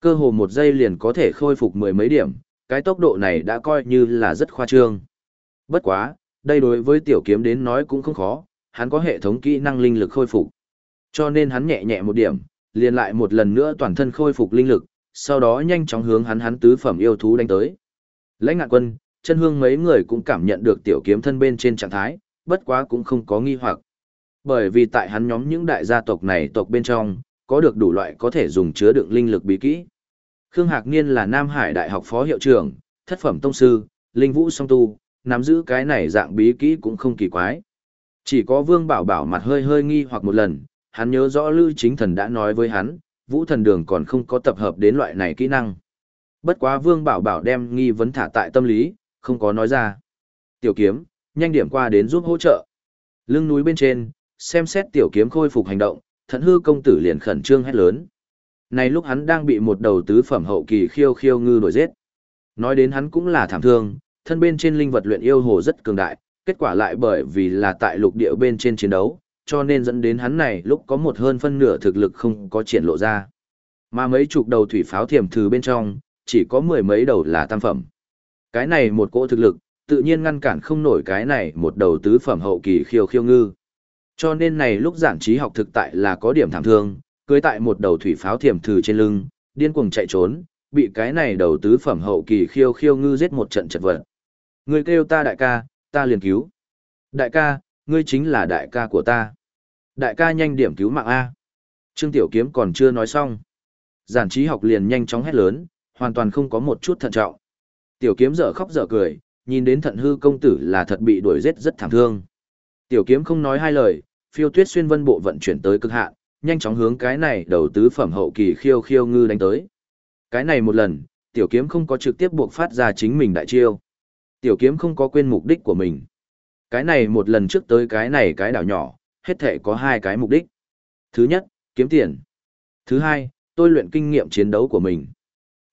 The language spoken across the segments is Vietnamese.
Cơ hồ một giây liền có thể khôi phục mười mấy điểm, cái tốc độ này đã coi như là rất khoa trương. Bất quá, đây đối với tiểu kiếm đến nói cũng không khó, hắn có hệ thống kỹ năng linh lực khôi phục. Cho nên hắn nhẹ nhẹ một điểm, liền lại một lần nữa toàn thân khôi phục linh lực, sau đó nhanh chóng hướng hắn hắn tứ phẩm yêu thú đánh tới. Lãnh ngạn quân, chân hương mấy người cũng cảm nhận được tiểu kiếm thân bên trên trạng thái, bất quá cũng không có nghi hoặc. Bởi vì tại hắn nhóm những đại gia tộc này tộc bên trong, có được đủ loại có thể dùng chứa đựng linh lực bí kỹ. Khương Hạc Niên là Nam Hải Đại học phó hiệu trưởng, thất phẩm tông sư, linh vũ song tu, nắm giữ cái này dạng bí kỹ cũng không kỳ quái. Chỉ có Vương Bảo Bảo mặt hơi hơi nghi hoặc một lần, hắn nhớ rõ Lưu Chính Thần đã nói với hắn, Vũ Thần Đường còn không có tập hợp đến loại này kỹ năng. Bất quá Vương Bảo Bảo đem nghi vấn thả tại tâm lý, không có nói ra. Tiểu kiếm, nhanh điểm qua đến giúp hỗ trợ. Lưng núi bên trên, xem xét tiểu kiếm khôi phục hành động, thận hư công tử liền khẩn trương hét lớn. Này lúc hắn đang bị một đầu tứ phẩm hậu kỳ khiêu khiêu ngư đuổi giết. Nói đến hắn cũng là thảm thương, thân bên trên linh vật luyện yêu hồ rất cường đại, kết quả lại bởi vì là tại lục địa bên trên chiến đấu, cho nên dẫn đến hắn này lúc có một hơn phân nửa thực lực không có triển lộ ra. Mà mấy chục đầu thủy pháo thiểm thử bên trong, chỉ có mười mấy đầu là tam phẩm. Cái này một cỗ thực lực, tự nhiên ngăn cản không nổi cái này một đầu tứ phẩm hậu kỳ khiêu khiêu ngư. Cho nên này lúc giản trí học thực tại là có điểm thảm thương, cưới tại một đầu thủy pháo thiểm thử trên lưng, điên cuồng chạy trốn, bị cái này đầu tứ phẩm hậu kỳ khiêu khiêu ngư giết một trận chật vật. Người kêu ta đại ca, ta liền cứu. Đại ca, ngươi chính là đại ca của ta. Đại ca nhanh điểm cứu mạng A. Trương Tiểu Kiếm còn chưa nói xong. Giản trí học liền nhanh chóng hét lớn, hoàn toàn không có một chút thận trọng. Tiểu Kiếm dở khóc dở cười, nhìn đến thận hư công tử là thật bị đuổi giết rất thảm thương. Tiểu Kiếm không nói hai lời, phiêu tuyết xuyên vân bộ vận chuyển tới cực hạn, nhanh chóng hướng cái này đầu tứ phẩm hậu kỳ khiêu khiêu ngư đánh tới. Cái này một lần, tiểu kiếm không có trực tiếp buộc phát ra chính mình đại chiêu. Tiểu kiếm không có quên mục đích của mình. Cái này một lần trước tới cái này cái đảo nhỏ, hết thể có hai cái mục đích. Thứ nhất, kiếm tiền. Thứ hai, tôi luyện kinh nghiệm chiến đấu của mình.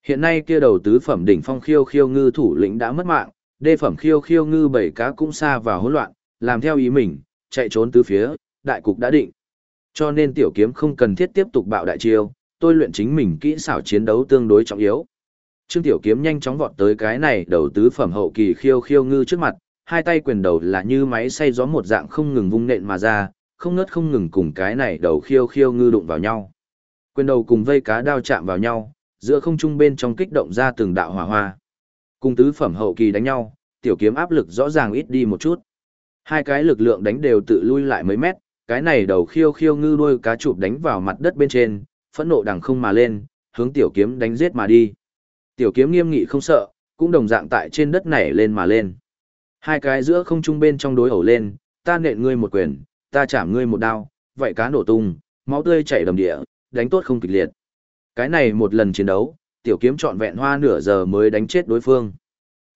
Hiện nay kia đầu tứ phẩm đỉnh phong khiêu khiêu ngư thủ lĩnh đã mất mạng, đê phẩm khiêu khiêu ngư bảy cá cũng xa vào hỗn loạn, làm theo ý mình, chạy trốn tứ phía, đại cục đã định. Cho nên tiểu kiếm không cần thiết tiếp tục bạo đại chiêu, tôi luyện chính mình kỹ xảo chiến đấu tương đối trọng yếu. Trương tiểu kiếm nhanh chóng vọt tới cái này đầu tứ phẩm hậu kỳ khiêu khiêu ngư trước mặt, hai tay quyền đầu là như máy xay gió một dạng không ngừng vung nện mà ra, không ngớt không ngừng cùng cái này đầu khiêu khiêu ngư đụng vào nhau. Quyền đầu cùng vây cá đao chạm vào nhau, giữa không trung bên trong kích động ra từng đạo hỏa hoa. Cùng tứ phẩm hậu kỳ đánh nhau, tiểu kiếm áp lực rõ ràng ít đi một chút. Hai cái lực lượng đánh đều tự lui lại mấy mét, cái này đầu khiêu khiêu ngư đuôi cá chụp đánh vào mặt đất bên trên, phẫn nộ đằng không mà lên, hướng tiểu kiếm đánh giết mà đi. Tiểu kiếm nghiêm nghị không sợ, cũng đồng dạng tại trên đất nảy lên mà lên. Hai cái giữa không trung bên trong đối ẩu lên, ta nện ngươi một quyền, ta chạm ngươi một đao, vậy cá nổ tung, máu tươi chảy đầm địa, đánh tốt không kịch liệt. Cái này một lần chiến đấu, tiểu kiếm trọn vẹn hoa nửa giờ mới đánh chết đối phương.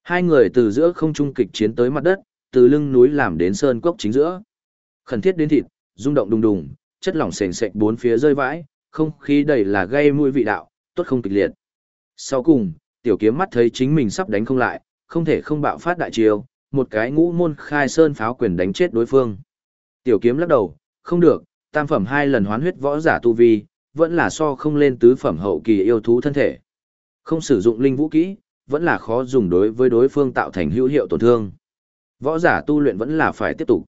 Hai người từ giữa không trung kịch chiến tới mặt đất, từ lưng núi làm đến sơn cốc chính giữa. Khẩn thiết đến thịt, rung động đùng đùng, chất lỏng sền sệt bốn phía rơi vãi, không khí đầy là gây mũi vị đạo, tốt không kịch liệt. Sau cùng, tiểu kiếm mắt thấy chính mình sắp đánh không lại, không thể không bạo phát đại chiêu, một cái ngũ môn khai sơn pháo quyền đánh chết đối phương. Tiểu kiếm lắc đầu, không được, tam phẩm hai lần hoán huyết võ giả tu vi, vẫn là so không lên tứ phẩm hậu kỳ yêu thú thân thể. Không sử dụng linh vũ kỹ, vẫn là khó dùng đối với đối phương tạo thành hữu hiệu tổn thương. Võ giả tu luyện vẫn là phải tiếp tục.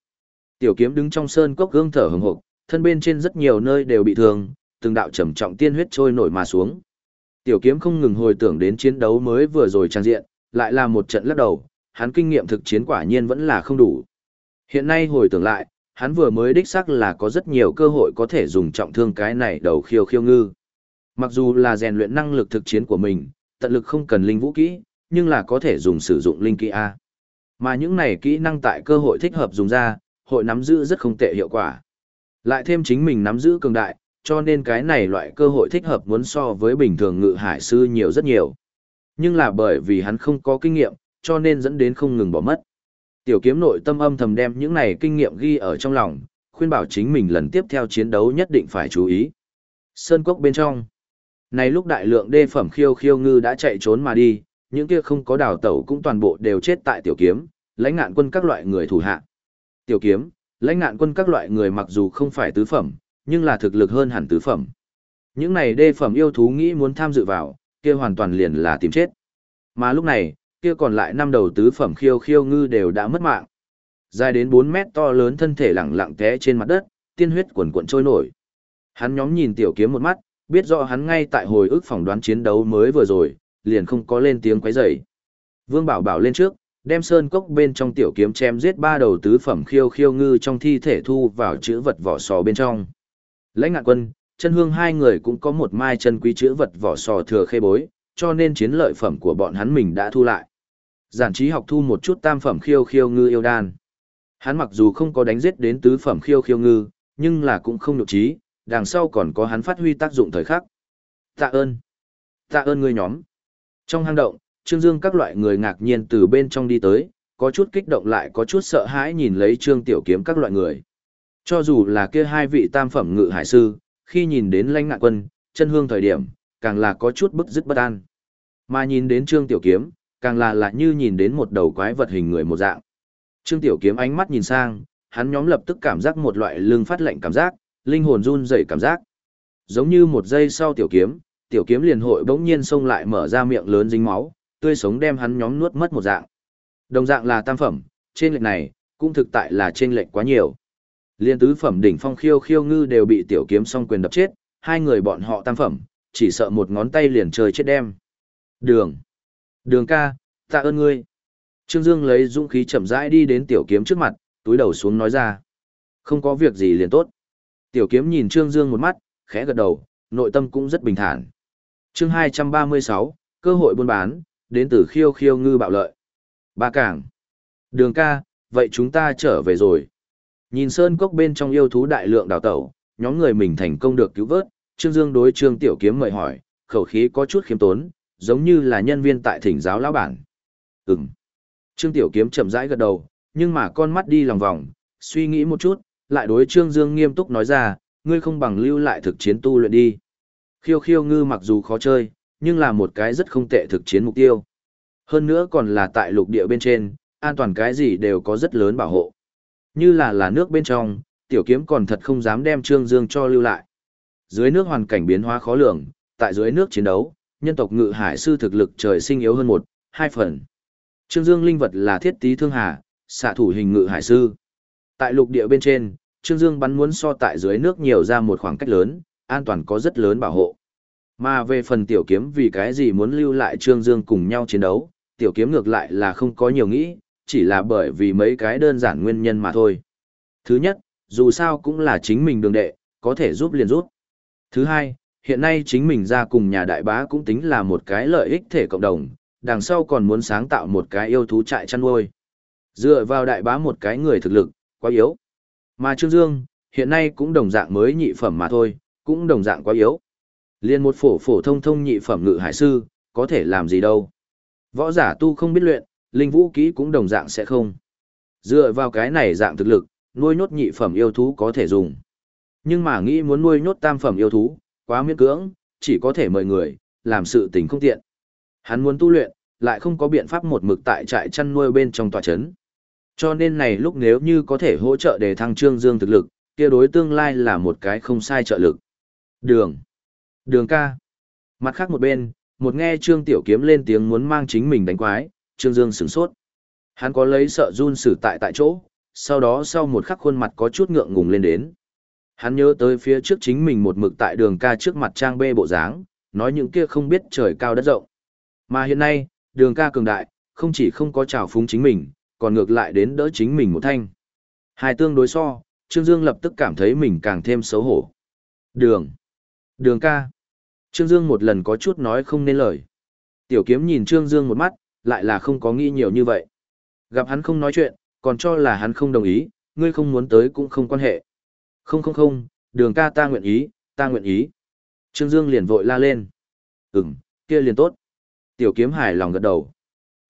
Tiểu kiếm đứng trong sơn cốc gương thở hừng hực, thân bên trên rất nhiều nơi đều bị thương, từng đạo trầm trọng tiên huyết trôi nổi mà xuống. Tiểu kiếm không ngừng hồi tưởng đến chiến đấu mới vừa rồi trang diện, lại là một trận lắc đầu, hắn kinh nghiệm thực chiến quả nhiên vẫn là không đủ. Hiện nay hồi tưởng lại, hắn vừa mới đích xác là có rất nhiều cơ hội có thể dùng trọng thương cái này đầu khiêu khiêu ngư. Mặc dù là rèn luyện năng lực thực chiến của mình, tận lực không cần linh vũ kỹ, nhưng là có thể dùng sử dụng linh kỹ A. Mà những này kỹ năng tại cơ hội thích hợp dùng ra, hội nắm giữ rất không tệ hiệu quả. Lại thêm chính mình nắm giữ cường đại, cho nên cái này loại cơ hội thích hợp muốn so với bình thường ngự hải sư nhiều rất nhiều. Nhưng là bởi vì hắn không có kinh nghiệm, cho nên dẫn đến không ngừng bỏ mất. Tiểu kiếm nội tâm âm thầm đem những này kinh nghiệm ghi ở trong lòng, khuyên bảo chính mình lần tiếp theo chiến đấu nhất định phải chú ý. Sơn cốc bên trong. Này lúc đại lượng đê phẩm khiêu khiêu ngư đã chạy trốn mà đi, những kia không có đào tẩu cũng toàn bộ đều chết tại tiểu kiếm, lãnh ngạn quân các loại người thủ hạ. Tiểu kiếm, lãnh ngạn quân các loại người mặc dù không phải tứ phẩm, nhưng là thực lực hơn hẳn tứ phẩm. Những này đê phẩm yêu thú nghĩ muốn tham dự vào, kia hoàn toàn liền là tìm chết. Mà lúc này, kia còn lại năm đầu tứ phẩm khiêu khiêu ngư đều đã mất mạng. Dài đến 4 mét to lớn thân thể lẳng lặng té trên mặt đất, tiên huyết quần cuộn trôi nổi. Hắn nhóm nhìn tiểu kiếm một mắt, biết rõ hắn ngay tại hồi ức phỏng đoán chiến đấu mới vừa rồi, liền không có lên tiếng quấy rầy. Vương Bảo Bảo lên trước, đem sơn cốc bên trong tiểu kiếm chém giết ba đầu tứ phẩm khiêu khiêu ngư trong thi thể thu vào chữ vật vỏ sò bên trong. Lãnh ngạn quân, chân hương hai người cũng có một mai chân quý chữ vật vỏ sò thừa khê bối, cho nên chiến lợi phẩm của bọn hắn mình đã thu lại. Giản trí học thu một chút tam phẩm khiêu khiêu ngư yêu đan. Hắn mặc dù không có đánh giết đến tứ phẩm khiêu khiêu ngư, nhưng là cũng không nhục trí, đằng sau còn có hắn phát huy tác dụng thời khắc. Tạ ơn. Tạ ơn ngươi nhóm. Trong hang động, Trương Dương các loại người ngạc nhiên từ bên trong đi tới, có chút kích động lại có chút sợ hãi nhìn lấy Trương Tiểu Kiếm các loại người. Cho dù là kia hai vị tam phẩm ngự hải sư, khi nhìn đến lãnh ngạn quân, chân hương thời điểm, càng là có chút bức dứt bất an. Mà nhìn đến Trương Tiểu Kiếm, càng là là như nhìn đến một đầu quái vật hình người một dạng. Trương Tiểu Kiếm ánh mắt nhìn sang, hắn nhóm lập tức cảm giác một loại lưng phát lạnh cảm giác, linh hồn run rẩy cảm giác. Giống như một giây sau Tiểu Kiếm, Tiểu Kiếm liền hội bỗng nhiên xông lại mở ra miệng lớn dính máu, tươi sống đem hắn nhóm nuốt mất một dạng. Đồng dạng là tam phẩm, trên lệch này, cũng thực tại là trên lệch quá nhiều. Liên tứ phẩm đỉnh phong khiêu khiêu ngư đều bị Tiểu Kiếm song quyền đập chết, hai người bọn họ tam phẩm, chỉ sợ một ngón tay liền trời chết đem. Đường. Đường ca, tạ ơn ngươi. Trương Dương lấy dũng khí chậm rãi đi đến tiểu kiếm trước mặt, túi đầu xuống nói ra. Không có việc gì liền tốt. Tiểu kiếm nhìn Trương Dương một mắt, khẽ gật đầu, nội tâm cũng rất bình thản. chương 236, cơ hội buôn bán, đến từ khiêu khiêu ngư bạo lợi. Ba cảng. Đường ca, vậy chúng ta trở về rồi. Nhìn sơn cốc bên trong yêu thú đại lượng đào tẩu, nhóm người mình thành công được cứu vớt, Trương Dương đối Trương Tiểu Kiếm mời hỏi, khẩu khí có chút khiêm tốn, giống như là nhân viên tại thỉnh giáo lão bản. Ừm. Trương Tiểu Kiếm chậm rãi gật đầu, nhưng mà con mắt đi lòng vòng, suy nghĩ một chút, lại đối Trương Dương nghiêm túc nói ra, ngươi không bằng lưu lại thực chiến tu luyện đi. Khiêu khiêu ngư mặc dù khó chơi, nhưng là một cái rất không tệ thực chiến mục tiêu. Hơn nữa còn là tại lục địa bên trên, an toàn cái gì đều có rất lớn bảo hộ. Như là là nước bên trong, tiểu kiếm còn thật không dám đem Trương Dương cho lưu lại. Dưới nước hoàn cảnh biến hóa khó lường, tại dưới nước chiến đấu, nhân tộc ngự hải sư thực lực trời sinh yếu hơn một, hai phần. Trương Dương linh vật là thiết tí thương hà, xạ thủ hình ngự hải sư. Tại lục địa bên trên, Trương Dương bắn muốn so tại dưới nước nhiều ra một khoảng cách lớn, an toàn có rất lớn bảo hộ. Mà về phần tiểu kiếm vì cái gì muốn lưu lại Trương Dương cùng nhau chiến đấu, tiểu kiếm ngược lại là không có nhiều nghĩ, chỉ là bởi vì mấy cái đơn giản nguyên nhân mà thôi. Thứ nhất, dù sao cũng là chính mình đường đệ, có thể giúp liền giúp. Thứ hai, hiện nay chính mình ra cùng nhà đại bá cũng tính là một cái lợi ích thể cộng đồng, đằng sau còn muốn sáng tạo một cái yêu thú trại chăn nuôi. Dựa vào đại bá một cái người thực lực, quá yếu. Mà Trương Dương, hiện nay cũng đồng dạng mới nhị phẩm mà thôi, cũng đồng dạng quá yếu. Liên một phổ phổ thông thông nhị phẩm ngự hải sư, có thể làm gì đâu. Võ giả tu không biết luyện, linh vũ kỹ cũng đồng dạng sẽ không. Dựa vào cái này dạng thực lực, nuôi nhốt nhị phẩm yêu thú có thể dùng. Nhưng mà nghĩ muốn nuôi nhốt tam phẩm yêu thú, quá miễn cưỡng, chỉ có thể mời người, làm sự tình không tiện. Hắn muốn tu luyện, lại không có biện pháp một mực tại trại chăn nuôi bên trong tòa chấn. Cho nên này lúc nếu như có thể hỗ trợ để thăng trương dương thực lực, kia đối tương lai là một cái không sai trợ lực. Đường. Đường ca. Mặt khác một bên, một nghe trương tiểu kiếm lên tiếng muốn mang chính mình đánh quái, trương dương sửng sốt. Hắn có lấy sợ run xử tại tại chỗ, sau đó sau một khắc khuôn mặt có chút ngượng ngùng lên đến. Hắn nhớ tới phía trước chính mình một mực tại đường ca trước mặt trang bê bộ dáng, nói những kia không biết trời cao đất rộng. Mà hiện nay, đường ca cường đại, không chỉ không có trào phúng chính mình, còn ngược lại đến đỡ chính mình một thanh. Hai tương đối so, Trương Dương lập tức cảm thấy mình càng thêm xấu hổ. Đường! Đường ca! Trương Dương một lần có chút nói không nên lời. Tiểu kiếm nhìn Trương Dương một mắt, lại là không có nghĩ nhiều như vậy. Gặp hắn không nói chuyện, còn cho là hắn không đồng ý, ngươi không muốn tới cũng không quan hệ. Không không không, đường ca ta nguyện ý, ta nguyện ý. Trương Dương liền vội la lên. Ừm, kia liền tốt. Tiểu kiếm hài lòng gật đầu.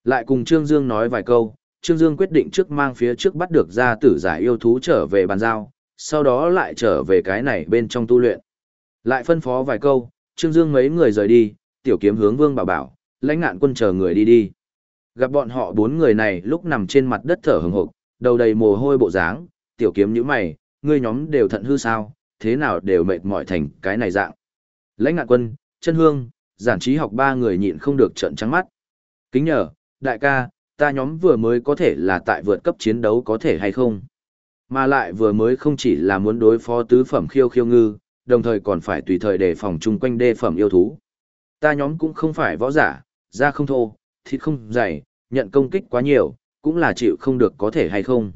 Lại cùng Trương Dương nói vài câu, Trương Dương quyết định trước mang phía trước bắt được ra tử giải yêu thú trở về bàn giao, sau đó lại trở về cái này bên trong tu luyện. Lại phân phó vài câu, Trương Dương mấy người rời đi, tiểu kiếm hướng Vương Bảo Bảo, lãnh ngạn quân chờ người đi đi. Gặp bọn họ bốn người này lúc nằm trên mặt đất thở hừng hực, đầu đầy mồ hôi bộ dáng, tiểu kiếm nhíu mày, ngươi nhóm đều thận hư sao, thế nào đều mệt mỏi thành cái này dạng. Lãnh ngạn quân, chân hương, giản trí học ba người nhịn không được trận trắng mắt. Kính nhờ, đại ca, ta nhóm vừa mới có thể là tại vượt cấp chiến đấu có thể hay không? Mà lại vừa mới không chỉ là muốn đối phó tứ phẩm khiêu khiêu ngư, đồng thời còn phải tùy thời đề phòng chung quanh đê phẩm yêu thú. Ta nhóm cũng không phải võ giả, da không thô, thịt không dày, nhận công kích quá nhiều, cũng là chịu không được có thể hay không.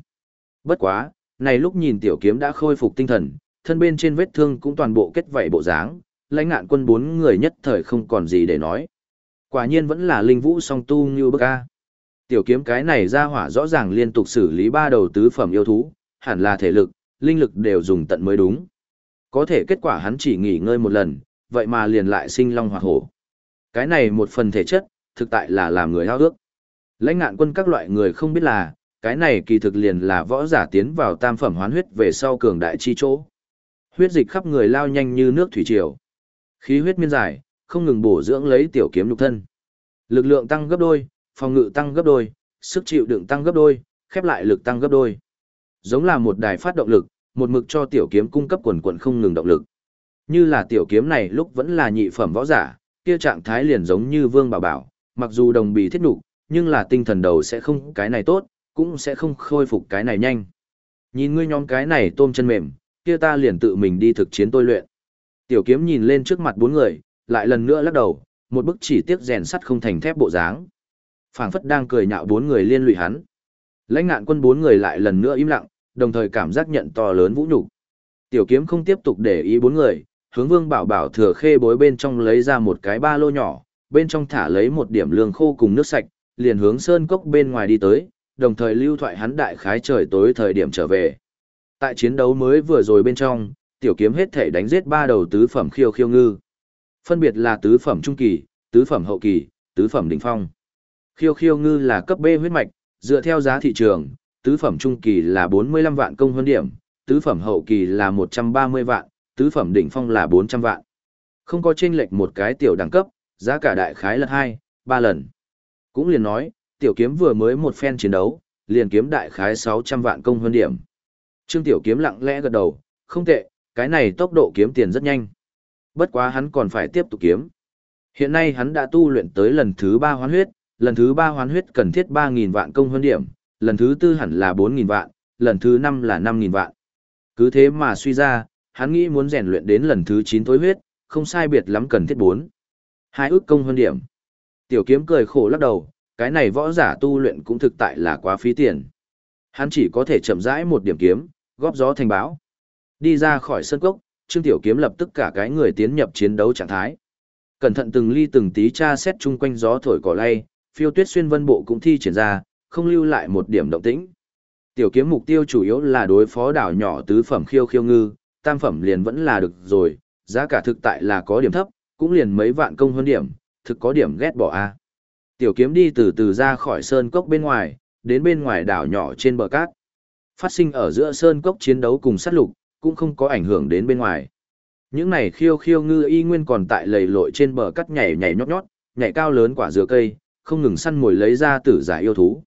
Bất quá, này lúc nhìn tiểu kiếm đã khôi phục tinh thần, thân bên trên vết thương cũng toàn bộ kết vảy bộ dáng, lãnh ngạn quân bốn người nhất thời không còn gì để nói. Quả nhiên vẫn là linh vũ song tu như bức a. Tiểu kiếm cái này ra hỏa rõ ràng liên tục xử lý ba đầu tứ phẩm yêu thú, hẳn là thể lực, linh lực đều dùng tận mới đúng. Có thể kết quả hắn chỉ nghỉ ngơi một lần, vậy mà liền lại sinh long hoặc hổ. Cái này một phần thể chất, thực tại là làm người hao ước. Lãnh ngạn quân các loại người không biết là, cái này kỳ thực liền là võ giả tiến vào tam phẩm hoán huyết về sau cường đại chi chỗ. Huyết dịch khắp người lao nhanh như nước thủy triều. Khí huyết miên dài, không ngừng bổ dưỡng lấy tiểu kiếm nhục thân. Lực lượng tăng gấp đôi, phòng ngự tăng gấp đôi, sức chịu đựng tăng gấp đôi, khép lại lực tăng gấp đôi. Giống là một đài phát động lực, một mực cho tiểu kiếm cung cấp quần quần không ngừng động lực. Như là tiểu kiếm này lúc vẫn là nhị phẩm võ giả, kia trạng thái liền giống như vương bảo bảo, mặc dù đồng bì thiết nục, nhưng là tinh thần đầu sẽ không cái này tốt, cũng sẽ không khôi phục cái này nhanh. Nhìn ngươi nhóm cái này tôm chân mềm, kia ta liền tự mình đi thực chiến tôi luyện. Tiểu kiếm nhìn lên trước mặt bốn người, lại lần nữa lắc đầu, một bức chỉ tiếc rèn sắt không thành thép bộ dáng. Phảng phất đang cười nhạo bốn người liên lụy hắn. Lãnh ngạn quân bốn người lại lần nữa im lặng, đồng thời cảm giác nhận to lớn vũ nhục. Tiểu kiếm không tiếp tục để ý bốn người, hướng vương bảo bảo thừa khê bối bên trong lấy ra một cái ba lô nhỏ, bên trong thả lấy một điểm lương khô cùng nước sạch, liền hướng sơn cốc bên ngoài đi tới, đồng thời lưu thoại hắn đại khái trời tối thời điểm trở về. Tại chiến đấu mới vừa rồi bên trong, tiểu kiếm hết thể đánh giết ba đầu tứ phẩm khiêu khiêu ngư. Phân biệt là tứ phẩm trung kỳ, tứ phẩm hậu kỳ, tứ phẩm đỉnh phong. Khiêu khiêu ngư là cấp B huyết mạch, dựa theo giá thị trường, tứ phẩm trung kỳ là 45 vạn công hơn điểm, tứ phẩm hậu kỳ là 130 vạn, tứ phẩm đỉnh phong là 400 vạn. Không có chênh lệch một cái tiểu đẳng cấp, giá cả đại khái là 2, 3 lần. Cũng liền nói, tiểu kiếm vừa mới một phen chiến đấu, liền kiếm đại khái 600 vạn công hơn điểm. Trương tiểu kiếm lặng lẽ gật đầu, không tệ, cái này tốc độ kiếm tiền rất nhanh. Bất quá hắn còn phải tiếp tục kiếm. Hiện nay hắn đã tu luyện tới lần thứ 3 hoán huyết, lần thứ 3 hoán huyết cần thiết 3.000 vạn công hơn điểm, lần thứ tư hẳn là 4.000 vạn, lần thứ năm là 5.000 vạn. Cứ thế mà suy ra, hắn nghĩ muốn rèn luyện đến lần thứ 9 tối huyết, không sai biệt lắm cần thiết 4. Hai ước công hơn điểm. Tiểu kiếm cười khổ lắc đầu, cái này võ giả tu luyện cũng thực tại là quá phí tiền. Hắn chỉ có thể chậm rãi một điểm kiếm, góp gió thành báo. Đi ra khỏi sân cốc, Trương Tiểu Kiếm lập tức cả cái người tiến nhập chiến đấu trạng thái. Cẩn thận từng ly từng tí tra xét chung quanh gió thổi cỏ lay, phiêu tuyết xuyên vân bộ cũng thi triển ra, không lưu lại một điểm động tĩnh. Tiểu kiếm mục tiêu chủ yếu là đối phó đảo nhỏ tứ phẩm khiêu khiêu ngư, tam phẩm liền vẫn là được rồi, giá cả thực tại là có điểm thấp, cũng liền mấy vạn công hơn điểm, thực có điểm ghét bỏ a. Tiểu kiếm đi từ từ ra khỏi sơn cốc bên ngoài, đến bên ngoài đảo nhỏ trên bờ cát. Phát sinh ở giữa sơn cốc chiến đấu cùng sát lục, cũng không có ảnh hưởng đến bên ngoài. Những này khiêu khiêu ngư y nguyên còn tại lầy lội trên bờ cát nhảy nhảy nhót nhót, nhảy cao lớn quả dừa cây, không ngừng săn mồi lấy ra tử giải yêu thú.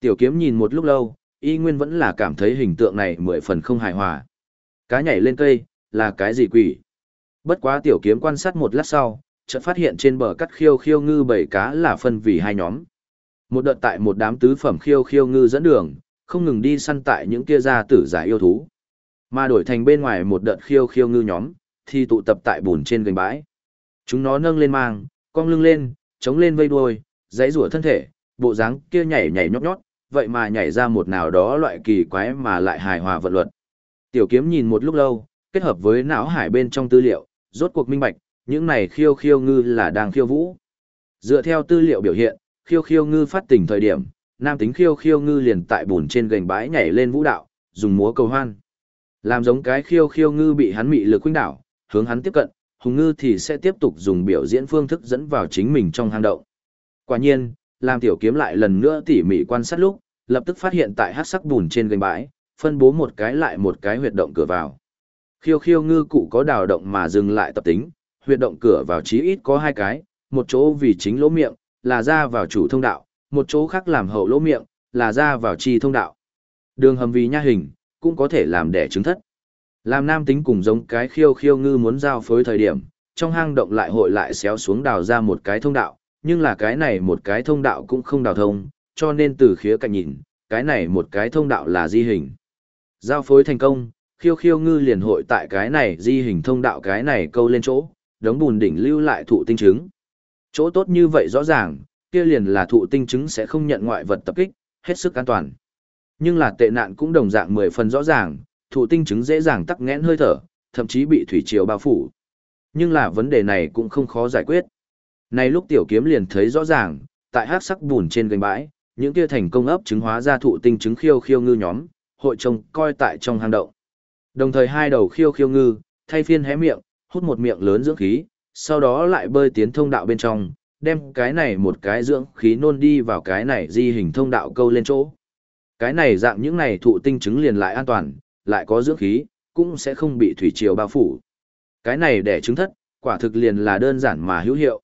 Tiểu kiếm nhìn một lúc lâu, y nguyên vẫn là cảm thấy hình tượng này mười phần không hài hòa. Cá nhảy lên cây, là cái gì quỷ? Bất quá tiểu kiếm quan sát một lát sau, chợt phát hiện trên bờ cắt khiêu khiêu ngư bảy cá là phân vì hai nhóm. Một đợt tại một đám tứ phẩm khiêu khiêu ngư dẫn đường, không ngừng đi săn tại những kia gia tử giải yêu thú. Mà đổi thành bên ngoài một đợt khiêu khiêu ngư nhóm, thì tụ tập tại bùn trên gành bãi. Chúng nó nâng lên mang, cong lưng lên, chống lên vây đuôi, giãy rủa thân thể, bộ dáng kia nhảy nhảy nhót nhót, vậy mà nhảy ra một nào đó loại kỳ quái mà lại hài hòa vận luật. Tiểu kiếm nhìn một lúc lâu, kết hợp với não hải bên trong tư liệu, rốt cuộc minh bạch, những này khiêu khiêu ngư là đang khiêu vũ. Dựa theo tư liệu biểu hiện, khiêu khiêu ngư phát tình thời điểm, nam tính khiêu khiêu ngư liền tại bùn trên gành bãi nhảy lên vũ đạo, dùng múa cầu hoan. Làm giống cái khiêu khiêu ngư bị hắn mị lực khuynh đảo, hướng hắn tiếp cận, hùng ngư thì sẽ tiếp tục dùng biểu diễn phương thức dẫn vào chính mình trong hang động. Quả nhiên, làm tiểu kiếm lại lần nữa tỉ mỉ quan sát lúc, lập tức phát hiện tại hắc sắc bùn trên gành bãi, phân bố một cái lại một cái huyệt động cửa vào. Khiêu khiêu ngư cụ có đào động mà dừng lại tập tính, huyệt động cửa vào chí ít có hai cái, một chỗ vì chính lỗ miệng, là ra vào chủ thông đạo, một chỗ khác làm hậu lỗ miệng, là ra vào chi thông đạo. Đường hầm vì nha hình, cũng có thể làm đẻ trứng thất. Làm nam tính cùng giống cái khiêu khiêu ngư muốn giao phối thời điểm, trong hang động lại hội lại xéo xuống đào ra một cái thông đạo, nhưng là cái này một cái thông đạo cũng không đào thông, cho nên từ khía cạnh nhìn, cái này một cái thông đạo là di hình. Giao phối thành công, khiêu khiêu ngư liền hội tại cái này di hình thông đạo cái này câu lên chỗ, đống bùn đỉnh lưu lại thụ tinh chứng Chỗ tốt như vậy rõ ràng, kia liền là thụ tinh chứng sẽ không nhận ngoại vật tập kích, hết sức an toàn. Nhưng là tệ nạn cũng đồng dạng mười phần rõ ràng, thụ tinh chứng dễ dàng tắc nghẽn hơi thở, thậm chí bị thủy triều bao phủ. Nhưng là vấn đề này cũng không khó giải quyết. Này lúc tiểu kiếm liền thấy rõ ràng, tại hắc sắc bùn trên gành bãi, những kia thành công ấp trứng hóa ra thụ tinh trứng khiêu khiêu ngư nhóm, hội trông coi tại trong hang động. Đồng thời hai đầu khiêu khiêu ngư, thay phiên hé miệng, hút một miệng lớn dưỡng khí, sau đó lại bơi tiến thông đạo bên trong, đem cái này một cái dưỡng khí nôn đi vào cái này di hình thông đạo câu lên chỗ. Cái này dạng những này thụ tinh trứng liền lại an toàn, lại có dưỡng khí, cũng sẽ không bị thủy triều bao phủ. Cái này để trứng thất, quả thực liền là đơn giản mà hữu hiệu.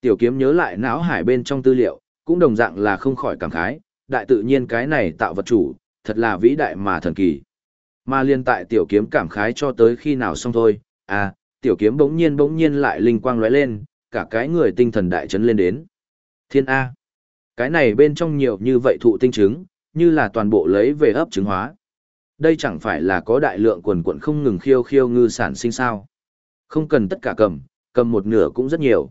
Tiểu kiếm nhớ lại não hải bên trong tư liệu, cũng đồng dạng là không khỏi cảm khái, đại tự nhiên cái này tạo vật chủ, thật là vĩ đại mà thần kỳ. Mà liên tại tiểu kiếm cảm khái cho tới khi nào xong thôi, à, tiểu kiếm bỗng nhiên bỗng nhiên lại linh quang lóe lên, cả cái người tinh thần đại chấn lên đến. Thiên A. Cái này bên trong nhiều như vậy thụ tinh chứng như là toàn bộ lấy về ấp trứng hóa. Đây chẳng phải là có đại lượng quần quần không ngừng khiêu khiêu ngư sản sinh sao. Không cần tất cả cầm, cầm một nửa cũng rất nhiều.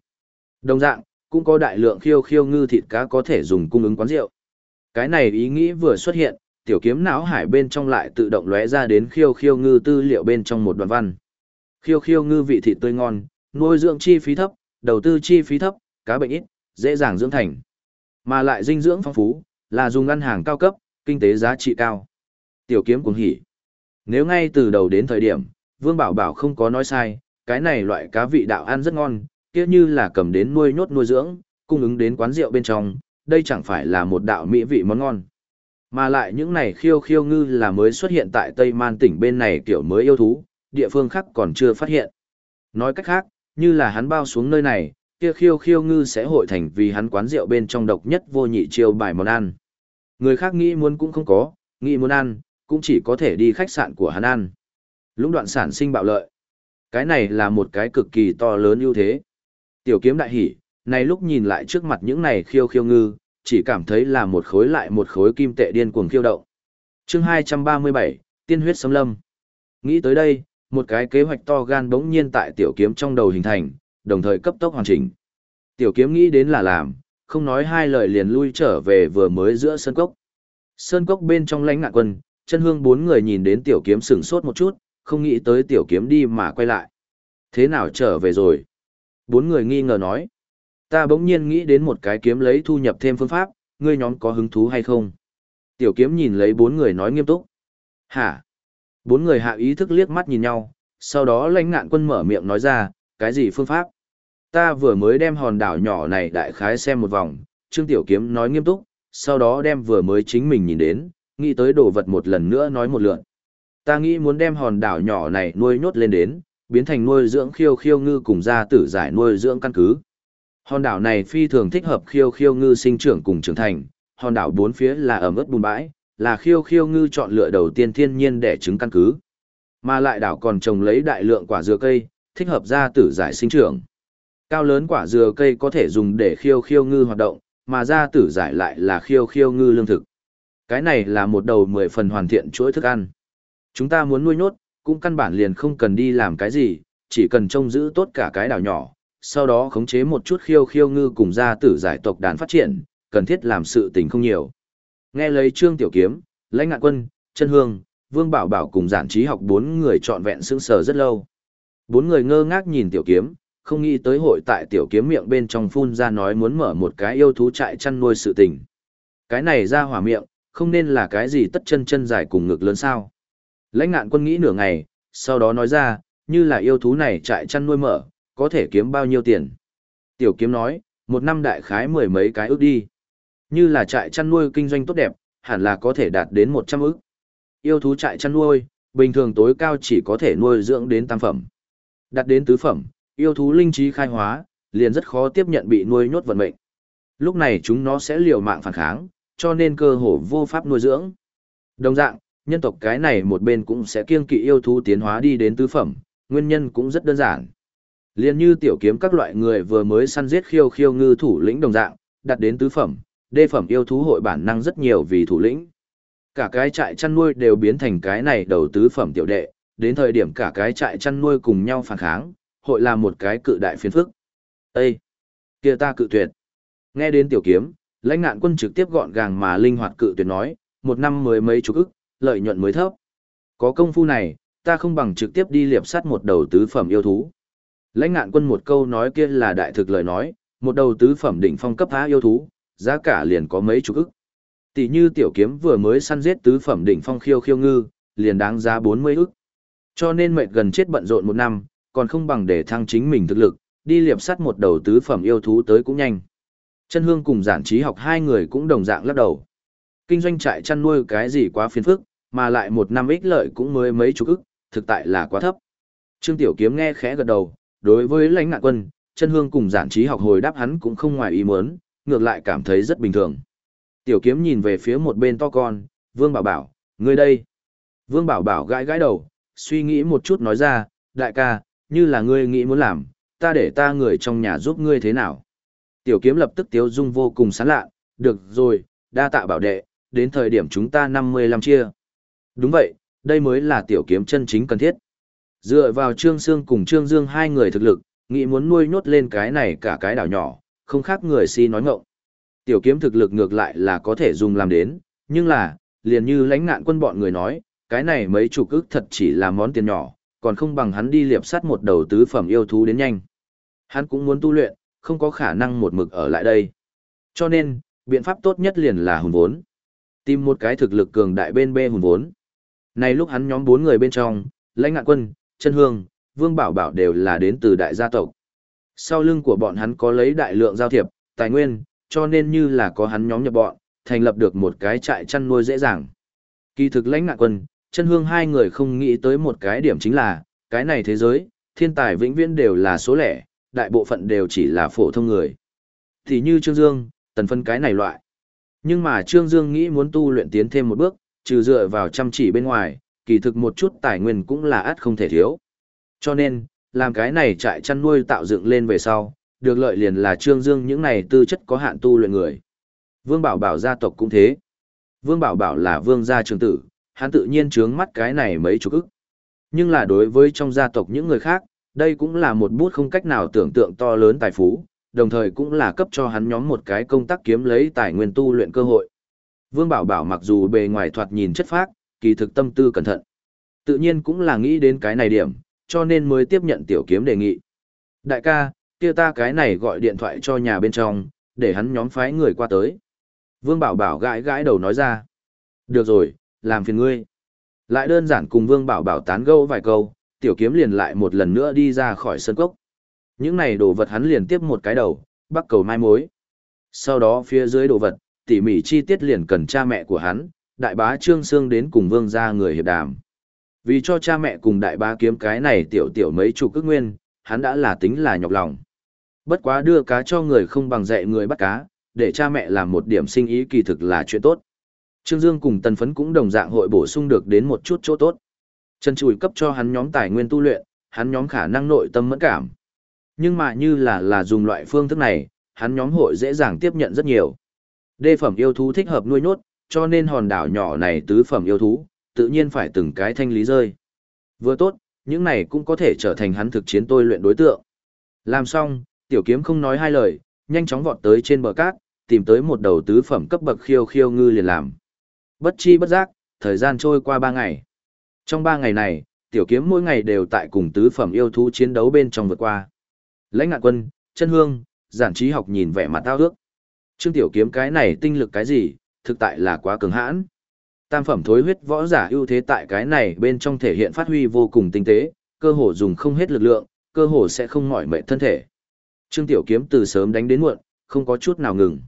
Đồng dạng, cũng có đại lượng khiêu khiêu ngư thịt cá có thể dùng cung ứng quán rượu. Cái này ý nghĩ vừa xuất hiện, tiểu kiếm não hải bên trong lại tự động lóe ra đến khiêu khiêu ngư tư liệu bên trong một đoạn văn. Khiêu khiêu ngư vị thịt tươi ngon, nuôi dưỡng chi phí thấp, đầu tư chi phí thấp, cá bệnh ít, dễ dàng dưỡng thành. Mà lại dinh dưỡng phong phú, là dùng ngân hàng cao cấp, kinh tế giá trị cao. Tiểu kiếm cuồng hỉ. Nếu ngay từ đầu đến thời điểm, Vương Bảo Bảo không có nói sai, cái này loại cá vị đạo ăn rất ngon, kia như là cầm đến nuôi nhốt nuôi dưỡng, cung ứng đến quán rượu bên trong, đây chẳng phải là một đạo mỹ vị món ngon. Mà lại những này khiêu khiêu ngư là mới xuất hiện tại Tây Man tỉnh bên này kiểu mới yêu thú, địa phương khác còn chưa phát hiện. Nói cách khác, như là hắn bao xuống nơi này, kia khiêu khiêu ngư sẽ hội thành vì hắn quán rượu bên trong độc nhất vô nhị chiêu bài món ăn. Người khác nghĩ muốn cũng không có, nghĩ muốn ăn, cũng chỉ có thể đi khách sạn của hắn ăn. Lũng đoạn sản sinh bạo lợi. Cái này là một cái cực kỳ to lớn ưu thế. Tiểu kiếm đại hỉ, này lúc nhìn lại trước mặt những này khiêu khiêu ngư, chỉ cảm thấy là một khối lại một khối kim tệ điên cuồng khiêu động. Chương 237, Tiên huyết xâm lâm. Nghĩ tới đây, một cái kế hoạch to gan bỗng nhiên tại tiểu kiếm trong đầu hình thành, đồng thời cấp tốc hoàn chỉnh. Tiểu kiếm nghĩ đến là làm, không nói hai lời liền lui trở về vừa mới giữa sân cốc. Sơn cốc bên trong lãnh ngạn quân, chân hương bốn người nhìn đến tiểu kiếm sửng sốt một chút, không nghĩ tới tiểu kiếm đi mà quay lại. Thế nào trở về rồi? Bốn người nghi ngờ nói. Ta bỗng nhiên nghĩ đến một cái kiếm lấy thu nhập thêm phương pháp, ngươi nhóm có hứng thú hay không? Tiểu kiếm nhìn lấy bốn người nói nghiêm túc. Hả? Bốn người hạ ý thức liếc mắt nhìn nhau, sau đó lãnh ngạn quân mở miệng nói ra, cái gì phương pháp? Ta vừa mới đem hòn đảo nhỏ này đại khái xem một vòng, Trương Tiểu Kiếm nói nghiêm túc, sau đó đem vừa mới chính mình nhìn đến, nghĩ tới đồ vật một lần nữa nói một lượn. Ta nghĩ muốn đem hòn đảo nhỏ này nuôi nhốt lên đến, biến thành nuôi dưỡng khiêu khiêu ngư cùng gia tử giải nuôi dưỡng căn cứ. Hòn đảo này phi thường thích hợp khiêu khiêu ngư sinh trưởng cùng trưởng thành, hòn đảo bốn phía là ẩm ướt bùn bãi, là khiêu khiêu ngư chọn lựa đầu tiên thiên nhiên để trứng căn cứ. Mà lại đảo còn trồng lấy đại lượng quả dừa cây, thích hợp gia tử giải sinh trưởng. Cao lớn quả dừa cây có thể dùng để khiêu khiêu ngư hoạt động, mà gia tử giải lại là khiêu khiêu ngư lương thực. Cái này là một đầu mười phần hoàn thiện chuỗi thức ăn. Chúng ta muốn nuôi nốt, cũng căn bản liền không cần đi làm cái gì, chỉ cần trông giữ tốt cả cái đảo nhỏ, sau đó khống chế một chút khiêu khiêu ngư cùng gia tử giải tộc đàn phát triển, cần thiết làm sự tình không nhiều. Nghe lấy Trương Tiểu Kiếm, Lãnh Ngạn Quân, Chân Hương, Vương Bảo Bảo cùng giản trí học bốn người trọn vẹn sững sờ rất lâu. Bốn người ngơ ngác nhìn Tiểu Kiếm, không nghĩ tới hội tại Tiểu Kiếm miệng bên trong phun ra nói muốn mở một cái yêu thú trại chăn nuôi sự tình. Cái này ra hỏa miệng, không nên là cái gì tất chân chân dài cùng ngực lớn sao. Lãnh ngạn quân nghĩ nửa ngày, sau đó nói ra, như là yêu thú này trại chăn nuôi mở, có thể kiếm bao nhiêu tiền. Tiểu kiếm nói, một năm đại khái mười mấy cái ước đi. Như là trại chăn nuôi kinh doanh tốt đẹp, hẳn là có thể đạt đến 100 ức. Yêu thú trại chăn nuôi, bình thường tối cao chỉ có thể nuôi dưỡng đến tam phẩm. Đạt đến tứ phẩm, yêu thú linh trí khai hóa, liền rất khó tiếp nhận bị nuôi nhốt vận mệnh. Lúc này chúng nó sẽ liều mạng phản kháng, cho nên cơ hồ vô pháp nuôi dưỡng. Đồng dạng, nhân tộc cái này một bên cũng sẽ kiêng kỵ yêu thú tiến hóa đi đến tứ phẩm, nguyên nhân cũng rất đơn giản. Liên như tiểu kiếm các loại người vừa mới săn giết khiêu khiêu ngư thủ lĩnh đồng dạng, đặt đến tứ phẩm, đê phẩm yêu thú hội bản năng rất nhiều vì thủ lĩnh. Cả cái trại chăn nuôi đều biến thành cái này đầu tứ phẩm tiểu đệ, đến thời điểm cả cái trại chăn nuôi cùng nhau phản kháng, hội là một cái cự đại phiền phức. Ê! kia ta cự tuyệt. Nghe đến tiểu kiếm, lãnh nạn quân trực tiếp gọn gàng mà linh hoạt cự tuyệt nói, một năm mười mấy chục ức, lợi nhuận mới thấp. Có công phu này, ta không bằng trực tiếp đi liệp sát một đầu tứ phẩm yêu thú. Lãnh ngạn quân một câu nói kia là đại thực lời nói, một đầu tứ phẩm đỉnh phong cấp há yêu thú, giá cả liền có mấy chục ức. Tỷ như tiểu kiếm vừa mới săn giết tứ phẩm đỉnh phong khiêu khiêu ngư, liền đáng giá 40 ức. Cho nên mệt gần chết bận rộn một năm, còn không bằng để thăng chính mình thực lực, đi liệp sắt một đầu tứ phẩm yêu thú tới cũng nhanh. Chân hương cùng giản trí học hai người cũng đồng dạng lắc đầu. Kinh doanh trại chăn nuôi cái gì quá phiền phức, mà lại một năm ích lợi cũng mới mấy chục ức, thực tại là quá thấp. Trương Tiểu Kiếm nghe khẽ gật đầu, đối với lãnh ngạn quân, chân hương cùng giản trí học hồi đáp hắn cũng không ngoài ý muốn, ngược lại cảm thấy rất bình thường. Tiểu Kiếm nhìn về phía một bên to con, Vương Bảo Bảo, ngươi đây. Vương Bảo Bảo gãi gãi đầu, suy nghĩ một chút nói ra, đại ca, như là ngươi nghĩ muốn làm, ta để ta người trong nhà giúp ngươi thế nào. Tiểu kiếm lập tức tiếu dung vô cùng sán lạ, được rồi, đa tạ bảo đệ, đến thời điểm chúng ta 55 chia. Đúng vậy, đây mới là tiểu kiếm chân chính cần thiết. Dựa vào Trương Sương cùng Trương Dương hai người thực lực, nghĩ muốn nuôi nhốt lên cái này cả cái đảo nhỏ, không khác người si nói ngộng. Tiểu kiếm thực lực ngược lại là có thể dùng làm đến, nhưng là, liền như lãnh nạn quân bọn người nói, cái này mấy chục ức thật chỉ là món tiền nhỏ, còn không bằng hắn đi liệp sắt một đầu tứ phẩm yêu thú đến nhanh. Hắn cũng muốn tu luyện, không có khả năng một mực ở lại đây. Cho nên, biện pháp tốt nhất liền là hùn vốn. Tìm một cái thực lực cường đại bên bê hùn vốn. Này lúc hắn nhóm bốn người bên trong, lãnh ngạn quân, chân hương, vương bảo bảo đều là đến từ đại gia tộc. Sau lưng của bọn hắn có lấy đại lượng giao thiệp, tài nguyên, cho nên như là có hắn nhóm nhập bọn, thành lập được một cái trại chăn nuôi dễ dàng. Kỳ thực lãnh ngạn quân, chân hương hai người không nghĩ tới một cái điểm chính là, cái này thế giới, thiên tài vĩnh viễn đều là số lẻ, đại bộ phận đều chỉ là phổ thông người. Thì như Trương Dương, tần phân cái này loại. Nhưng mà Trương Dương nghĩ muốn tu luyện tiến thêm một bước, trừ dựa vào chăm chỉ bên ngoài, kỳ thực một chút tài nguyên cũng là ắt không thể thiếu. Cho nên, làm cái này trại chăn nuôi tạo dựng lên về sau, được lợi liền là Trương Dương những này tư chất có hạn tu luyện người. Vương Bảo Bảo gia tộc cũng thế. Vương Bảo Bảo là vương gia trường tử, hắn tự nhiên trướng mắt cái này mấy chục ức. Nhưng là đối với trong gia tộc những người khác, đây cũng là một bút không cách nào tưởng tượng to lớn tài phú, đồng thời cũng là cấp cho hắn nhóm một cái công tác kiếm lấy tài nguyên tu luyện cơ hội. Vương Bảo Bảo mặc dù bề ngoài thoạt nhìn chất phác, kỳ thực tâm tư cẩn thận. Tự nhiên cũng là nghĩ đến cái này điểm, cho nên mới tiếp nhận tiểu kiếm đề nghị. Đại ca, kia ta cái này gọi điện thoại cho nhà bên trong, để hắn nhóm phái người qua tới. Vương Bảo Bảo gãi gãi đầu nói ra. Được rồi, làm phiền ngươi. Lại đơn giản cùng Vương Bảo Bảo tán gẫu vài câu, tiểu kiếm liền lại một lần nữa đi ra khỏi sân cốc. Những này đồ vật hắn liền tiếp một cái đầu, bắt cầu mai mối. Sau đó phía dưới đồ vật, tỉ mỉ chi tiết liền cần cha mẹ của hắn, đại bá Trương Sương đến cùng vương gia người hiệp đàm. Vì cho cha mẹ cùng đại bá kiếm cái này tiểu tiểu mấy chục cước nguyên, hắn đã là tính là nhọc lòng. Bất quá đưa cá cho người không bằng dạy người bắt cá, để cha mẹ làm một điểm sinh ý kỳ thực là chuyện tốt. Trương Dương cùng Tần Phấn cũng đồng dạng hội bổ sung được đến một chút chỗ tốt. Trần Chùi cấp cho hắn nhóm tài nguyên tu luyện, hắn nhóm khả năng nội tâm mẫn cảm. Nhưng mà như là là dùng loại phương thức này, hắn nhóm hội dễ dàng tiếp nhận rất nhiều. Đê phẩm yêu thú thích hợp nuôi nhốt, cho nên hòn đảo nhỏ này tứ phẩm yêu thú, tự nhiên phải từng cái thanh lý rơi. Vừa tốt, những này cũng có thể trở thành hắn thực chiến tôi luyện đối tượng. Làm xong, tiểu kiếm không nói hai lời, nhanh chóng vọt tới trên bờ cát, tìm tới một đầu tứ phẩm cấp bậc khiêu khiêu ngư liền làm. Bất chi bất giác, thời gian trôi qua ba ngày. Trong ba ngày này, tiểu kiếm mỗi ngày đều tại cùng tứ phẩm yêu thú chiến đấu bên trong vượt qua. Lãnh ngạn quân, chân hương, giản trí học nhìn vẻ mặt tao ước. Trương tiểu kiếm cái này tinh lực cái gì, thực tại là quá cường hãn. Tam phẩm thối huyết võ giả ưu thế tại cái này bên trong thể hiện phát huy vô cùng tinh tế, cơ hồ dùng không hết lực lượng, cơ hồ sẽ không mỏi mệt thân thể. Trương tiểu kiếm từ sớm đánh đến muộn, không có chút nào ngừng.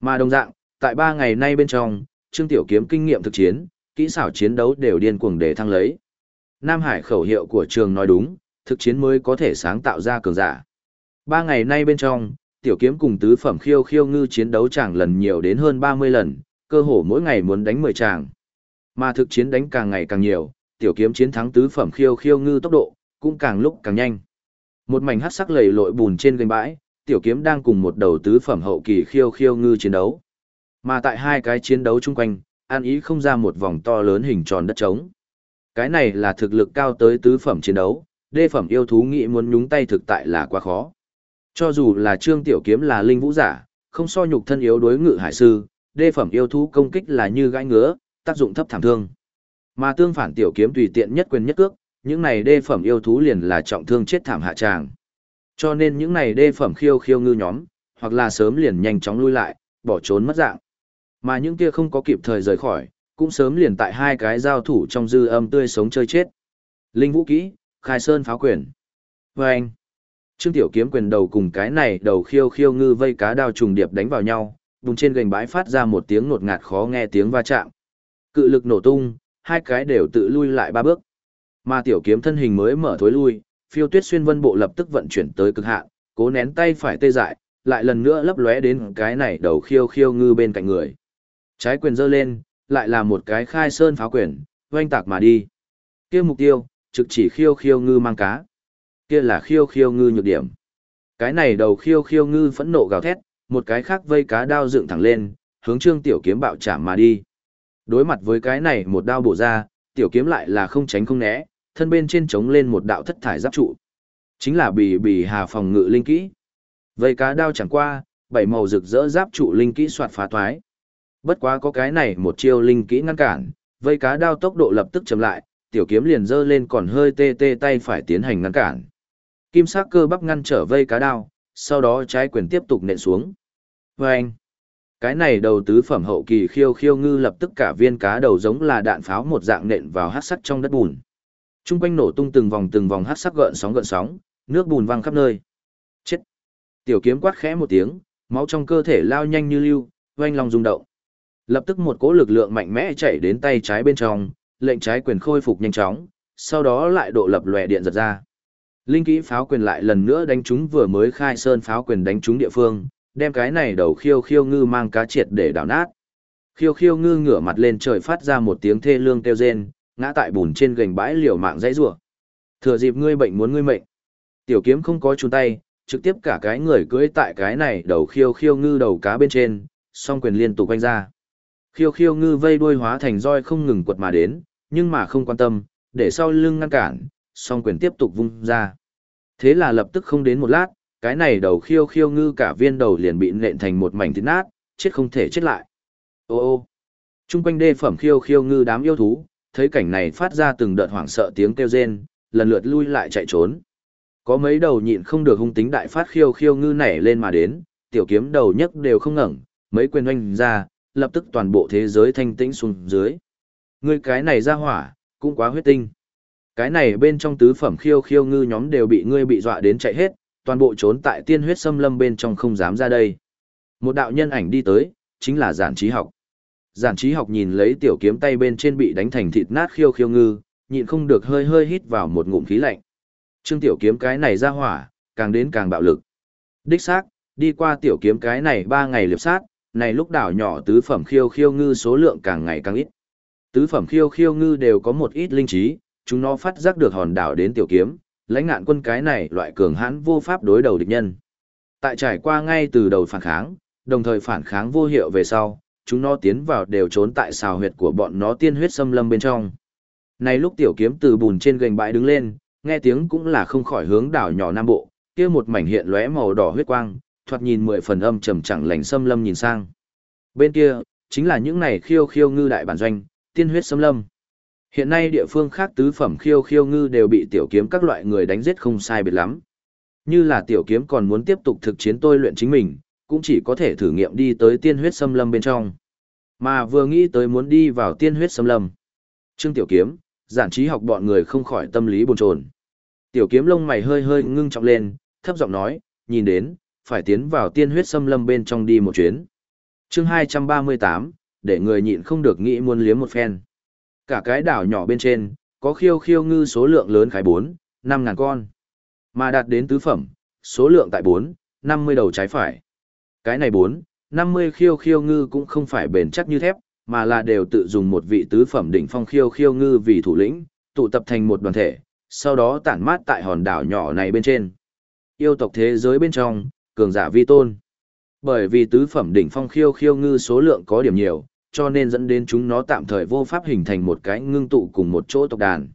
Mà đồng dạng, tại ba ngày nay bên trong, Trương tiểu kiếm kinh nghiệm thực chiến, kỹ xảo chiến đấu đều điên cuồng để thăng lấy. Nam Hải khẩu hiệu của trường nói đúng, thực chiến mới có thể sáng tạo ra cường giả. Ba ngày nay bên trong, tiểu kiếm cùng tứ phẩm khiêu khiêu ngư chiến đấu chẳng lần nhiều đến hơn 30 lần, cơ hồ mỗi ngày muốn đánh 10 tràng. Mà thực chiến đánh càng ngày càng nhiều, tiểu kiếm chiến thắng tứ phẩm khiêu khiêu ngư tốc độ, cũng càng lúc càng nhanh. Một mảnh hắc sắc lầy lội bùn trên gành bãi, tiểu kiếm đang cùng một đầu tứ phẩm hậu kỳ khiêu khiêu ngư chiến đấu. Mà tại hai cái chiến đấu chung quanh, an ý không ra một vòng to lớn hình tròn đất trống. Cái này là thực lực cao tới tứ phẩm chiến đấu, đê phẩm yêu thú nghĩ muốn nhúng tay thực tại là quá khó. Cho dù là trương tiểu kiếm là linh vũ giả, không so nhục thân yếu đối ngự hải sư, đê phẩm yêu thú công kích là như gãi ngứa, tác dụng thấp thảm thương. Mà tương phản tiểu kiếm tùy tiện nhất quyền nhất cước, những này đê phẩm yêu thú liền là trọng thương chết thảm hạ tràng. Cho nên những này đê phẩm khiêu khiêu ngư nhóm, hoặc là sớm liền nhanh chóng lui lại, bỏ trốn mất dạng. Mà những kia không có kịp thời rời khỏi, cũng sớm liền tại hai cái giao thủ trong dư âm tươi sống chơi chết. Linh vũ kỹ, khai sơn pháo quyền. Vâng! anh, Trương Tiểu kiếm quyền đầu cùng cái này đầu khiêu khiêu ngư vây cá đao trùng điệp đánh vào nhau, vùng trên gành bãi phát ra một tiếng nột ngạt khó nghe tiếng va chạm. Cự lực nổ tung, hai cái đều tự lui lại ba bước. Mà tiểu kiếm thân hình mới mở thối lui, phiêu tuyết xuyên vân bộ lập tức vận chuyển tới cực hạn, cố nén tay phải tê dại, lại lần nữa lấp lóe đến cái này đầu khiêu khiêu ngư bên cạnh người. Trái quyền giơ lên, lại là một cái khai sơn phá quyền, oanh tạc mà đi. Kia mục tiêu, trực chỉ khiêu khiêu ngư mang cá. Kia là khiêu khiêu ngư nhược điểm. Cái này đầu khiêu khiêu ngư phẫn nộ gào thét, một cái khác vây cá đao dựng thẳng lên, hướng trương tiểu kiếm bạo chạm mà đi. Đối mặt với cái này một đao bổ ra, tiểu kiếm lại là không tránh không né, thân bên trên trống lên một đạo thất thải giáp trụ. Chính là bì bì hà phòng ngự linh kỹ. Vây cá đao chẳng qua, bảy màu rực rỡ giáp trụ linh kỹ soạt phá thoái. Bất quá có cái này một chiêu linh kỹ ngăn cản, vây cá đao tốc độ lập tức chậm lại, tiểu kiếm liền dơ lên còn hơi tê tê tay phải tiến hành ngăn cản. Kim sắc cơ bắp ngăn trở vây cá đao, sau đó trái quyền tiếp tục nện xuống. Vâng! Cái này đầu tứ phẩm hậu kỳ khiêu khiêu ngư lập tức cả viên cá đầu giống là đạn pháo một dạng nện vào hát sắt trong đất bùn. Trung quanh nổ tung từng vòng từng vòng hát sắc gợn sóng gợn sóng, nước bùn văng khắp nơi. Chết! Tiểu kiếm quát khẽ một tiếng, máu trong cơ thể lao nhanh như lưu, oanh lòng rung động. Lập tức một cỗ lực lượng mạnh mẽ chạy đến tay trái bên trong, lệnh trái quyền khôi phục nhanh chóng, sau đó lại độ lập lòe điện giật ra. Linh kỹ pháo quyền lại lần nữa đánh trúng vừa mới khai sơn pháo quyền đánh trúng địa phương, đem cái này đầu khiêu khiêu ngư mang cá triệt để đảo nát. Khiêu khiêu ngư ngửa mặt lên trời phát ra một tiếng thê lương kêu rên, ngã tại bùn trên gành bãi liều mạng dãy rủa. Thừa dịp ngươi bệnh muốn ngươi mệnh. Tiểu kiếm không có chùn tay, trực tiếp cả cái người cưỡi tại cái này đầu khiêu khiêu ngư đầu cá bên trên, song quyền liên tục quanh ra. Khiêu khiêu ngư vây đuôi hóa thành roi không ngừng quật mà đến, nhưng mà không quan tâm, để sau lưng ngăn cản, song quyền tiếp tục vung ra. Thế là lập tức không đến một lát, cái này đầu khiêu khiêu ngư cả viên đầu liền bị nện thành một mảnh thịt nát, chết không thể chết lại. Ô ô, trung quanh đê phẩm khiêu khiêu ngư đám yêu thú, thấy cảnh này phát ra từng đợt hoảng sợ tiếng kêu rên, lần lượt lui lại chạy trốn. Có mấy đầu nhịn không được hung tính đại phát khiêu khiêu ngư nảy lên mà đến, tiểu kiếm đầu nhất đều không ngẩng, mấy quyền oanh ra, lập tức toàn bộ thế giới thanh tĩnh xuống dưới. Ngươi cái này ra hỏa, cũng quá huyết tinh. Cái này bên trong tứ phẩm khiêu khiêu ngư nhóm đều bị ngươi bị dọa đến chạy hết, toàn bộ trốn tại tiên huyết xâm lâm bên trong không dám ra đây. Một đạo nhân ảnh đi tới, chính là giản trí học. Giản trí học nhìn lấy tiểu kiếm tay bên trên bị đánh thành thịt nát khiêu khiêu ngư, nhịn không được hơi hơi hít vào một ngụm khí lạnh. Trương tiểu kiếm cái này ra hỏa, càng đến càng bạo lực. Đích xác, đi qua tiểu kiếm cái này ba ngày liệp sát, này lúc đảo nhỏ tứ phẩm khiêu khiêu ngư số lượng càng ngày càng ít. Tứ phẩm khiêu khiêu ngư đều có một ít linh trí, chúng nó phát giác được hòn đảo đến tiểu kiếm, lãnh ngạn quân cái này loại cường hãn vô pháp đối đầu địch nhân. Tại trải qua ngay từ đầu phản kháng, đồng thời phản kháng vô hiệu về sau, chúng nó tiến vào đều trốn tại xào huyệt của bọn nó tiên huyết xâm lâm bên trong. Này lúc tiểu kiếm từ bùn trên gành bãi đứng lên, nghe tiếng cũng là không khỏi hướng đảo nhỏ Nam Bộ, kia một mảnh hiện lóe màu đỏ huyết quang, thoạt nhìn mười phần âm trầm chẳng lành xâm lâm nhìn sang. Bên kia, chính là những này khiêu khiêu ngư đại bản doanh, tiên huyết xâm lâm. Hiện nay địa phương khác tứ phẩm khiêu khiêu ngư đều bị tiểu kiếm các loại người đánh giết không sai biệt lắm. Như là tiểu kiếm còn muốn tiếp tục thực chiến tôi luyện chính mình, cũng chỉ có thể thử nghiệm đi tới tiên huyết xâm lâm bên trong. Mà vừa nghĩ tới muốn đi vào tiên huyết xâm lâm. Trương tiểu kiếm, giản trí học bọn người không khỏi tâm lý bồn chồn. Tiểu kiếm lông mày hơi hơi ngưng trọng lên, thấp giọng nói, nhìn đến, phải tiến vào tiên huyết xâm lâm bên trong đi một chuyến. chương 238, để người nhịn không được nghĩ muốn liếm một phen. Cả cái đảo nhỏ bên trên, có khiêu khiêu ngư số lượng lớn khái 4, 5 ngàn con. Mà đạt đến tứ phẩm, số lượng tại 4, 50 đầu trái phải. Cái này 4, 50 khiêu khiêu ngư cũng không phải bền chắc như thép, mà là đều tự dùng một vị tứ phẩm đỉnh phong khiêu khiêu ngư vì thủ lĩnh, tụ tập thành một đoàn thể, sau đó tản mát tại hòn đảo nhỏ này bên trên. Yêu tộc thế giới bên trong, cường giả vi tôn. Bởi vì tứ phẩm đỉnh phong khiêu khiêu ngư số lượng có điểm nhiều, cho nên dẫn đến chúng nó tạm thời vô pháp hình thành một cái ngưng tụ cùng một chỗ tộc đàn.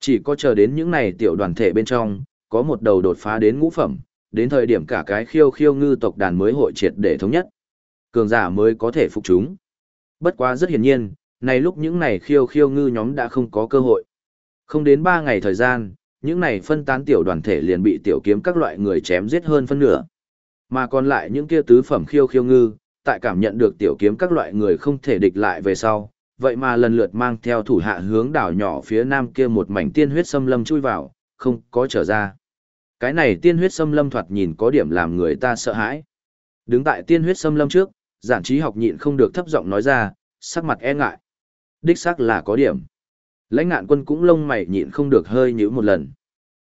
Chỉ có chờ đến những này tiểu đoàn thể bên trong, có một đầu đột phá đến ngũ phẩm, đến thời điểm cả cái khiêu khiêu ngư tộc đàn mới hội triệt để thống nhất. Cường giả mới có thể phục chúng. Bất quá rất hiển nhiên, này lúc những này khiêu khiêu ngư nhóm đã không có cơ hội. Không đến 3 ngày thời gian, những này phân tán tiểu đoàn thể liền bị tiểu kiếm các loại người chém giết hơn phân nửa. Mà còn lại những kia tứ phẩm khiêu khiêu ngư, tại cảm nhận được tiểu kiếm các loại người không thể địch lại về sau, vậy mà lần lượt mang theo thủ hạ hướng đảo nhỏ phía nam kia một mảnh tiên huyết xâm lâm chui vào, không có trở ra. Cái này tiên huyết xâm lâm thoạt nhìn có điểm làm người ta sợ hãi. Đứng tại tiên huyết xâm lâm trước, giản trí học nhịn không được thấp giọng nói ra, sắc mặt e ngại. Đích xác là có điểm. Lãnh ngạn quân cũng lông mày nhịn không được hơi nhíu một lần.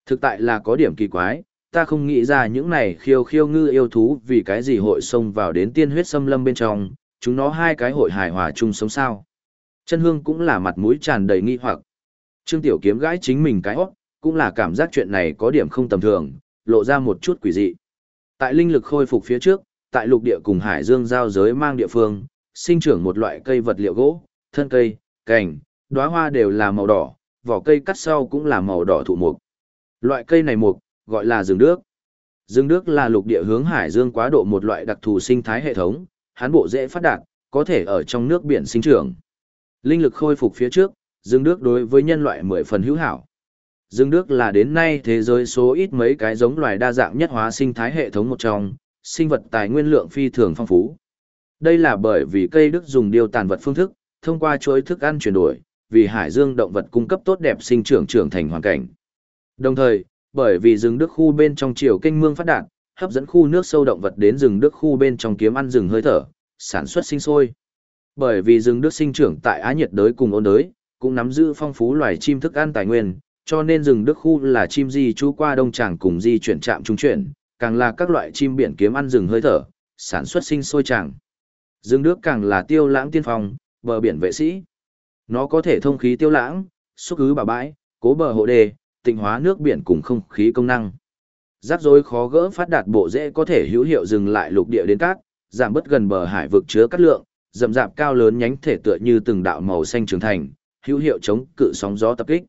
Thực tại là có điểm kỳ quái, ta không nghĩ ra những này khiêu khiêu ngư yêu thú vì cái gì hội xông vào đến tiên huyết xâm lâm bên trong, chúng nó hai cái hội hài hòa chung sống sao. Chân hương cũng là mặt mũi tràn đầy nghi hoặc. Trương Tiểu Kiếm gãi chính mình cái hót, cũng là cảm giác chuyện này có điểm không tầm thường, lộ ra một chút quỷ dị. Tại linh lực khôi phục phía trước, tại lục địa cùng hải dương giao giới mang địa phương, sinh trưởng một loại cây vật liệu gỗ, thân cây, cành, đóa hoa đều là màu đỏ, vỏ cây cắt sau cũng là màu đỏ thụ mục. Loại cây này mục, gọi là rừng nước. Rừng nước là lục địa hướng hải dương quá độ một loại đặc thù sinh thái hệ thống, hán bộ dễ phát đạt, có thể ở trong nước biển sinh trưởng. Linh lực khôi phục phía trước, rừng nước đối với nhân loại mười phần hữu hảo. Rừng nước là đến nay thế giới số ít mấy cái giống loài đa dạng nhất hóa sinh thái hệ thống một trong, sinh vật tài nguyên lượng phi thường phong phú. Đây là bởi vì cây đức dùng điều tàn vật phương thức, thông qua chuỗi thức ăn chuyển đổi, vì hải dương động vật cung cấp tốt đẹp sinh trưởng trưởng thành hoàn cảnh. Đồng thời, bởi vì rừng đức khu bên trong chiều kênh mương phát đạt, hấp dẫn khu nước sâu động vật đến rừng đức khu bên trong kiếm ăn rừng hơi thở, sản xuất sinh sôi. Bởi vì rừng đức sinh trưởng tại Á nhiệt đới cùng ôn đới, cũng nắm giữ phong phú loài chim thức ăn tài nguyên, cho nên rừng đức khu là chim di trú qua đông tràng cùng di chuyển trạm trung chuyển, càng là các loại chim biển kiếm ăn rừng hơi thở, sản xuất sinh sôi tràng. Rừng đức càng là tiêu lãng tiên phong, bờ biển vệ sĩ. Nó có thể thông khí tiêu lãng, xúc cứ bà bãi, cố bờ hộ đề, tịnh hóa nước biển cùng không khí công năng. Rắc rối khó gỡ phát đạt bộ dễ có thể hữu hiệu dừng lại lục địa đến cát, giảm bớt gần bờ hải vực chứa cát lượng, rậm rạp cao lớn nhánh thể tựa như từng đạo màu xanh trưởng thành, hữu hiệu chống cự sóng gió tập kích.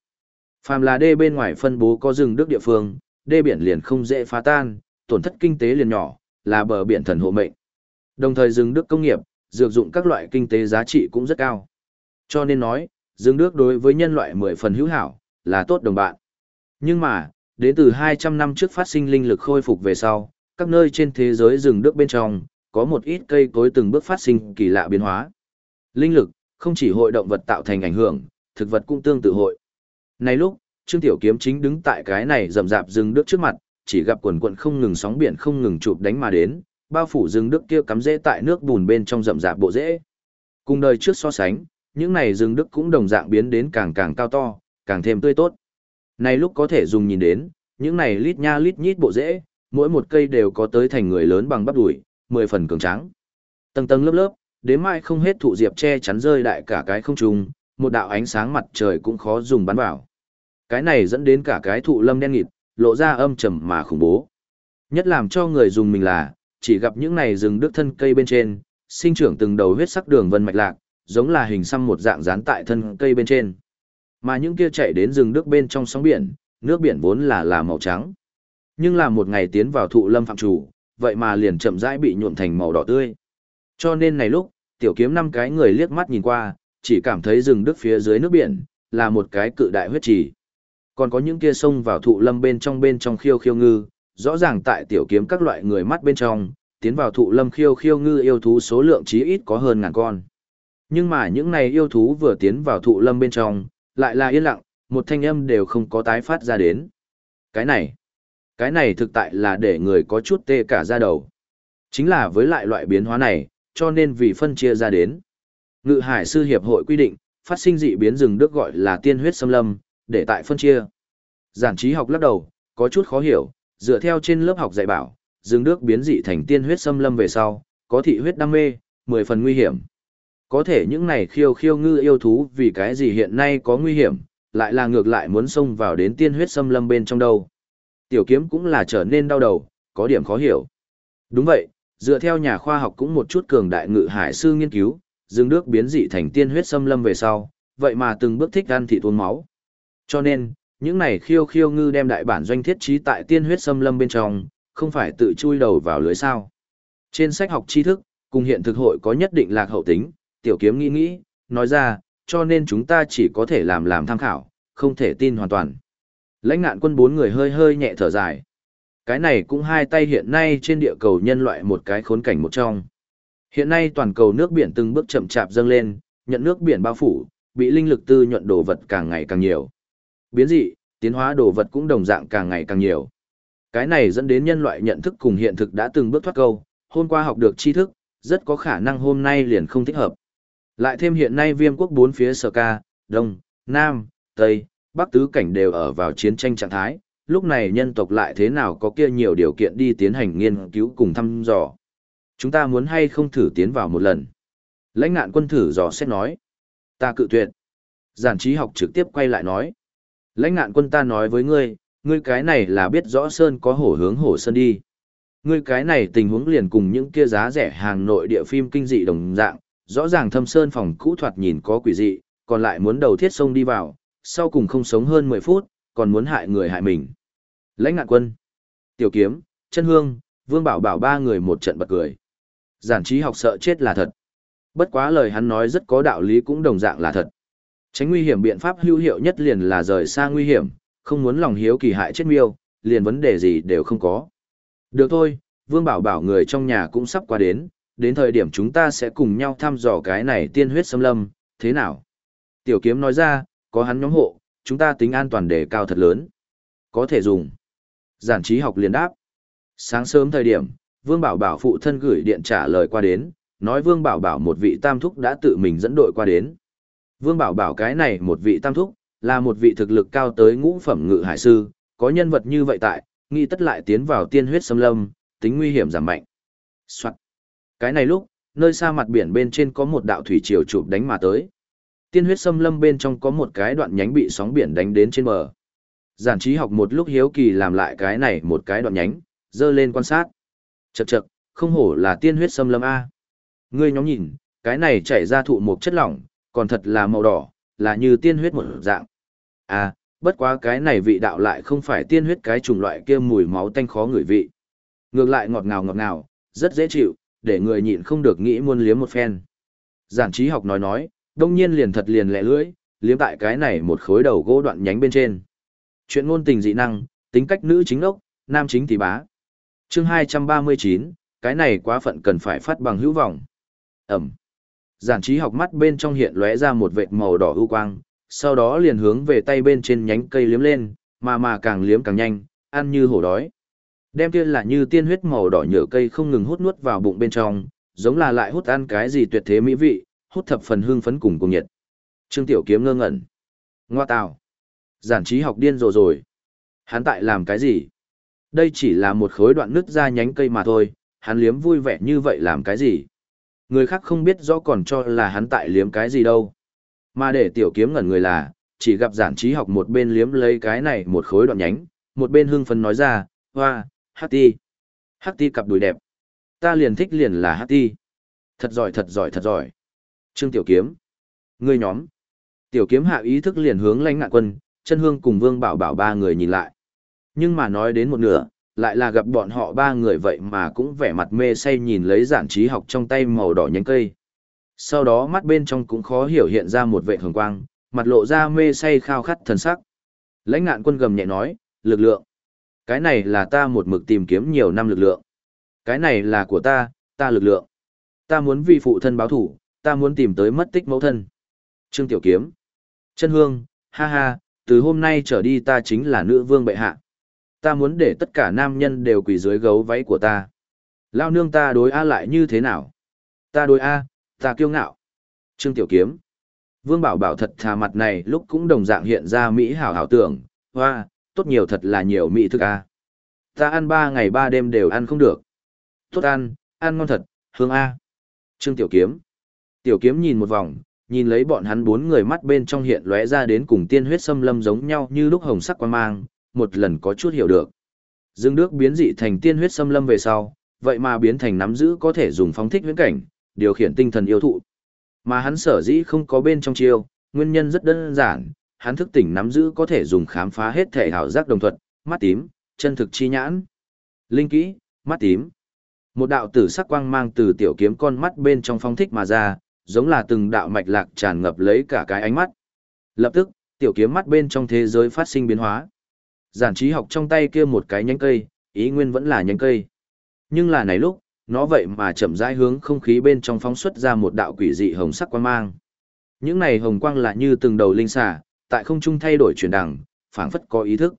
Phàm là đê bên ngoài phân bố có rừng nước địa phương, đê biển liền không dễ phá tan, tổn thất kinh tế liền nhỏ, là bờ biển thần hộ mệnh. Đồng thời rừng nước công nghiệp, dược dụng các loại kinh tế giá trị cũng rất cao. Cho nên nói, rừng nước đối với nhân loại mười phần hữu hảo, là tốt đồng bạn. Nhưng mà, đến từ 200 năm trước phát sinh linh lực khôi phục về sau, các nơi trên thế giới rừng đức bên trong, có một ít cây cối từng bước phát sinh kỳ lạ biến hóa. Linh lực, không chỉ hội động vật tạo thành ảnh hưởng, thực vật cũng tương tự hội. Này lúc, Trương Tiểu Kiếm chính đứng tại cái này rậm rạp rừng đức trước mặt, chỉ gặp quần quần không ngừng sóng biển không ngừng chụp đánh mà đến, bao phủ rừng đức kia cắm rễ tại nước bùn bên trong rậm rạp bộ rễ. Cùng đời trước so sánh, những này rừng đức cũng đồng dạng biến đến càng càng cao to, càng thêm tươi tốt. Này lúc có thể dùng nhìn đến, những này lít nha lít nhít bộ rễ, mỗi một cây đều có tới thành người lớn bằng bắp đùi, mười phần cường tráng. Tầng tầng lớp lớp, đến mai không hết thụ diệp che chắn rơi đại cả cái không trung, một đạo ánh sáng mặt trời cũng khó dùng bắn vào. Cái này dẫn đến cả cái thụ lâm đen nghịt, lộ ra âm trầm mà khủng bố. Nhất làm cho người dùng mình là, chỉ gặp những này rừng đức thân cây bên trên, sinh trưởng từng đầu huyết sắc đường vân mạch lạc, giống là hình xăm một dạng dán tại thân cây bên trên. Mà những kia chạy đến rừng nước bên trong sóng biển, nước biển vốn là là màu trắng. Nhưng là một ngày tiến vào thụ lâm phạm chủ, vậy mà liền chậm rãi bị nhuộm thành màu đỏ tươi. Cho nên này lúc, tiểu kiếm năm cái người liếc mắt nhìn qua, chỉ cảm thấy rừng đức phía dưới nước biển, là một cái cự đại huyết trì. Còn có những kia sông vào thụ lâm bên trong bên trong khiêu khiêu ngư, rõ ràng tại tiểu kiếm các loại người mắt bên trong, tiến vào thụ lâm khiêu khiêu ngư yêu thú số lượng chí ít có hơn ngàn con. Nhưng mà những này yêu thú vừa tiến vào thụ lâm bên trong, lại là yên lặng, một thanh âm đều không có tái phát ra đến. Cái này, cái này thực tại là để người có chút tê cả da đầu. Chính là với lại loại biến hóa này, cho nên vì phân chia ra đến. Ngự hải sư hiệp hội quy định, phát sinh dị biến rừng đức gọi là tiên huyết xâm lâm, để tại phân chia. Giản trí học lắc đầu, có chút khó hiểu, dựa theo trên lớp học dạy bảo, rừng đức biến dị thành tiên huyết xâm lâm về sau, có thị huyết đam mê, mười phần nguy hiểm. Có thể những này khiêu khiêu ngư yêu thú vì cái gì hiện nay có nguy hiểm, lại là ngược lại muốn xông vào đến tiên huyết xâm lâm bên trong đâu. Tiểu kiếm cũng là trở nên đau đầu, có điểm khó hiểu. Đúng vậy, dựa theo nhà khoa học cũng một chút cường đại ngự hải sư nghiên cứu, dương nước biến dị thành tiên huyết xâm lâm về sau, vậy mà từng bước thích ăn thị tuôn máu. Cho nên, những này khiêu khiêu ngư đem đại bản doanh thiết trí tại tiên huyết xâm lâm bên trong, không phải tự chui đầu vào lưới sao. Trên sách học tri thức, cùng hiện thực hội có nhất định lạc hậu tính, tiểu kiếm nghĩ nghĩ, nói ra, cho nên chúng ta chỉ có thể làm làm tham khảo, không thể tin hoàn toàn. Lãnh nạn quân bốn người hơi hơi nhẹ thở dài. Cái này cũng hai tay hiện nay trên địa cầu nhân loại một cái khốn cảnh một trong. Hiện nay toàn cầu nước biển từng bước chậm chạp dâng lên, nhận nước biển bao phủ, bị linh lực tư nhuận đồ vật càng ngày càng nhiều. Biến dị, tiến hóa đồ vật cũng đồng dạng càng ngày càng nhiều. Cái này dẫn đến nhân loại nhận thức cùng hiện thực đã từng bước thoát câu, hôm qua học được tri thức, rất có khả năng hôm nay liền không thích hợp. Lại thêm hiện nay viêm quốc bốn phía sở ca, Đông, Nam, Tây, Bắc tứ cảnh đều ở vào chiến tranh trạng thái, lúc này nhân tộc lại thế nào có kia nhiều điều kiện đi tiến hành nghiên cứu cùng thăm dò. Chúng ta muốn hay không thử tiến vào một lần. Lãnh ngạn quân thử dò xét nói. Ta cự tuyệt. Giản trí học trực tiếp quay lại nói. Lãnh ngạn quân ta nói với ngươi, ngươi cái này là biết rõ Sơn có hổ hướng hổ Sơn đi. Ngươi cái này tình huống liền cùng những kia giá rẻ hàng nội địa phim kinh dị đồng dạng, rõ ràng thâm Sơn phòng cũ thoạt nhìn có quỷ dị, còn lại muốn đầu thiết sông đi vào, sau cùng không sống hơn 10 phút, còn muốn hại người hại mình. Lãnh ngạn quân, tiểu kiếm, chân hương, vương bảo bảo ba người một trận bật cười. Giản trí học sợ chết là thật. Bất quá lời hắn nói rất có đạo lý cũng đồng dạng là thật. Tránh nguy hiểm biện pháp hữu hiệu nhất liền là rời xa nguy hiểm, không muốn lòng hiếu kỳ hại chết miêu, liền vấn đề gì đều không có. Được thôi, Vương Bảo Bảo người trong nhà cũng sắp qua đến, đến thời điểm chúng ta sẽ cùng nhau thăm dò cái này tiên huyết xâm lâm, thế nào? Tiểu kiếm nói ra, có hắn nhóm hộ, chúng ta tính an toàn đề cao thật lớn. Có thể dùng. Giản trí học liền đáp. Sáng sớm thời điểm, Vương Bảo Bảo phụ thân gửi điện trả lời qua đến, nói Vương Bảo Bảo một vị tam thúc đã tự mình dẫn đội qua đến. Vương Bảo Bảo cái này một vị tam thúc, là một vị thực lực cao tới ngũ phẩm ngự hải sư, có nhân vật như vậy tại, nghĩ tất lại tiến vào tiên huyết xâm lâm, tính nguy hiểm giảm mạnh. Soạn. Cái này lúc, nơi xa mặt biển bên trên có một đạo thủy triều chụp đánh mà tới. Tiên huyết xâm lâm bên trong có một cái đoạn nhánh bị sóng biển đánh đến trên bờ. Giản trí học một lúc hiếu kỳ làm lại cái này một cái đoạn nhánh, dơ lên quan sát. Chậc chậc, không hổ là tiên huyết xâm lâm A. Ngươi nhóm nhìn, cái này chảy ra thụ một chất lỏng, còn thật là màu đỏ, là như tiên huyết một dạng. À, bất quá cái này vị đạo lại không phải tiên huyết cái chủng loại kia mùi máu tanh khó ngửi vị. Ngược lại ngọt ngào ngọt ngào, rất dễ chịu, để người nhịn không được nghĩ muôn liếm một phen. Giản trí học nói nói, đông nhiên liền thật liền lẹ lưỡi, liếm tại cái này một khối đầu gỗ đoạn nhánh bên trên. Chuyện ngôn tình dị năng, tính cách nữ chính ốc, nam chính thì bá. chương 239, cái này quá phận cần phải phát bằng hữu vọng. Ẩm. Giản trí học mắt bên trong hiện lóe ra một vệt màu đỏ ưu quang, sau đó liền hướng về tay bên trên nhánh cây liếm lên, mà mà càng liếm càng nhanh, ăn như hổ đói. Đem kia là như tiên huyết màu đỏ nhựa cây không ngừng hút nuốt vào bụng bên trong, giống là lại hút ăn cái gì tuyệt thế mỹ vị, hút thập phần hương phấn cùng cùng nhiệt. Trương Tiểu Kiếm ngơ ngẩn. Ngoa tào. Giản trí học điên rồi rồi. Hắn tại làm cái gì? Đây chỉ là một khối đoạn nứt ra nhánh cây mà thôi, hắn liếm vui vẻ như vậy làm cái gì? Người khác không biết rõ còn cho là hắn tại liếm cái gì đâu. Mà để tiểu kiếm ngẩn người là, chỉ gặp giản trí học một bên liếm lấy cái này một khối đoạn nhánh, một bên hưng phấn nói ra, hoa, hát ti. Hát ti cặp đùi đẹp. Ta liền thích liền là hát ti. Thật giỏi thật giỏi thật giỏi. Trương tiểu kiếm. Ngươi nhóm. Tiểu kiếm hạ ý thức liền hướng lãnh ngạn quân, chân hương cùng vương bảo bảo ba người nhìn lại. Nhưng mà nói đến một nửa, lại là gặp bọn họ ba người vậy mà cũng vẻ mặt mê say nhìn lấy giản trí học trong tay màu đỏ nhánh cây. Sau đó mắt bên trong cũng khó hiểu hiện ra một vệ hồng quang, mặt lộ ra mê say khao khát thần sắc. Lãnh ngạn quân gầm nhẹ nói, lực lượng. Cái này là ta một mực tìm kiếm nhiều năm lực lượng. Cái này là của ta, ta lực lượng. Ta muốn vì phụ thân báo thủ, ta muốn tìm tới mất tích mẫu thân. Trương Tiểu Kiếm. Chân Hương, ha ha, từ hôm nay trở đi ta chính là nữ vương bệ hạ. Ta muốn để tất cả nam nhân đều quỳ dưới gấu váy của ta. Lao nương ta đối A lại như thế nào? Ta đối A, ta kiêu ngạo. Trương Tiểu Kiếm. Vương Bảo Bảo thật thà mặt này lúc cũng đồng dạng hiện ra Mỹ hảo hảo tưởng, hoa, tốt nhiều thật là nhiều Mỹ thức A. À. Ta ăn ba ngày ba đêm đều ăn không được. Tốt ăn, ăn ngon thật, hương A. Trương Tiểu Kiếm. Tiểu Kiếm nhìn một vòng, nhìn lấy bọn hắn bốn người mắt bên trong hiện lóe ra đến cùng tiên huyết xâm lâm giống nhau như lúc hồng sắc quan mang, một lần có chút hiểu được. Dương Đức biến dị thành tiên huyết xâm lâm về sau, vậy mà biến thành nắm giữ có thể dùng phóng thích huyễn cảnh, điều khiển tinh thần yêu thụ. Mà hắn sở dĩ không có bên trong chiêu, nguyên nhân rất đơn giản, hắn thức tỉnh nắm giữ có thể dùng khám phá hết thể hảo giác đồng thuận, mắt tím, chân thực chi nhãn. Linh kỹ, mắt tím. Một đạo tử sắc quang mang từ tiểu kiếm con mắt bên trong phong thích mà ra, giống là từng đạo mạch lạc tràn ngập lấy cả cái ánh mắt. Lập tức, tiểu kiếm mắt bên trong thế giới phát sinh biến hóa. Giản trí học trong tay kia một cái nhánh cây, ý nguyên vẫn là nhánh cây. Nhưng là này lúc, nó vậy mà chậm rãi hướng không khí bên trong phóng xuất ra một đạo quỷ dị hồng sắc quang mang. Những này hồng quang là như từng đầu linh xà, tại không trung thay đổi chuyển đẳng, phảng phất có ý thức.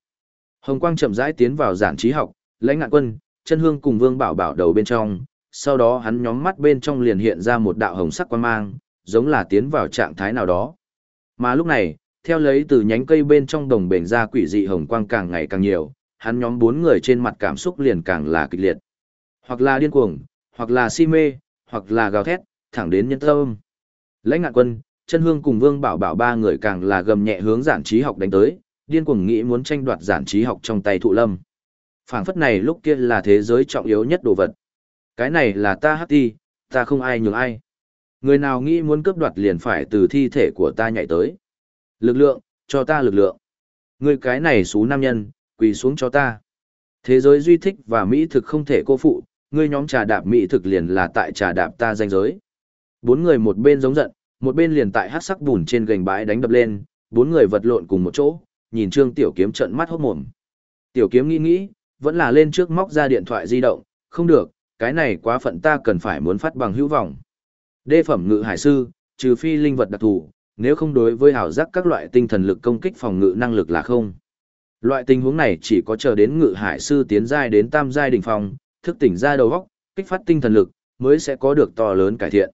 Hồng quang chậm rãi tiến vào giản trí học, lãnh ngạn quân, chân hương cùng vương bảo bảo đầu bên trong, sau đó hắn nhóm mắt bên trong liền hiện ra một đạo hồng sắc quang mang, giống là tiến vào trạng thái nào đó. Mà lúc này, theo lấy từ nhánh cây bên trong đồng bền ra quỷ dị hồng quang càng ngày càng nhiều, hắn nhóm bốn người trên mặt cảm xúc liền càng là kịch liệt. Hoặc là điên cuồng, hoặc là si mê, hoặc là gào thét, thẳng đến nhân tâm. Lãnh ngạn quân, chân hương cùng vương bảo bảo ba người càng là gầm nhẹ hướng giản trí học đánh tới, điên cuồng nghĩ muốn tranh đoạt giản trí học trong tay thụ lâm. phảng phất này lúc kia là thế giới trọng yếu nhất đồ vật. Cái này là ta hát ti, ta không ai nhường ai. Người nào nghĩ muốn cướp đoạt liền phải từ thi thể của ta nhảy tới. Lực lượng, cho ta lực lượng. Người cái này xú nam nhân, quỳ xuống cho ta. Thế giới duy thích và mỹ thực không thể cô phụ, ngươi nhóm trà đạp mỹ thực liền là tại trà đạp ta danh giới. Bốn người một bên giống giận, một bên liền tại hát sắc bùn trên gành bãi đánh đập lên, bốn người vật lộn cùng một chỗ, nhìn Trương Tiểu Kiếm trợn mắt hốt mồm. Tiểu Kiếm nghĩ nghĩ, vẫn là lên trước móc ra điện thoại di động, không được, cái này quá phận ta cần phải muốn phát bằng hữu vọng. Đê phẩm ngự hải sư, trừ phi linh vật đặc thù, nếu không đối với hảo giác các loại tinh thần lực công kích phòng ngự năng lực là không. Loại tình huống này chỉ có chờ đến ngự hải sư tiến giai đến tam giai đỉnh phong, thức tỉnh ra đầu óc, kích phát tinh thần lực, mới sẽ có được to lớn cải thiện.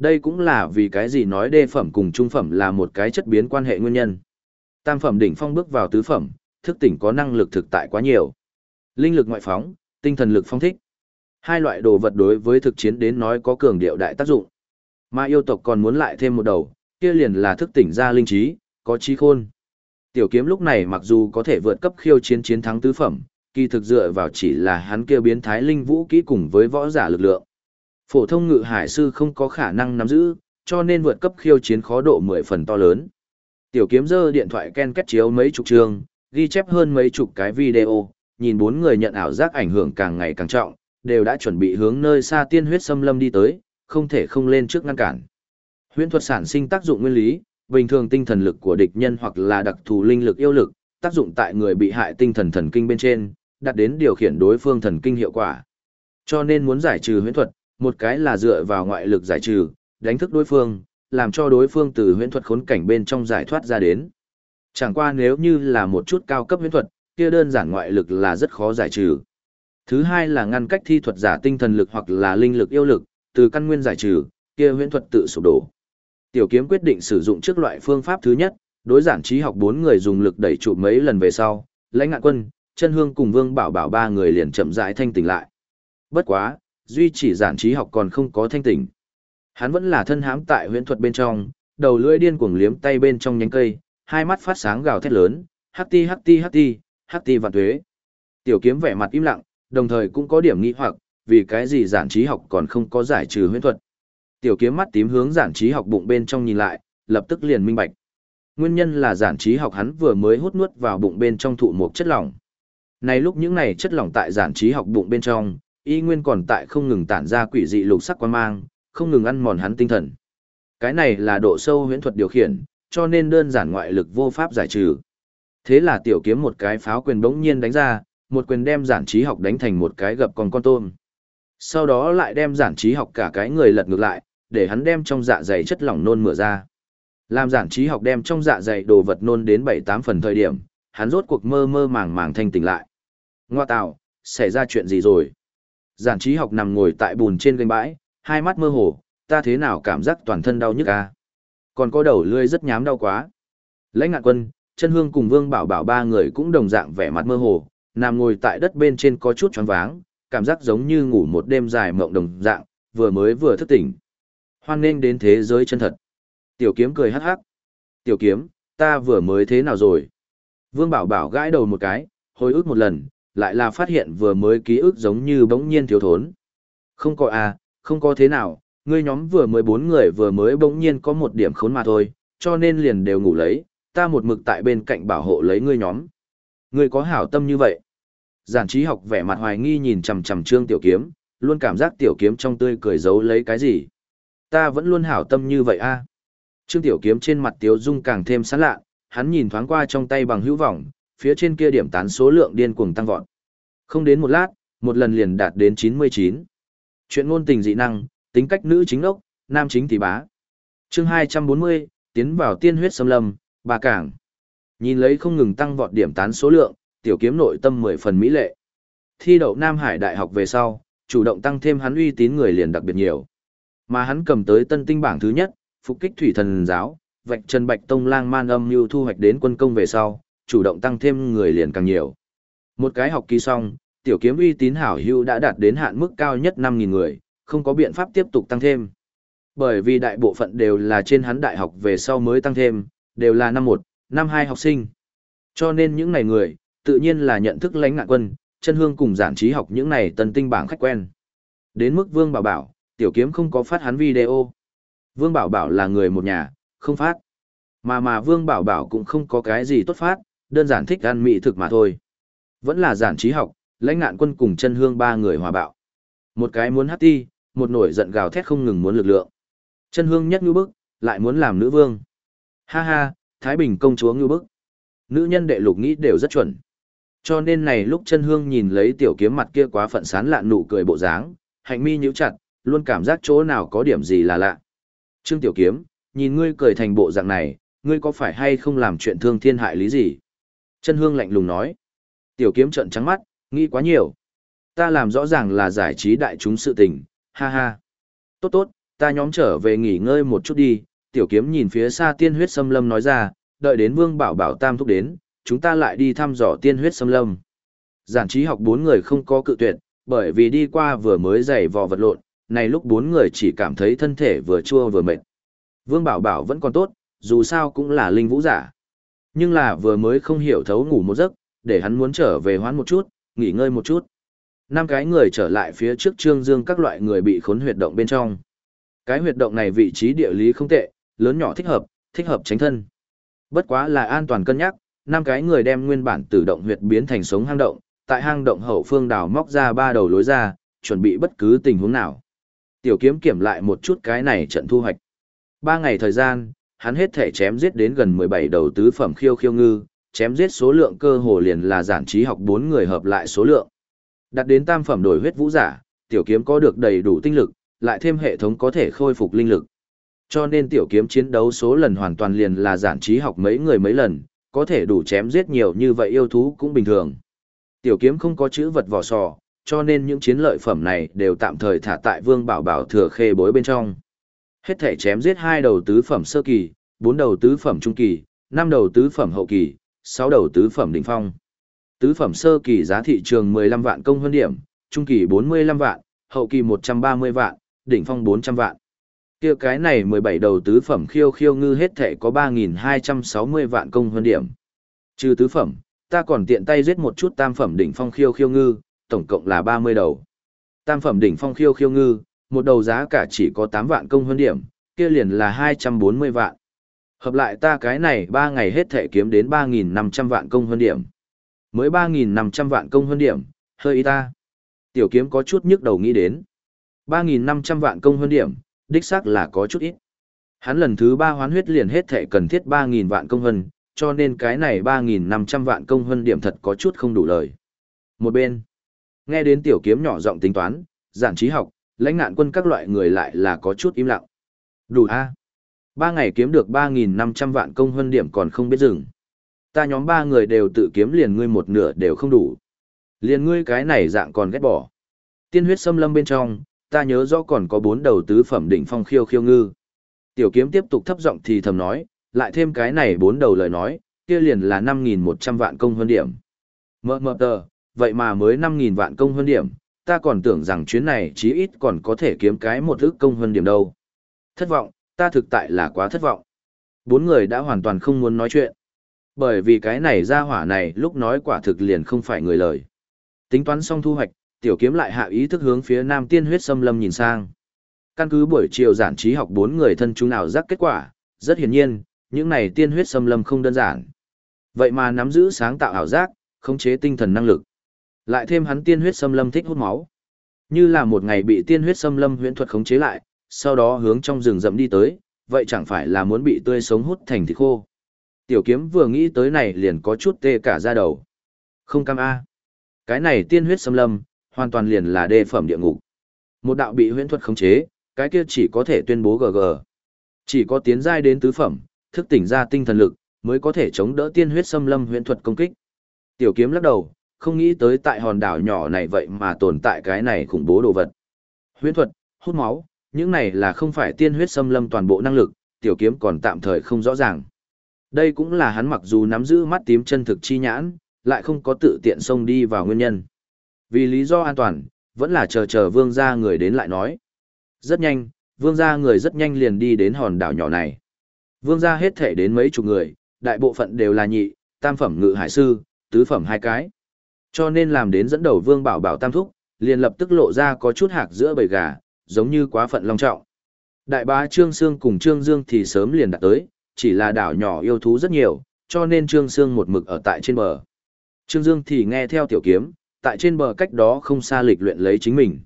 Đây cũng là vì cái gì nói đê phẩm cùng trung phẩm là một cái chất biến quan hệ nguyên nhân. Tam phẩm đỉnh phong bước vào tứ phẩm, thức tỉnh có năng lực thực tại quá nhiều. Linh lực ngoại phóng, tinh thần lực phong thích. Hai loại đồ vật đối với thực chiến đến nói có cường điệu đại tác dụng. Mà yêu tộc còn muốn lại thêm một đầu, kia liền là thức tỉnh ra linh trí, có trí khôn. Tiểu kiếm lúc này mặc dù có thể vượt cấp khiêu chiến chiến thắng tứ phẩm, kỳ thực dựa vào chỉ là hắn kia biến thái linh vũ kỹ cùng với võ giả lực lượng. Phổ thông ngự hải sư không có khả năng nắm giữ, cho nên vượt cấp khiêu chiến khó độ 10 phần to lớn. Tiểu kiếm giơ điện thoại ken kết chiếu mấy chục trường, ghi chép hơn mấy chục cái video, nhìn bốn người nhận ảo giác ảnh hưởng càng ngày càng trọng, đều đã chuẩn bị hướng nơi xa tiên huyết xâm lâm đi tới, không thể không lên trước ngăn cản. Huyễn thuật sản sinh tác dụng nguyên lý, bình thường tinh thần lực của địch nhân hoặc là đặc thù linh lực yêu lực, tác dụng tại người bị hại tinh thần thần kinh bên trên, đạt đến điều khiển đối phương thần kinh hiệu quả. Cho nên muốn giải trừ huyễn thuật, một cái là dựa vào ngoại lực giải trừ, đánh thức đối phương, làm cho đối phương từ huyễn thuật khốn cảnh bên trong giải thoát ra đến. Chẳng qua nếu như là một chút cao cấp huyễn thuật, kia đơn giản ngoại lực là rất khó giải trừ. Thứ hai là ngăn cách thi thuật giả tinh thần lực hoặc là linh lực yêu lực, từ căn nguyên giải trừ, kia huyễn thuật tự sụp đổ. Tiểu kiếm quyết định sử dụng trước loại phương pháp thứ nhất, đối giản trí học bốn người dùng lực đẩy trụ mấy lần về sau, lãnh ngạn quân, chân hương cùng vương bảo bảo ba người liền chậm rãi thanh tỉnh lại. Bất quá, duy chỉ giản trí học còn không có thanh tỉnh. Hắn vẫn là thân hãm tại huyễn thuật bên trong, đầu lưỡi điên cuồng liếm tay bên trong nhánh cây, hai mắt phát sáng gào thét lớn, hắc ti hắc ti hắc ti, hắc ti vạn tuế. Tiểu kiếm vẻ mặt im lặng, đồng thời cũng có điểm nghi hoặc, vì cái gì giản trí học còn không có giải trừ huyễn thuật. Tiểu kiếm mắt tím hướng giản trí học bụng bên trong nhìn lại, lập tức liền minh bạch. Nguyên nhân là giản trí học hắn vừa mới hút nuốt vào bụng bên trong thụ một chất lỏng. Này lúc những này chất lỏng tại giản trí học bụng bên trong, y nguyên còn tại không ngừng tản ra quỷ dị lục sắc quan mang, không ngừng ăn mòn hắn tinh thần. Cái này là độ sâu huyễn thuật điều khiển, cho nên đơn giản ngoại lực vô pháp giải trừ. Thế là tiểu kiếm một cái pháo quyền bỗng nhiên đánh ra, một quyền đem giản trí học đánh thành một cái gập con con tôm. Sau đó lại đem giản trí học cả cái người lật ngược lại, để hắn đem trong dạ dày chất lỏng nôn mửa ra. Làm giản trí học đem trong dạ dày đồ vật nôn đến 7-8 phần thời điểm, hắn rốt cuộc mơ mơ màng màng thanh tỉnh lại. Ngoa tạo, xảy ra chuyện gì rồi? Giản trí học nằm ngồi tại bùn trên gành bãi, hai mắt mơ hồ, ta thế nào cảm giác toàn thân đau nhức à? Còn có đầu lươi rất nhám đau quá. Lãnh ngạn quân, chân hương cùng vương bảo bảo ba người cũng đồng dạng vẻ mặt mơ hồ, nằm ngồi tại đất bên trên có chút choáng váng, cảm giác giống như ngủ một đêm dài mộng đồng dạng, vừa mới vừa thức tỉnh. Hoan nên đến thế giới chân thật. Tiểu kiếm cười hắc hắc. Tiểu kiếm, ta vừa mới thế nào rồi? Vương bảo bảo gãi đầu một cái, hồi ức một lần, lại là phát hiện vừa mới ký ức giống như bỗng nhiên thiếu thốn. Không có à, không có thế nào, ngươi nhóm vừa mới bốn người vừa mới bỗng nhiên có một điểm khốn mà thôi, cho nên liền đều ngủ lấy, ta một mực tại bên cạnh bảo hộ lấy ngươi nhóm. Ngươi có hảo tâm như vậy. Giản trí học vẻ mặt hoài nghi nhìn chằm chằm trương tiểu kiếm, luôn cảm giác tiểu kiếm trong tươi cười giấu lấy cái gì. Ta vẫn luôn hảo tâm như vậy a. À? Trương tiểu kiếm trên mặt tiếu dung càng thêm sán lạ, hắn nhìn thoáng qua trong tay bằng hữu vọng, phía trên kia điểm tán số lượng điên cuồng tăng vọt. Không đến một lát, một lần liền đạt đến 99. Chuyện ngôn tình dị năng, tính cách nữ chính ốc, nam chính tỷ bá. Chương 240, tiến vào tiên huyết xâm lâm, bà cảng. Nhìn lấy không ngừng tăng vọt điểm tán số lượng, tiểu kiếm nội tâm 10 phần mỹ lệ. Thi đậu Nam Hải Đại học về sau, chủ động tăng thêm hắn uy tín người liền đặc biệt nhiều. Mà hắn cầm tới tân tinh bảng thứ nhất, phục kích thủy thần giáo, vạch Trần Bạch Tông lang man âm mưu thu hoạch đến quân công về sau, chủ động tăng thêm người liền càng nhiều. Một cái học kỳ xong, tiểu kiếm uy tín hảo hữu đã đạt đến hạn mức cao nhất 5.000 người, không có biện pháp tiếp tục tăng thêm. Bởi vì đại bộ phận đều là trên hắn đại học về sau mới tăng thêm, đều là năm 1, năm 2 học sinh. Cho nên những này người, tự nhiên là nhận thức lãnh ngạn quân, chân hương cùng giản trí học những này tân tinh bảng khách quen. Đến mức Vương Bảo Bảo, tiểu kiếm không có phát hắn video. Vương Bảo Bảo là người một nhà, không phát. Mà mà Vương Bảo Bảo cũng không có cái gì tốt phát, đơn giản thích ăn mỹ thực mà thôi. Vẫn là giản trí học, lãnh ngạn quân cùng chân hương ba người hòa bạo. Một cái muốn hát ti, một nổi giận gào thét không ngừng muốn lực lượng. Chân hương nhất như bức, lại muốn làm nữ vương. Ha ha, Thái Bình công chúa như bức. Nữ nhân đệ lục nghĩ đều rất chuẩn. Cho nên này lúc chân hương nhìn lấy tiểu kiếm mặt kia quá phận sán lạ nụ cười bộ dáng, hạnh mi nhíu chặt, luôn cảm giác chỗ nào có điểm gì là lạ. Trương tiểu kiếm, nhìn ngươi cười thành bộ dạng này, ngươi có phải hay không làm chuyện thương thiên hại lý gì? Chân hương lạnh lùng nói. Tiểu kiếm trợn trắng mắt, nghĩ quá nhiều. Ta làm rõ ràng là giải trí đại chúng sự tình, ha ha. Tốt tốt, ta nhóm trở về nghỉ ngơi một chút đi, tiểu kiếm nhìn phía xa tiên huyết xâm lâm nói ra, đợi đến vương bảo bảo tam thúc đến, chúng ta lại đi thăm dò tiên huyết xâm lâm. Giản trí học bốn người không có cự tuyệt, bởi vì đi qua vừa mới giày vò vật lộn, này lúc bốn người chỉ cảm thấy thân thể vừa chua vừa mệt. Vương bảo bảo vẫn còn tốt, dù sao cũng là linh vũ giả. Nhưng là vừa mới không hiểu thấu ngủ một giấc, để hắn muốn trở về hoán một chút, nghỉ ngơi một chút. Năm cái người trở lại phía trước trương dương các loại người bị khốn huyệt động bên trong. Cái huyệt động này vị trí địa lý không tệ, lớn nhỏ thích hợp, thích hợp tránh thân. Bất quá là an toàn cân nhắc, năm cái người đem nguyên bản tự động huyệt biến thành sống hang động, tại hang động hậu phương đào móc ra ba đầu lối ra, chuẩn bị bất cứ tình huống nào. Tiểu kiếm kiểm lại một chút cái này trận thu hoạch. Ba ngày thời gian, hắn hết thể chém giết đến gần 17 đầu tứ phẩm khiêu khiêu ngư, chém giết số lượng cơ hồ liền là giản trí học bốn người hợp lại số lượng. Đặt đến tam phẩm đổi huyết vũ giả, tiểu kiếm có được đầy đủ tinh lực, lại thêm hệ thống có thể khôi phục linh lực. Cho nên tiểu kiếm chiến đấu số lần hoàn toàn liền là giản trí học mấy người mấy lần, có thể đủ chém giết nhiều như vậy yêu thú cũng bình thường. Tiểu kiếm không có chữ vật vỏ sò, cho nên những chiến lợi phẩm này đều tạm thời thả tại vương bảo bảo thừa khê bối bên trong. Hết thể chém giết hai đầu tứ phẩm sơ kỳ, bốn đầu tứ phẩm trung kỳ, năm đầu tứ phẩm hậu kỳ, sáu đầu tứ phẩm đỉnh phong. Tứ phẩm sơ kỳ giá thị trường 15 vạn công hơn điểm, trung kỳ 45 vạn, hậu kỳ 130 vạn, đỉnh phong 400 vạn. Kia cái này 17 đầu tứ phẩm khiêu khiêu ngư hết thể có 3260 vạn công hơn điểm. Trừ tứ phẩm, ta còn tiện tay giết một chút tam phẩm đỉnh phong khiêu khiêu ngư, tổng cộng là 30 đầu. Tam phẩm đỉnh phong khiêu khiêu ngư, một đầu giá cả chỉ có 8 vạn công hơn điểm, kia liền là 240 vạn. Hợp lại ta cái này 3 ngày hết thể kiếm đến 3.500 vạn công hơn điểm. Mới 3.500 vạn công hơn điểm, hơi ý ta. Tiểu kiếm có chút nhức đầu nghĩ đến. 3.500 vạn công hơn điểm, đích xác là có chút ít. Hắn lần thứ 3 hoán huyết liền hết thể cần thiết 3.000 vạn công hơn, cho nên cái này 3.500 vạn công hơn điểm thật có chút không đủ lời. Một bên, nghe đến tiểu kiếm nhỏ giọng tính toán, giản trí học, lãnh nạn quân các loại người lại là có chút im lặng. Đủ a Ba ngày kiếm được 3.500 vạn công hơn điểm còn không biết dừng. Ta nhóm ba người đều tự kiếm liền ngươi một nửa đều không đủ. Liền ngươi cái này dạng còn ghét bỏ. Tiên huyết xâm lâm bên trong, ta nhớ rõ còn có bốn đầu tứ phẩm đỉnh phong khiêu khiêu ngư. Tiểu kiếm tiếp tục thấp giọng thì thầm nói, lại thêm cái này bốn đầu lời nói, kia liền là 5.100 vạn công hơn điểm. Mơ mơ tờ, vậy mà mới 5.000 vạn công hơn điểm, ta còn tưởng rằng chuyến này chí ít còn có thể kiếm cái một ước công hơn điểm đâu. Thất vọng, ta thực tại là quá thất vọng. Bốn người đã hoàn toàn không muốn nói chuyện. Bởi vì cái này ra hỏa này lúc nói quả thực liền không phải người lời. Tính toán xong thu hoạch, tiểu kiếm lại hạ ý thức hướng phía nam tiên huyết xâm lâm nhìn sang. Căn cứ buổi chiều giản trí học bốn người thân chúng nào rắc kết quả, rất hiển nhiên, những này tiên huyết xâm lâm không đơn giản. Vậy mà nắm giữ sáng tạo ảo giác, khống chế tinh thần năng lực. Lại thêm hắn tiên huyết xâm lâm thích hút máu. Như là một ngày bị tiên huyết xâm lâm huyễn thuật khống chế lại, sau đó hướng trong rừng rậm đi tới, vậy chẳng phải là muốn bị tươi sống hút thành thịt khô. Tiểu kiếm vừa nghĩ tới này liền có chút tê cả da đầu. Không cam A. Cái này tiên huyết xâm lâm, hoàn toàn liền là đề phẩm địa ngục. Một đạo bị huyễn thuật khống chế, cái kia chỉ có thể tuyên bố GG. Chỉ có tiến giai đến tứ phẩm, thức tỉnh ra tinh thần lực, mới có thể chống đỡ tiên huyết xâm lâm huyễn thuật công kích. Tiểu kiếm lắc đầu, không nghĩ tới tại hòn đảo nhỏ này vậy mà tồn tại cái này khủng bố đồ vật. Huyễn thuật, hút máu, những này là không phải tiên huyết xâm lâm toàn bộ năng lực, tiểu kiếm còn tạm thời không rõ ràng. Đây cũng là hắn mặc dù nắm giữ mắt tím chân thực chi nhãn, lại không có tự tiện xông đi vào nguyên nhân. Vì lý do an toàn, vẫn là chờ chờ vương gia người đến lại nói. Rất nhanh, vương gia người rất nhanh liền đi đến hòn đảo nhỏ này. Vương gia hết thể đến mấy chục người, đại bộ phận đều là nhị, tam phẩm ngự hải sư, tứ phẩm hai cái. Cho nên làm đến dẫn đầu vương bảo bảo tam thúc, liền lập tức lộ ra có chút hạc giữa bầy gà, giống như quá phận long trọng. Đại bá Trương Sương cùng Trương Dương thì sớm liền đặt tới, chỉ là đảo nhỏ yêu thú rất nhiều, cho nên Trương Sương một mực ở tại trên bờ. Trương Dương thì nghe theo tiểu kiếm, tại trên bờ cách đó không xa lịch luyện lấy chính mình.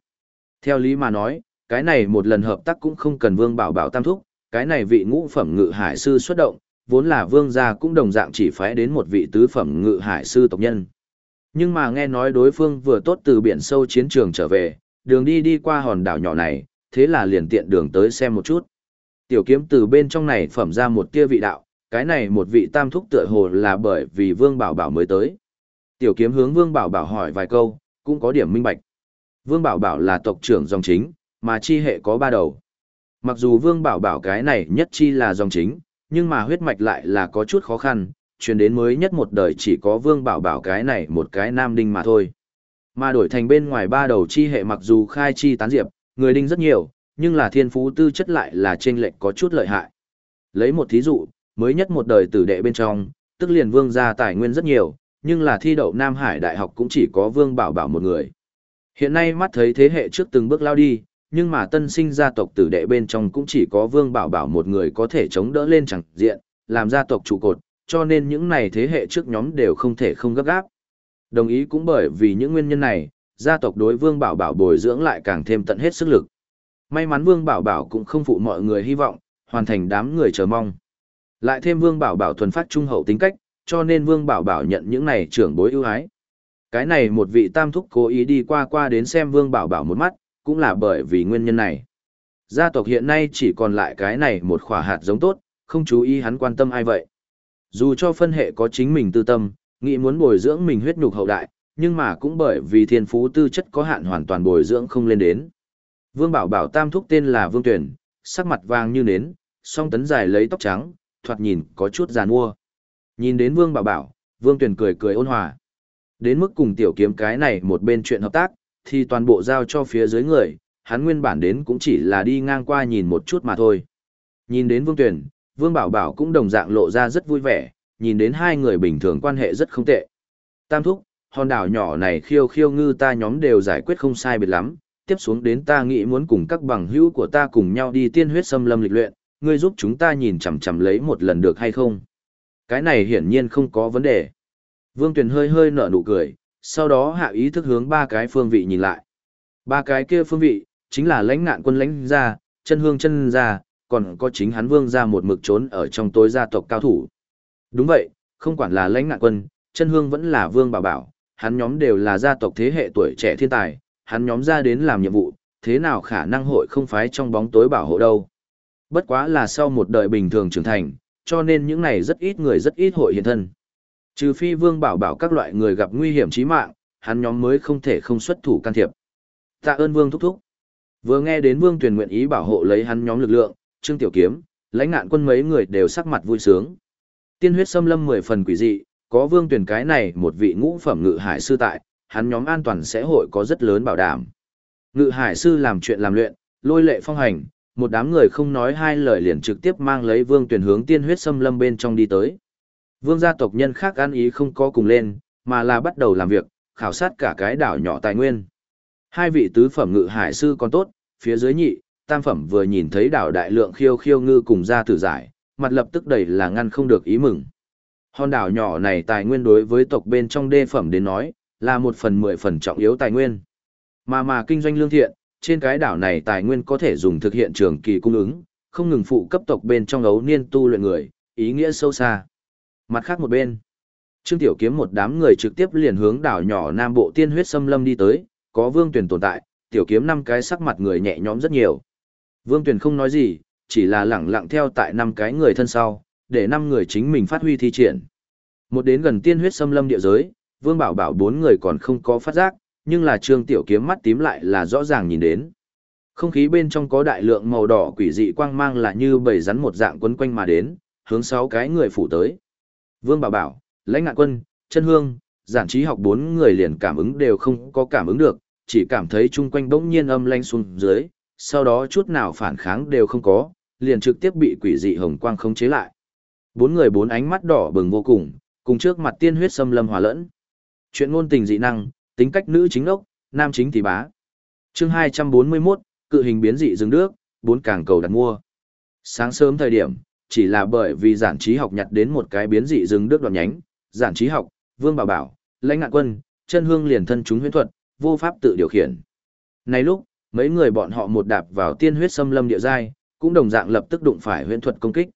Theo lý mà nói, cái này một lần hợp tác cũng không cần vương bảo bảo tam thúc, cái này vị ngũ phẩm ngự hải sư xuất động, vốn là vương gia cũng đồng dạng chỉ phái đến một vị tứ phẩm ngự hải sư tộc nhân. Nhưng mà nghe nói đối phương vừa tốt từ biển sâu chiến trường trở về, đường đi đi qua hòn đảo nhỏ này, thế là liền tiện đường tới xem một chút. Tiểu kiếm từ bên trong này phẩm ra một tia vị đạo, cái này một vị tam thúc tựa hồ là bởi vì Vương Bảo Bảo mới tới. Tiểu kiếm hướng Vương Bảo Bảo hỏi vài câu, cũng có điểm minh bạch. Vương Bảo Bảo là tộc trưởng dòng chính, mà chi hệ có ba đầu. Mặc dù Vương Bảo Bảo cái này nhất chi là dòng chính, nhưng mà huyết mạch lại là có chút khó khăn, truyền đến mới nhất một đời chỉ có Vương Bảo Bảo cái này một cái nam đinh mà thôi. Mà đổi thành bên ngoài ba đầu chi hệ mặc dù khai chi tán diệp, người đinh rất nhiều, nhưng là thiên phú tư chất lại là trên lệnh có chút lợi hại. Lấy một thí dụ, mới nhất một đời tử đệ bên trong, tức liền vương gia tài nguyên rất nhiều, nhưng là thi đậu Nam Hải Đại học cũng chỉ có vương bảo bảo một người. Hiện nay mắt thấy thế hệ trước từng bước lao đi, nhưng mà tân sinh gia tộc tử đệ bên trong cũng chỉ có vương bảo bảo một người có thể chống đỡ lên chẳng diện, làm gia tộc trụ cột, cho nên những này thế hệ trước nhóm đều không thể không gấp gáp. Đồng ý cũng bởi vì những nguyên nhân này, gia tộc đối Vương Bảo Bảo bồi dưỡng lại càng thêm tận hết sức lực. May mắn Vương Bảo Bảo cũng không phụ mọi người hy vọng, hoàn thành đám người chờ mong. Lại thêm Vương Bảo Bảo thuần phát trung hậu tính cách, cho nên Vương Bảo Bảo nhận những này trưởng bối ưu ái. Cái này một vị tam thúc cố ý đi qua qua đến xem Vương Bảo Bảo một mắt, cũng là bởi vì nguyên nhân này. Gia tộc hiện nay chỉ còn lại cái này một khỏa hạt giống tốt, không chú ý hắn quan tâm ai vậy. Dù cho phân hệ có chính mình tư tâm, nghĩ muốn bồi dưỡng mình huyết nhục hậu đại, nhưng mà cũng bởi vì thiên phú tư chất có hạn hoàn toàn bồi dưỡng không lên đến. Vương Bảo Bảo tam thúc tên là Vương Tuyển, sắc mặt vàng như nến, song tấn dài lấy tóc trắng, thoạt nhìn có chút giàn mua. Nhìn đến Vương Bảo Bảo, Vương Tuyển cười cười ôn hòa. Đến mức cùng tiểu kiếm cái này một bên chuyện hợp tác, thì toàn bộ giao cho phía dưới người, hắn nguyên bản đến cũng chỉ là đi ngang qua nhìn một chút mà thôi. Nhìn đến Vương Tuyển, Vương Bảo Bảo cũng đồng dạng lộ ra rất vui vẻ, nhìn đến hai người bình thường quan hệ rất không tệ. Tam thúc, hòn đảo nhỏ này khiêu khiêu ngư ta nhóm đều giải quyết không sai biệt lắm, tiếp xuống đến ta nghĩ muốn cùng các bằng hữu của ta cùng nhau đi tiên huyết xâm lâm lịch luyện, ngươi giúp chúng ta nhìn chằm chằm lấy một lần được hay không? Cái này hiển nhiên không có vấn đề. Vương Tuyền hơi hơi nở nụ cười, sau đó hạ ý thức hướng ba cái phương vị nhìn lại. Ba cái kia phương vị, chính là lãnh ngạn quân lãnh ra, chân hương chân ra, còn có chính hắn vương ra một mực trốn ở trong tối gia tộc cao thủ. Đúng vậy, không quản là lãnh ngạn quân, chân hương vẫn là vương bảo bảo, hắn nhóm đều là gia tộc thế hệ tuổi trẻ thiên tài, hắn nhóm ra đến làm nhiệm vụ, thế nào khả năng hội không phái trong bóng tối bảo hộ đâu. Bất quá là sau một đời bình thường trưởng thành, cho nên những này rất ít người rất ít hội hiện thân. Trừ phi vương bảo bảo các loại người gặp nguy hiểm chí mạng, hắn nhóm mới không thể không xuất thủ can thiệp. Tạ ơn vương thúc thúc. Vừa nghe đến vương tuyển nguyện ý bảo hộ lấy hắn nhóm lực lượng, Trương Tiểu Kiếm, lãnh ngạn quân mấy người đều sắc mặt vui sướng. Tiên huyết xâm lâm mười phần quỷ dị, có vương tuyển cái này một vị ngũ phẩm ngự hải sư tại, hắn nhóm an toàn sẽ hội có rất lớn bảo đảm. Ngự hải sư làm chuyện làm luyện, lôi lệ phong hành, một đám người không nói hai lời liền trực tiếp mang lấy vương tuyển hướng tiên huyết xâm lâm bên trong đi tới. Vương gia tộc nhân khác ăn ý không có cùng lên, mà là bắt đầu làm việc, khảo sát cả cái đảo nhỏ tài nguyên. Hai vị tứ phẩm ngự hải sư còn tốt, phía dưới nhị, tam phẩm vừa nhìn thấy đảo đại lượng khiêu khiêu ngư cùng ra tử giải, mặt lập tức đầy là ngăn không được ý mừng. Hòn đảo nhỏ này tài nguyên đối với tộc bên trong đê phẩm đến nói, là một phần mười phần trọng yếu tài nguyên. Mà mà kinh doanh lương thiện, trên cái đảo này tài nguyên có thể dùng thực hiện trường kỳ cung ứng, không ngừng phụ cấp tộc bên trong ấu niên tu luyện người, ý nghĩa sâu xa. Mặt khác một bên, Trương Tiểu Kiếm một đám người trực tiếp liền hướng đảo nhỏ Nam Bộ Tiên Huyết sâm Lâm đi tới, có Vương tuyển tồn tại, Tiểu Kiếm năm cái sắc mặt người nhẹ nhõm rất nhiều. Vương Tuyền không nói gì, chỉ là lẳng lặng theo tại năm cái người thân sau, để năm người chính mình phát huy thi triển. Một đến gần Tiên Huyết Xâm Lâm địa giới, Vương Bảo Bảo bốn người còn không có phát giác, nhưng là Trương Tiểu Kiếm mắt tím lại là rõ ràng nhìn đến. Không khí bên trong có đại lượng màu đỏ quỷ dị quang mang là như bầy rắn một dạng quấn quanh mà đến, hướng sáu cái người phủ tới. Vương Bảo Bảo, Lãnh Ngạn Quân, Chân Hương, giản trí học bốn người liền cảm ứng đều không có cảm ứng được, chỉ cảm thấy chung quanh bỗng nhiên âm lanh xuống dưới, sau đó chút nào phản kháng đều không có, liền trực tiếp bị quỷ dị hồng quang khống chế lại. Bốn người bốn ánh mắt đỏ bừng vô cùng, cùng trước mặt tiên huyết xâm lâm hòa lẫn. Chuyện ngôn tình dị năng, tính cách nữ chính ốc, nam chính tỷ bá. Chương 241, cự hình biến dị rừng nước, bốn càng cầu đặt mua. Sáng sớm thời điểm, chỉ là bởi vì giản trí học nhặt đến một cái biến dị rừng nước đoạn nhánh, giản trí học, vương bảo bảo, lãnh ngạn quân, chân hương liền thân chúng huyễn thuật, vô pháp tự điều khiển. Này lúc, mấy người bọn họ một đạp vào tiên huyết xâm lâm địa giai, cũng đồng dạng lập tức đụng phải huyễn thuật công kích.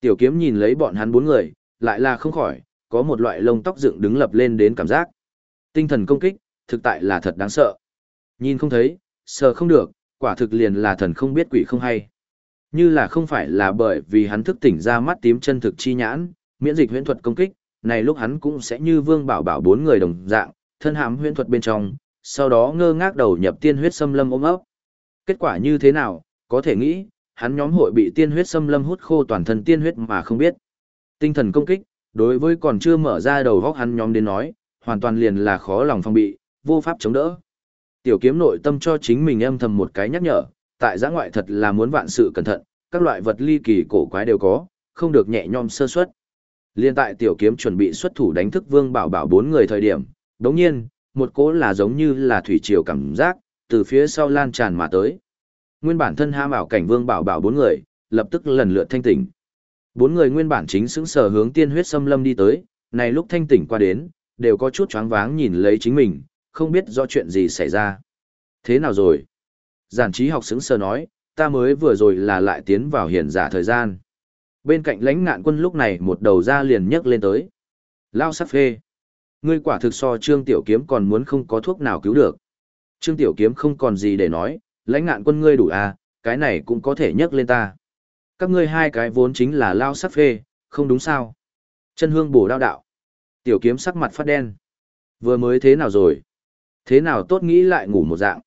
Tiểu kiếm nhìn lấy bọn hắn bốn người, lại là không khỏi, có một loại lông tóc dựng đứng lập lên đến cảm giác. Tinh thần công kích, thực tại là thật đáng sợ. Nhìn không thấy, sợ không được, quả thực liền là thần không biết quỷ không hay. Như là không phải là bởi vì hắn thức tỉnh ra mắt tím chân thực chi nhãn, miễn dịch huyễn thuật công kích, này lúc hắn cũng sẽ như vương bảo bảo bốn người đồng dạng, thân hãm huyễn thuật bên trong, sau đó ngơ ngác đầu nhập tiên huyết xâm lâm ôm ấp. Kết quả như thế nào, có thể nghĩ, hắn nhóm hội bị tiên huyết xâm lâm hút khô toàn thân tiên huyết mà không biết. Tinh thần công kích, đối với còn chưa mở ra đầu góc hắn nhóm đến nói, hoàn toàn liền là khó lòng phong bị, vô pháp chống đỡ. Tiểu kiếm nội tâm cho chính mình âm thầm một cái nhắc nhở, tại giã ngoại thật là muốn vạn sự cẩn thận, các loại vật ly kỳ cổ quái đều có, không được nhẹ nhom sơ suất. Liên tại tiểu kiếm chuẩn bị xuất thủ đánh thức Vương Bảo Bảo bốn người thời điểm, đống nhiên, một cỗ là giống như là thủy triều cảm giác, từ phía sau lan tràn mà tới. Nguyên bản thân ham bảo cảnh Vương Bảo Bảo bốn người, lập tức lần lượt thanh tỉnh. Bốn người nguyên bản chính xứng sở hướng tiên huyết xâm lâm đi tới, này lúc thanh tỉnh qua đến, đều có chút choáng váng nhìn lấy chính mình, không biết do chuyện gì xảy ra. Thế nào rồi? Giản trí học xứng sờ nói, ta mới vừa rồi là lại tiến vào hiển giả thời gian. Bên cạnh lãnh ngạn quân lúc này một đầu ra liền nhấc lên tới. Lao sắc phê. Ngươi quả thực so trương tiểu kiếm còn muốn không có thuốc nào cứu được. Trương tiểu kiếm không còn gì để nói, lãnh ngạn quân ngươi đủ à, cái này cũng có thể nhấc lên ta. Các ngươi hai cái vốn chính là lao sắc phê, không đúng sao. Chân hương bổ đao đạo. Tiểu kiếm sắc mặt phát đen. Vừa mới thế nào rồi? Thế nào tốt nghĩ lại ngủ một dạng?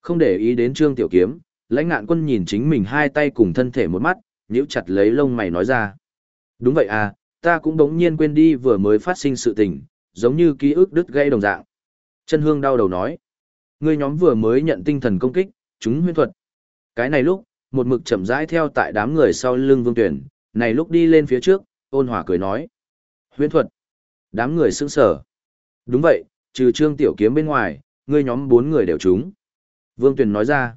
Không để ý đến trương tiểu kiếm, lãnh ngạn quân nhìn chính mình hai tay cùng thân thể một mắt, nhíu chặt lấy lông mày nói ra. Đúng vậy à, ta cũng đống nhiên quên đi vừa mới phát sinh sự tình, giống như ký ức đứt gây đồng dạng. Chân hương đau đầu nói. Ngươi nhóm vừa mới nhận tinh thần công kích, chúng huyên thuật. Cái này lúc, một mực chậm rãi theo tại đám người sau lưng vương tuyển, này lúc đi lên phía trước, ôn hòa cười nói. Huyên thuật. Đám người sững sở. Đúng vậy, trừ trương tiểu kiếm bên ngoài, ngươi nhóm bốn người đều trúng. Vương Tuyền nói ra.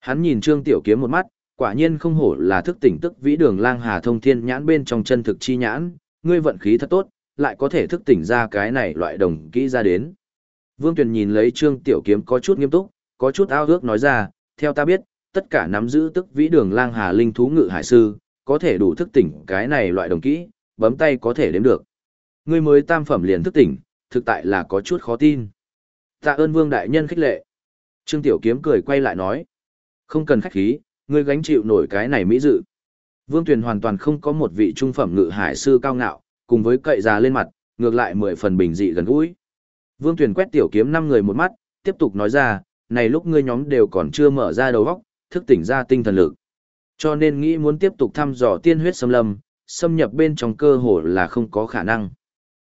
Hắn nhìn trương tiểu kiếm một mắt, quả nhiên không hổ là thức tỉnh tức vĩ đường lang hà thông thiên nhãn bên trong chân thực chi nhãn, ngươi vận khí thật tốt, lại có thể thức tỉnh ra cái này loại đồng kỹ ra đến. Vương Tuyền nhìn lấy trương tiểu kiếm có chút nghiêm túc, có chút ao ước nói ra, theo ta biết, tất cả nắm giữ tức vĩ đường lang hà linh thú ngự hải sư, có thể đủ thức tỉnh cái này loại đồng kỹ, bấm tay có thể đếm được. Ngươi mới tam phẩm liền thức tỉnh, thực tại là có chút khó tin. Tạ ơn vương đại nhân khích lệ. Trương Tiểu Kiếm cười quay lại nói. Không cần khách khí, ngươi gánh chịu nổi cái này mỹ dự. Vương Tuyền hoàn toàn không có một vị trung phẩm ngự hải sư cao ngạo, cùng với cậy già lên mặt, ngược lại mười phần bình dị gần gũi. Vương Tuyền quét Tiểu Kiếm năm người một mắt, tiếp tục nói ra, này lúc ngươi nhóm đều còn chưa mở ra đầu óc, thức tỉnh ra tinh thần lực. Cho nên nghĩ muốn tiếp tục thăm dò tiên huyết xâm lâm, xâm nhập bên trong cơ hồ là không có khả năng.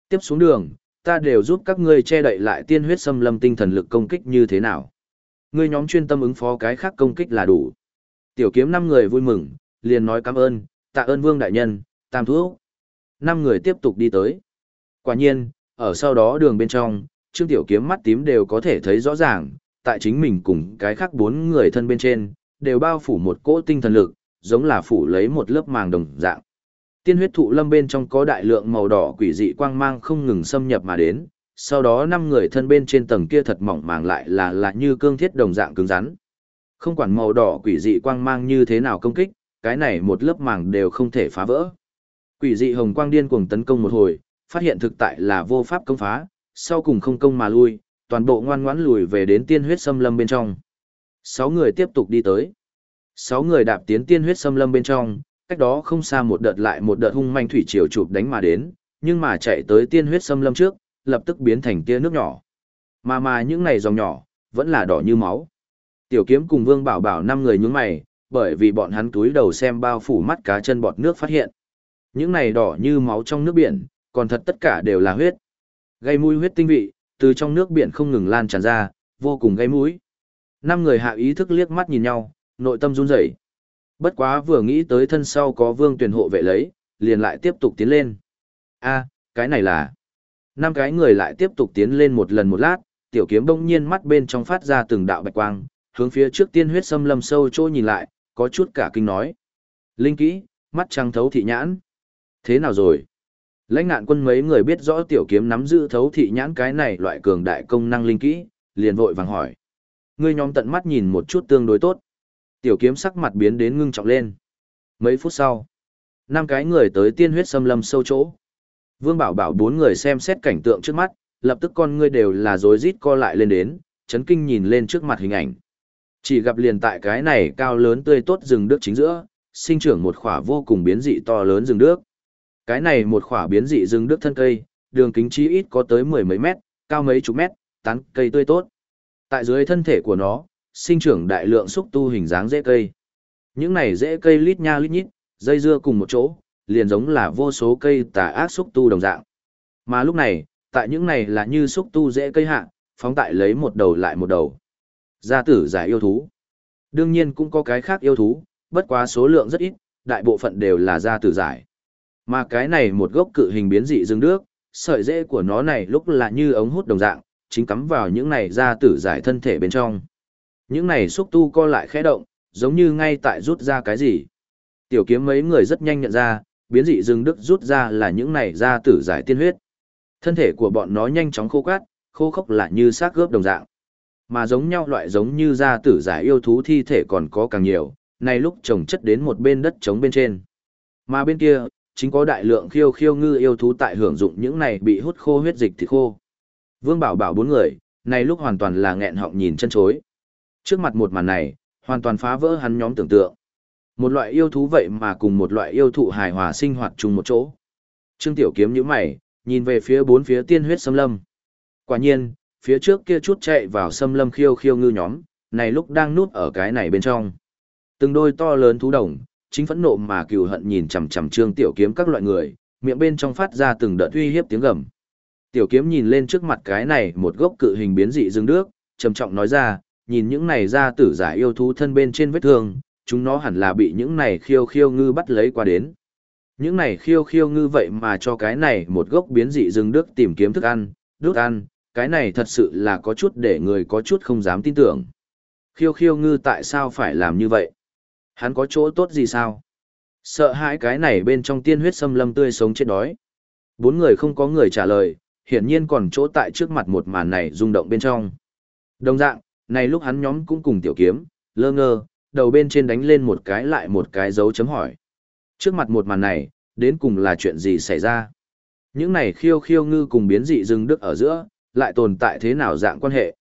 Tiếp xuống đường, ta đều giúp các ngươi che đậy lại tiên huyết xâm lâm tinh thần lực công kích như thế nào. Ngươi nhóm chuyên tâm ứng phó cái khác công kích là đủ. Tiểu kiếm năm người vui mừng, liền nói cảm ơn, tạ ơn vương đại nhân, tam thuốc. Năm người tiếp tục đi tới. Quả nhiên, ở sau đó đường bên trong, Trương Tiểu Kiếm mắt tím đều có thể thấy rõ ràng, tại chính mình cùng cái khác bốn người thân bên trên, đều bao phủ một cỗ tinh thần lực, giống là phủ lấy một lớp màng đồng dạng. Tiên huyết thụ lâm bên trong có đại lượng màu đỏ quỷ dị quang mang không ngừng xâm nhập mà đến, sau đó năm người thân bên trên tầng kia thật mỏng màng lại là là như cương thiết đồng dạng cứng rắn. Không quản màu đỏ quỷ dị quang mang như thế nào công kích, cái này một lớp màng đều không thể phá vỡ. Quỷ dị hồng quang điên cuồng tấn công một hồi, phát hiện thực tại là vô pháp công phá, sau cùng không công mà lui, toàn bộ ngoan ngoãn lùi về đến tiên huyết xâm lâm bên trong. Sáu người tiếp tục đi tới. Sáu người đạp tiến tiên huyết xâm lâm bên trong, cách đó không xa một đợt lại một đợt hung manh thủy triều chụp đánh mà đến, nhưng mà chạy tới tiên huyết xâm lâm trước, lập tức biến thành tia nước nhỏ. Mà mà những này dòng nhỏ, vẫn là đỏ như máu. Tiểu kiếm cùng Vương Bảo Bảo năm người nhướng mày, bởi vì bọn hắn túi đầu xem bao phủ mắt cá chân bọt nước phát hiện. Những này đỏ như máu trong nước biển, còn thật tất cả đều là huyết. Gây mũi huyết tinh vị, từ trong nước biển không ngừng lan tràn ra, vô cùng gây mũi. Năm người hạ ý thức liếc mắt nhìn nhau, nội tâm run rẩy. Bất quá vừa nghĩ tới thân sau có vương tuyển hộ vệ lấy, liền lại tiếp tục tiến lên. a cái này là... Năm cái người lại tiếp tục tiến lên một lần một lát, tiểu kiếm bỗng nhiên mắt bên trong phát ra từng đạo bạch quang, hướng phía trước tiên huyết xâm lâm sâu trôi nhìn lại, có chút cả kinh nói. Linh kỹ, mắt trăng thấu thị nhãn. Thế nào rồi? Lãnh nạn quân mấy người biết rõ tiểu kiếm nắm giữ thấu thị nhãn cái này loại cường đại công năng linh kỹ, liền vội vàng hỏi. Ngươi nhóm tận mắt nhìn một chút tương đối tốt. Tiểu kiếm sắc mặt biến đến ngưng trọng lên. Mấy phút sau, năm cái người tới tiên huyết xâm lâm sâu chỗ. Vương Bảo Bảo bốn người xem xét cảnh tượng trước mắt, lập tức con ngươi đều là rối rít co lại lên đến, chấn kinh nhìn lên trước mặt hình ảnh. Chỉ gặp liền tại cái này cao lớn tươi tốt rừng nước chính giữa, sinh trưởng một khỏa vô cùng biến dị to lớn rừng nước. Cái này một khỏa biến dị rừng đức thân cây, đường kính chí ít có tới mười mấy mét, cao mấy chục mét, tán cây tươi tốt. Tại dưới thân thể của nó, sinh trưởng đại lượng xúc tu hình dáng rễ cây. Những này rễ cây lít nha lít nhít, dây dưa cùng một chỗ, liền giống là vô số cây tà ác xúc tu đồng dạng. Mà lúc này, tại những này là như xúc tu rễ cây hạ, phóng tại lấy một đầu lại một đầu. Gia tử giải yêu thú. Đương nhiên cũng có cái khác yêu thú, bất quá số lượng rất ít, đại bộ phận đều là gia tử giải. Mà cái này một gốc cự hình biến dị rừng nước, sợi rễ của nó này lúc là như ống hút đồng dạng, chính cắm vào những này ra tử giải thân thể bên trong. Những này xúc tu co lại khẽ động, giống như ngay tại rút ra cái gì. Tiểu kiếm mấy người rất nhanh nhận ra, biến dị rừng đức rút ra là những này ra tử giải tiên huyết. Thân thể của bọn nó nhanh chóng khô cát, khô khốc lại như xác gớp đồng dạng. Mà giống nhau loại giống như ra tử giải yêu thú thi thể còn có càng nhiều, này lúc trồng chất đến một bên đất trống bên trên. Mà bên kia, chính có đại lượng khiêu khiêu ngư yêu thú tại hưởng dụng những này bị hút khô huyết dịch thì khô. Vương Bảo Bảo bốn người, này lúc hoàn toàn là nghẹn họng nhìn chân chối. Trước mặt một màn này, hoàn toàn phá vỡ hắn nhóm tưởng tượng. Một loại yêu thú vậy mà cùng một loại yêu thụ hài hòa sinh hoạt chung một chỗ. Trương Tiểu Kiếm nhíu mày, nhìn về phía bốn phía tiên huyết xâm lâm. Quả nhiên, phía trước kia chút chạy vào xâm lâm khiêu khiêu ngư nhóm, này lúc đang núp ở cái này bên trong. Từng đôi to lớn thú đồng, chính phẫn nộ mà cừu hận nhìn chằm chằm Trương Tiểu Kiếm các loại người, miệng bên trong phát ra từng đợt uy hiếp tiếng gầm. Tiểu Kiếm nhìn lên trước mặt cái này một gốc cự hình biến dị dương nước, trầm trọng nói ra, nhìn những này ra tử giải yêu thú thân bên trên vết thương, chúng nó hẳn là bị những này khiêu khiêu ngư bắt lấy qua đến. Những này khiêu khiêu ngư vậy mà cho cái này một gốc biến dị rừng đức tìm kiếm thức ăn, đốt ăn, cái này thật sự là có chút để người có chút không dám tin tưởng. Khiêu khiêu ngư tại sao phải làm như vậy? Hắn có chỗ tốt gì sao? Sợ hãi cái này bên trong tiên huyết xâm lâm tươi sống chết đói. Bốn người không có người trả lời, hiển nhiên còn chỗ tại trước mặt một màn này rung động bên trong. Đồng dạng, này lúc hắn nhóm cũng cùng tiểu kiếm, lơ ngơ, đầu bên trên đánh lên một cái lại một cái dấu chấm hỏi. Trước mặt một màn này, đến cùng là chuyện gì xảy ra? Những này khiêu khiêu ngư cùng biến dị rừng đức ở giữa, lại tồn tại thế nào dạng quan hệ?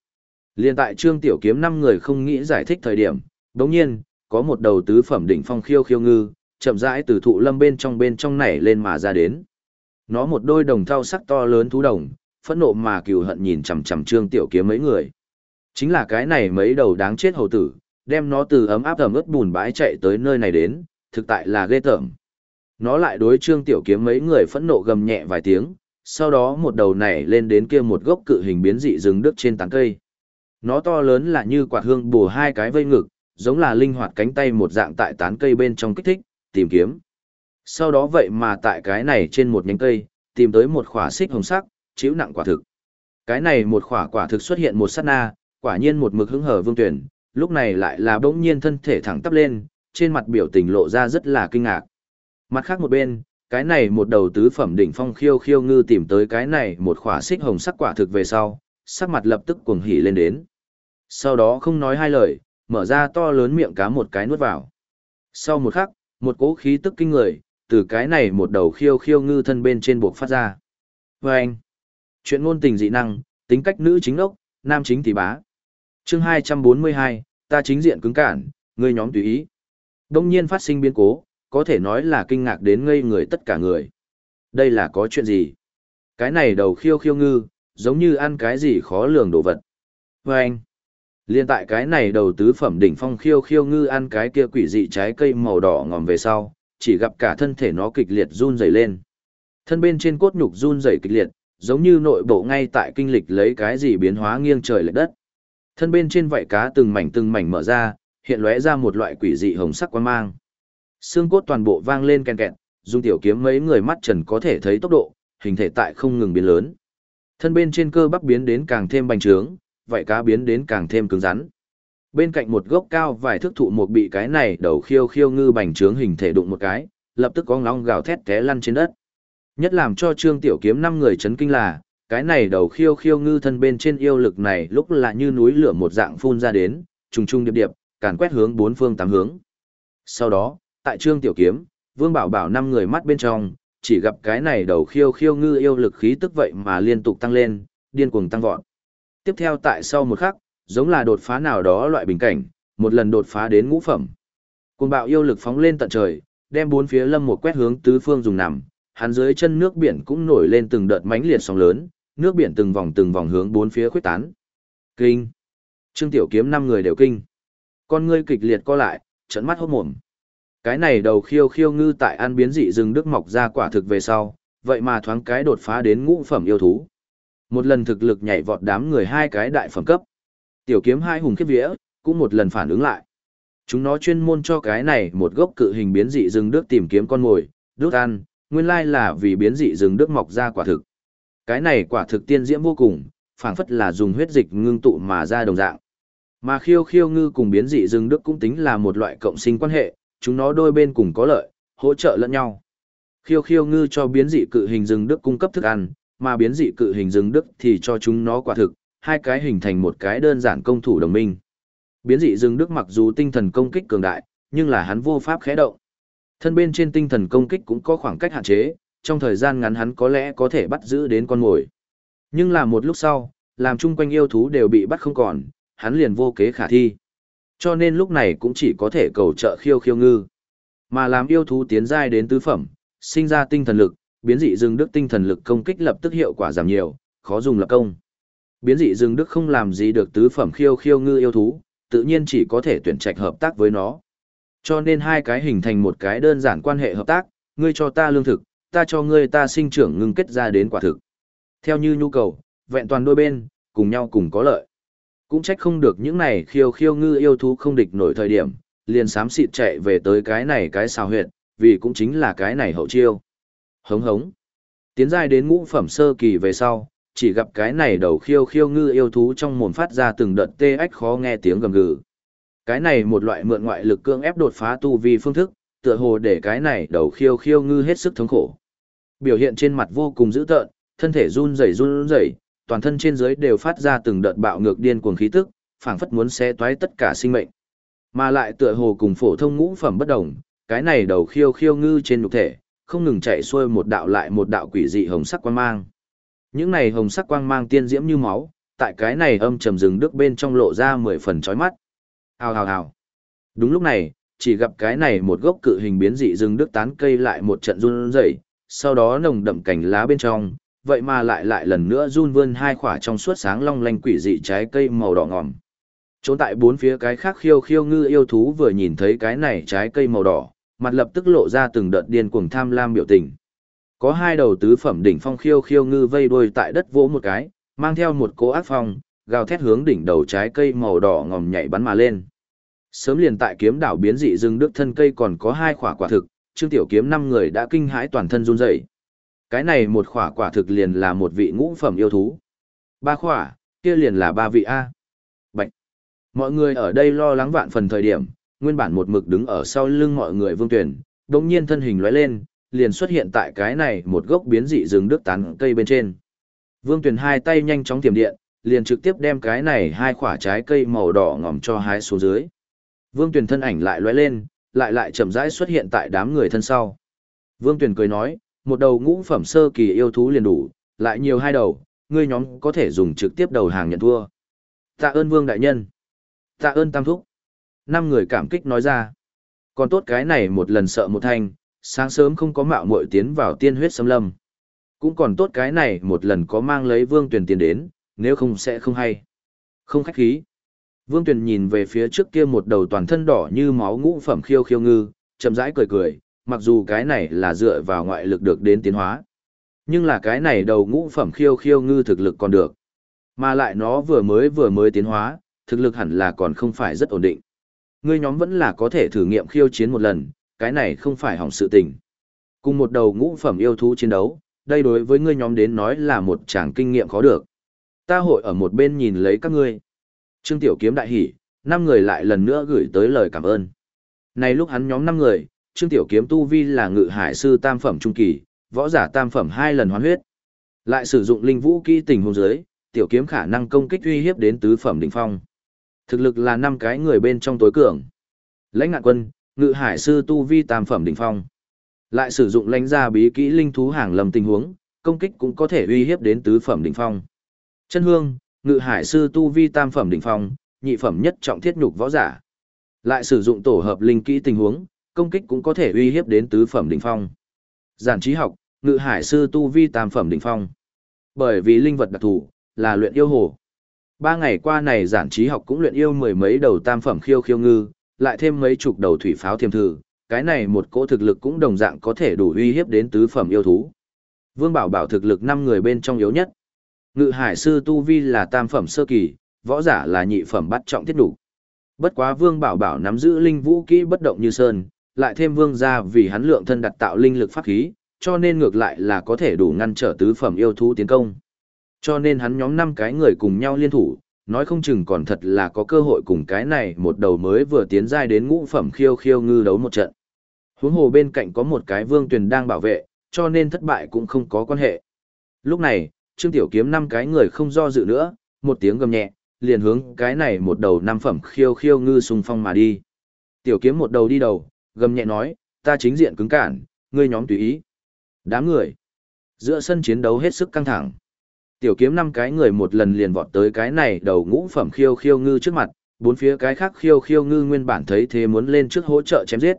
Liên tại trương tiểu kiếm năm người không nghĩ giải thích thời điểm, đồng nhiên, có một đầu tứ phẩm đỉnh phong khiêu khiêu ngư, chậm rãi từ thụ lâm bên trong bên trong nảy lên mà ra đến. Nó một đôi đồng thau sắc to lớn thú đồng, phẫn nộ mà cừu hận nhìn chằm chằm trương tiểu kiếm mấy người. Chính là cái này mấy đầu đáng chết hầu tử, đem nó từ ấm áp ẩm ướt bùn bãi chạy tới nơi này đến, thực tại là ghê tởm. Nó lại đối trương tiểu kiếm mấy người phẫn nộ gầm nhẹ vài tiếng, sau đó một đầu nảy lên đến kia một gốc cự hình biến dị rừng đức trên tán cây. Nó to lớn là như quạt hương bù hai cái vây ngực, giống là linh hoạt cánh tay một dạng tại tán cây bên trong kích thích, tìm kiếm. Sau đó vậy mà tại cái này trên một nhánh cây, tìm tới một khỏa xích hồng sắc, chiếu nặng quả thực. Cái này một khỏa quả thực xuất hiện một sát na, quả nhiên một mực hứng hở vương tuyển, lúc này lại là bỗng nhiên thân thể thẳng tắp lên, trên mặt biểu tình lộ ra rất là kinh ngạc. Mặt khác một bên, cái này một đầu tứ phẩm đỉnh phong khiêu khiêu ngư tìm tới cái này một khỏa xích hồng sắc quả thực về sau, sắc mặt lập tức cuồng hỉ lên đến. Sau đó không nói hai lời, mở ra to lớn miệng cá một cái nuốt vào. Sau một khắc, một cỗ khí tức kinh người, từ cái này một đầu khiêu khiêu ngư thân bên trên buộc phát ra. Và anh, chuyện ngôn tình dị năng, tính cách nữ chính ốc, nam chính thì bá. chương 242, ta chính diện cứng cản, ngươi nhóm tùy ý. Đông nhiên phát sinh biến cố, có thể nói là kinh ngạc đến ngây người tất cả người. Đây là có chuyện gì? Cái này đầu khiêu khiêu ngư, giống như ăn cái gì khó lường đồ vật. Và anh, liên tại cái này đầu tứ phẩm đỉnh phong khiêu khiêu ngư ăn cái kia quỷ dị trái cây màu đỏ ngòm về sau, chỉ gặp cả thân thể nó kịch liệt run rẩy lên. Thân bên trên cốt nhục run rẩy kịch liệt, giống như nội bộ ngay tại kinh lịch lấy cái gì biến hóa nghiêng trời lệch đất. Thân bên trên vảy cá từng mảnh từng mảnh mở ra, hiện lóe ra một loại quỷ dị hồng sắc quang mang. Xương cốt toàn bộ vang lên ken kẹt, dung tiểu kiếm mấy người mắt trần có thể thấy tốc độ, hình thể tại không ngừng biến lớn. Thân bên trên cơ bắp biến đến càng thêm bành trướng, vậy cá biến đến càng thêm cứng rắn. Bên cạnh một gốc cao vài thước thụ một bị cái này đầu khiêu khiêu ngư bành trướng hình thể đụng một cái, lập tức có ngóng gào thét té lăn trên đất. Nhất làm cho Trương Tiểu Kiếm năm người chấn kinh là, cái này đầu khiêu khiêu ngư thân bên trên yêu lực này lúc là như núi lửa một dạng phun ra đến, trùng trùng điệp điệp, càn quét hướng bốn phương tám hướng. Sau đó, tại Trương Tiểu Kiếm, Vương Bảo Bảo năm người mắt bên trong, chỉ gặp cái này đầu khiêu khiêu ngư yêu lực khí tức vậy mà liên tục tăng lên, điên cuồng tăng vọt. Tiếp theo tại sau một khắc, giống là đột phá nào đó loại bình cảnh, một lần đột phá đến ngũ phẩm. Cuồng bạo yêu lực phóng lên tận trời, đem bốn phía lâm một quét hướng tứ phương dùng nằm, hắn dưới chân nước biển cũng nổi lên từng đợt mãnh liệt sóng lớn, nước biển từng vòng từng vòng hướng bốn phía khuếch tán. Kinh. Trương Tiểu Kiếm năm người đều kinh. Con ngươi kịch liệt co lại, trợn mắt hốt mồm. Cái này đầu khiêu khiêu ngư tại an biến dị rừng đức mọc ra quả thực về sau, vậy mà thoáng cái đột phá đến ngũ phẩm yêu thú. Một lần thực lực nhảy vọt đám người hai cái đại phẩm cấp. Tiểu kiếm hai hùng khiếp vía, cũng một lần phản ứng lại. Chúng nó chuyên môn cho cái này một gốc cự hình biến dị rừng đức tìm kiếm con mồi, đốt ăn, nguyên lai là vì biến dị rừng đức mọc ra quả thực. Cái này quả thực tiên diễm vô cùng, phảng phất là dùng huyết dịch ngưng tụ mà ra đồng dạng. Mà khiêu khiêu ngư cùng biến dị rừng đức cũng tính là một loại cộng sinh quan hệ, chúng nó đôi bên cùng có lợi, hỗ trợ lẫn nhau. Khiêu khiêu ngư cho biến dị cự hình rừng đức cung cấp thức ăn, mà biến dị cự hình rừng đức thì cho chúng nó quả thực, hai cái hình thành một cái đơn giản công thủ đồng minh. Biến dị rừng đức mặc dù tinh thần công kích cường đại, nhưng là hắn vô pháp khẽ động. Thân bên trên tinh thần công kích cũng có khoảng cách hạn chế, trong thời gian ngắn hắn có lẽ có thể bắt giữ đến con mồi. Nhưng là một lúc sau, làm chung quanh yêu thú đều bị bắt không còn, hắn liền vô kế khả thi. Cho nên lúc này cũng chỉ có thể cầu trợ khiêu khiêu ngư. Mà làm yêu thú tiến giai đến tứ phẩm, sinh ra tinh thần lực, biến dị rừng đức tinh thần lực công kích lập tức hiệu quả giảm nhiều, khó dùng lập công. Biến dị rừng đức không làm gì được tứ phẩm khiêu khiêu ngư yêu thú, tự nhiên chỉ có thể tuyển trạch hợp tác với nó. Cho nên hai cái hình thành một cái đơn giản quan hệ hợp tác, ngươi cho ta lương thực, ta cho ngươi ta sinh trưởng ngưng kết ra đến quả thực. Theo như nhu cầu, vẹn toàn đôi bên, cùng nhau cùng có lợi. Cũng trách không được những này khiêu khiêu ngư yêu thú không địch nổi thời điểm, liền sám xịt chạy về tới cái này cái xào huyệt, vì cũng chính là cái này hậu chiêu. Hống hống. Tiến giai đến ngũ phẩm sơ kỳ về sau, chỉ gặp cái này đầu khiêu khiêu ngư yêu thú trong mồm phát ra từng đợt tê ách khó nghe tiếng gầm gừ. Cái này một loại mượn ngoại lực cương ép đột phá tu vi phương thức, tựa hồ để cái này đầu khiêu khiêu ngư hết sức thống khổ. Biểu hiện trên mặt vô cùng dữ tợn, thân thể run rẩy run rẩy, toàn thân trên dưới đều phát ra từng đợt bạo ngược điên cuồng khí tức, phảng phất muốn xé toái tất cả sinh mệnh. Mà lại tựa hồ cùng phổ thông ngũ phẩm bất đồng, cái này đầu khiêu khiêu ngư trên nhục thể, không ngừng chạy xuôi một đạo lại một đạo quỷ dị hồng sắc quang mang. Những này hồng sắc quang mang tiên diễm như máu, tại cái này âm trầm rừng đức bên trong lộ ra mười phần chói mắt. Hào hào hào. Đúng lúc này, chỉ gặp cái này một gốc cự hình biến dị rừng đức tán cây lại một trận run rẩy, sau đó nồng đậm cảnh lá bên trong, vậy mà lại lại lần nữa run vươn hai khỏa trong suốt sáng long lanh quỷ dị trái cây màu đỏ ngòm. Trốn tại bốn phía cái khác khiêu khiêu ngư yêu thú vừa nhìn thấy cái này trái cây màu đỏ, mặt lập tức lộ ra từng đợt điên cuồng tham lam biểu tình. Có hai đầu tứ phẩm đỉnh phong khiêu khiêu ngư vây đuôi tại đất vỗ một cái, mang theo một cỗ ác phong, gào thét hướng đỉnh đầu trái cây màu đỏ ngòm nhảy bắn mà lên. Sớm liền tại kiếm đảo biến dị rừng đức thân cây còn có hai quả quả thực, Trương Tiểu Kiếm năm người đã kinh hãi toàn thân run rẩy. Cái này một quả quả thực liền là một vị ngũ phẩm yêu thú. Ba quả, kia liền là ba vị A. Bạch. Mọi người ở đây lo lắng vạn phần thời điểm, nguyên bản một mực đứng ở sau lưng mọi người vương tuyển, đồng nhiên thân hình lóe lên, liền xuất hiện tại cái này một gốc biến dị rừng đức tán cây bên trên. Vương tuyển hai tay nhanh chóng tiềm điện, liền trực tiếp đem cái này hai quả trái cây màu đỏ ngòm cho hái xuống dưới. Vương tuyển thân ảnh lại lóe lên, lại lại chậm rãi xuất hiện tại đám người thân sau. Vương tuyển cười nói, một đầu ngũ phẩm sơ kỳ yêu thú liền đủ, lại nhiều hai đầu, ngươi nhóm có thể dùng trực tiếp đầu hàng nhận thua. Tạ ơn Vương đại nhân. Tạ ơn Tam thúc. Năm người cảm kích nói ra. Còn tốt cái này một lần sợ một thanh, sáng sớm không có mạo muội tiến vào tiên huyết xâm lâm. Cũng còn tốt cái này một lần có mang lấy Vương Tuyền tiền đến, nếu không sẽ không hay. Không khách khí. Vương Tuyền nhìn về phía trước kia một đầu toàn thân đỏ như máu ngũ phẩm khiêu khiêu ngư, chậm rãi cười cười, mặc dù cái này là dựa vào ngoại lực được đến tiến hóa. Nhưng là cái này đầu ngũ phẩm khiêu khiêu ngư thực lực còn được. Mà lại nó vừa mới vừa mới tiến hóa, thực lực hẳn là còn không phải rất ổn định. Ngươi nhóm vẫn là có thể thử nghiệm khiêu chiến một lần, cái này không phải hỏng sự tình. Cùng một đầu ngũ phẩm yêu thú chiến đấu, đây đối với ngươi nhóm đến nói là một tràng kinh nghiệm khó được. Ta hội ở một bên nhìn lấy các ngươi. Trương Tiểu Kiếm đại hỉ, năm người lại lần nữa gửi tới lời cảm ơn. Này lúc hắn nhóm năm người, Trương Tiểu Kiếm tu vi là ngự hải sư tam phẩm trung kỳ, võ giả tam phẩm hai lần hoán huyết. Lại sử dụng linh vũ kỹ tình hôn dưới, Tiểu Kiếm khả năng công kích uy hiếp đến tứ phẩm đỉnh phong. Thực lực là năm cái người bên trong tối cường. Lãnh ngạn quân, ngự hải sư tu vi tam phẩm đỉnh phong. Lại sử dụng lãnh gia bí kỹ linh thú hàng lầm tình huống, công kích cũng có thể uy hiếp đến tứ phẩm đỉnh phong. Chân hương, ngự hải sư tu vi tam phẩm đỉnh phong, nhị phẩm nhất trọng thiết nhục võ giả. Lại sử dụng tổ hợp linh kỹ tình huống, công kích cũng có thể uy hiếp đến tứ phẩm đỉnh phong. Giản trí học, ngự hải sư tu vi tam phẩm đỉnh phong. Bởi vì linh vật đặc thù là luyện yêu hồ. Ba ngày qua này giản trí học cũng luyện yêu mười mấy đầu tam phẩm khiêu khiêu ngư, lại thêm mấy chục đầu thủy pháo thiềm thử, cái này một cỗ thực lực cũng đồng dạng có thể đủ uy hiếp đến tứ phẩm yêu thú. Vương Bảo Bảo thực lực năm người bên trong yếu nhất. Ngự Hải sư tu vi là tam phẩm sơ kỳ, võ giả là nhị phẩm bắt trọng thiết đủ. Bất quá Vương Bảo Bảo nắm giữ linh vũ kỹ bất động như sơn, lại thêm Vương gia vì hắn lượng thân đặt tạo linh lực pháp khí, cho nên ngược lại là có thể đủ ngăn trở tứ phẩm yêu thú tiến công. Cho nên hắn nhóm năm cái người cùng nhau liên thủ, nói không chừng còn thật là có cơ hội cùng cái này một đầu mới vừa tiến giai đến ngũ phẩm khiêu khiêu ngư đấu một trận. Huống hồ bên cạnh có một cái vương tuyền đang bảo vệ, cho nên thất bại cũng không có quan hệ. Lúc này, Trương Tiểu Kiếm năm cái người không do dự nữa, một tiếng gầm nhẹ, liền hướng cái này một đầu năm phẩm khiêu khiêu ngư xung phong mà đi. Tiểu Kiếm một đầu đi đầu, gầm nhẹ nói, ta chính diện cứng cản, ngươi nhóm tùy ý. Đám người. Giữa sân chiến đấu hết sức căng thẳng. Tiểu kiếm năm cái người một lần liền vọt tới cái này đầu ngũ phẩm khiêu khiêu ngư trước mặt, bốn phía cái khác khiêu khiêu ngư nguyên bản thấy thế muốn lên trước hỗ trợ chém giết.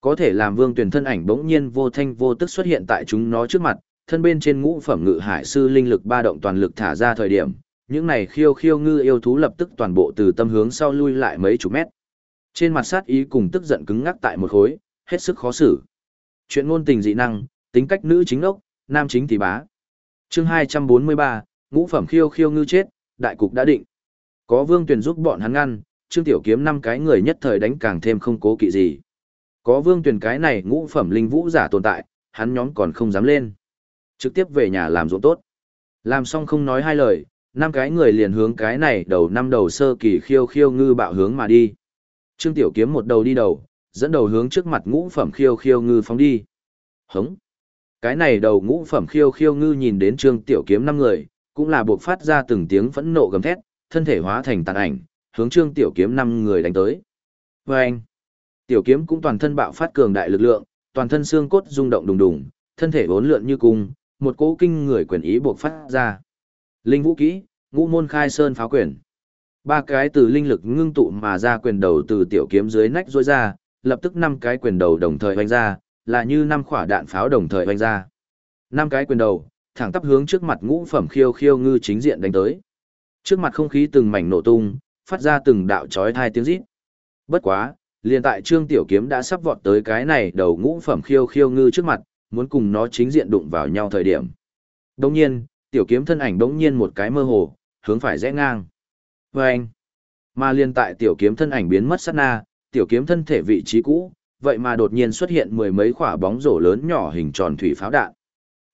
Có thể làm vương tuyển thân ảnh bỗng nhiên vô thanh vô tức xuất hiện tại chúng nó trước mặt, thân bên trên ngũ phẩm ngự hải sư linh lực ba động toàn lực thả ra thời điểm, những này khiêu khiêu ngư yêu thú lập tức toàn bộ từ tâm hướng sau lui lại mấy chục mét. Trên mặt sát ý cùng tức giận cứng ngắc tại một khối, hết sức khó xử. Chuyện ngôn tình dị năng, tính cách nữ chính ốc, nam chính tỷ bá chương 243, ngũ phẩm khiêu khiêu ngư chết, đại cục đã định. Có vương tuyển giúp bọn hắn ngăn, trương tiểu kiếm năm cái người nhất thời đánh càng thêm không cố kỵ gì. Có vương tuyển cái này ngũ phẩm linh vũ giả tồn tại, hắn nhóm còn không dám lên. Trực tiếp về nhà làm ruộng tốt. Làm xong không nói hai lời, năm cái người liền hướng cái này đầu năm đầu sơ kỳ khiêu khiêu ngư bạo hướng mà đi. Trương Tiểu Kiếm một đầu đi đầu, dẫn đầu hướng trước mặt ngũ phẩm khiêu khiêu ngư phóng đi. Hống! Cái này đầu ngũ phẩm khiêu khiêu ngư nhìn đến trương tiểu kiếm năm người, cũng là buộc phát ra từng tiếng phẫn nộ gầm thét, thân thể hóa thành tàn ảnh, hướng trương tiểu kiếm năm người đánh tới. Và anh, tiểu kiếm cũng toàn thân bạo phát cường đại lực lượng, toàn thân xương cốt rung động đùng đùng, thân thể vốn lượn như cung, một cỗ kinh người quyền ý buộc phát ra. Linh vũ kỹ, ngũ môn khai sơn pháo quyền. Ba cái từ linh lực ngưng tụ mà ra quyền đầu từ tiểu kiếm dưới nách rối ra, lập tức năm cái quyền đầu đồng thời hoành ra, là như năm quả đạn pháo đồng thời vanh ra. Năm cái quyền đầu, thẳng tắp hướng trước mặt ngũ phẩm khiêu khiêu ngư chính diện đánh tới. Trước mặt không khí từng mảnh nổ tung, phát ra từng đạo chói tai tiếng rít. Bất quá, liền tại Trương Tiểu Kiếm đã sắp vọt tới cái này đầu ngũ phẩm khiêu khiêu ngư trước mặt, muốn cùng nó chính diện đụng vào nhau thời điểm. Đống nhiên, Tiểu Kiếm thân ảnh đống nhiên một cái mơ hồ, hướng phải rẽ ngang. Vâng! mà liền tại Tiểu Kiếm thân ảnh biến mất sát na, Tiểu Kiếm thân thể vị trí cũ, vậy mà đột nhiên xuất hiện mười mấy quả bóng rổ lớn nhỏ hình tròn thủy pháo đạn.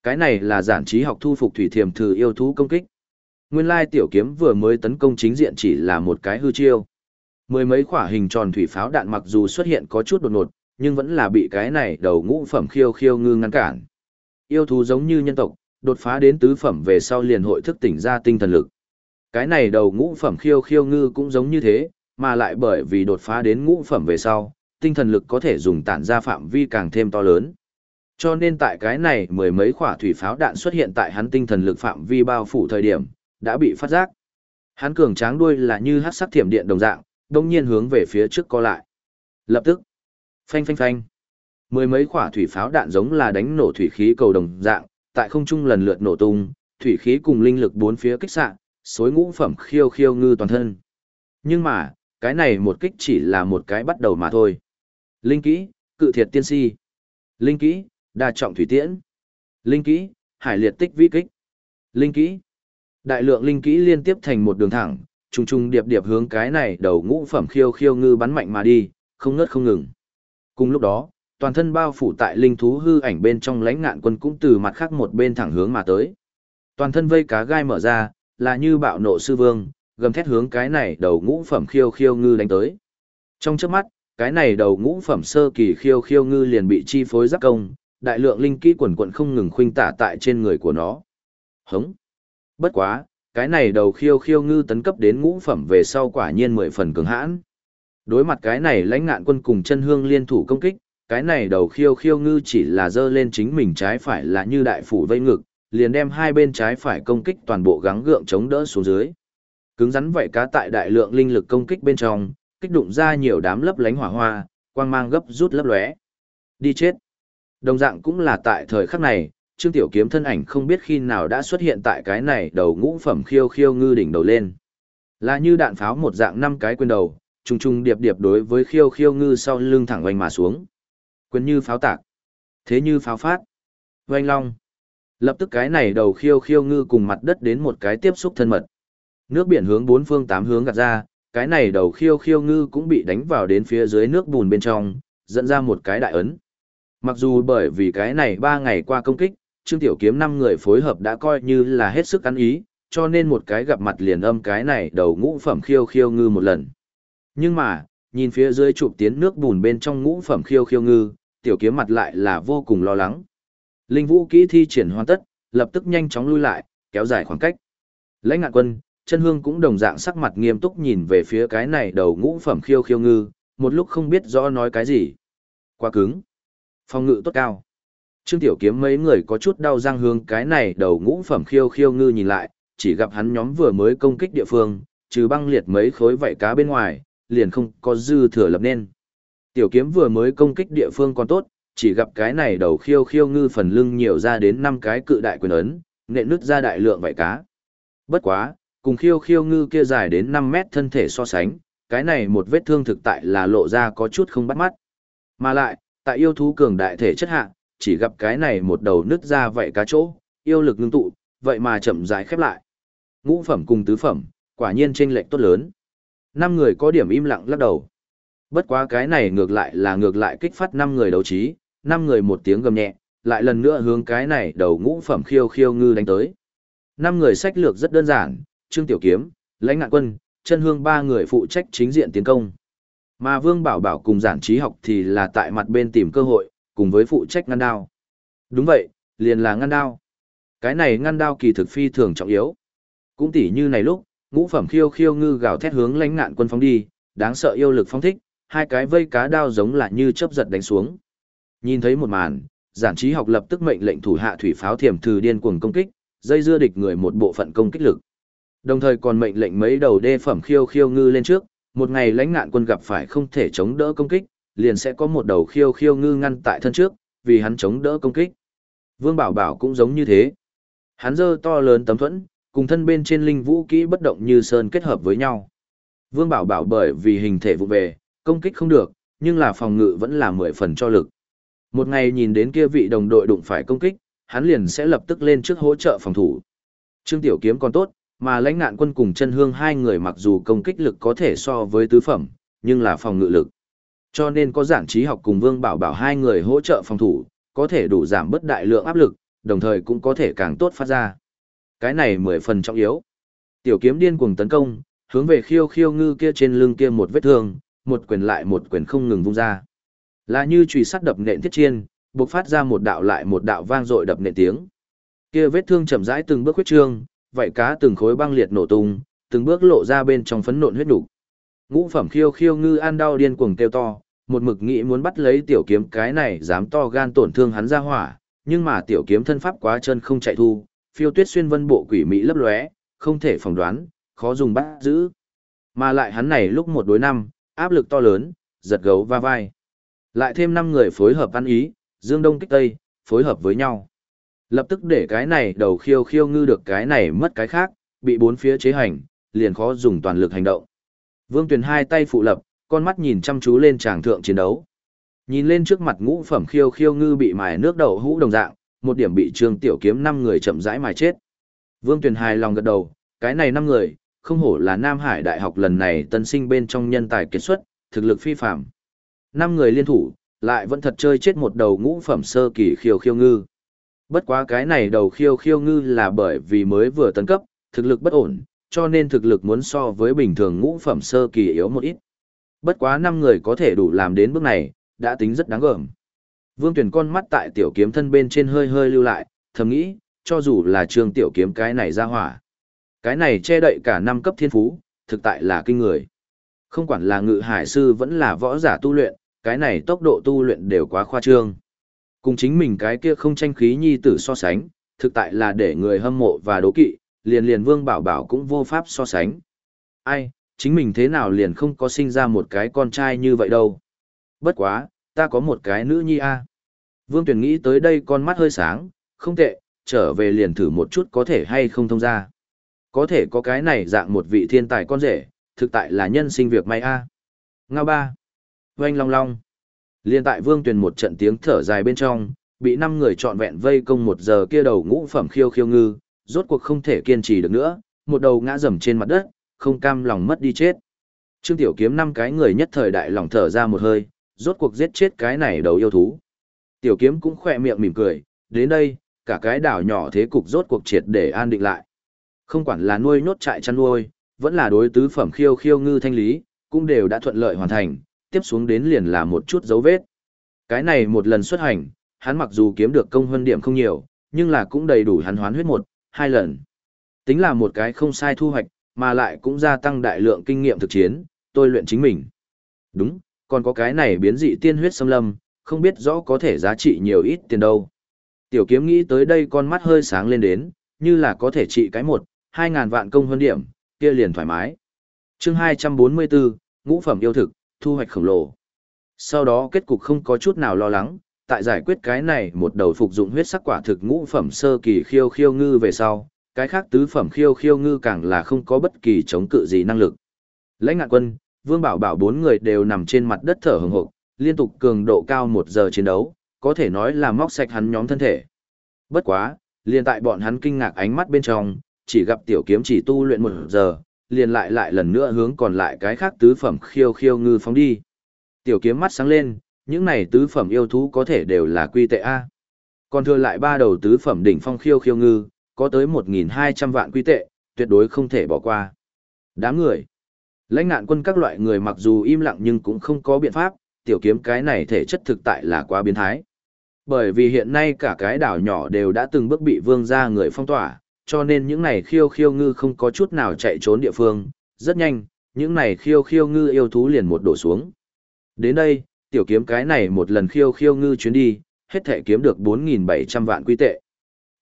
Cái này là giản trí học thu phục thủy thiềm thử yêu thú công kích. Nguyên lai tiểu kiếm vừa mới tấn công chính diện chỉ là một cái hư chiêu. Mười mấy quả hình tròn thủy pháo đạn mặc dù xuất hiện có chút đột ngột, nhưng vẫn là bị cái này đầu ngũ phẩm khiêu khiêu ngư ngăn cản. Yêu thú giống như nhân tộc, đột phá đến tứ phẩm về sau liền hội thức tỉnh ra tinh thần lực. Cái này đầu ngũ phẩm khiêu khiêu ngư cũng giống như thế, mà lại bởi vì đột phá đến ngũ phẩm về sau, tinh thần lực có thể dùng tản ra phạm vi càng thêm to lớn. Cho nên tại cái này mười mấy quả thủy pháo đạn xuất hiện tại hắn tinh thần lực phạm vi bao phủ thời điểm, đã bị phát giác. Hắn cường tráng đuôi là như hát sắc thiểm điện đồng dạng, đồng nhiên hướng về phía trước co lại. Lập tức, phanh phanh phanh, mười mấy quả thủy pháo đạn giống là đánh nổ thủy khí cầu đồng dạng, tại không trung lần lượt nổ tung, thủy khí cùng linh lực bốn phía kích xạ, xối ngũ phẩm khiêu khiêu ngư toàn thân. Nhưng mà, cái này một kích chỉ là một cái bắt đầu mà thôi. Linh kỹ, cự thiệt tiên si. Linh kỹ, đa trọng thủy tiễn. Linh kỹ, hải liệt tích vi kích. Linh kỹ. Đại lượng linh kỹ liên tiếp thành một đường thẳng, trùng trùng điệp điệp hướng cái này đầu ngũ phẩm khiêu khiêu ngư bắn mạnh mà đi, không ngớt không ngừng. Cùng lúc đó, toàn thân bao phủ tại linh thú hư ảnh bên trong lãnh ngạn quân cũng từ mặt khác một bên thẳng hướng mà tới. Toàn thân vây cá gai mở ra, là như bạo nộ sư vương, gầm thét hướng cái này đầu ngũ phẩm khiêu khiêu ngư đánh tới. Trong chớp mắt, cái này đầu ngũ phẩm sơ kỳ khiêu khiêu ngư liền bị chi phối giáp công, đại lượng linh kỹ quần quận không ngừng khuynh tả tại trên người của nó. Hống! Bất quá, cái này đầu khiêu khiêu ngư tấn cấp đến ngũ phẩm về sau quả nhiên mười phần cường hãn. Đối mặt cái này lãnh ngạn quân cùng chân hương liên thủ công kích, cái này đầu khiêu khiêu ngư chỉ là dơ lên chính mình trái phải là như đại phủ vây ngực, liền đem hai bên trái phải công kích toàn bộ gắng gượng chống đỡ xuống dưới. Cứng rắn vậy cá tại đại lượng linh lực công kích bên trong, kích đụng ra nhiều đám lấp lánh hỏa hoa, quang mang gấp rút lấp lóe. Đi chết. Đồng dạng cũng là tại thời khắc này, Trương Tiểu Kiếm thân ảnh không biết khi nào đã xuất hiện tại cái này đầu ngũ phẩm khiêu khiêu ngư đỉnh đầu lên. Là như đạn pháo một dạng năm cái quyền đầu, trùng trùng điệp điệp đối với khiêu khiêu ngư sau lưng thẳng oanh mà xuống. Quyền như pháo tạc. Thế như pháo phát. Oanh long. Lập tức cái này đầu khiêu khiêu ngư cùng mặt đất đến một cái tiếp xúc thân mật. Nước biển hướng bốn phương tám hướng gạt ra, cái này đầu khiêu khiêu ngư cũng bị đánh vào đến phía dưới nước bùn bên trong, dẫn ra một cái đại ấn. Mặc dù bởi vì cái này ba ngày qua công kích, Trương Tiểu Kiếm năm người phối hợp đã coi như là hết sức ăn ý, cho nên một cái gặp mặt liền âm cái này đầu ngũ phẩm khiêu khiêu ngư một lần. Nhưng mà, nhìn phía dưới chụp tiến nước bùn bên trong ngũ phẩm khiêu khiêu ngư, Tiểu Kiếm mặt lại là vô cùng lo lắng. Linh vũ kỹ thi triển hoàn tất, lập tức nhanh chóng lui lại, kéo dài khoảng cách. Lãnh ngạn quân, chân hương cũng đồng dạng sắc mặt nghiêm túc nhìn về phía cái này đầu ngũ phẩm khiêu khiêu ngư, một lúc không biết rõ nói cái gì. Quá cứng. Phong ngự tốt cao. Trương Tiểu Kiếm mấy người có chút đau răng hướng cái này đầu ngũ phẩm khiêu khiêu ngư nhìn lại, chỉ gặp hắn nhóm vừa mới công kích địa phương, trừ băng liệt mấy khối vảy cá bên ngoài, liền không có dư thừa lập nên. Tiểu Kiếm vừa mới công kích địa phương còn tốt, chỉ gặp cái này đầu khiêu khiêu ngư phần lưng nhiều ra đến năm cái cự đại quyền ấn, nện nứt ra đại lượng vảy cá. Bất quá, cùng khiêu khiêu ngư kia dài đến 5 mét thân thể so sánh, cái này một vết thương thực tại là lộ ra có chút không bắt mắt. Mà lại, tại yêu thú cường đại thể chất hạ, chỉ gặp cái này một đầu nứt ra vậy cá chỗ, yêu lực ngưng tụ, vậy mà chậm rãi khép lại. Ngũ phẩm cùng tứ phẩm, quả nhiên chênh lệch tốt lớn. Năm người có điểm im lặng lắc đầu. Bất quá cái này ngược lại là ngược lại kích phát năm người đấu trí, năm người một tiếng gầm nhẹ, lại lần nữa hướng cái này đầu ngũ phẩm khiêu khiêu ngư đánh tới. Năm người sách lược rất đơn giản, Trương Tiểu Kiếm, Lãnh Ngạn Quân, Chân Hương ba người phụ trách chính diện tiến công. Mà Vương Bảo Bảo cùng giản trí học thì là tại mặt bên tìm cơ hội, cùng với phụ trách ngăn đao. Đúng vậy, liền là ngăn đao. Cái này ngăn đao kỳ thực phi thường trọng yếu. Cũng tỉ như này lúc, ngũ phẩm khiêu khiêu ngư gào thét hướng lãnh ngạn quân phóng đi, đáng sợ yêu lực phóng thích, hai cái vây cá đao giống là như chớp giật đánh xuống. Nhìn thấy một màn, giản trí học lập tức mệnh lệnh thủ hạ thủy pháo thiểm thử điên cuồng công kích, dây dưa địch người một bộ phận công kích lực. Đồng thời còn mệnh lệnh mấy đầu đê phẩm khiêu khiêu ngư lên trước, một ngày lãnh ngạn quân gặp phải không thể chống đỡ công kích, liền sẽ có một đầu khiêu khiêu ngư ngăn tại thân trước, vì hắn chống đỡ công kích. Vương Bảo Bảo cũng giống như thế. Hắn dơ to lớn tấm thuẫn, cùng thân bên trên linh vũ kỹ bất động như sơn kết hợp với nhau. Vương Bảo Bảo bởi vì hình thể vụ về, công kích không được, nhưng là phòng ngự vẫn là mười phần cho lực. Một ngày nhìn đến kia vị đồng đội đụng phải công kích, hắn liền sẽ lập tức lên trước hỗ trợ phòng thủ. Trương Tiểu Kiếm còn tốt, mà lãnh nạn quân cùng chân hương hai người mặc dù công kích lực có thể so với tứ phẩm, nhưng là phòng ngự lực. Cho nên có giản trí học cùng Vương Bảo Bảo hai người hỗ trợ phòng thủ, có thể đủ giảm bất đại lượng áp lực, đồng thời cũng có thể càng tốt phát ra. Cái này mười phần trọng yếu. Tiểu kiếm điên cuồng tấn công, hướng về khiêu khiêu ngư kia trên lưng kia một vết thương, một quyền lại một quyền không ngừng vung ra. Là như chùy sắt đập nện thiết chiên, bộc phát ra một đạo lại một đạo vang dội đập nện tiếng. Kia vết thương chậm rãi từng bước huyết trương, vậy cá từng khối băng liệt nổ tung, từng bước lộ ra bên trong phấn nộn huyết đủ. Ngũ phẩm khiêu khiêu ngư ăn đau điên cuồng kêu to, một mực nghĩ muốn bắt lấy tiểu kiếm cái này dám to gan tổn thương hắn ra hỏa, nhưng mà tiểu kiếm thân pháp quá chân không chạy thu, phiêu tuyết xuyên vân bộ quỷ mỹ lấp lóe, không thể phỏng đoán, khó dùng bắt giữ. Mà lại hắn này lúc một đối năm, áp lực to lớn, giật gấu va vai. Lại thêm năm người phối hợp ăn ý, dương đông kích tây, phối hợp với nhau. Lập tức để cái này đầu khiêu khiêu ngư được cái này mất cái khác, bị bốn phía chế hành, liền khó dùng toàn lực hành động. Vương Tuyền hai tay phụ lập, con mắt nhìn chăm chú lên tràng thượng chiến đấu. Nhìn lên trước mặt ngũ phẩm khiêu khiêu ngư bị mài nước đầu hũ đồng dạng, một điểm bị trương tiểu kiếm năm người chậm rãi mài chết. Vương Tuyền hài lòng gật đầu, cái này năm người, không hổ là Nam Hải Đại học lần này tân sinh bên trong nhân tài kết xuất, thực lực phi phạm. Năm người liên thủ, lại vẫn thật chơi chết một đầu ngũ phẩm sơ kỳ khiêu khiêu ngư. Bất quá cái này đầu khiêu khiêu ngư là bởi vì mới vừa tấn cấp, thực lực bất ổn, cho nên thực lực muốn so với bình thường ngũ phẩm sơ kỳ yếu một ít. Bất quá năm người có thể đủ làm đến bước này, đã tính rất đáng gờm. Vương Tuyển con mắt tại tiểu kiếm thân bên trên hơi hơi lưu lại, thầm nghĩ, cho dù là trường tiểu kiếm cái này ra hỏa. Cái này che đậy cả năm cấp thiên phú, thực tại là kinh người. Không quản là ngự hải sư vẫn là võ giả tu luyện, cái này tốc độ tu luyện đều quá khoa trương. Cùng chính mình cái kia không tranh khí nhi tử so sánh, thực tại là để người hâm mộ và đố kỵ, liền liền vương bảo bảo cũng vô pháp so sánh. Ai, chính mình thế nào liền không có sinh ra một cái con trai như vậy đâu. Bất quá, ta có một cái nữ nhi a. Vương tuyển nghĩ tới đây con mắt hơi sáng, không tệ, trở về liền thử một chút có thể hay không thông ra. Có thể có cái này dạng một vị thiên tài con rể, thực tại là nhân sinh việc may a. À. Ngao ba. Oanh long long. Liên tại Vương Tuyền một trận tiếng thở dài bên trong, bị năm người trọn vẹn vây công một giờ kia đầu ngũ phẩm khiêu khiêu ngư, rốt cuộc không thể kiên trì được nữa, một đầu ngã rầm trên mặt đất, không cam lòng mất đi chết. Trương Tiểu Kiếm năm cái người nhất thời đại lòng thở ra một hơi, rốt cuộc giết chết cái này đầu yêu thú. Tiểu Kiếm cũng khỏe miệng mỉm cười, đến đây, cả cái đảo nhỏ thế cục rốt cuộc triệt để an định lại. Không quản là nuôi nốt trại chăn nuôi, vẫn là đối tứ phẩm khiêu khiêu ngư thanh lý, cũng đều đã thuận lợi hoàn thành, tiếp xuống đến liền là một chút dấu vết. Cái này một lần xuất hành, hắn mặc dù kiếm được công hơn điểm không nhiều, nhưng là cũng đầy đủ hắn hoán huyết một, hai lần. Tính là một cái không sai thu hoạch, mà lại cũng gia tăng đại lượng kinh nghiệm thực chiến, tôi luyện chính mình. Đúng, còn có cái này biến dị tiên huyết xâm lâm, không biết rõ có thể giá trị nhiều ít tiền đâu. Tiểu kiếm nghĩ tới đây con mắt hơi sáng lên đến, như là có thể trị cái một, hai ngàn vạn công hơn điểm, kia liền thoải mái. chương 244, ngũ phẩm yêu thực, thu hoạch khổng lồ. Sau đó kết cục không có chút nào lo lắng, tại giải quyết cái này một đầu phục dụng huyết sắc quả thực ngũ phẩm sơ kỳ khiêu khiêu ngư về sau, cái khác tứ phẩm khiêu khiêu ngư càng là không có bất kỳ chống cự gì năng lực. Lãnh ngạn quân, Vương Bảo Bảo bốn người đều nằm trên mặt đất thở hừng hực, liên tục cường độ cao một giờ chiến đấu, có thể nói là móc sạch hắn nhóm thân thể. Bất quá, liền tại bọn hắn kinh ngạc ánh mắt bên trong, chỉ gặp tiểu kiếm chỉ tu luyện một giờ, liền lại lại lần nữa hướng còn lại cái khác tứ phẩm khiêu khiêu ngư phóng đi. Tiểu kiếm mắt sáng lên, những này tứ phẩm yêu thú có thể đều là quy tệ A. Còn thừa lại ba đầu tứ phẩm đỉnh phong khiêu khiêu ngư, có tới 1.200 vạn quy tệ, tuyệt đối không thể bỏ qua. Đám người. Lãnh nạn quân các loại người mặc dù im lặng nhưng cũng không có biện pháp, tiểu kiếm cái này thể chất thực tại là quá biến thái. Bởi vì hiện nay cả cái đảo nhỏ đều đã từng bước bị vương gia người phong tỏa, cho nên những này khiêu khiêu ngư không có chút nào chạy trốn địa phương, rất nhanh, những này khiêu khiêu ngư yêu thú liền một đổ xuống. Đến đây, tiểu kiếm cái này một lần khiêu khiêu ngư chuyến đi, hết thể kiếm được 4.700 vạn quy tệ.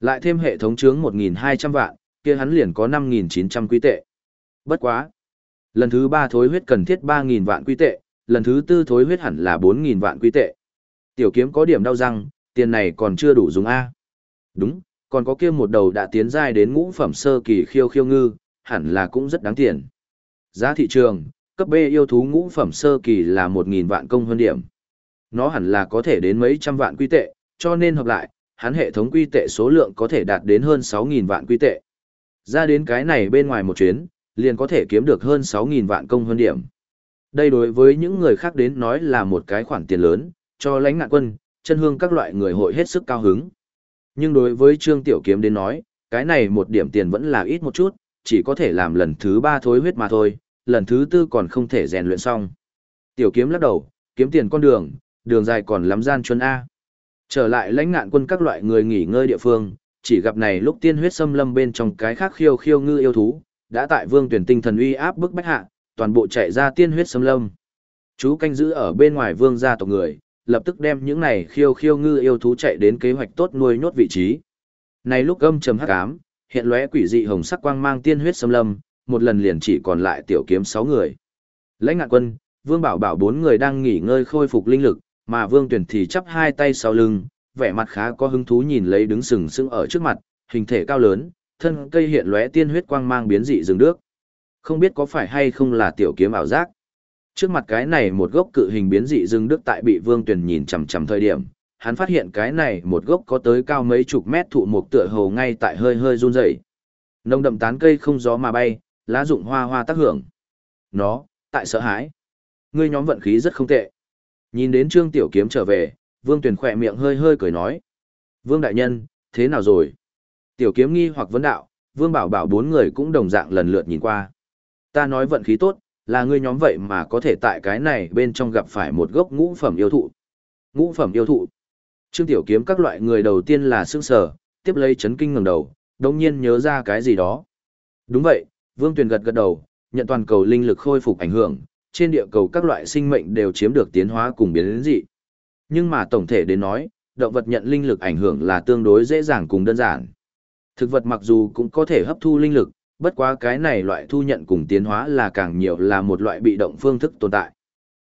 Lại thêm hệ thống chướng 1.200 vạn, kia hắn liền có 5.900 quy tệ. Bất quá. Lần thứ 3 thối huyết cần thiết 3.000 vạn quy tệ, lần thứ 4 thối huyết hẳn là 4.000 vạn quy tệ. Tiểu kiếm có điểm đau răng, tiền này còn chưa đủ dùng A. Đúng, còn có kia một đầu đã tiến giai đến ngũ phẩm sơ kỳ khiêu khiêu ngư, hẳn là cũng rất đáng tiền. Giá thị trường, cấp B yêu thú ngũ phẩm sơ kỳ là 1.000 vạn công hơn điểm. Nó hẳn là có thể đến mấy trăm vạn quy tệ, cho nên hợp lại, hắn hệ thống quy tệ số lượng có thể đạt đến hơn 6.000 vạn quy tệ. Ra đến cái này bên ngoài một chuyến, liền có thể kiếm được hơn 6.000 vạn công hơn điểm. Đây đối với những người khác đến nói là một cái khoản tiền lớn, cho lãnh ngạn quân, chân hương các loại người hội hết sức cao hứng. Nhưng đối với Trương Tiểu Kiếm đến nói, cái này một điểm tiền vẫn là ít một chút, chỉ có thể làm lần thứ ba thối huyết mà thôi, lần thứ tư còn không thể rèn luyện xong. Tiểu kiếm lắc đầu, kiếm tiền con đường, đường dài còn lắm gian chuân A. Trở lại lãnh ngạn quân các loại người nghỉ ngơi địa phương, chỉ gặp này lúc tiên huyết xâm lâm bên trong cái khác khiêu khiêu ngư yêu thú, đã tại vương tuyển tinh thần uy áp bức bách hạ, toàn bộ chạy ra tiên huyết xâm lâm. Chú canh giữ ở bên ngoài vương gia tộc người, lập tức đem những này khiêu khiêu ngư yêu thú chạy đến kế hoạch tốt nuôi nhốt vị trí. Này lúc âm trầm hắc ám, hiện lóe quỷ dị hồng sắc quang mang tiên huyết xâm lâm, một lần liền chỉ còn lại tiểu kiếm 6 người. Lãnh ngạn quân, Vương Bảo Bảo bốn người đang nghỉ ngơi khôi phục linh lực, mà Vương Tuyển thì chắp hai tay sau lưng, vẻ mặt khá có hứng thú nhìn lấy đứng sừng sững ở trước mặt, hình thể cao lớn, thân cây hiện lóe tiên huyết quang mang biến dị rừng nước. Không biết có phải hay không là tiểu kiếm ảo giác. Trước mặt cái này một gốc cự hình biến dị rừng đức tại bị Vương Tuyển nhìn chằm chằm thời điểm, hắn phát hiện cái này một gốc có tới cao mấy chục mét thụ một tựa hồ ngay tại hơi hơi run rẩy. Nông đậm tán cây không gió mà bay, lá rụng hoa hoa tác hưởng. Nó, tại sợ hãi. Ngươi nhóm vận khí rất không tệ. Nhìn đến Trương Tiểu Kiếm trở về, Vương Tuyền khỏe miệng hơi hơi cười nói. Vương Đại Nhân, thế nào rồi? Tiểu Kiếm nghi hoặc vấn đạo, Vương Bảo Bảo bốn người cũng đồng dạng lần lượt nhìn qua. Ta nói vận khí tốt, là ngươi nhóm vậy mà có thể tại cái này bên trong gặp phải một gốc ngũ phẩm yêu thụ. Ngũ phẩm yêu thụ. Trương Tiểu Kiếm các loại người đầu tiên là sương sờ, tiếp lấy chấn kinh ngẩng đầu, đồng nhiên nhớ ra cái gì đó. Đúng vậy, Vương Tuyền gật gật đầu, nhận toàn cầu linh lực khôi phục ảnh hưởng, trên địa cầu các loại sinh mệnh đều chiếm được tiến hóa cùng biến dị. Nhưng mà tổng thể đến nói, động vật nhận linh lực ảnh hưởng là tương đối dễ dàng cùng đơn giản. Thực vật mặc dù cũng có thể hấp thu linh lực, bất quá cái này loại thu nhận cùng tiến hóa là càng nhiều là một loại bị động phương thức tồn tại.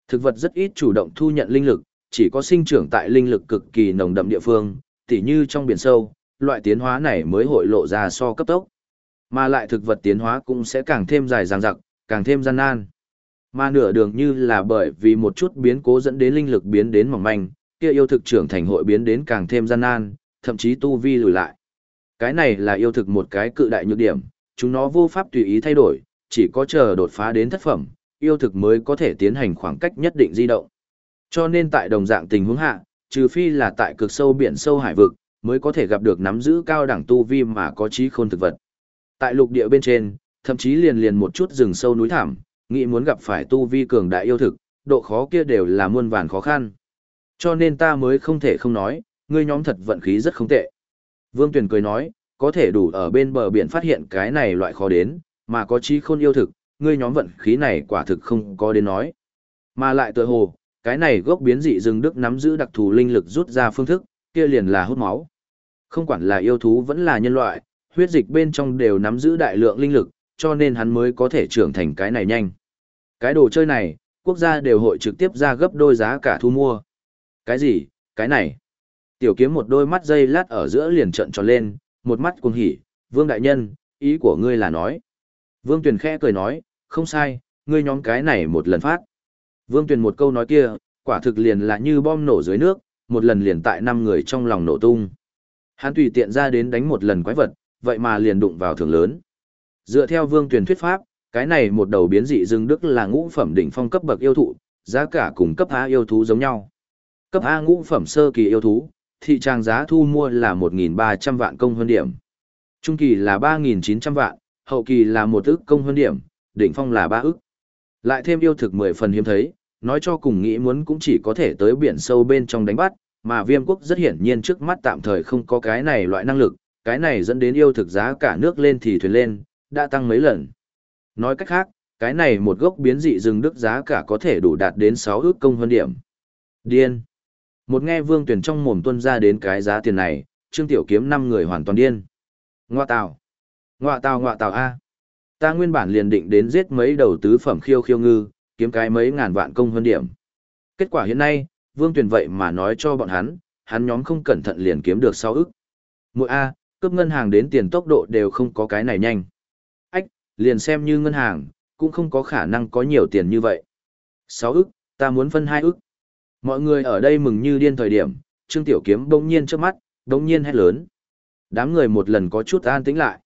Thực vật rất ít chủ động thu nhận linh lực, chỉ có sinh trưởng tại linh lực cực kỳ nồng đậm địa phương, tỉ như trong biển sâu, loại tiến hóa này mới hội lộ ra so cấp tốc. Mà lại thực vật tiến hóa cũng sẽ càng thêm dài dằng dặc, càng thêm gian nan. Mà nửa đường như là bởi vì một chút biến cố dẫn đến linh lực biến đến mỏng manh, kia yêu thực trưởng thành hội biến đến càng thêm gian nan, thậm chí tu vi lùi lại. Cái này là yêu thực một cái cự đại nhược điểm, chúng nó vô pháp tùy ý thay đổi, chỉ có chờ đột phá đến thất phẩm, yêu thực mới có thể tiến hành khoảng cách nhất định di động. Cho nên tại đồng dạng tình huống hạ, trừ phi là tại cực sâu biển sâu hải vực, mới có thể gặp được nắm giữ cao đẳng tu vi mà có trí khôn thực vật. Tại lục địa bên trên, thậm chí liền liền một chút rừng sâu núi thảm, nghĩ muốn gặp phải tu vi cường đại yêu thực, độ khó kia đều là muôn vàn khó khăn. Cho nên ta mới không thể không nói, ngươi nhóm thật vận khí rất không tệ. Vương Tuyền cười nói, có thể đủ ở bên bờ biển phát hiện cái này loại khó đến, mà có trí khôn yêu thực, ngươi nhóm vận khí này quả thực không có đến nói. Mà lại tựa hồ, cái này gốc biến dị rừng đức nắm giữ đặc thù linh lực rút ra phương thức, kia liền là hút máu. Không quản là yêu thú vẫn là nhân loại, huyết dịch bên trong đều nắm giữ đại lượng linh lực, cho nên hắn mới có thể trưởng thành cái này nhanh. Cái đồ chơi này, quốc gia đều hội trực tiếp ra gấp đôi giá cả thu mua. Cái gì, cái này? Tiểu kiếm một đôi mắt dây lát ở giữa liền trận tròn lên, một mắt cuồng hỉ, vương đại nhân, ý của ngươi là nói. Vương Tuyền khẽ cười nói, không sai, ngươi nhóm cái này một lần phát. Vương Tuyền một câu nói kia, quả thực liền là như bom nổ dưới nước, một lần liền tại năm người trong lòng nổ tung. Hắn tùy tiện ra đến đánh một lần quái vật, vậy mà liền đụng vào thường lớn. Dựa theo Vương Tuyền thuyết pháp, cái này một đầu biến dị rừng đức là ngũ phẩm đỉnh phong cấp bậc yêu thụ, giá cả cùng cấp A yêu thú giống nhau. Cấp A ngũ phẩm sơ kỳ yêu thú, thị trang giá thu mua là 1.300 vạn công hơn điểm. Trung kỳ là 3.900 vạn, hậu kỳ là một ức công hơn điểm, đỉnh phong là 3 ức. Lại thêm yêu thực 10 phần hiếm thấy, nói cho cùng nghĩ muốn cũng chỉ có thể tới biển sâu bên trong đánh bắt, mà viêm quốc rất hiển nhiên trước mắt tạm thời không có cái này loại năng lực, cái này dẫn đến yêu thực giá cả nước lên thì thuyền lên, đã tăng mấy lần. Nói cách khác, cái này một gốc biến dị rừng đức giá cả có thể đủ đạt đến 6 ước công hơn điểm. Điên. Một nghe vương tuyển trong mồm tuân ra đến cái giá tiền này, trương tiểu kiếm năm người hoàn toàn điên. Ngoa tào. Ngoa tào ngoa tào A. Ta nguyên bản liền định đến giết mấy đầu tứ phẩm khiêu khiêu ngư, kiếm cái mấy ngàn vạn công hơn điểm. Kết quả hiện nay, vương tuyển vậy mà nói cho bọn hắn, hắn nhóm không cẩn thận liền kiếm được 6 ức. Mỗi A, cướp ngân hàng đến tiền tốc độ đều không có cái này nhanh. Ách, liền xem như ngân hàng, cũng không có khả năng có nhiều tiền như vậy. 6 ức, ta muốn phân 2 ức. Mọi người ở đây mừng như điên thời điểm, Trương Tiểu Kiếm bỗng nhiên trước mắt, bỗng nhiên hét lớn. Đám người một lần có chút an tĩnh lại.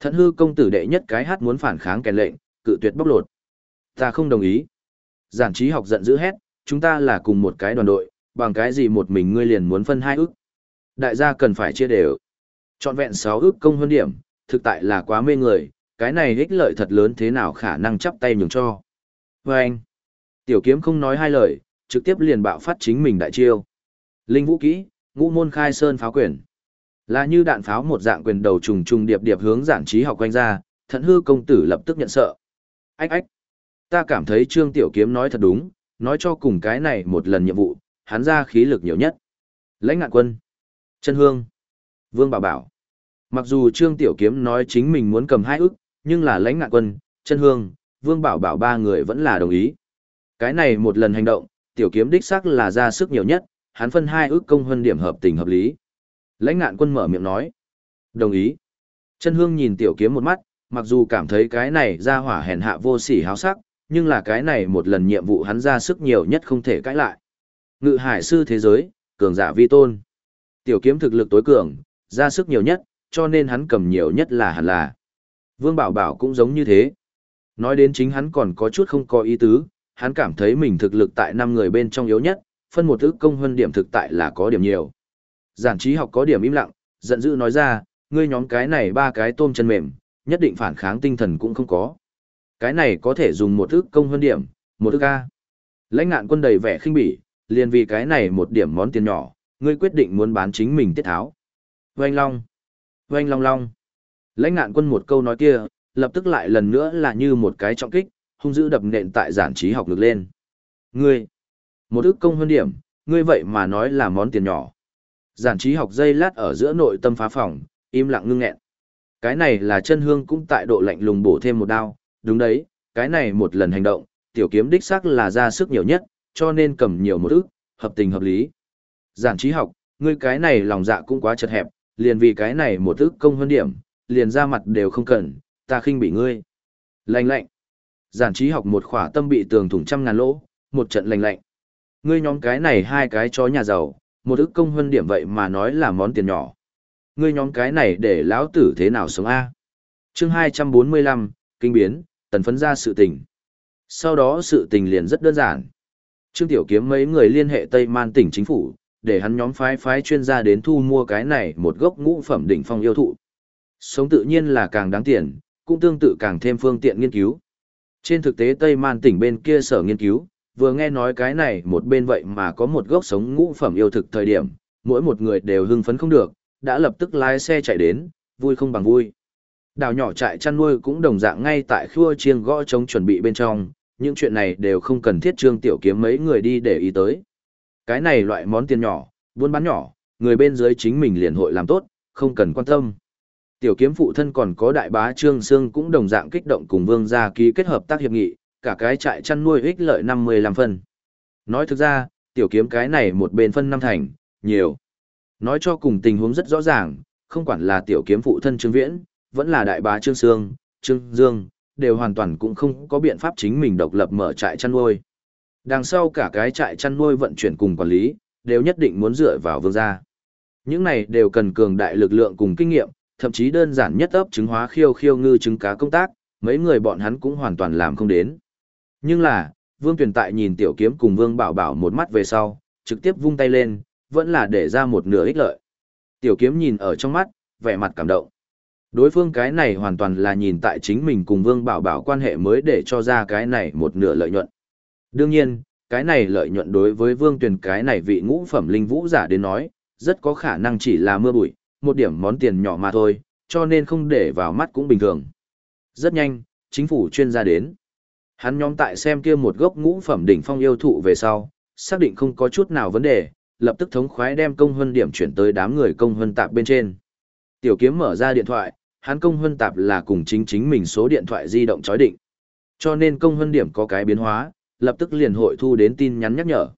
Thận hư công tử đệ nhất cái hát muốn phản kháng kèn lệnh, cự tuyệt bóc lột. Ta không đồng ý. Giản trí học giận dữ hét, chúng ta là cùng một cái đoàn đội, bằng cái gì một mình ngươi liền muốn phân hai ức. Đại gia cần phải chia đều. Chọn vẹn 6 ức công hơn điểm, thực tại là quá mê người, cái này ích lợi thật lớn thế nào khả năng chắp tay nhường cho. Và anh, tiểu kiếm không nói hai lời, trực tiếp liền bạo phát chính mình đại chiêu. Linh vũ kỹ, ngũ môn khai sơn pháo quyền. Là như đạn pháo một dạng quyền đầu trùng trùng điệp điệp hướng giản trí học quanh ra, thận hư công tử lập tức nhận sợ. Ách ách. Ta cảm thấy Trương Tiểu Kiếm nói thật đúng, nói cho cùng cái này một lần nhiệm vụ, hắn ra khí lực nhiều nhất. Lãnh ngạn quân, chân hương, vương bảo bảo. Mặc dù Trương Tiểu Kiếm nói chính mình muốn cầm hai ức, nhưng là lãnh ngạn quân, chân hương, vương bảo bảo ba người vẫn là đồng ý. Cái này một lần hành động, Tiểu Kiếm đích xác là ra sức nhiều nhất, hắn phân hai ước công hơn điểm hợp tình hợp lý. Lãnh ngạn quân mở miệng nói. Đồng ý. Chân hương nhìn Tiểu Kiếm một mắt, mặc dù cảm thấy cái này ra hỏa hèn hạ vô sỉ háo sắc, nhưng là cái này một lần nhiệm vụ hắn ra sức nhiều nhất không thể cãi lại. Ngự hải sư thế giới, cường giả vi tôn. Tiểu kiếm thực lực tối cường, ra sức nhiều nhất, cho nên hắn cầm nhiều nhất là hẳn là. Vương Bảo Bảo cũng giống như thế. Nói đến chính hắn còn có chút không có ý tứ, hắn cảm thấy mình thực lực tại năm người bên trong yếu nhất, phân một thứ công hơn điểm thực tại là có điểm nhiều. Giản trí học có điểm im lặng, giận dữ nói ra, ngươi nhóm cái này ba cái tôm chân mềm, nhất định phản kháng tinh thần cũng không có. Cái này có thể dùng một thứ công hơn điểm, một thứ ca. Lãnh ngạn quân đầy vẻ khinh bỉ, liền vì cái này một điểm món tiền nhỏ, ngươi quyết định muốn bán chính mình tiết tháo. Oanh long, oanh long long. Lãnh ngạn quân một câu nói kia, lập tức lại lần nữa là như một cái trọng kích, hung dữ đập nện tại giản trí học lực lên. Ngươi, một ức công hơn điểm, ngươi vậy mà nói là món tiền nhỏ. Giản trí học dây lát ở giữa nội tâm phá phòng, im lặng ngưng nghẹn. Cái này là chân hương cũng tại độ lạnh lùng bổ thêm một đao, đúng đấy, cái này một lần hành động, tiểu kiếm đích xác là ra sức nhiều nhất, cho nên cầm nhiều một ức, hợp tình hợp lý. Giản trí học, ngươi cái này lòng dạ cũng quá chật hẹp, liền vì cái này một ức công hơn điểm, liền ra mặt đều không cần, ta khinh bị ngươi. Lạnh lạnh. Giản trí học một khỏa tâm bị tường thủng trăm ngàn lỗ, một trận lạnh lạnh. Ngươi nhóm cái này hai cái chó nhà giàu, một ức công hơn điểm vậy mà nói là món tiền nhỏ. Ngươi nhóm cái này để lão tử thế nào sống A. chương 245, kinh biến, tần phấn ra sự tình. Sau đó sự tình liền rất đơn giản. Trương Tiểu Kiếm mấy người liên hệ Tây Man tỉnh chính phủ, để hắn nhóm phái phái chuyên gia đến thu mua cái này một gốc ngũ phẩm đỉnh phong yêu thụ. Sống tự nhiên là càng đáng tiền, cũng tương tự càng thêm phương tiện nghiên cứu. Trên thực tế Tây Man tỉnh bên kia sở nghiên cứu, vừa nghe nói cái này một bên vậy mà có một gốc sống ngũ phẩm yêu thực thời điểm, mỗi một người đều hưng phấn không được, đã lập tức lái xe chạy đến, vui không bằng vui. Đảo nhỏ trại chăn nuôi cũng đồng dạng ngay tại khua chiêng gõ chống chuẩn bị bên trong, những chuyện này đều không cần thiết trương tiểu kiếm mấy người đi để ý tới. Cái này loại món tiền nhỏ, buôn bán nhỏ, người bên dưới chính mình liền hội làm tốt, không cần quan tâm. Tiểu kiếm phụ thân còn có đại bá Trương Sương cũng đồng dạng kích động cùng vương gia ký kết hợp tác hiệp nghị, cả cái trại chăn nuôi ích lợi 55 phân. Nói thực ra, tiểu kiếm cái này một bên phân năm thành, nhiều. Nói cho cùng tình huống rất rõ ràng, không quản là tiểu kiếm phụ thân Trương Viễn, vẫn là đại bá Trương Sương, Trương Dương, đều hoàn toàn cũng không có biện pháp chính mình độc lập mở trại chăn nuôi. Đằng sau cả cái trại chăn nuôi vận chuyển cùng quản lý, đều nhất định muốn dựa vào vương gia. Những này đều cần cường đại lực lượng cùng kinh nghiệm, thậm chí đơn giản nhất ấp trứng hóa khiêu khiêu ngư trứng cá công tác, mấy người bọn hắn cũng hoàn toàn làm không đến. Nhưng là, Vương Tuyền Tại nhìn Tiểu Kiếm cùng Vương Bảo Bảo một mắt về sau, trực tiếp vung tay lên, vẫn là để ra một nửa ích lợi. Tiểu Kiếm nhìn ở trong mắt, vẻ mặt cảm động. Đối phương cái này hoàn toàn là nhìn tại chính mình cùng Vương Bảo Bảo quan hệ mới để cho ra cái này một nửa lợi nhuận. Đương nhiên, cái này lợi nhuận đối với Vương Tuyền cái này vị ngũ phẩm linh vũ giả đến nói, rất có khả năng chỉ là mưa bụi, một điểm món tiền nhỏ mà thôi, cho nên không để vào mắt cũng bình thường. Rất nhanh, chính phủ chuyên gia đến. Hắn nhóm tại xem kia một gốc ngũ phẩm đỉnh phong yêu thụ về sau, xác định không có chút nào vấn đề, lập tức thống khoái đem công hân điểm chuyển tới đám người công hân tạp bên trên. Tiểu kiếm mở ra điện thoại, hắn công hân tạp là cùng chính chính mình số điện thoại di động chói định. Cho nên công hân điểm có cái biến hóa, lập tức liền hội thu đến tin nhắn nhắc nhở.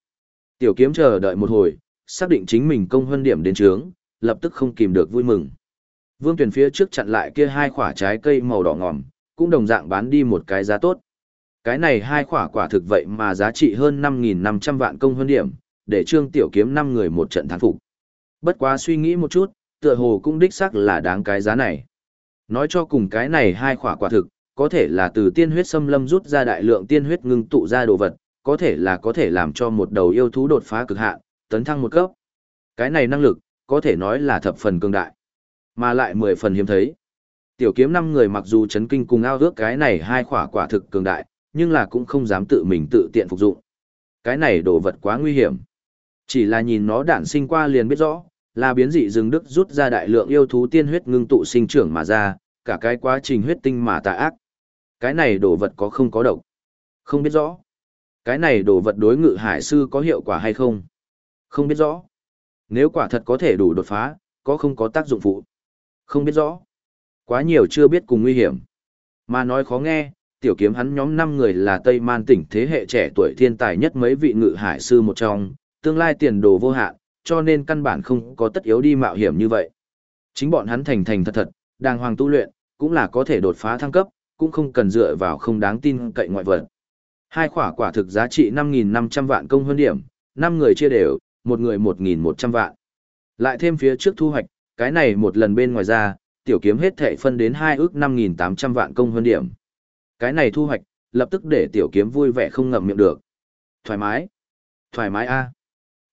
Tiểu kiếm chờ đợi một hồi, xác định chính mình công hân điểm đến trướng, lập tức không kìm được vui mừng. Vương Tuyền phía trước chặn lại kia hai quả trái cây màu đỏ ngòm, cũng đồng dạng bán đi một cái giá tốt. Cái này hai quả quả thực vậy mà giá trị hơn 5.500 vạn công hơn điểm, để Trương Tiểu Kiếm năm người một trận thắng phục. Bất quá suy nghĩ một chút, tựa hồ cũng đích xác là đáng cái giá này. Nói cho cùng cái này hai quả quả thực, có thể là từ tiên huyết xâm lâm rút ra đại lượng tiên huyết ngưng tụ ra đồ vật, có thể là có thể làm cho một đầu yêu thú đột phá cực hạn, tấn thăng một cấp. Cái này năng lực, có thể nói là thập phần cường đại, mà lại mười phần hiếm thấy. Tiểu kiếm năm người mặc dù chấn kinh cùng ao ước cái này hai khỏa quả thực cường đại, nhưng là cũng không dám tự mình tự tiện phục dụng. Cái này đồ vật quá nguy hiểm. Chỉ là nhìn nó đản sinh qua liền biết rõ, là biến dị rừng đức rút ra đại lượng yêu thú tiên huyết ngưng tụ sinh trưởng mà ra, cả cái quá trình huyết tinh mà tà ác. Cái này đồ vật có không có độc? Không biết rõ. Cái này đồ vật đối ngự hải sư có hiệu quả hay không? Không biết rõ. Nếu quả thật có thể đủ đột phá, có không có tác dụng phụ? Không biết rõ. Quá nhiều chưa biết cùng nguy hiểm. Mà nói khó nghe, tiểu kiếm hắn nhóm 5 người là Tây Man tỉnh thế hệ trẻ tuổi thiên tài nhất mấy vị ngự hải sư một trong, tương lai tiền đồ vô hạn, cho nên căn bản không có tất yếu đi mạo hiểm như vậy. Chính bọn hắn thành thành thật thật, đàng hoàng tu luyện, cũng là có thể đột phá thăng cấp, cũng không cần dựa vào không đáng tin cậy ngoại vật. Hai khỏa quả thực giá trị 5.500 vạn công hơn điểm, 5 người chia đều, một người 1.100 vạn. Lại thêm phía trước thu hoạch, cái này một lần bên ngoài ra, tiểu kiếm hết thể phân đến hai ước 5.800 vạn công hơn điểm. Cái này thu hoạch, lập tức để tiểu kiếm vui vẻ không ngậm miệng được. Thoải mái. Thoải mái a.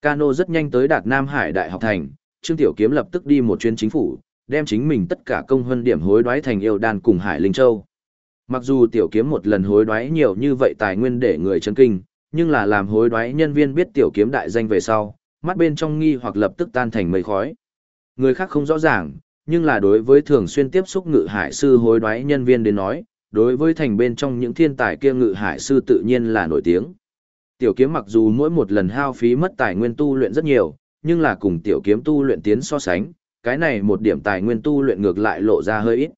Cano rất nhanh tới đạt Nam Hải Đại học thành, Trương Tiểu Kiếm lập tức đi một chuyến chính phủ, đem chính mình tất cả công hơn điểm hối đoái thành yêu đan cùng Hải Linh Châu. Mặc dù Tiểu Kiếm một lần hối đoái nhiều như vậy tài nguyên để người chấn kinh, nhưng là làm hối đoái nhân viên biết Tiểu Kiếm đại danh về sau, mắt bên trong nghi hoặc lập tức tan thành mây khói. Người khác không rõ ràng, nhưng là đối với thường xuyên tiếp xúc ngự hải sư hối đoái nhân viên đến nói, đối với thành bên trong những thiên tài kia ngự hải sư tự nhiên là nổi tiếng. Tiểu kiếm mặc dù mỗi một lần hao phí mất tài nguyên tu luyện rất nhiều, nhưng là cùng tiểu kiếm tu luyện tiến so sánh, cái này một điểm tài nguyên tu luyện ngược lại lộ ra hơi ít.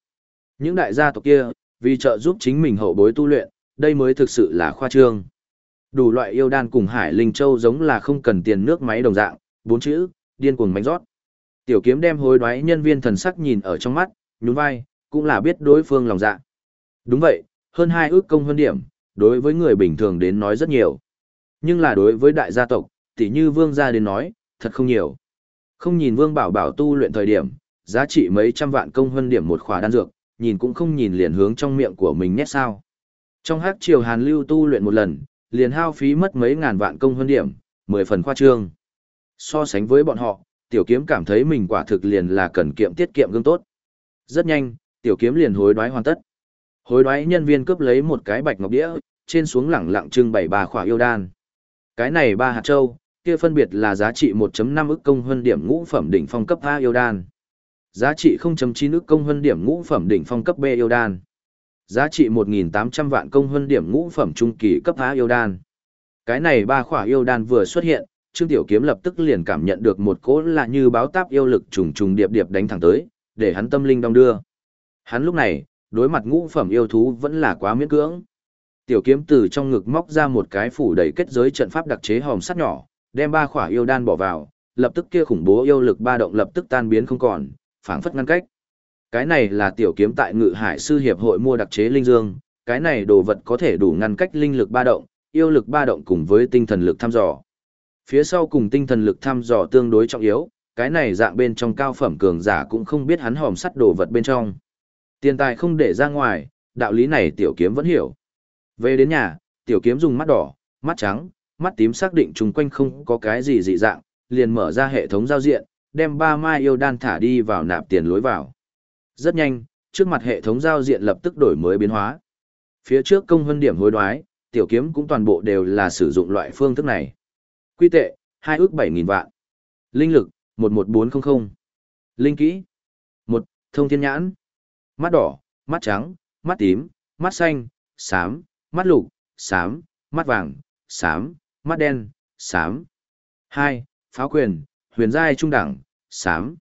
Những đại gia tộc kia, vì trợ giúp chính mình hậu bối tu luyện, đây mới thực sự là khoa trương. Đủ loại yêu đan cùng Hải Linh Châu giống là không cần tiền nước máy đồng dạng, bốn chữ, điên cuồng mánh rót. Tiểu kiếm đem hối đoái nhân viên thần sắc nhìn ở trong mắt, nhún vai, cũng là biết đối phương lòng dạ. Đúng vậy, hơn hai ước công hơn điểm, đối với người bình thường đến nói rất nhiều. Nhưng là đối với đại gia tộc, tỷ như vương gia đến nói, thật không nhiều. Không nhìn vương bảo bảo tu luyện thời điểm, giá trị mấy trăm vạn công hơn điểm một khỏa đan dược, nhìn cũng không nhìn liền hướng trong miệng của mình nhét sao. Trong hát triều hàn lưu tu luyện một lần, liền hao phí mất mấy ngàn vạn công hơn điểm, mười phần khoa trương. So sánh với bọn họ, tiểu kiếm cảm thấy mình quả thực liền là cần kiệm tiết kiệm gương tốt. Rất nhanh, tiểu kiếm liền hối đoái hoàn tất. Hối đoái nhân viên cướp lấy một cái bạch ngọc đĩa, trên xuống lẳng lặng trưng bày ba khỏa yêu đan. Cái này ba hạt châu, kia phân biệt là giá trị 1.5 ức công hơn điểm ngũ phẩm đỉnh phong cấp A yêu đan. Giá trị 0.9 ức công hơn điểm ngũ phẩm đỉnh phong cấp B yêu đan. Giá trị 1.800 vạn công hơn điểm ngũ phẩm trung kỳ cấp há yêu đan. Cái này ba khỏa yêu đan vừa xuất hiện, Trương Tiểu Kiếm lập tức liền cảm nhận được một cỗ là như báo táp yêu lực trùng trùng điệp điệp đánh thẳng tới, để hắn tâm linh đong đưa. Hắn lúc này, đối mặt ngũ phẩm yêu thú vẫn là quá miễn cưỡng. Tiểu kiếm từ trong ngực móc ra một cái phủ đầy kết giới trận pháp đặc chế hòm sắt nhỏ, đem ba khỏa yêu đan bỏ vào, lập tức kia khủng bố yêu lực ba động lập tức tan biến không còn, phảng phất ngăn cách. Cái này là tiểu kiếm tại Ngự Hải sư hiệp hội mua đặc chế linh dương, cái này đồ vật có thể đủ ngăn cách linh lực ba động, yêu lực ba động cùng với tinh thần lực thăm dò. Phía sau cùng tinh thần lực thăm dò tương đối trọng yếu, cái này dạng bên trong cao phẩm cường giả cũng không biết hắn hòm sắt đồ vật bên trong. Tiền tài không để ra ngoài, đạo lý này tiểu kiếm vẫn hiểu. Về đến nhà, tiểu kiếm dùng mắt đỏ, mắt trắng, mắt tím xác định chung quanh không có cái gì dị dạng, liền mở ra hệ thống giao diện, đem ba mai yêu đan thả đi vào nạp tiền lối vào. Rất nhanh, trước mặt hệ thống giao diện lập tức đổi mới biến hóa. Phía trước công hơn điểm hối đoái, tiểu kiếm cũng toàn bộ đều là sử dụng loại phương thức này. Quy tệ, 2 ước 7.000 vạn. Linh lực, 11400. Linh kỹ. 1. Thông thiên nhãn. Mắt đỏ, mắt trắng, mắt tím, mắt xanh, xám, mắt lục, xám, mắt vàng, xám, mắt đen, xám. 2. Pháo quyền, huyền giai trung đẳng, xám.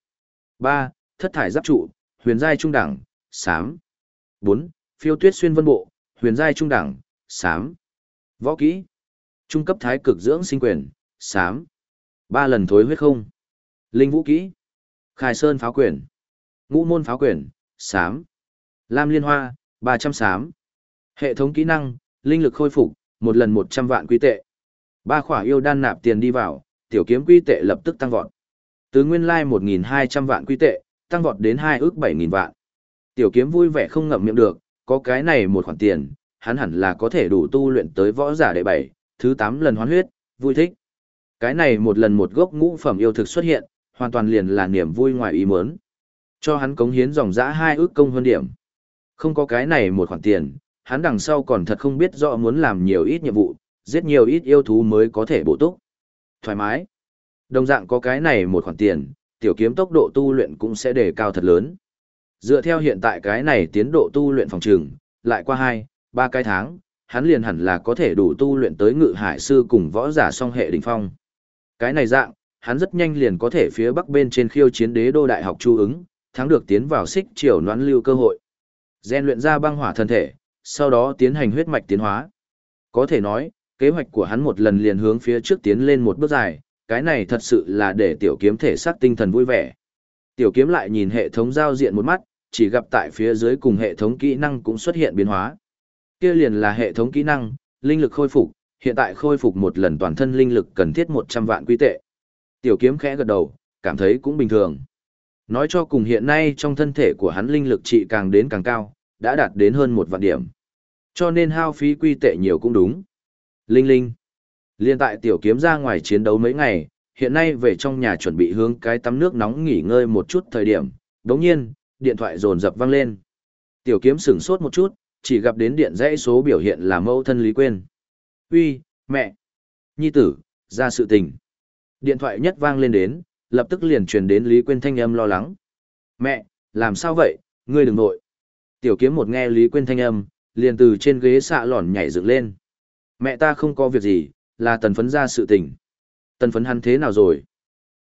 3. Thất thải giáp trụ, huyền giai trung đẳng, sám, 4. Phiêu tuyết xuyên vân bộ, huyền giai trung đẳng, sám, Võ kỹ. Trung cấp thái cực dưỡng sinh quyền, sám, Ba lần thối huyết không. Linh vũ kỹ. Khai sơn pháo quyền. Ngũ môn pháo quyền, sám, Lam liên hoa, 300 sám, Hệ thống kỹ năng, linh lực khôi phục, một lần 100 vạn quy tệ. Ba khỏa yêu đan nạp tiền đi vào, tiểu kiếm quy tệ lập tức tăng vọt. Từ nguyên lai 1.200 vạn quy tệ, tăng vọt đến 2 ước 7.000 vạn. Tiểu kiếm vui vẻ không ngậm miệng được, có cái này một khoản tiền, hắn hẳn là có thể đủ tu luyện tới võ giả đệ bảy, thứ 8 lần hoán huyết, vui thích. Cái này một lần một gốc ngũ phẩm yêu thực xuất hiện, hoàn toàn liền là niềm vui ngoài ý muốn. Cho hắn cống hiến dòng dã hai ước công hơn điểm. Không có cái này một khoản tiền, hắn đằng sau còn thật không biết rõ muốn làm nhiều ít nhiệm vụ, giết nhiều ít yêu thú mới có thể bổ túc. Thoải mái. Đồng dạng có cái này một khoản tiền, tiểu kiếm tốc độ tu luyện cũng sẽ đề cao thật lớn. Dựa theo hiện tại cái này tiến độ tu luyện phòng trường, lại qua 2, 3 cái tháng, hắn liền hẳn là có thể đủ tu luyện tới ngự hải sư cùng võ giả song hệ đỉnh phong. Cái này dạng, hắn rất nhanh liền có thể phía bắc bên trên khiêu chiến đế đô đại học chu ứng, thắng được tiến vào xích triều noãn lưu cơ hội. Gen luyện ra băng hỏa thân thể, sau đó tiến hành huyết mạch tiến hóa. Có thể nói, kế hoạch của hắn một lần liền hướng phía trước tiến lên một bước dài, cái này thật sự là để tiểu kiếm thể xác tinh thần vui vẻ. Tiểu kiếm lại nhìn hệ thống giao diện một mắt, chỉ gặp tại phía dưới cùng hệ thống kỹ năng cũng xuất hiện biến hóa. Kia liền là hệ thống kỹ năng, linh lực khôi phục, hiện tại khôi phục một lần toàn thân linh lực cần thiết 100 vạn quy tệ. Tiểu kiếm khẽ gật đầu, cảm thấy cũng bình thường. Nói cho cùng hiện nay trong thân thể của hắn linh lực trị càng đến càng cao, đã đạt đến hơn một vạn điểm. Cho nên hao phí quy tệ nhiều cũng đúng. Linh linh. Liên tại tiểu kiếm ra ngoài chiến đấu mấy ngày, hiện nay về trong nhà chuẩn bị hướng cái tắm nước nóng nghỉ ngơi một chút thời điểm. Đồng nhiên, điện thoại rồn rập vang lên. Tiểu kiếm sửng sốt một chút, chỉ gặp đến điện dãy số biểu hiện là mẫu thân Lý Quyên. Uy, mẹ! Nhi tử, ra sự tình. Điện thoại nhất vang lên đến, lập tức liền truyền đến Lý Quyên thanh âm lo lắng. Mẹ, làm sao vậy, ngươi đừng nội. Tiểu kiếm một nghe Lý Quyên thanh âm, liền từ trên ghế xạ lỏn nhảy dựng lên. Mẹ ta không có việc gì, là tần phấn ra sự tình. Tần phấn hắn thế nào rồi?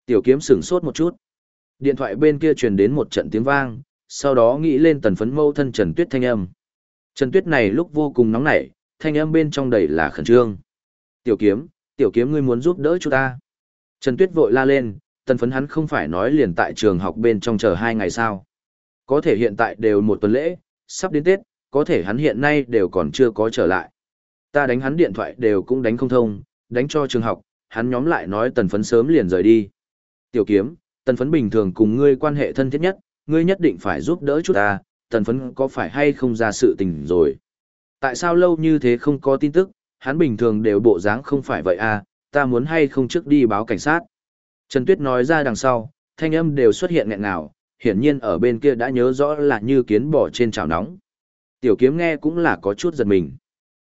Tiểu kiếm sửng sốt một chút. Điện thoại bên kia truyền đến một trận tiếng vang, sau đó nghĩ lên tần phấn mâu thân Trần Tuyết thanh âm. Trần Tuyết này lúc vô cùng nóng nảy, thanh âm bên trong đầy là khẩn trương. Tiểu kiếm, tiểu kiếm ngươi muốn giúp đỡ chúng ta. Trần Tuyết vội la lên, tần phấn hắn không phải nói liền tại trường học bên trong chờ hai ngày sao. Có thể hiện tại đều một tuần lễ, sắp đến Tết, có thể hắn hiện nay đều còn chưa có trở lại. Ta đánh hắn điện thoại đều cũng đánh không thông, đánh cho trường học, hắn nhóm lại nói tần phấn sớm liền rời đi. Tiểu kiếm, tần phấn bình thường cùng ngươi quan hệ thân thiết nhất, ngươi nhất định phải giúp đỡ chút ta, tần phấn có phải hay không ra sự tình rồi. Tại sao lâu như thế không có tin tức, hắn bình thường đều bộ dáng không phải vậy à, ta muốn hay không trước đi báo cảnh sát. Trần Tuyết nói ra đằng sau, thanh âm đều xuất hiện nghẹn ngào, hiển nhiên ở bên kia đã nhớ rõ là như kiến bò trên chảo nóng. Tiểu kiếm nghe cũng là có chút giật mình.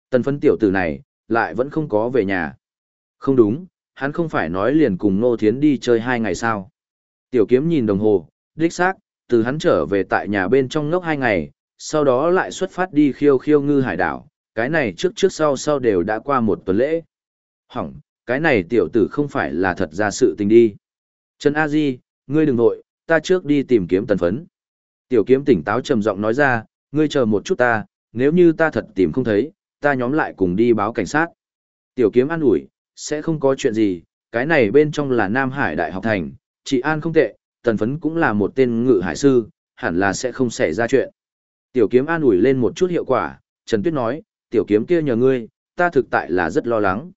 Tần phấn tiểu tử này, lại vẫn không có về nhà. Không đúng, hắn không phải nói liền cùng Nô Thiến đi chơi hai ngày sao. Tiểu kiếm nhìn đồng hồ, đích xác, từ hắn trở về tại nhà bên trong ngốc hai ngày, sau đó lại xuất phát đi khiêu khiêu ngư hải đảo, cái này trước trước sau sau đều đã qua một tuần lễ. Hỏng, cái này tiểu tử không phải là thật ra sự tình đi. Trần A Di, ngươi đừng nội, ta trước đi tìm kiếm tần phấn. Tiểu kiếm tỉnh táo trầm giọng nói ra, ngươi chờ một chút ta, nếu như ta thật tìm không thấy, ta nhóm lại cùng đi báo cảnh sát. Tiểu kiếm an ủi, sẽ không có chuyện gì, cái này bên trong là Nam Hải Đại học thành, chị An không tệ, tần phấn cũng là một tên ngự hải sư, hẳn là sẽ không xảy ra chuyện. Tiểu kiếm an ủi lên một chút hiệu quả, Trần Tuyết nói, tiểu kiếm kia nhờ ngươi, ta thực tại là rất lo lắng.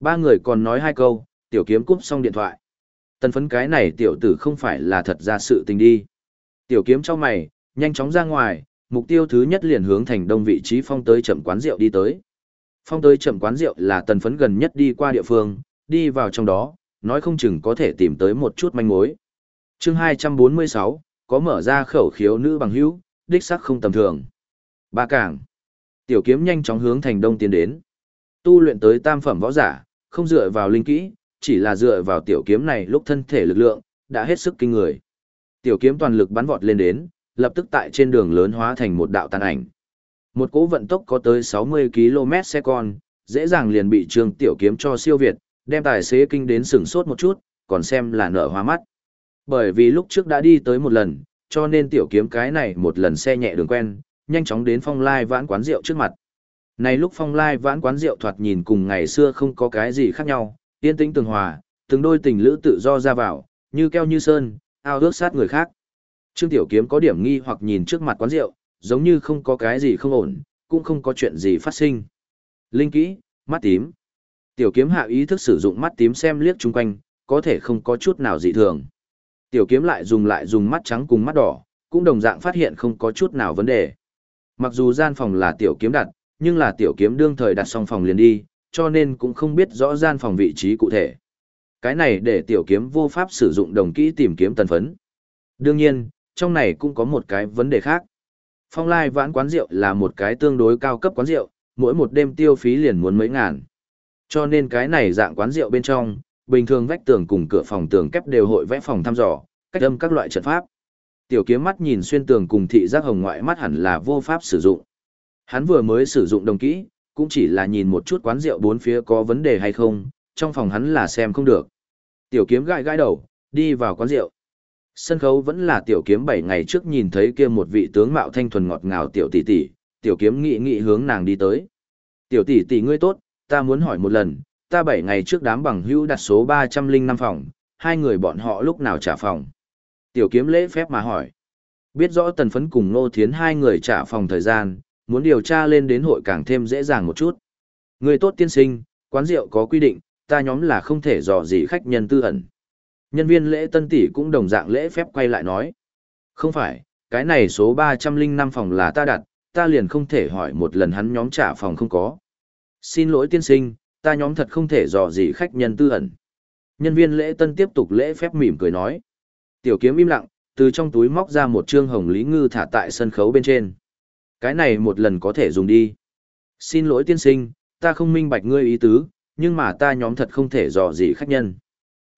Ba người còn nói hai câu, tiểu kiếm cúp xong điện thoại. Tần phấn cái này tiểu tử không phải là thật ra sự tình đi. Tiểu kiếm cho mày, nhanh chóng ra ngoài, mục tiêu thứ nhất liền hướng thành đông vị trí phong tới chậm quán rượu đi tới. Phong tới chậm quán rượu là tần phấn gần nhất đi qua địa phương, đi vào trong đó, nói không chừng có thể tìm tới một chút manh mối. chương 246, có mở ra khẩu khiếu nữ bằng hữu, đích sắc không tầm thường. Ba cảng. Tiểu kiếm nhanh chóng hướng thành đông tiến đến. Tu luyện tới tam phẩm võ giả, không dựa vào linh kỹ, chỉ là dựa vào tiểu kiếm này lúc thân thể lực lượng, đã hết sức kinh người. Tiểu kiếm toàn lực bắn vọt lên đến, lập tức tại trên đường lớn hóa thành một đạo tàn ảnh. Một cỗ vận tốc có tới 60 km s dễ dàng liền bị trường tiểu kiếm cho siêu việt, đem tài xế kinh đến sửng sốt một chút, còn xem là nở hoa mắt. Bởi vì lúc trước đã đi tới một lần, cho nên tiểu kiếm cái này một lần xe nhẹ đường quen, nhanh chóng đến phong lai vãn quán rượu trước mặt. Này lúc phong lai vãn quán rượu thoạt nhìn cùng ngày xưa không có cái gì khác nhau, yên tĩnh tường hòa, từng đôi tình lữ tự do ra vào, như keo như sơn, ao ước sát người khác. Trương Tiểu Kiếm có điểm nghi hoặc nhìn trước mặt quán rượu, giống như không có cái gì không ổn, cũng không có chuyện gì phát sinh. Linh kỹ, mắt tím. Tiểu Kiếm hạ ý thức sử dụng mắt tím xem liếc chung quanh, có thể không có chút nào dị thường. Tiểu Kiếm lại dùng lại dùng mắt trắng cùng mắt đỏ, cũng đồng dạng phát hiện không có chút nào vấn đề. Mặc dù gian phòng là Tiểu Kiếm đặt, nhưng là Tiểu Kiếm đương thời đặt xong phòng liền đi, cho nên cũng không biết rõ gian phòng vị trí cụ thể. Cái này để Tiểu Kiếm vô pháp sử dụng đồng kỹ tìm kiếm tần phấn. Đương nhiên, trong này cũng có một cái vấn đề khác. Phong lai vãn quán rượu là một cái tương đối cao cấp quán rượu, mỗi một đêm tiêu phí liền muốn mấy ngàn. Cho nên cái này dạng quán rượu bên trong, bình thường vách tường cùng cửa phòng tường kép đều hội vẽ phòng thăm dò, cách âm các loại trận pháp. Tiểu kiếm mắt nhìn xuyên tường cùng thị giác hồng ngoại mắt hẳn là vô pháp sử dụng. Hắn vừa mới sử dụng đồng kỹ, cũng chỉ là nhìn một chút quán rượu bốn phía có vấn đề hay không, trong phòng hắn là xem không được. Tiểu kiếm gãi gãi đầu, đi vào quán rượu. Sân khấu vẫn là tiểu kiếm bảy ngày trước nhìn thấy kia một vị tướng mạo thanh thuần ngọt ngào tiểu tỷ tỷ, tiểu kiếm nghị nghị hướng nàng đi tới. Tiểu tỷ tỷ ngươi tốt, ta muốn hỏi một lần, ta bảy ngày trước đám bằng hữu đặt số 305 phòng, hai người bọn họ lúc nào trả phòng. Tiểu kiếm lễ phép mà hỏi. Biết rõ tần phấn cùng nô thiến hai người trả phòng thời gian, muốn điều tra lên đến hội càng thêm dễ dàng một chút. Người tốt tiên sinh, quán rượu có quy định, ta nhóm là không thể dò gì khách nhân tư ẩn. Nhân viên lễ tân tỷ cũng đồng dạng lễ phép quay lại nói. Không phải, cái này số 305 phòng là ta đặt, ta liền không thể hỏi một lần hắn nhóm trả phòng không có. Xin lỗi tiên sinh, ta nhóm thật không thể dò gì khách nhân tư ẩn. Nhân viên lễ tân tiếp tục lễ phép mỉm cười nói. Tiểu kiếm im lặng, từ trong túi móc ra một trương hồng lý ngư thả tại sân khấu bên trên. Cái này một lần có thể dùng đi. Xin lỗi tiên sinh, ta không minh bạch ngươi ý tứ, nhưng mà ta nhóm thật không thể dò gì khách nhân.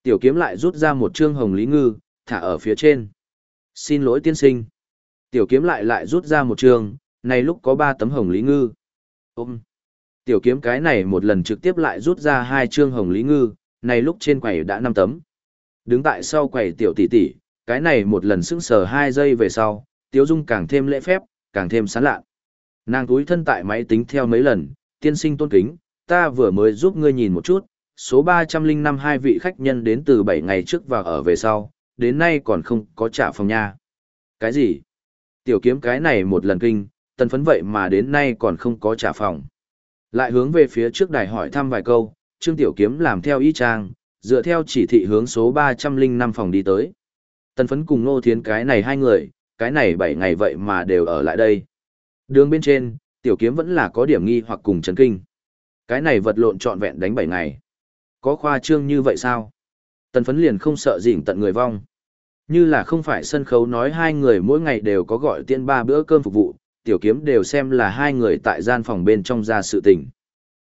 Tiểu kiếm lại rút ra một trương hồng lý ngư, thả ở phía trên. Xin lỗi tiên sinh. Tiểu kiếm lại lại rút ra một trương, này lúc có ba tấm hồng lý ngư. Ôm. Tiểu kiếm cái này một lần trực tiếp lại rút ra hai trương hồng lý ngư, này lúc trên quầy đã năm tấm. Đứng tại sau quầy tiểu tỷ tỷ, cái này một lần sững sờ hai giây về sau, Tiếu Dung càng thêm lễ phép, càng thêm sán lạ. Nàng túi thân tại máy tính theo mấy lần, tiên sinh tôn kính, ta vừa mới giúp ngươi nhìn một chút, số 305 hai vị khách nhân đến từ 7 ngày trước và ở về sau, đến nay còn không có trả phòng nha. Cái gì? Tiểu kiếm cái này một lần kinh, tần phấn vậy mà đến nay còn không có trả phòng. Lại hướng về phía trước đài hỏi thăm vài câu, Trương Tiểu Kiếm làm theo ý trang, dựa theo chỉ thị hướng số 305 phòng đi tới. Tần phấn cùng Nô Thiến cái này hai người, cái này 7 ngày vậy mà đều ở lại đây. Đường bên trên, Tiểu Kiếm vẫn là có điểm nghi hoặc cùng chấn kinh. Cái này vật lộn trọn vẹn đánh 7 ngày. Có khoa trương như vậy sao? Tần phấn liền không sợ dịnh tận người vong. Như là không phải sân khấu nói hai người mỗi ngày đều có gọi tiên ba bữa cơm phục vụ, tiểu kiếm đều xem là hai người tại gian phòng bên trong ra sự tình.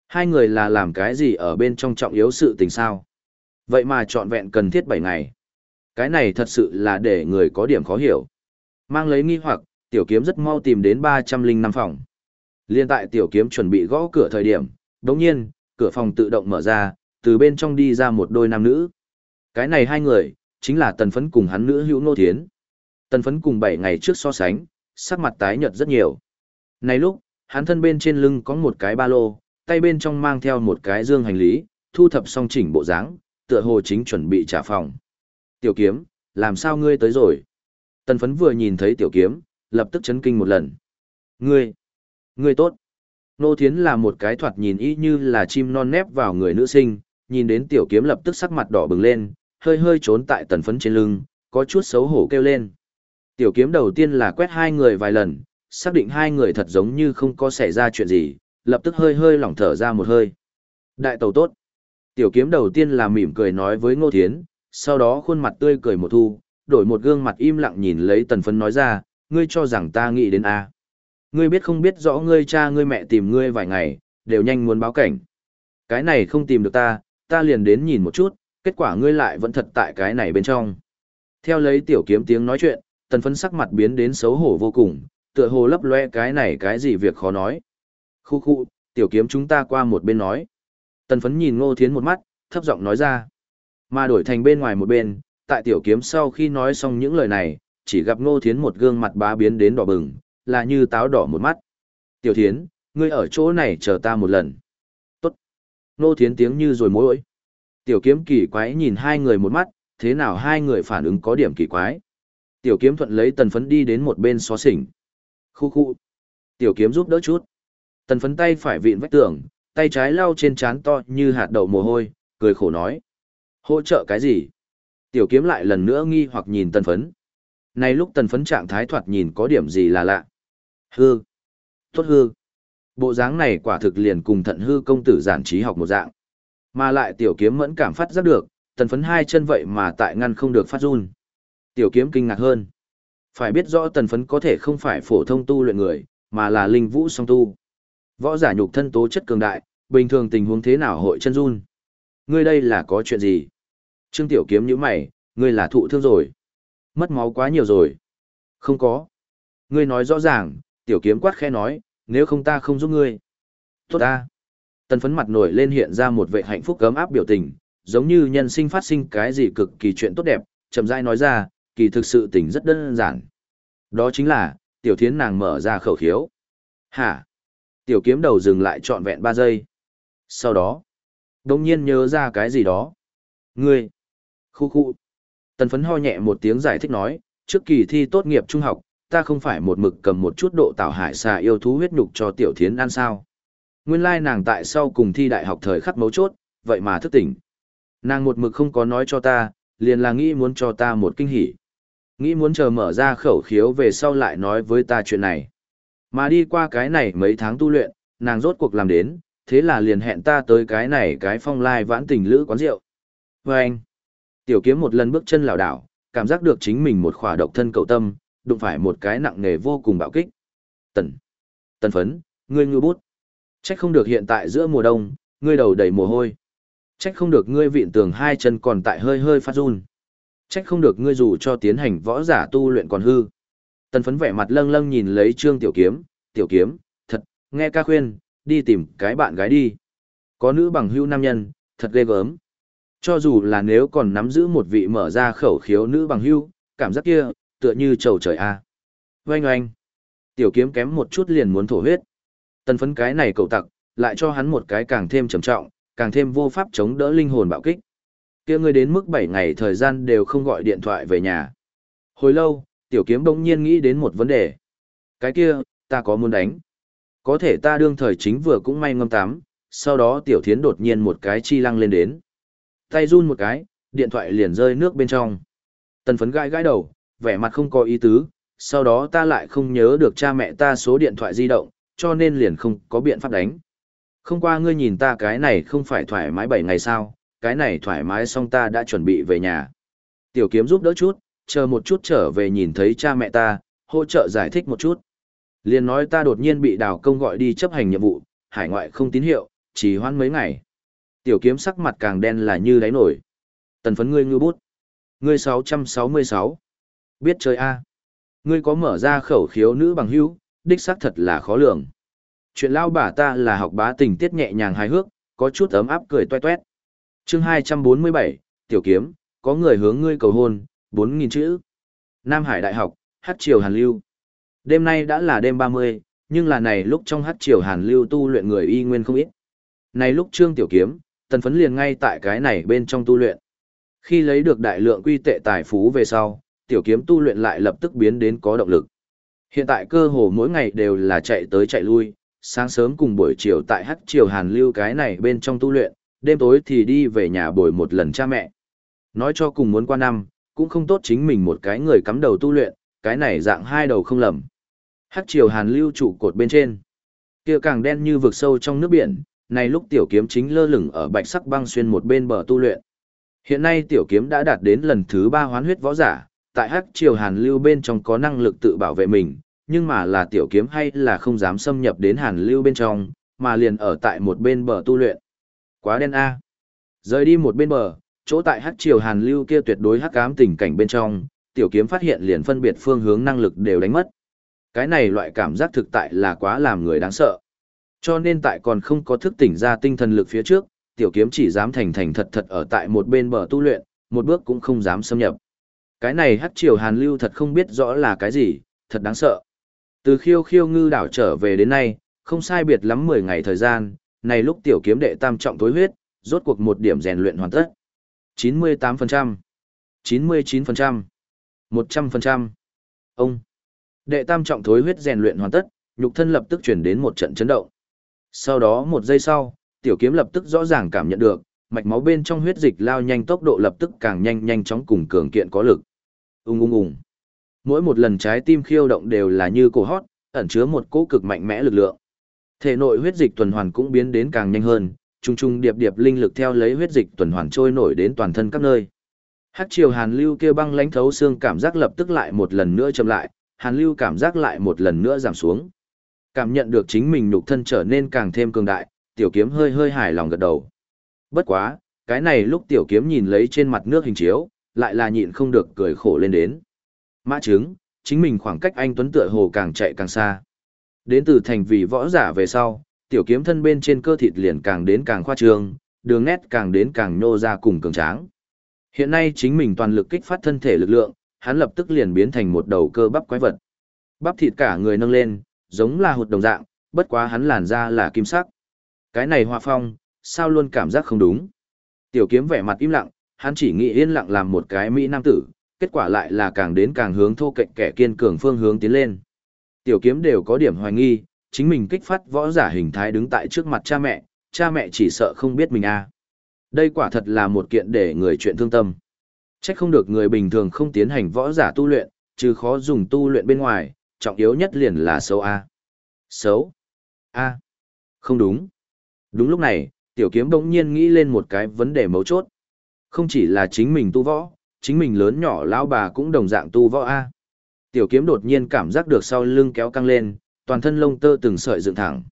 Hai người là làm cái gì ở bên trong trọng yếu sự tình sao? Vậy mà trọn vẹn cần thiết 7 ngày. Cái này thật sự là để người có điểm khó hiểu. Mang lấy nghi hoặc, tiểu kiếm rất mau tìm đến 305 phòng. Liên tại tiểu kiếm chuẩn bị gõ cửa thời điểm, đột nhiên, cửa phòng tự động mở ra, từ bên trong đi ra một đôi nam nữ. Cái này hai người, chính là tần phấn cùng hắn nữ hữu nô thiến. Tần phấn cùng 7 ngày trước so sánh, sắc mặt tái nhợt rất nhiều. Này lúc, hắn thân bên trên lưng có một cái ba lô, tay bên trong mang theo một cái dương hành lý, thu thập xong chỉnh bộ dáng, tựa hồ chính chuẩn bị trả phòng. Tiểu kiếm, làm sao ngươi tới rồi? Tần phấn vừa nhìn thấy tiểu kiếm, lập tức chấn kinh một lần. Ngươi, ngươi tốt. Nô Thiến là một cái thoạt nhìn y như là chim non nép vào người nữ sinh, nhìn đến tiểu kiếm lập tức sắc mặt đỏ bừng lên, hơi hơi trốn tại tần phấn trên lưng, có chút xấu hổ kêu lên. Tiểu kiếm đầu tiên là quét hai người vài lần, xác định hai người thật giống như không có xảy ra chuyện gì, lập tức hơi hơi lỏng thở ra một hơi. Đại tàu tốt. Tiểu kiếm đầu tiên là mỉm cười nói với Ngô Thiến, sau đó khuôn mặt tươi cười một thu, đổi một gương mặt im lặng nhìn lấy tần phấn nói ra, ngươi cho rằng ta nghĩ đến A. Ngươi biết không biết rõ ngươi cha ngươi mẹ tìm ngươi vài ngày, đều nhanh muốn báo cảnh. Cái này không tìm được ta, ta liền đến nhìn một chút, kết quả ngươi lại vẫn thật tại cái này bên trong. Theo lấy tiểu kiếm tiếng nói chuyện, tần phấn sắc mặt biến đến xấu hổ vô cùng, tựa hồ lấp loe cái này cái gì việc khó nói. Khu khu, tiểu kiếm chúng ta qua một bên nói. Tần phấn nhìn ngô thiến một mắt, thấp giọng nói ra. Mà đổi thành bên ngoài một bên, tại tiểu kiếm sau khi nói xong những lời này, chỉ gặp ngô thiến một gương mặt bá biến đến đỏ bừng, là như táo đỏ một mắt. Tiểu thiến, ngươi ở chỗ này chờ ta một lần nô thiến tiếng như rồi mối Tiểu kiếm kỳ quái nhìn hai người một mắt, thế nào hai người phản ứng có điểm kỳ quái. Tiểu kiếm thuận lấy tần phấn đi đến một bên xó xỉnh. Khu khu. Tiểu kiếm giúp đỡ chút. Tần phấn tay phải vịn vách tường, tay trái lau trên trán to như hạt đậu mồ hôi, cười khổ nói. Hỗ trợ cái gì? Tiểu kiếm lại lần nữa nghi hoặc nhìn tần phấn. Này lúc tần phấn trạng thái thoạt nhìn có điểm gì là lạ. Hư. Tốt hư. Bộ dáng này quả thực liền cùng thận hư công tử giản trí học một dạng. Mà lại tiểu kiếm mẫn cảm phát giác được, tần phấn hai chân vậy mà tại ngăn không được phát run. Tiểu kiếm kinh ngạc hơn. Phải biết rõ tần phấn có thể không phải phổ thông tu luyện người, mà là linh vũ song tu. Võ giả nhục thân tố chất cường đại, bình thường tình huống thế nào hội chân run. Ngươi đây là có chuyện gì? Trương Tiểu Kiếm như mày, ngươi là thụ thương rồi. Mất máu quá nhiều rồi. Không có. Ngươi nói rõ ràng, Tiểu Kiếm quát khẽ nói, nếu không ta không giúp ngươi. Tốt ta. Tần phấn mặt nổi lên hiện ra một vệ hạnh phúc cấm áp biểu tình, giống như nhân sinh phát sinh cái gì cực kỳ chuyện tốt đẹp, chậm rãi nói ra, kỳ thực sự tình rất đơn giản. Đó chính là, tiểu thiến nàng mở ra khẩu khiếu. Hả? Tiểu kiếm đầu dừng lại trọn vẹn 3 giây. Sau đó, đồng nhiên nhớ ra cái gì đó. Ngươi! Khu khu! Tần phấn ho nhẹ một tiếng giải thích nói, trước kỳ thi tốt nghiệp trung học, ta không phải một mực cầm một chút độ tạo hải xà yêu thú huyết nhục cho tiểu thiến ăn sao. Nguyên lai nàng tại sau cùng thi đại học thời khắc mấu chốt, vậy mà thức tỉnh. Nàng một mực không có nói cho ta, liền là nghĩ muốn cho ta một kinh hỉ. Nghĩ muốn chờ mở ra khẩu khiếu về sau lại nói với ta chuyện này. Mà đi qua cái này mấy tháng tu luyện, nàng rốt cuộc làm đến, thế là liền hẹn ta tới cái này cái phong lai vãn tình lữ quán rượu. Và anh, tiểu kiếm một lần bước chân lảo đảo, cảm giác được chính mình một khỏa độc thân cầu tâm, đụng phải một cái nặng nề vô cùng bạo kích. Tần, tần phấn, ngươi ngư bút. Trách không được hiện tại giữa mùa đông, ngươi đầu đầy mồ hôi. Trách không được ngươi vịn tường hai chân còn tại hơi hơi phát run. Trách không được ngươi dù cho tiến hành võ giả tu luyện còn hư. Tần phấn vẻ mặt lâng lâng nhìn lấy trương tiểu kiếm, tiểu kiếm, thật, nghe ca khuyên, đi tìm cái bạn gái đi. Có nữ bằng hưu nam nhân, thật ghê gớm. Cho dù là nếu còn nắm giữ một vị mở ra khẩu khiếu nữ bằng hưu, cảm giác kia, tựa như trầu trời a. À. Oanh oanh. Tiểu kiếm kém một chút liền muốn thổ huyết. Tần phấn cái này cậu tặc, lại cho hắn một cái càng thêm trầm trọng, càng thêm vô pháp chống đỡ linh hồn bạo kích. Kia ngươi đến mức 7 ngày thời gian đều không gọi điện thoại về nhà. Hồi lâu, tiểu kiếm bỗng nhiên nghĩ đến một vấn đề. Cái kia, ta có muốn đánh. Có thể ta đương thời chính vừa cũng may ngâm tắm, sau đó tiểu thiến đột nhiên một cái chi lăng lên đến. Tay run một cái, điện thoại liền rơi nước bên trong. Tần phấn gãi gãi đầu, vẻ mặt không có ý tứ, sau đó ta lại không nhớ được cha mẹ ta số điện thoại di động, cho nên liền không có biện pháp đánh. Không qua ngươi nhìn ta cái này không phải thoải mái 7 ngày sao, cái này thoải mái xong ta đã chuẩn bị về nhà. Tiểu kiếm giúp đỡ chút, chờ một chút trở về nhìn thấy cha mẹ ta, hỗ trợ giải thích một chút. Liền nói ta đột nhiên bị đào công gọi đi chấp hành nhiệm vụ, hải ngoại không tín hiệu, chỉ hoãn mấy ngày. Tiểu kiếm sắc mặt càng đen là như đáy nổi. Tần phấn ngươi ngư bút. Ngươi 666. Biết chơi A. Ngươi có mở ra khẩu khiếu nữ bằng hữu, đích xác thật là khó lường. Chuyện lao bà ta là học bá tình tiết nhẹ nhàng hài hước, có chút ấm áp cười toe toét. chương 247, Tiểu Kiếm, có người hướng ngươi cầu hôn, 4.000 chữ. Nam Hải Đại học, Hát Triều Hàn Lưu. Đêm nay đã là đêm 30, nhưng là này lúc trong Hát Triều Hàn Lưu tu luyện người y nguyên không ít. Này lúc Trương Tiểu Kiếm, tần phấn liền ngay tại cái này bên trong tu luyện. Khi lấy được đại lượng quy tệ tài phú về sau, Tiểu Kiếm tu luyện lại lập tức biến đến có động lực. Hiện tại cơ hồ mỗi ngày đều là chạy tới chạy lui, sáng sớm cùng buổi chiều tại hắc triều hàn lưu cái này bên trong tu luyện, đêm tối thì đi về nhà bồi một lần cha mẹ. Nói cho cùng muốn qua năm, cũng không tốt chính mình một cái người cắm đầu tu luyện, cái này dạng hai đầu không lầm. Hắc triều hàn lưu trụ cột bên trên, kia càng đen như vực sâu trong nước biển, này lúc tiểu kiếm chính lơ lửng ở bạch sắc băng xuyên một bên bờ tu luyện. Hiện nay tiểu kiếm đã đạt đến lần thứ ba hoán huyết võ giả, tại hắc triều hàn lưu bên trong có năng lực tự bảo vệ mình, nhưng mà là tiểu kiếm hay là không dám xâm nhập đến hàn lưu bên trong, mà liền ở tại một bên bờ tu luyện. Quá đen a. Rời đi một bên bờ, chỗ tại hắc triều hàn lưu kia tuyệt đối hắc ám tình cảnh bên trong, tiểu kiếm phát hiện liền phân biệt phương hướng năng lực đều đánh mất. Cái này loại cảm giác thực tại là quá làm người đáng sợ. Cho nên tại còn không có thức tỉnh ra tinh thần lực phía trước, tiểu kiếm chỉ dám thành thành thật thật ở tại một bên bờ tu luyện, một bước cũng không dám xâm nhập. Cái này hắc triều hàn lưu thật không biết rõ là cái gì, thật đáng sợ. Từ khiêu khiêu ngư đảo trở về đến nay, không sai biệt lắm 10 ngày thời gian, này lúc tiểu kiếm đệ tam trọng tối huyết, rốt cuộc một điểm rèn luyện hoàn tất. 98%, 99%, 100%. Ông, đệ tam trọng thối huyết rèn luyện hoàn tất, nhục thân lập tức chuyển đến một trận chấn động. Sau đó một giây sau, tiểu kiếm lập tức rõ ràng cảm nhận được, mạch máu bên trong huyết dịch lao nhanh tốc độ lập tức càng nhanh nhanh chóng cùng cường kiện có lực. Ung ung ung. Mỗi một lần trái tim khiêu động đều là như cổ hót, ẩn chứa một cỗ cực mạnh mẽ lực lượng. Thể nội huyết dịch tuần hoàn cũng biến đến càng nhanh hơn, trung trung điệp điệp linh lực theo lấy huyết dịch tuần hoàn trôi nổi đến toàn thân các nơi. Hắc triều hàn lưu kia băng lãnh thấu xương cảm giác lập tức lại một lần nữa chậm lại, hàn lưu cảm giác lại một lần nữa giảm xuống. Cảm nhận được chính mình nhục thân trở nên càng thêm cường đại, tiểu kiếm hơi hơi hài lòng gật đầu. Bất quá, cái này lúc tiểu kiếm nhìn lấy trên mặt nước hình chiếu, lại là nhịn không được cười khổ lên đến. Mã chứng, chính mình khoảng cách anh Tuấn tựa hồ càng chạy càng xa. Đến từ thành vì võ giả về sau, tiểu kiếm thân bên trên cơ thịt liền càng đến càng khoa trương, đường nét càng đến càng nhô ra cùng cường tráng. Hiện nay chính mình toàn lực kích phát thân thể lực lượng, hắn lập tức liền biến thành một đầu cơ bắp quái vật. Bắp thịt cả người nâng lên, giống là hụt đồng dạng, bất quá hắn làn da là kim sắc. Cái này hòa phong, sao luôn cảm giác không đúng. Tiểu kiếm vẻ mặt im lặng, hắn chỉ nghĩ yên lặng làm một cái mỹ nam tử, kết quả lại là càng đến càng hướng thô kệch kẻ kiên cường phương hướng tiến lên. Tiểu kiếm đều có điểm hoài nghi, chính mình kích phát võ giả hình thái đứng tại trước mặt cha mẹ, cha mẹ chỉ sợ không biết mình a. À. Đây quả thật là một kiện để người chuyện thương tâm. Chắc không được người bình thường không tiến hành võ giả tu luyện, trừ khó dùng tu luyện bên ngoài, trọng yếu nhất liền là xấu A. Xấu? A. Không đúng. Đúng lúc này, tiểu kiếm bỗng nhiên nghĩ lên một cái vấn đề mấu chốt. Không chỉ là chính mình tu võ, chính mình lớn nhỏ lão bà cũng đồng dạng tu võ A. Tiểu kiếm đột nhiên cảm giác được sau lưng kéo căng lên, toàn thân lông tơ từng sợi dựng thẳng.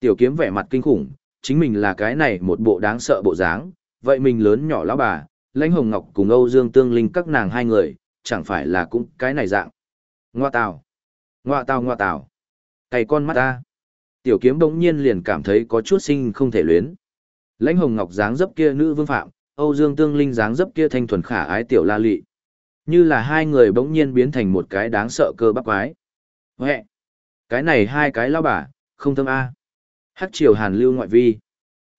Tiểu kiếm vẻ mặt kinh khủng, chính mình là cái này một bộ đáng sợ bộ dáng, vậy mình lớn nhỏ lão bà, lãnh hồng ngọc cùng Âu Dương Tương Linh các nàng hai người, chẳng phải là cũng cái này dạng. Ngoa tào, ngoa tào ngoa tào, cày con mắt ta. Tiểu kiếm bỗng nhiên liền cảm thấy có chút sinh không thể luyến. Lãnh hồng ngọc dáng dấp kia nữ vương phạm, Âu Dương Tương Linh dáng dấp kia thanh thuần khả ái tiểu la lị. Như là hai người bỗng nhiên biến thành một cái đáng sợ cơ bắp quái. Huệ! Cái này hai cái lao bà, không thâm A. Hắc triều hàn lưu ngoại vi.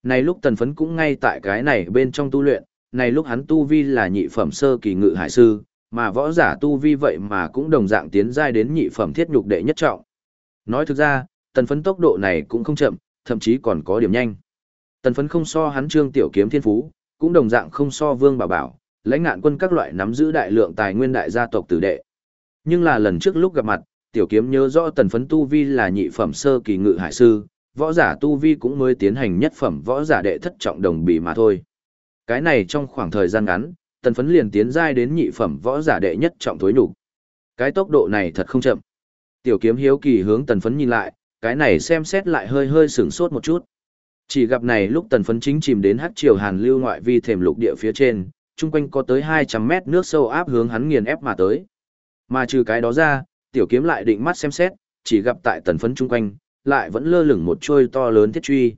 Này lúc tần phấn cũng ngay tại cái này bên trong tu luyện, này lúc hắn tu vi là nhị phẩm sơ kỳ ngự hải sư, mà võ giả tu vi vậy mà cũng đồng dạng tiến giai đến nhị phẩm thiết nhục đệ nhất trọng. Nói thực ra, tần phấn tốc độ này cũng không chậm, thậm chí còn có điểm nhanh. Tần phấn không so hắn trương tiểu kiếm thiên phú, cũng đồng dạng không so vương bảo bảo, lãnh ngạn quân các loại nắm giữ đại lượng tài nguyên đại gia tộc tử đệ. Nhưng là lần trước lúc gặp mặt, tiểu kiếm nhớ rõ tần phấn tu vi là nhị phẩm sơ kỳ ngự hải sư, võ giả tu vi cũng mới tiến hành nhất phẩm võ giả đệ thất trọng đồng bì mà thôi. Cái này trong khoảng thời gian ngắn, tần phấn liền tiến giai đến nhị phẩm võ giả đệ nhất trọng thối nhục. Cái tốc độ này thật không chậm. Tiểu kiếm hiếu kỳ hướng tần phấn nhìn lại, cái này xem xét lại hơi hơi sửng sốt một chút. Chỉ gặp này lúc tần phấn chính chìm đến hắc triều hàn lưu ngoại vi thềm lục địa phía trên, chung quanh có tới 200 mét nước sâu áp hướng hắn nghiền ép mà tới. Mà trừ cái đó ra, tiểu kiếm lại định mắt xem xét, chỉ gặp tại tần phấn chung quanh, lại vẫn lơ lửng một trôi to lớn thiết truy.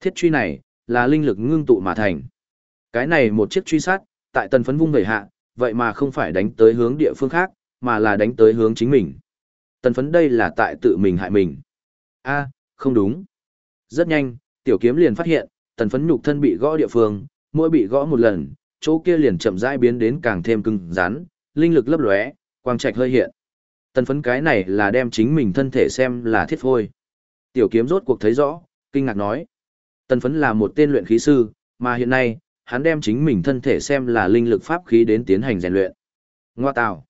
Thiết truy này, là linh lực ngưng tụ mà thành. Cái này một chiếc truy sát, tại tần phấn vung vẩy hạ, vậy mà không phải đánh tới hướng địa phương khác, mà là đánh tới hướng chính mình. Tần phấn đây là tại tự mình hại mình. a không đúng. Rất nhanh, tiểu kiếm liền phát hiện, tần phấn nhục thân bị gõ địa phương, mỗi bị gõ một lần, chỗ kia liền chậm rãi biến đến càng thêm cứng rắn, linh lực lấp lóe, quang trạch hơi hiện. Tần phấn cái này là đem chính mình thân thể xem là thiết phôi. Tiểu kiếm rốt cuộc thấy rõ, kinh ngạc nói. Tần phấn là một tên luyện khí sư, mà hiện nay, hắn đem chính mình thân thể xem là linh lực pháp khí đến tiến hành rèn luyện. Ngoa tạo.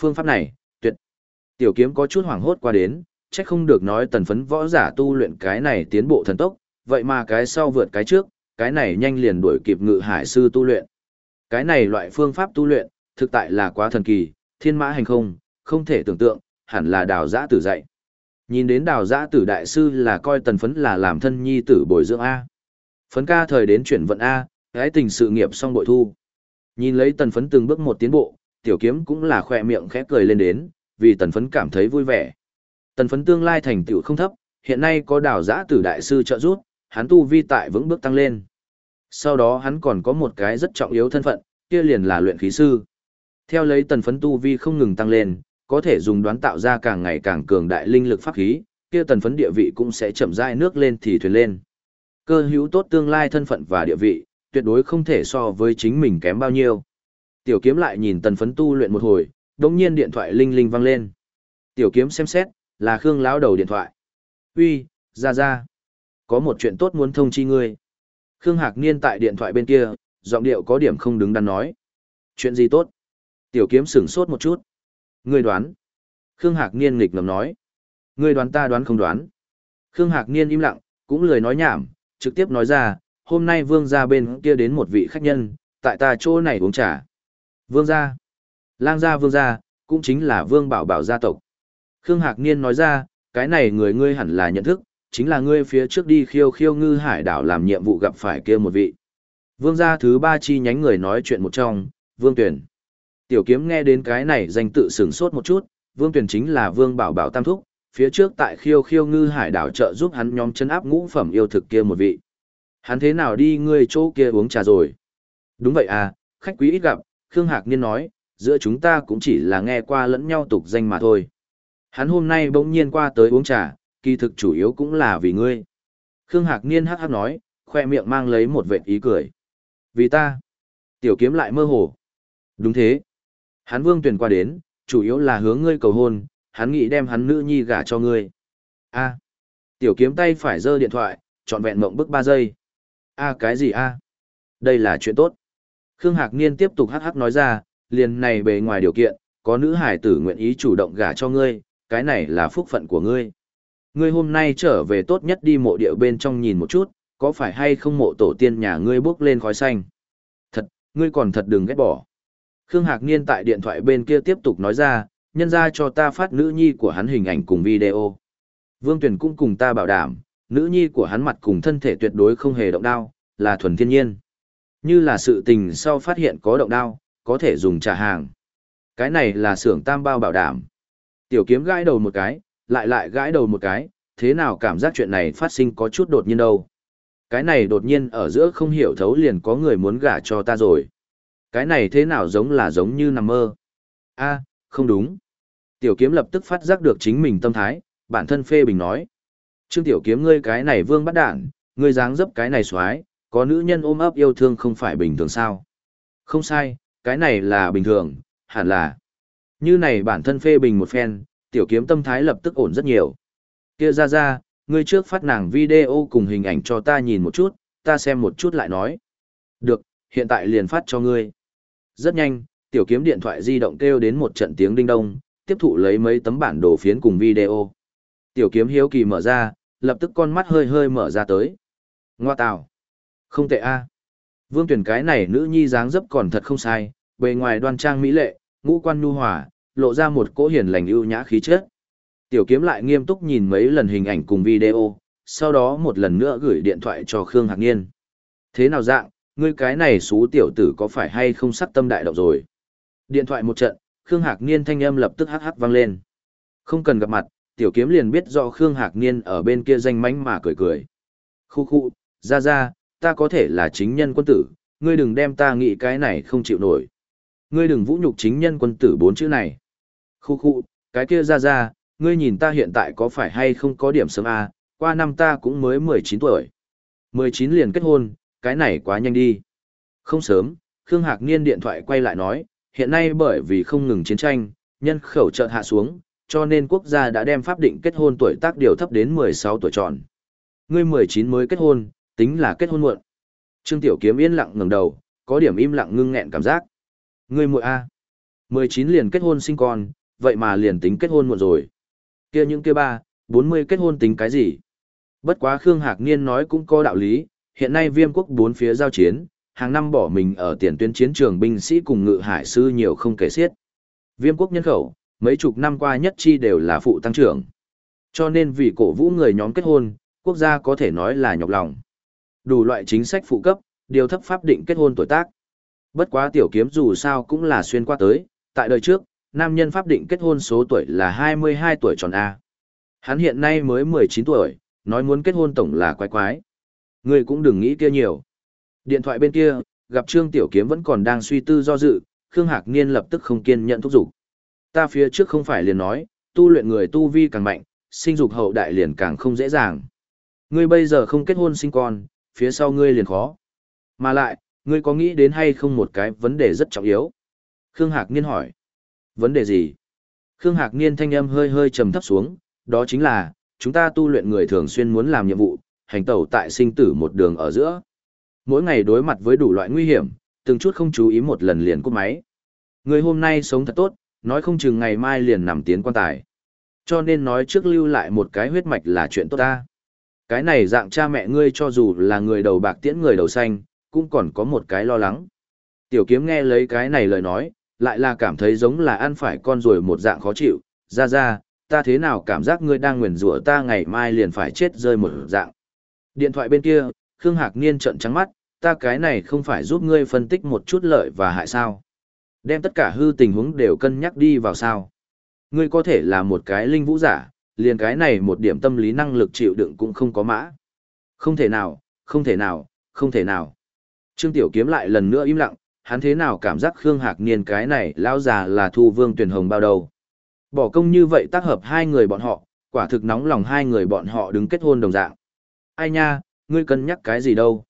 Phương pháp này, tuyệt. Tiểu kiếm có chút hoảng hốt qua đến, chắc không được nói tần phấn võ giả tu luyện cái này tiến bộ thần tốc, vậy mà cái sau vượt cái trước, cái này nhanh liền đuổi kịp ngự hải sư tu luyện. Cái này loại phương pháp tu luyện, thực tại là quá thần kỳ, thiên mã hành không, không thể tưởng tượng, hẳn là đào giã tử dạy. Nhìn đến đào giã tử đại sư là coi tần phấn là làm thân nhi tử bồi dưỡng A. Phấn ca thời đến chuyển vận A, gái tình sự nghiệp xong bội thu. Nhìn lấy tần phấn từng bước một tiến bộ, tiểu kiếm cũng là khỏe miệng khẽ cười lên đến, vì tần phấn cảm thấy vui vẻ. Tần phấn tương lai thành tựu không thấp, hiện nay có đào giã tử đại sư trợ giúp, hắn tu vi tại vững bước tăng lên. Sau đó hắn còn có một cái rất trọng yếu thân phận, kia liền là luyện khí sư. Theo lấy tần phấn tu vi không ngừng tăng lên, có thể dùng đoán tạo ra càng ngày càng cường đại linh lực pháp khí, kia tần phấn địa vị cũng sẽ chậm rãi nước lên thì thuyền lên. Cơ hữu tốt tương lai thân phận và địa vị, tuyệt đối không thể so với chính mình kém bao nhiêu. Tiểu kiếm lại nhìn tần phấn tu luyện một hồi, đống nhiên điện thoại linh linh vang lên. Tiểu kiếm xem xét, là Khương lão đầu điện thoại. Uy, ra ra. Có một chuyện tốt muốn thông chi ngươi. Khương Hạc Niên tại điện thoại bên kia, giọng điệu có điểm không đứng đắn nói. Chuyện gì tốt? Tiểu kiếm sửng sốt một chút. Ngươi đoán. Khương Hạc Niên nghịch ngầm nói. Ngươi đoán ta đoán không đoán. Khương Hạc Niên im lặng, cũng lười nói nhảm, trực tiếp nói ra, hôm nay vương gia bên kia đến một vị khách nhân, tại ta chỗ này uống trà. Vương gia. Lang gia vương gia, cũng chính là vương bảo bảo gia tộc. Khương Hạc Niên nói ra, cái này người ngươi hẳn là nhận thức, chính là ngươi phía trước đi khiêu khiêu ngư hải đảo làm nhiệm vụ gặp phải kia một vị. Vương gia thứ ba chi nhánh người nói chuyện một trong, Vương Tuyển. Tiểu kiếm nghe đến cái này danh tự sửng sốt một chút, Vương Tuyển chính là Vương Bảo Bảo Tam Thúc, phía trước tại khiêu khiêu ngư hải đảo trợ giúp hắn nhóm chân áp ngũ phẩm yêu thực kia một vị. Hắn thế nào đi ngươi chỗ kia uống trà rồi? Đúng vậy à, khách quý ít gặp, Khương Hạc Niên nói, giữa chúng ta cũng chỉ là nghe qua lẫn nhau tục danh mà thôi. Hắn hôm nay bỗng nhiên qua tới uống trà, kỳ thực chủ yếu cũng là vì ngươi. Khương Hạc Niên hắc hắc nói, khoe miệng mang lấy một vệt ý cười. Vì ta. Tiểu kiếm lại mơ hồ. Đúng thế. Hắn vương tuyển qua đến, chủ yếu là hướng ngươi cầu hôn, hắn nghĩ đem hắn nữ nhi gả cho ngươi. A. Tiểu kiếm tay phải giơ điện thoại, trọn vẹn mộng bức 3 giây. A cái gì a? Đây là chuyện tốt. Khương Hạc Niên tiếp tục hắc hắc nói ra, liền này bề ngoài điều kiện, có nữ hải tử nguyện ý chủ động gả cho ngươi, cái này là phúc phận của ngươi. Ngươi hôm nay trở về tốt nhất đi mộ địa bên trong nhìn một chút, có phải hay không mộ tổ tiên nhà ngươi bước lên khói xanh? Thật, ngươi còn thật đừng ghét bỏ. Khương Hạc Niên tại điện thoại bên kia tiếp tục nói ra, nhân ra cho ta phát nữ nhi của hắn hình ảnh cùng video. Vương Tuyền cũng cùng ta bảo đảm, nữ nhi của hắn mặt cùng thân thể tuyệt đối không hề động đao, là thuần thiên nhiên. Như là sự tình sau phát hiện có động đao, có thể dùng trả hàng. Cái này là xưởng tam bao bảo đảm. Tiểu kiếm gãi đầu một cái, lại lại gãi đầu một cái, thế nào cảm giác chuyện này phát sinh có chút đột nhiên đâu. Cái này đột nhiên ở giữa không hiểu thấu liền có người muốn gả cho ta rồi. Cái này thế nào giống là giống như nằm mơ. a không đúng. Tiểu kiếm lập tức phát giác được chính mình tâm thái, bản thân phê bình nói. Trương tiểu kiếm ngươi cái này vương bắt đạn, ngươi dáng dấp cái này xoái, có nữ nhân ôm ấp yêu thương không phải bình thường sao. Không sai, cái này là bình thường, hẳn là. Như này bản thân phê bình một phen, tiểu kiếm tâm thái lập tức ổn rất nhiều. Kia ra ra, ngươi trước phát nàng video cùng hình ảnh cho ta nhìn một chút, ta xem một chút lại nói. Được, hiện tại liền phát cho ngươi. Rất nhanh, tiểu kiếm điện thoại di động kêu đến một trận tiếng đinh đông, tiếp thụ lấy mấy tấm bản đồ phiến cùng video. Tiểu kiếm hiếu kỳ mở ra, lập tức con mắt hơi hơi mở ra tới. Ngoa tào. Không tệ a. Vương tuyển cái này nữ nhi dáng dấp còn thật không sai, bề ngoài đoan trang mỹ lệ, ngũ quan nhu hòa, lộ ra một cỗ hiền lành ưu nhã khí chất. Tiểu kiếm lại nghiêm túc nhìn mấy lần hình ảnh cùng video, sau đó một lần nữa gửi điện thoại cho Khương Hạc Niên. Thế nào dạng, ngươi cái này xú tiểu tử có phải hay không sắc tâm đại động rồi? Điện thoại một trận, Khương Hạc Niên thanh âm lập tức hắc hắc vang lên. Không cần gặp mặt, tiểu kiếm liền biết rõ Khương Hạc Niên ở bên kia danh mánh mà cười cười. Khu khu, ra ra, ta có thể là chính nhân quân tử, ngươi đừng đem ta nghĩ cái này không chịu nổi. Ngươi đừng vũ nhục chính nhân quân tử bốn chữ này. Khu khu, cái kia ra ra, ngươi nhìn ta hiện tại có phải hay không có điểm sớm à, qua năm ta cũng mới 19 tuổi. 19 liền kết hôn, cái này quá nhanh đi. Không sớm, Khương Hạc Niên điện thoại quay lại nói, hiện nay bởi vì không ngừng chiến tranh, nhân khẩu chợt hạ xuống, cho nên quốc gia đã đem pháp định kết hôn tuổi tác điều thấp đến 16 tuổi tròn. Ngươi 19 mới kết hôn, tính là kết hôn muộn. Trương Tiểu Kiếm yên lặng ngẩng đầu, có điểm im lặng ngưng nghẹn cảm giác. Ngươi muội a, 19 liền kết hôn sinh con, vậy mà liền tính kết hôn muộn rồi. Kia những kia ba, 40 kết hôn tính cái gì? Bất quá Khương Hạc Niên nói cũng có đạo lý, hiện nay viêm quốc bốn phía giao chiến, hàng năm bỏ mình ở tiền tuyến chiến trường binh sĩ cùng ngự hải sư nhiều không kể xiết. Viêm quốc nhân khẩu, mấy chục năm qua nhất chi đều là phụ tăng trưởng. Cho nên vì cổ vũ người nhóm kết hôn, quốc gia có thể nói là nhọc lòng. Đủ loại chính sách phụ cấp, điều thấp pháp định kết hôn tuổi tác. Bất quá tiểu kiếm dù sao cũng là xuyên qua tới, tại đời trước, nam nhân pháp định kết hôn số tuổi là 22 tuổi tròn A. Hắn hiện nay mới 19 tuổi, nói muốn kết hôn tổng là quái quái. Người cũng đừng nghĩ kia nhiều. Điện thoại bên kia, gặp Trương Tiểu Kiếm vẫn còn đang suy tư do dự, Khương Hạc Niên lập tức không kiên nhận thúc giục. Ta phía trước không phải liền nói, tu luyện người tu vi càng mạnh, sinh dục hậu đại liền càng không dễ dàng. Ngươi bây giờ không kết hôn sinh con, phía sau ngươi liền khó. Mà lại, ngươi có nghĩ đến hay không một cái vấn đề rất trọng yếu? Khương Hạc Niên hỏi. Vấn đề gì? Khương Hạc Niên thanh âm hơi hơi trầm thấp xuống, đó chính là, chúng ta tu luyện người thường xuyên muốn làm nhiệm vụ, hành tẩu tại sinh tử một đường ở giữa. Mỗi ngày đối mặt với đủ loại nguy hiểm, từng chút không chú ý một lần liền cúp máy. Người hôm nay sống thật tốt, nói không chừng ngày mai liền nằm tiến quan tài. Cho nên nói trước lưu lại một cái huyết mạch là chuyện tốt ta. Cái này dạng cha mẹ ngươi cho dù là người đầu bạc tiễn người đầu xanh, cũng còn có một cái lo lắng. Tiểu kiếm nghe lấy cái này lời nói, lại là cảm thấy giống là ăn phải con ruồi một dạng khó chịu, ra ra, ta thế nào cảm giác ngươi đang nguyền rủa ta ngày mai liền phải chết rơi một dạng. Điện thoại bên kia, Khương Hạc Niên trợn trắng mắt, ta cái này không phải giúp ngươi phân tích một chút lợi và hại sao. Đem tất cả hư tình huống đều cân nhắc đi vào sao. Ngươi có thể là một cái linh vũ giả, liền cái này một điểm tâm lý năng lực chịu đựng cũng không có mã. Không thể nào, không thể nào, không thể nào. Trương Tiểu Kiếm lại lần nữa im lặng, hắn thế nào cảm giác Khương Hạc Niên cái này lão già là thu vương tuyển hồng bao đầu. Bỏ công như vậy tác hợp hai người bọn họ, quả thực nóng lòng hai người bọn họ đứng kết hôn đồng dạng. Ai nha, ngươi cân nhắc cái gì đâu?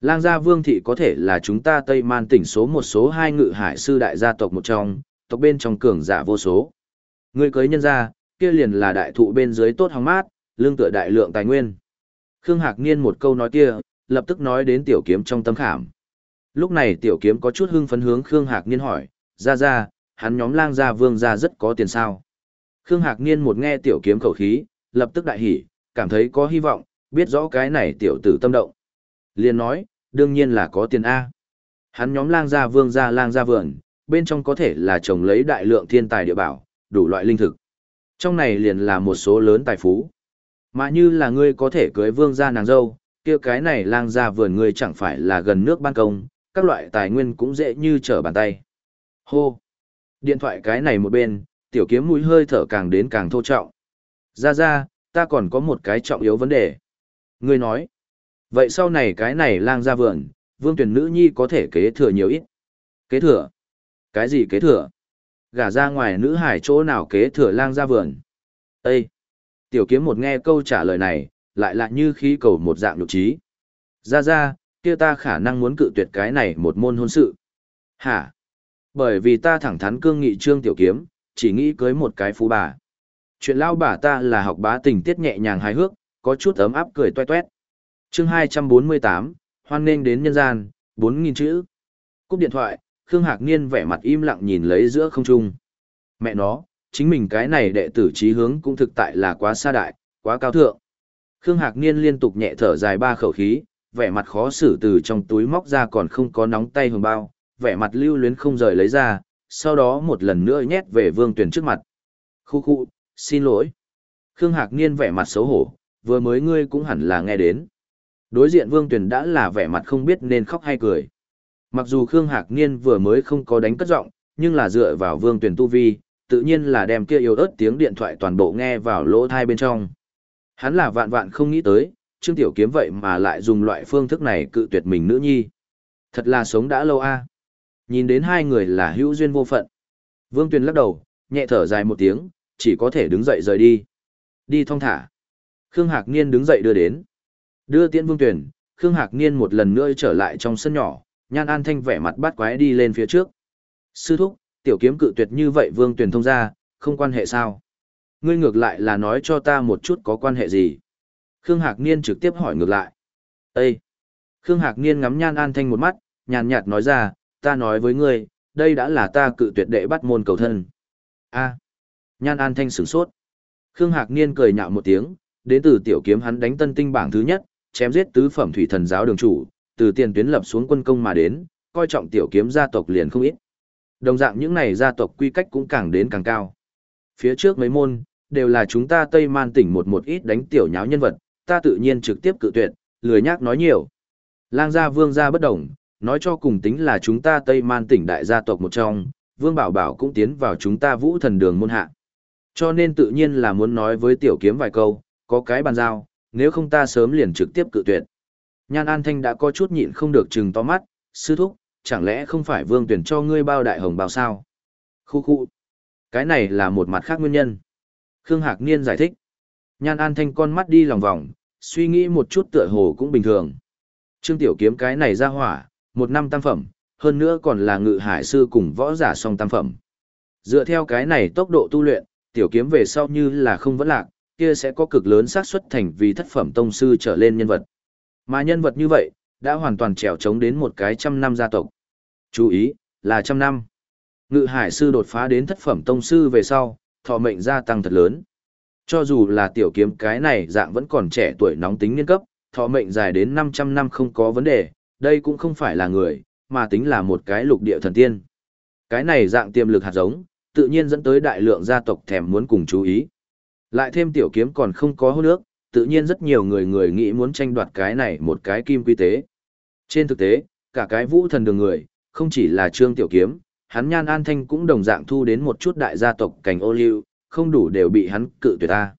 Lang gia vương thị có thể là chúng ta Tây Man tỉnh số một số hai ngự hải sư đại gia tộc một trong, tộc bên trong cường giả vô số. Ngươi cưới nhân gia, kia liền là đại thụ bên dưới tốt hóng mát, lương tựa đại lượng tài nguyên. Khương Hạc Niên một câu nói kia, lập tức nói đến tiểu kiếm trong tâm khảm. Lúc này tiểu kiếm có chút hưng phấn hướng Khương Hạc Niên hỏi, ra ra, hắn nhóm lang gia vương gia rất có tiền sao. Khương Hạc Niên một nghe tiểu kiếm khẩu khí, lập tức đại hỉ, cảm thấy có hy vọng, biết rõ cái này tiểu tử tâm động. Liền nói, đương nhiên là có tiền A. Hắn nhóm lang gia vương gia lang gia vườn, bên trong có thể là trồng lấy đại lượng thiên tài địa bảo, đủ loại linh thực. Trong này liền là một số lớn tài phú. Mà như là ngươi có thể cưới vương gia nàng dâu, kia cái này lang gia vườn ngươi chẳng phải là gần nước ban công, các loại tài nguyên cũng dễ như trở bàn tay. Hô! Điện thoại cái này một bên, tiểu kiếm mũi hơi thở càng đến càng thô trọng. Ra ra, ta còn có một cái trọng yếu vấn đề. Ngươi nói, vậy sau này cái này lang gia vườn, vương tuyển nữ nhi có thể kế thừa nhiều ít. Kế thừa? Cái gì kế thừa? Gả ra ngoài nữ hải chỗ nào kế thừa lang gia vườn? Ê! Tiểu kiếm một nghe câu trả lời này, lại lại như khí cầu một dạng nhục trí. Ra ra, kia ta khả năng muốn cự tuyệt cái này một môn hôn sự. Hả? Bởi vì ta thẳng thắn cương nghị trương tiểu kiếm, chỉ nghĩ cưới một cái phú bà. Chuyện lao bà ta là học bá tình tiết nhẹ nhàng hài hước, có chút ấm áp cười toe toét. Chương 248, hoan nghênh đến nhân gian, 4000 chữ. Cúp điện thoại, Khương Hạc Niên vẻ mặt im lặng nhìn lấy giữa không trung. Mẹ nó, chính mình cái này đệ tử trí hướng cũng thực tại là quá xa đại, quá cao thượng. Khương Hạc Niên liên tục nhẹ thở dài ba khẩu khí, vẻ mặt khó xử từ trong túi móc ra còn không có nóng tay hồng bao, vẻ mặt lưu luyến không rời lấy ra, sau đó một lần nữa nhét về Vương Tuyển trước mặt. Khu khu, xin lỗi. Khương Hạc Niên vẻ mặt xấu hổ, vừa mới ngươi cũng hẳn là nghe đến. Đối diện Vương Tuyển đã là vẻ mặt không biết nên khóc hay cười. Mặc dù Khương Hạc Niên vừa mới không có đánh cất giọng, nhưng là dựa vào Vương Tuyển tu vi, tự nhiên là đem kia yếu ớt tiếng điện thoại toàn bộ nghe vào lỗ thai bên trong. Hắn là vạn vạn không nghĩ tới, Trương Tiểu Kiếm vậy mà lại dùng loại phương thức này cự tuyệt mình nữ nhi. Thật là sống đã lâu a. Nhìn đến hai người là hữu duyên vô phận. Vương Tuyền lắc đầu, nhẹ thở dài một tiếng, chỉ có thể đứng dậy rời đi. Đi thong thả. Khương Hạc Niên đứng dậy đưa đến. Đưa tiễn Vương Tuyền, Khương Hạc Niên một lần nữa trở lại trong sân nhỏ, Nhan An Thanh vẻ mặt bắt quái đi lên phía trước. Sư thúc, tiểu kiếm cự tuyệt như vậy Vương Tuyền thông ra, không quan hệ sao? Ngươi ngược lại là nói cho ta một chút có quan hệ gì? Khương Hạc Niên trực tiếp hỏi ngược lại. Ê! Khương Hạc Niên ngắm Nhan An Thanh một mắt, nhàn nhạt nói ra, ta nói với ngươi, đây đã là ta cự tuyệt đệ bắt môn cầu thân. A. Nhan An Thanh sửng sốt. Khương Hạc Niên cười nhạo một tiếng, đến từ tiểu kiếm hắn đánh tân tinh bảng thứ nhất, chém giết tứ phẩm thủy thần giáo đường chủ, từ tiền tuyến lập xuống quân công mà đến, coi trọng tiểu kiếm gia tộc liền không ít. Đồng dạng những này gia tộc quy cách cũng càng đến càng cao. Phía trước mấy môn, đều là chúng ta Tây Man tỉnh một một ít đánh tiểu nháo nhân vật, ta tự nhiên trực tiếp cự tuyệt, lười nhác nói nhiều. Lang gia vương gia bất đồng, nói cho cùng tính là chúng ta Tây Man tỉnh đại gia tộc một trong, Vương Bảo Bảo cũng tiến vào chúng ta vũ thần đường môn hạ. Cho nên tự nhiên là muốn nói với tiểu kiếm vài câu, có cái bàn giao, nếu không ta sớm liền trực tiếp cự tuyệt. Nhan An Thanh đã có chút nhịn không được trừng to mắt, sư thúc, chẳng lẽ không phải vương tuyển cho ngươi bao đại hồng bao sao? Khu khu. Cái này là một mặt khác nguyên nhân. Khương Hạc Niên giải thích. Nhan An Thanh con mắt đi lòng vòng, suy nghĩ một chút tựa hồ cũng bình thường. Trương Tiểu Kiếm cái này ra hỏa, một năm tam phẩm, hơn nữa còn là ngự hải sư cùng võ giả song tam phẩm. Dựa theo cái này tốc độ tu luyện, Tiểu Kiếm về sau như là không vẫn lạc, kia sẽ có cực lớn xác suất thành vì thất phẩm tông sư trở lên nhân vật. Mà nhân vật như vậy, đã hoàn toàn trèo trống đến một cái trăm năm gia tộc. Chú ý, là trăm năm. Ngự hải sư đột phá đến thất phẩm tông sư về sau, thọ mệnh gia tăng thật lớn. Cho dù là tiểu kiếm cái này dạng vẫn còn trẻ tuổi nóng tính niên cấp, thọ mệnh dài đến 500 năm không có vấn đề, đây cũng không phải là người, mà tính là một cái lục địa thần tiên. Cái này dạng tiềm lực hạt giống, tự nhiên dẫn tới đại lượng gia tộc thèm muốn cùng chú ý. Lại thêm tiểu kiếm còn không có hôn nước, tự nhiên rất nhiều người người nghĩ muốn tranh đoạt cái này một cái kim quy tế. Trên thực tế, cả cái vũ thần đường người, không chỉ là trương tiểu kiếm, hắn nhan an thanh cũng đồng dạng thu đến một chút đại gia tộc cảnh ô liu, không đủ đều bị hắn cự tuyệt ta.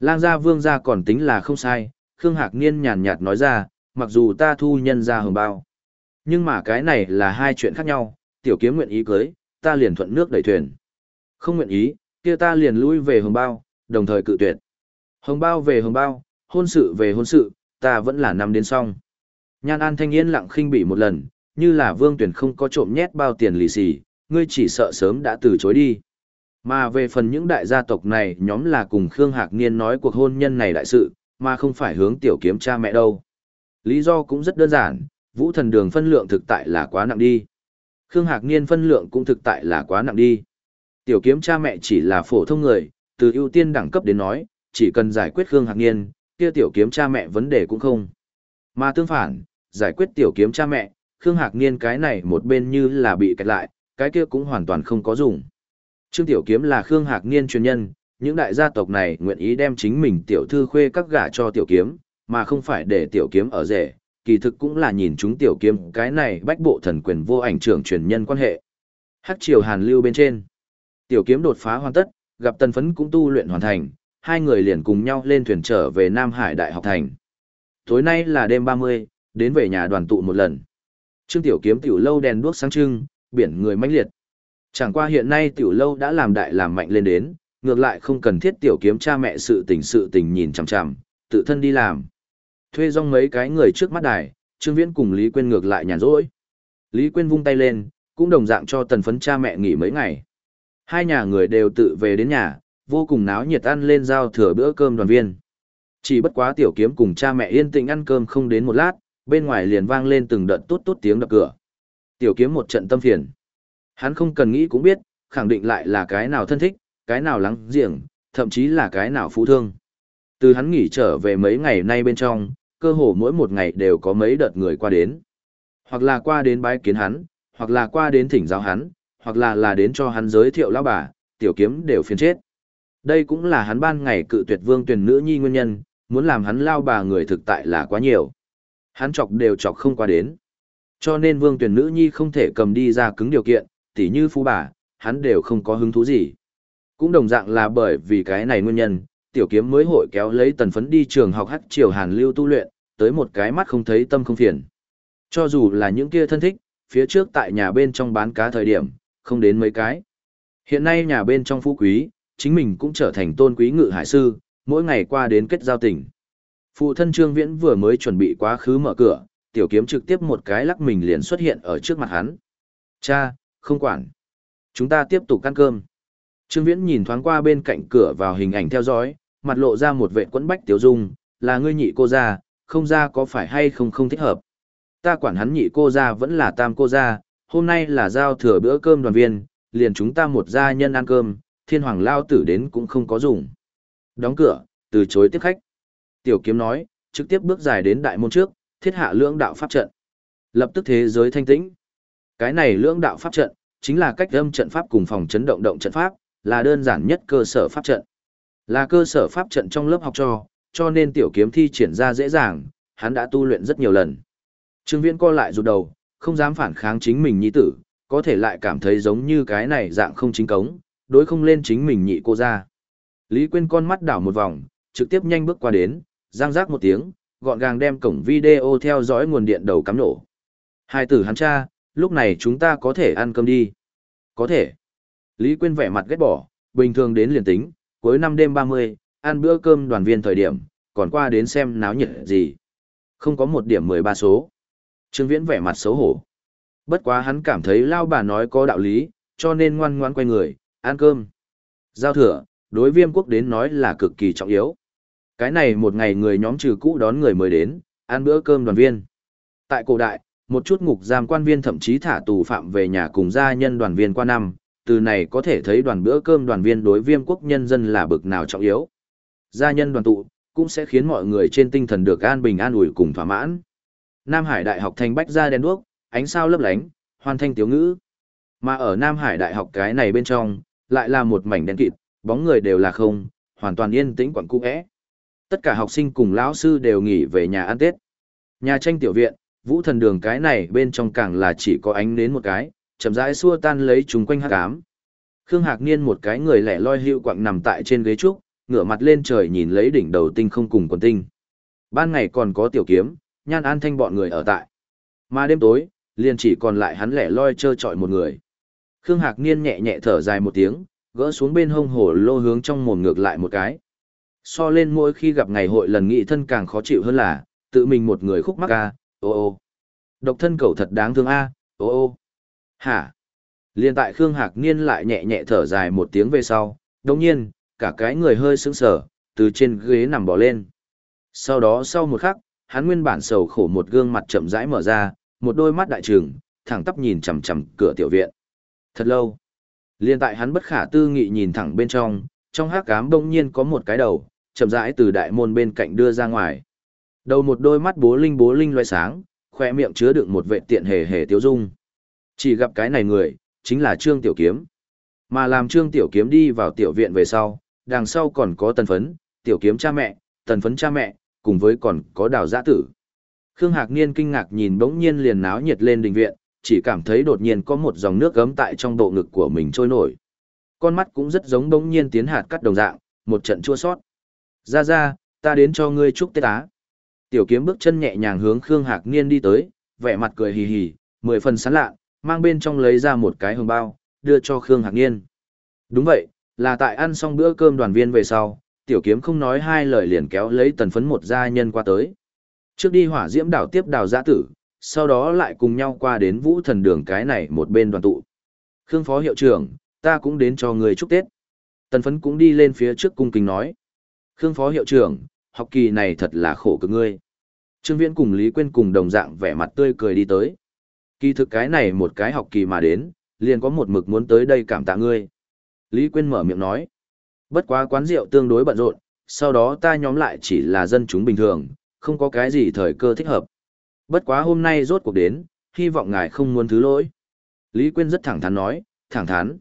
Lang gia vương gia còn tính là không sai, Khương Hạc Niên nhàn nhạt nói ra, mặc dù ta thu nhân ra hồng bao. Nhưng mà cái này là hai chuyện khác nhau, tiểu kiếm nguyện ý cưới, ta liền thuận nước đẩy thuyền. Không nguyện ý, kia ta liền lui về hồng bao, đồng thời cự tuyệt. Hồng bao về hồng bao, hôn sự về hôn sự, ta vẫn là năm đến xong. Nhan An Thanh Yên lặng khinh bị một lần, như là vương tuyển không có trộm nhét bao tiền lì xì, ngươi chỉ sợ sớm đã từ chối đi. Mà về phần những đại gia tộc này nhóm là cùng Khương Hạc Niên nói cuộc hôn nhân này đại sự, mà không phải hướng tiểu kiếm cha mẹ đâu. Lý do cũng rất đơn giản, vũ thần đường phân lượng thực tại là quá nặng đi. Khương Hạc Niên phân lượng cũng thực tại là quá nặng đi. Tiểu kiếm cha mẹ chỉ là phổ thông người, từ ưu tiên đẳng cấp đến nói, chỉ cần giải quyết Khương Hạc Niên, kia tiểu kiếm cha mẹ vấn đề cũng không. Mà tương phản, giải quyết tiểu kiếm cha mẹ, Khương Hạc Niên cái này một bên như là bị kẹt lại, cái kia cũng hoàn toàn không có dùng. Trương Tiểu Kiếm là Khương Hạc Niên truyền nhân, những đại gia tộc này nguyện ý đem chính mình tiểu thư khuê các gả cho Tiểu Kiếm, mà không phải để Tiểu Kiếm ở rể, kỳ thực cũng là nhìn chúng Tiểu Kiếm cái này bách bộ thần quyền vô ảnh trưởng truyền nhân quan hệ. Hắc triều Hàn lưu bên trên. Tiểu Kiếm đột phá hoàn tất, gặp Tần Phấn cũng tu luyện hoàn thành, hai người liền cùng nhau lên thuyền trở về Nam Hải Đại học thành. Tối nay là đêm 30, đến về nhà đoàn tụ một lần. Trương Tiểu Kiếm tiểu lâu đèn đuốc sáng trưng, biển người mãnh liệt. Chẳng qua hiện nay tiểu lâu đã làm đại làm mạnh lên đến, ngược lại không cần thiết tiểu kiếm cha mẹ sự tình sự tình nhìn chằm chằm, tự thân đi làm. Thuê rong mấy cái người trước mắt đài, Trương Viễn cùng Lý Quyên ngược lại nhàn rỗi. Lý Quyên vung tay lên, cũng đồng dạng cho tần phấn cha mẹ nghỉ mấy ngày. Hai nhà người đều tự về đến nhà, vô cùng náo nhiệt ăn lên giao thừa bữa cơm đoàn viên. Chỉ bất quá tiểu kiếm cùng cha mẹ yên tĩnh ăn cơm không đến một lát, bên ngoài liền vang lên từng đợt tốt tốt tiếng đập cửa. Tiểu kiếm một trận tâm phiền. Hắn không cần nghĩ cũng biết, khẳng định lại là cái nào thân thích, cái nào lắng giềng, thậm chí là cái nào phú thương. Từ hắn nghỉ trở về mấy ngày nay bên trong, cơ hồ mỗi một ngày đều có mấy đợt người qua đến. Hoặc là qua đến bái kiến hắn, hoặc là qua đến thỉnh giáo hắn, hoặc là là đến cho hắn giới thiệu lão bà, tiểu kiếm đều phiền chết. Đây cũng là hắn ban ngày cự tuyệt vương tuyển nữ nhi nguyên nhân, muốn làm hắn lao bà người thực tại là quá nhiều. Hắn chọc đều chọc không qua đến. Cho nên vương tuyển nữ nhi không thể cầm đi ra cứng điều kiện, tỉ như phú bà, hắn đều không có hứng thú gì. Cũng đồng dạng là bởi vì cái này nguyên nhân, tiểu kiếm mới hội kéo lấy tần phấn đi trường học hắc triều hàn lưu tu luyện, tới một cái mắt không thấy tâm không phiền. Cho dù là những kia thân thích, phía trước tại nhà bên trong bán cá thời điểm, không đến mấy cái. Hiện nay nhà bên trong phú quý, chính mình cũng trở thành tôn quý ngự hải sư, mỗi ngày qua đến kết giao tình. Phụ thân Trương Viễn vừa mới chuẩn bị quá khứ mở cửa, tiểu kiếm trực tiếp một cái lắc mình liền xuất hiện ở trước mặt hắn. Cha, không quản. Chúng ta tiếp tục ăn cơm. Trương Viễn nhìn thoáng qua bên cạnh cửa vào hình ảnh theo dõi, mặt lộ ra một vệ quẫn bách tiểu dung, là ngươi nhị cô gia, không ra có phải hay không không thích hợp. Ta quản hắn nhị cô gia vẫn là tam cô gia, hôm nay là giao thừa bữa cơm đoàn viên, liền chúng ta một gia nhân ăn cơm, thiên hoàng lao tử đến cũng không có dùng. Đóng cửa, từ chối tiếp khách. Tiểu kiếm nói, trực tiếp bước dài đến đại môn trước, thiết hạ lưỡng đạo pháp trận. Lập tức thế giới thanh tĩnh. Cái này lưỡng đạo pháp trận, chính là cách âm trận pháp cùng phòng chấn động động trận pháp, là đơn giản nhất cơ sở pháp trận. Là cơ sở pháp trận trong lớp học cho, cho nên tiểu kiếm thi triển ra dễ dàng, hắn đã tu luyện rất nhiều lần. Trương Viễn co lại rụt đầu, không dám phản kháng chính mình nhi tử, có thể lại cảm thấy giống như cái này dạng không chính cống, đối không lên chính mình nhị cô ra. Lý Quyên con mắt đảo một vòng, trực tiếp nhanh bước qua đến, giang giác một tiếng, gọn gàng đem cổng video theo dõi nguồn điện đầu cắm nổ. Hai tử hắn cha, lúc này chúng ta có thể ăn cơm đi. Có thể. Lý Quyên vẻ mặt ghét bỏ, bình thường đến liền tính, cuối năm đêm 30, ăn bữa cơm đoàn viên thời điểm, còn qua đến xem náo nhiệt gì. Không có một điểm 13 số. Trương Viễn vẻ mặt xấu hổ. Bất quá hắn cảm thấy lao bà nói có đạo lý, cho nên ngoan ngoan quay người, ăn cơm. Giao thừa, đối viêm quốc đến nói là cực kỳ trọng yếu. Cái này một ngày người nhóm trừ cũ đón người mới đến, ăn bữa cơm đoàn viên. Tại cổ đại, một chút ngục giam quan viên thậm chí thả tù phạm về nhà cùng gia nhân đoàn viên qua năm, từ này có thể thấy đoàn bữa cơm đoàn viên đối viêm quốc nhân dân là bực nào trọng yếu. Gia nhân đoàn tụ, cũng sẽ khiến mọi người trên tinh thần được an bình an ủi cùng thỏa mãn. Nam Hải Đại học thành bách gia đèn đuốc, ánh sao lấp lánh, hoàn thanh tiếu ngữ. Mà ở Nam Hải Đại học cái này bên trong, lại là một mảnh đen kịt, bóng người đều là không, hoàn toàn yên tĩnh quẩn cung ẽ. Tất cả học sinh cùng lão sư đều nghỉ về nhà ăn Tết. Nhà tranh tiểu viện, vũ thần đường cái này bên trong càng là chỉ có ánh nến một cái, chậm rãi xua tan lấy chúng quanh hắc ám. Khương Hạc Niên một cái người lẻ loi hữu quạng nằm tại trên ghế trúc, ngửa mặt lên trời nhìn lấy đỉnh đầu tinh không cùng quần tinh. Ban ngày còn có tiểu kiếm, nhan an thanh bọn người ở tại. Mà đêm tối, liền chỉ còn lại hắn lẻ loi trơ trọi một người. Khương Hạc Niên nhẹ nhẹ thở dài một tiếng, gỡ xuống bên hông hổ lô hướng trong mồm ngược lại một cái. So lên mỗi khi gặp ngày hội lần nghị thân càng khó chịu hơn là, tự mình một người khúc mắc ca, ô ô. Độc thân cầu thật đáng thương a, ô ô. Hả? Liên tại Khương Hạc Niên lại nhẹ nhẹ thở dài một tiếng về sau, đồng nhiên, cả cái người hơi sững sờ, từ trên ghế nằm bò lên. Sau đó sau một khắc, hắn nguyên bản sầu khổ một gương mặt chậm rãi mở ra, một đôi mắt đại trừng, thẳng tắp nhìn chằm chằm cửa tiểu viện. Thật lâu. Liên tại hắn bất khả tư nghị nhìn thẳng bên trong, trong hắc ám đông nhiên có một cái đầu, chậm rãi từ đại môn bên cạnh đưa ra ngoài. Đầu một đôi mắt bố linh bố linh loe sáng, khoe miệng chứa đựng một vệ tiện hề hề tiêu dung. Chỉ gặp cái này người, chính là Trương Tiểu Kiếm. Mà làm Trương Tiểu Kiếm đi vào tiểu viện về sau, đằng sau còn có tần phấn, Tiểu Kiếm cha mẹ, tần phấn cha mẹ, cùng với còn có đào giã tử. Khương Hạc Niên kinh ngạc nhìn bỗng nhiên liền náo nhiệt lên đình viện, chỉ cảm thấy đột nhiên có một dòng nước gấm tại trong bộ ngực của mình trôi nổi. Con mắt cũng rất giống bỗng nhiên tiến hạt cắt đồng dạng, một trận chua sót. Ra ra, ta đến cho ngươi chúc Tết Á. Tiểu kiếm bước chân nhẹ nhàng hướng Khương Hạc Niên đi tới, vẻ mặt cười hì hì, mười phần sán lạ, mang bên trong lấy ra một cái hồng bao, đưa cho Khương Hạc Niên. Đúng vậy, là tại ăn xong bữa cơm đoàn viên về sau, tiểu kiếm không nói hai lời liền kéo lấy tần phấn một gia nhân qua tới. Trước đi hỏa diễm đảo tiếp đào giã tử, sau đó lại cùng nhau qua đến vũ thần đường cái này một bên đoàn tụ. Khương Phó Hiệu trưởng, ta cũng đến cho người chúc Tết. Tần phấn cũng đi lên phía trước cung kính nói. Khương Phó Hiệu trưởng, học kỳ này thật là khổ cực ngươi. Trương Viễn cùng Lý Quyên cùng đồng dạng vẻ mặt tươi cười đi tới. Kỳ thực cái này một cái học kỳ mà đến, liền có một mực muốn tới đây cảm tạ ngươi. Lý Quyên mở miệng nói. Bất quá quán rượu tương đối bận rộn, sau đó ta nhóm lại chỉ là dân chúng bình thường, không có cái gì thời cơ thích hợp. Bất quá hôm nay rốt cuộc đến, hy vọng ngài không muốn thứ lỗi. Lý Quyên rất thẳng thắn nói, thẳng thắn.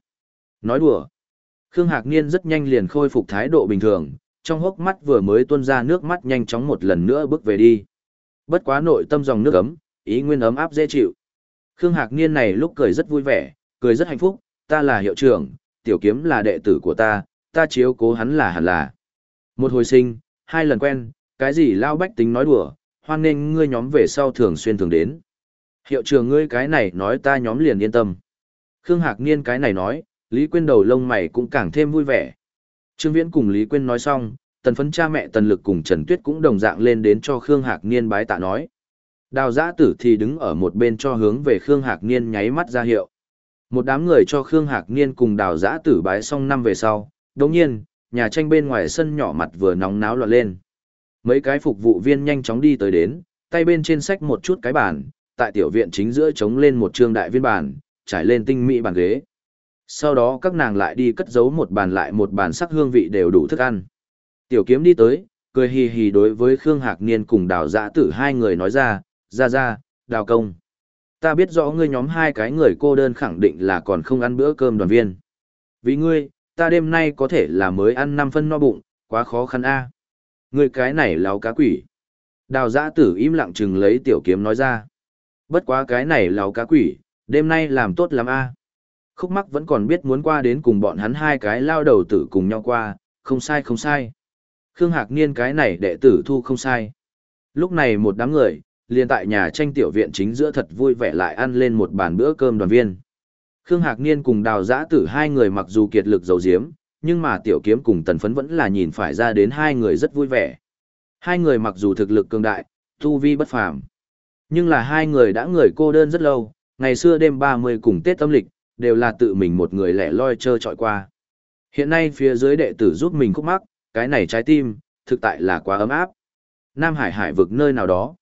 Nói đùa. Khương Hạc Niên rất nhanh liền khôi phục thái độ bình thường, trong hốc mắt vừa mới tuôn ra nước mắt nhanh chóng một lần nữa bước về đi. Bất quá nội tâm dòng nước ấm, ý nguyên ấm áp dễ chịu. Khương Hạc Niên này lúc cười rất vui vẻ, cười rất hạnh phúc, ta là hiệu trưởng, tiểu kiếm là đệ tử của ta, ta chiếu cố hắn là hẳn là. Một hồi sinh, hai lần quen, cái gì lao bách tính nói đùa, hoan nên ngươi nhóm về sau thường xuyên thường đến. Hiệu trưởng ngươi cái này nói ta nhóm liền yên tâm. Khương Hạc Niên cái này nói, Lý Quyên đầu lông mày cũng càng thêm vui vẻ. Trương Viễn cùng Lý Quyên nói xong, tần phấn cha mẹ tần lực cùng Trần Tuyết cũng đồng dạng lên đến cho Khương Hạc Niên bái tạ nói. Đào giã tử thì đứng ở một bên cho hướng về Khương Hạc Niên nháy mắt ra hiệu. Một đám người cho Khương Hạc Niên cùng đào giã tử bái xong năm về sau, đồng nhiên, nhà tranh bên ngoài sân nhỏ mặt vừa nóng náo loạn lên. Mấy cái phục vụ viên nhanh chóng đi tới đến, tay bên trên sách một chút cái bàn, tại tiểu viện chính giữa chống lên một trương đại viên bàn, trải lên tinh mỹ bàn ghế. Sau đó các nàng lại đi cất giấu một bàn lại một bàn sắc hương vị đều đủ thức ăn. Tiểu kiếm đi tới, cười hì hì đối với Khương Hạc Niên cùng đào giã tử hai người nói ra, ra ra, đào công. Ta biết rõ ngươi nhóm hai cái người cô đơn khẳng định là còn không ăn bữa cơm đoàn viên. Vì ngươi, ta đêm nay có thể là mới ăn năm phân no bụng, quá khó khăn a. Ngươi cái này láo cá quỷ. Đào giã tử im lặng chừng lấy tiểu kiếm nói ra. Bất quá cái này láo cá quỷ, đêm nay làm tốt lắm a. Khúc mắc vẫn còn biết muốn qua đến cùng bọn hắn hai cái lao đầu tử cùng nhau qua, không sai không sai. Khương Hạc Niên cái này đệ tử thu không sai. Lúc này một đám người, liền tại nhà tranh tiểu viện chính giữa thật vui vẻ lại ăn lên một bàn bữa cơm đoàn viên. Khương Hạc Niên cùng đào giã tử hai người mặc dù kiệt lực giấu diếm nhưng mà tiểu kiếm cùng tần phấn vẫn là nhìn phải ra đến hai người rất vui vẻ. Hai người mặc dù thực lực cường đại, tu vi bất phàm, nhưng là hai người đã người cô đơn rất lâu, ngày xưa đêm 30 cùng Tết âm lịch, đều là tự mình một người lẻ loi chơi trọi qua. Hiện nay phía dưới đệ tử giúp mình khúc mắc, cái này trái tim, thực tại là quá ấm áp. Nam Hải hải vực nơi nào đó,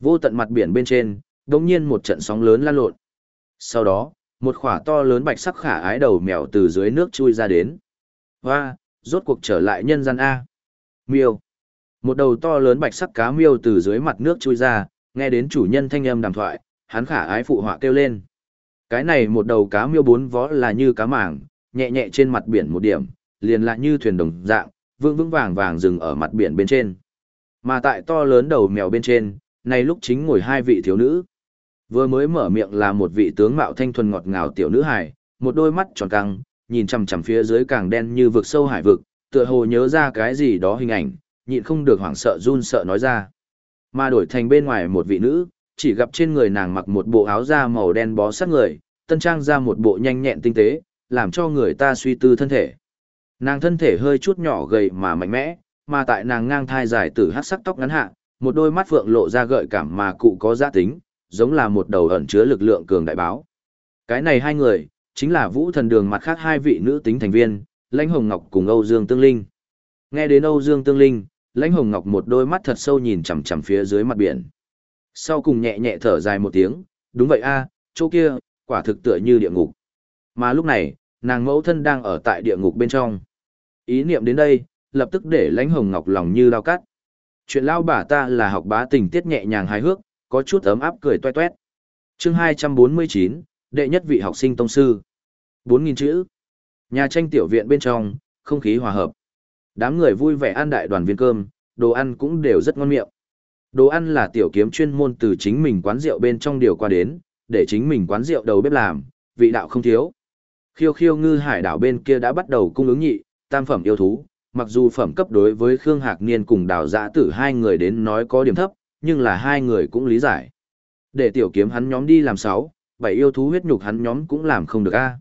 vô tận mặt biển bên trên, đột nhiên một trận sóng lớn lan lộn. Sau đó, một khỏa to lớn bạch sắc khả ái đầu mèo từ dưới nước chui ra đến. Hoa, rốt cuộc trở lại nhân gian A. Miêu. Một đầu to lớn bạch sắc cá miêu từ dưới mặt nước chui ra, nghe đến chủ nhân thanh âm đàm thoại, hắn khả ái phụ họa kêu lên. Cái này một đầu cá miêu bốn vó là như cá mảng nhẹ nhẹ trên mặt biển một điểm, liền lại như thuyền đồng dạng, vững vững vàng vàng dừng ở mặt biển bên trên. Mà tại to lớn đầu mèo bên trên, này lúc chính ngồi hai vị thiếu nữ. Vừa mới mở miệng là một vị tướng mạo thanh thuần ngọt ngào tiểu nữ hài, một đôi mắt tròn căng, nhìn chằm chằm phía dưới càng đen như vực sâu hải vực, tựa hồ nhớ ra cái gì đó hình ảnh, nhịn không được hoảng sợ run sợ nói ra. Mà đổi thành bên ngoài một vị nữ, chỉ gặp trên người nàng mặc một bộ áo da màu đen bó sát người, tân trang ra một bộ nhanh nhẹn tinh tế, làm cho người ta suy tư thân thể. Nàng thân thể hơi chút nhỏ gầy mà mạnh mẽ, mà tại nàng ngang thai dài từ hát sắc tóc ngắn hạ, một đôi mắt phượng lộ ra gợi cảm mà cụ có giá tính, giống là một đầu ẩn chứa lực lượng cường đại báo. Cái này hai người, chính là vũ thần đường mặt khác hai vị nữ tính thành viên, Lãnh Hồng Ngọc cùng Âu Dương Tương Linh. Nghe đến Âu Dương Tương Linh, Lãnh Hồng Ngọc một đôi mắt thật sâu nhìn chằm chằm phía dưới mặt biển. Sau cùng nhẹ nhẹ thở dài một tiếng, đúng vậy a, chỗ kia, quả thực tựa như địa ngục. Mà lúc này, nàng mẫu thân đang ở tại địa ngục bên trong. Ý niệm đến đây, lập tức để Lãnh Hồng Ngọc lòng như lao cắt. Chuyện lao bà ta là học bá tình tiết nhẹ nhàng hài hước, có chút ấm áp cười toe toét. Chương 249, đệ nhất vị học sinh tông sư. 4000 chữ. Nhà tranh tiểu viện bên trong, không khí hòa hợp. Đám người vui vẻ ăn đại đoàn viên cơm, đồ ăn cũng đều rất ngon miệng. Đồ ăn là tiểu kiếm chuyên môn từ chính mình quán rượu bên trong điều qua đến, để chính mình quán rượu đầu bếp làm, vị đạo không thiếu. Khiêu khiêu ngư hải đảo bên kia đã bắt đầu cung ứng nhị, tam phẩm yêu thú, mặc dù phẩm cấp đối với Khương Hạc Niên cùng đào giã tử hai người đến nói có điểm thấp, nhưng là hai người cũng lý giải. Để tiểu kiếm hắn nhóm đi làm sáu, bảy yêu thú huyết nhục hắn nhóm cũng làm không được a.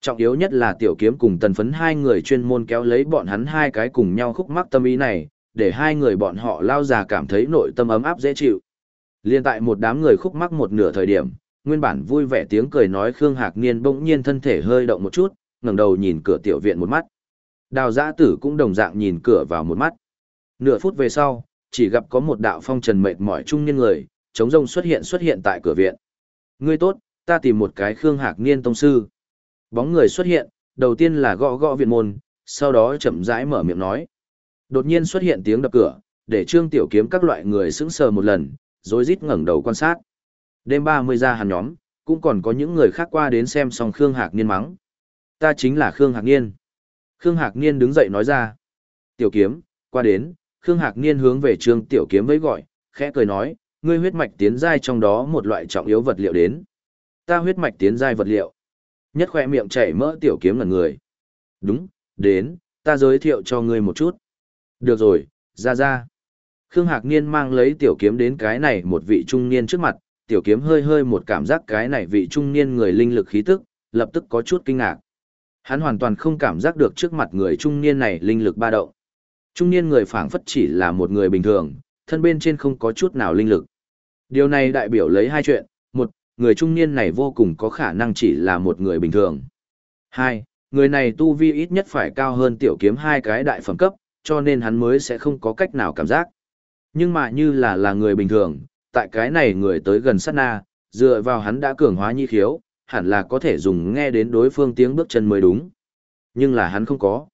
Trọng yếu nhất là tiểu kiếm cùng tần phấn hai người chuyên môn kéo lấy bọn hắn hai cái cùng nhau khúc mắc tâm ý này, để hai người bọn họ lao già cảm thấy nội tâm ấm áp dễ chịu. Liên tại một đám người khúc mắc một nửa thời điểm, nguyên bản vui vẻ tiếng cười nói Khương Hạc Niên bỗng nhiên thân thể hơi động một chút, ngẩng đầu nhìn cửa tiểu viện một mắt. Đào giã tử cũng đồng dạng nhìn cửa vào một mắt. Nửa phút về sau, chỉ gặp có một đạo phong trần mệt mỏi trung niên người, chống rông xuất hiện xuất hiện tại cửa viện. Ngươi tốt, ta tìm một cái Khương Hạc Niên tông sư. Bóng người xuất hiện, đầu tiên là gõ gõ viện môn, sau đó chậm rãi mở miệng nói. Đột nhiên xuất hiện tiếng đập cửa, để Trương Tiểu Kiếm các loại người sững sờ một lần, rồi rít ngẩng đầu quan sát. Đêm 30 ra hàn nhóm, cũng còn có những người khác qua đến xem xong Khương Hạc Niên mắng. Ta chính là Khương Hạc Niên. Khương Hạc Niên đứng dậy nói ra. Tiểu Kiếm, qua đến, Khương Hạc Niên hướng về Trương Tiểu Kiếm với gọi, khẽ cười nói, ngươi huyết mạch tiến giai trong đó một loại trọng yếu vật liệu đến. Ta huyết mạch tiến giai vật liệu. Nhất khoe miệng chảy mỡ Tiểu Kiếm ngẩn người. Đúng, đến, ta giới thiệu cho ngươi một chút. Được rồi, ra ra. Khương Hạc Niên mang lấy Tiểu Kiếm đến cái này một vị trung niên trước mặt, Tiểu Kiếm hơi hơi một cảm giác cái này vị trung niên người linh lực khí tức, lập tức có chút kinh ngạc. Hắn hoàn toàn không cảm giác được trước mặt người trung niên này linh lực ba động. Trung niên người phảng phất chỉ là một người bình thường, thân bên trên không có chút nào linh lực. Điều này đại biểu lấy hai chuyện, một, người trung niên này vô cùng có khả năng chỉ là một người bình thường. Hai, người này tu vi ít nhất phải cao hơn tiểu kiếm hai cái đại phẩm cấp, cho nên hắn mới sẽ không có cách nào cảm giác. Nhưng mà như là là người bình thường, tại cái này người tới gần sát na, dựa vào hắn đã cường hóa nhi khiếu, hẳn là có thể dùng nghe đến đối phương tiếng bước chân mới đúng. Nhưng là hắn không có.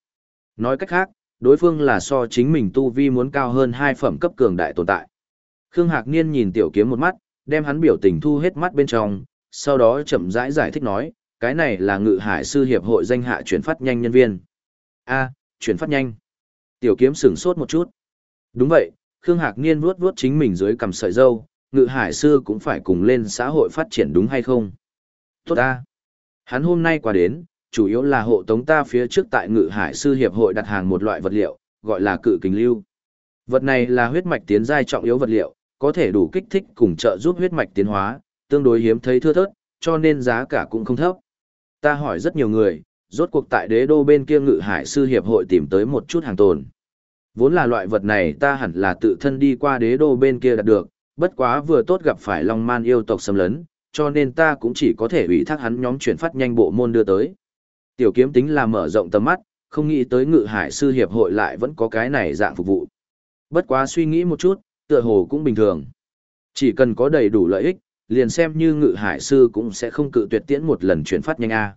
Nói cách khác, đối phương là so chính mình tu vi muốn cao hơn hai phẩm cấp cường đại tồn tại. Khương Hạc Niên nhìn tiểu kiếm một mắt, đem hắn biểu tình thu hết mắt bên trong, sau đó chậm rãi giải, giải thích nói, cái này là ngự hải sư hiệp hội danh hạ chuyển phát nhanh nhân viên. A, chuyển phát nhanh. Tiểu kiếm sửng sốt một chút. Đúng vậy, Khương Hạc Niên vuốt vuốt chính mình dưới cầm sợi dâu, ngự hải sư cũng phải cùng lên xã hội phát triển đúng hay không? Tốt ta. Hắn hôm nay qua đến, chủ yếu là hộ tống ta phía trước tại ngự hải sư hiệp hội đặt hàng một loại vật liệu, gọi là cự kình lưu. Vật này là huyết mạch tiến giai trọng yếu vật liệu, có thể đủ kích thích cùng trợ giúp huyết mạch tiến hóa, tương đối hiếm thấy thưa thớt, cho nên giá cả cũng không thấp. Ta hỏi rất nhiều người, rốt cuộc tại đế đô bên kia ngự hải sư hiệp hội tìm tới một chút hàng tồn. Vốn là loại vật này ta hẳn là tự thân đi qua đế đô bên kia đạt được, bất quá vừa tốt gặp phải Long Man yêu tộc xâm lấn, cho nên ta cũng chỉ có thể ủy thác hắn nhóm chuyển phát nhanh bộ môn đưa tới. Tiểu kiếm tính là mở rộng tầm mắt, không nghĩ tới ngự hải sư hiệp hội lại vẫn có cái này dạng phục vụ. Bất quá suy nghĩ một chút, tựa hồ cũng bình thường. Chỉ cần có đầy đủ lợi ích, liền xem như ngự hải sư cũng sẽ không cự tuyệt tiễn một lần chuyển phát nhanh A.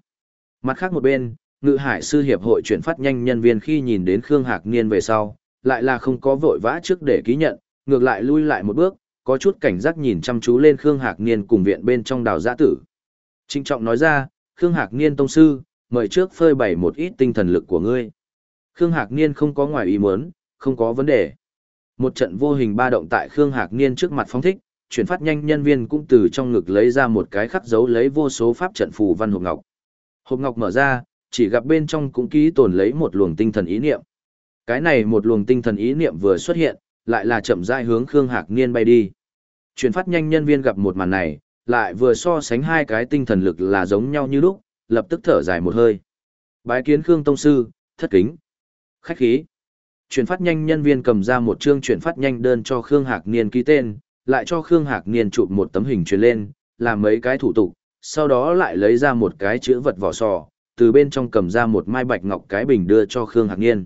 Mặt khác một bên, ngự hải sư hiệp hội chuyển phát nhanh nhân viên khi nhìn đến Khương Hạc Niên về sau, lại là không có vội vã trước để ký nhận, ngược lại lui lại một bước, có chút cảnh giác nhìn chăm chú lên Khương Hạc Niên cùng viện bên trong đào giã tử. Trinh trọng nói ra, Khương Hạc Niên tông sư, mời trước phơi bày một ít tinh thần lực của ngươi. Khương Hạc Niên không có ngoài ý muốn, không có vấn đề. Một trận vô hình ba động tại Khương Hạc Niên trước mặt phóng thích, chuyển phát nhanh nhân viên cũng từ trong ngực lấy ra một cái khắc dấu lấy vô số pháp trận phù văn hộp ngọc. Hộp ngọc mở ra, chỉ gặp bên trong cũng ký tồn lấy một luồng tinh thần ý niệm. Cái này một luồng tinh thần ý niệm vừa xuất hiện, lại là chậm rãi hướng Khương Hạc Niên bay đi. Chuyển phát nhanh nhân viên gặp một màn này, lại vừa so sánh hai cái tinh thần lực là giống nhau như lúc, lập tức thở dài một hơi. Bái kiến Khương Tông Sư, thất kính. Khách khí. Chuyển phát nhanh nhân viên cầm ra một chương chuyển phát nhanh đơn cho Khương Hạc Niên ký tên, lại cho Khương Hạc Niên chụp một tấm hình truyền lên, làm mấy cái thủ tục, sau đó lại lấy ra một cái chữ vật vỏ sò, từ bên trong cầm ra một mai bạch ngọc cái bình đưa cho Khương Hạc Niên.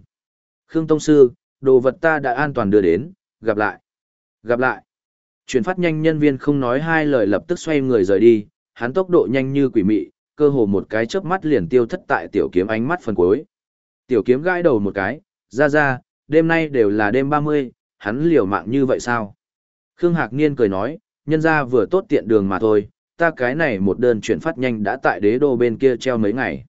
Khương Tông Sư, đồ vật ta đã an toàn đưa đến, gặp lại. Gặp lại. Chuyển phát nhanh nhân viên không nói hai lời lập tức xoay người rời đi, hắn tốc độ nhanh như quỷ mị, cơ hồ một cái chớp mắt liền tiêu thất tại tiểu kiếm ánh mắt phần cuối. Tiểu kiếm gãi đầu một cái, ra ra, đêm nay đều là đêm 30, hắn liều mạng như vậy sao? Khương Hạc Niên cười nói, nhân ra vừa tốt tiện đường mà thôi, ta cái này một đơn chuyển phát nhanh đã tại đế đô bên kia treo mấy ngày.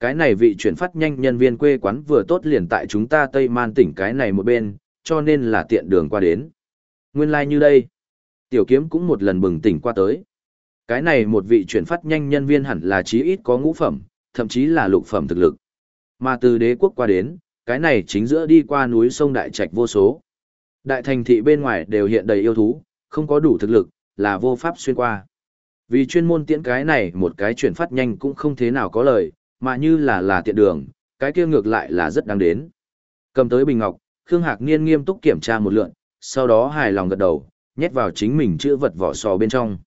Cái này vị chuyển phát nhanh nhân viên quê quán vừa tốt liền tại chúng ta Tây Man tỉnh cái này một bên, cho nên là tiện đường qua đến. Nguyên lai like như đây. Tiểu kiếm cũng một lần bừng tỉnh qua tới. Cái này một vị chuyển phát nhanh nhân viên hẳn là chí ít có ngũ phẩm, thậm chí là lục phẩm thực lực. Mà từ đế quốc qua đến, cái này chính giữa đi qua núi sông Đại Trạch vô số. Đại thành thị bên ngoài đều hiện đầy yêu thú, không có đủ thực lực, là vô pháp xuyên qua. Vì chuyên môn tiễn cái này một cái chuyển phát nhanh cũng không thế nào có lời, mà như là là tiện đường, cái kia ngược lại là rất đáng đến. Cầm tới bình ngọc, Khương Hạc Niên nghiêm túc kiểm tra một lượn, sau đó hài lòng gật đầu, nhét vào chính mình chữ vật vỏ sò bên trong.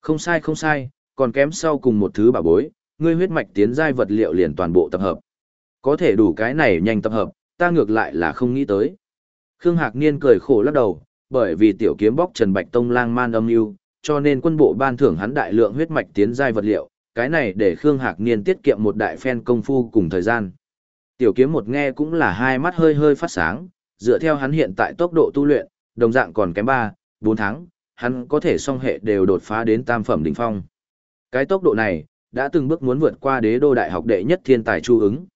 Không sai không sai, còn kém sau cùng một thứ bảo bối, ngươi huyết mạch tiến giai vật liệu liền toàn bộ tập hợp. Có thể đủ cái này nhanh tập hợp, ta ngược lại là không nghĩ tới. Khương Hạc Niên cười khổ lắc đầu, bởi vì tiểu kiếm bóc Trần Bạch Tông lang man âm mưu, cho nên quân bộ ban thưởng hắn đại lượng huyết mạch tiến giai vật liệu, cái này để Khương Hạc Niên tiết kiệm một đại phen công phu cùng thời gian. Tiểu kiếm một nghe cũng là hai mắt hơi hơi phát sáng, dựa theo hắn hiện tại tốc độ tu luyện, đồng dạng còn kém 3, 4 tháng, hắn có thể song hệ đều đột phá đến tam phẩm đỉnh phong. Cái tốc độ này, đã từng bước muốn vượt qua đế đô đại học đệ nhất thiên tài chu ứng.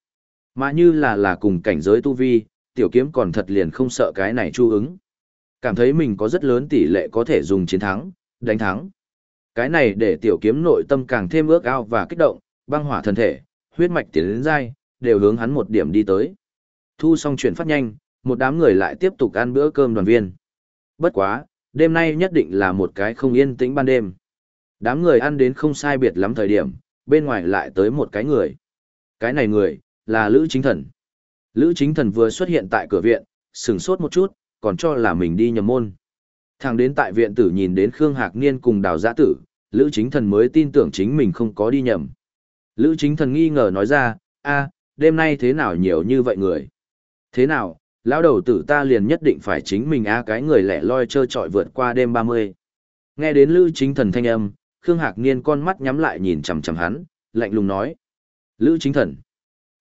Mà như là là cùng cảnh giới tu vi, tiểu kiếm còn thật liền không sợ cái này chu ứng. Cảm thấy mình có rất lớn tỷ lệ có thể dùng chiến thắng, đánh thắng. Cái này để tiểu kiếm nội tâm càng thêm ước ao và kích động, băng hỏa thân thể, huyết mạch tiến đến dai, đều hướng hắn một điểm đi tới. Thu xong chuyển phát nhanh, một đám người lại tiếp tục ăn bữa cơm đoàn viên. Bất quá, đêm nay nhất định là một cái không yên tĩnh ban đêm. Đám người ăn đến không sai biệt lắm thời điểm, bên ngoài lại tới một cái người. Cái này người, là Lữ Chính Thần. Lữ Chính Thần vừa xuất hiện tại cửa viện, sừng sốt một chút, còn cho là mình đi nhầm môn. Thằng đến tại viện tử nhìn đến Khương Hạc Niên cùng đào giã tử, Lữ Chính Thần mới tin tưởng chính mình không có đi nhầm. Lữ Chính Thần nghi ngờ nói ra, a, đêm nay thế nào nhiều như vậy người? Thế nào, lão đầu tử ta liền nhất định phải chính mình a cái người lẻ loi trơ trọi vượt qua đêm 30. Nghe đến Lữ Chính Thần thanh âm, Khương Hạc Niên con mắt nhắm lại nhìn chằm chằm hắn, lạnh lùng nói. Lữ Chính Thần.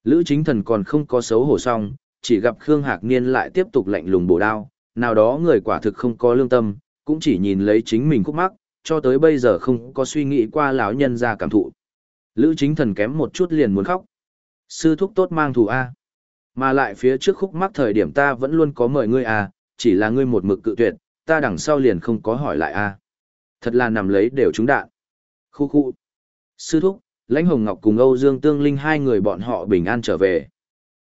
Lữ Chính Thần còn không có xấu hổ xong, chỉ gặp Khương Hạc Niên lại tiếp tục lạnh lùng bổ đao, nào đó người quả thực không có lương tâm, cũng chỉ nhìn lấy chính mình khúc mắc, cho tới bây giờ không có suy nghĩ qua lão nhân ra cảm thụ. Lữ Chính Thần kém một chút liền muốn khóc. Sư thúc tốt mang thù A. Mà lại phía trước khúc mắc thời điểm ta vẫn luôn có mời ngươi a, chỉ là ngươi một mực cự tuyệt, ta đằng sau liền không có hỏi lại a. Thật là nằm lấy đều trúng đạn. Khu khu. Sư thúc, Lãnh Hồng Ngọc cùng Âu Dương Tương Linh hai người bọn họ bình an trở về.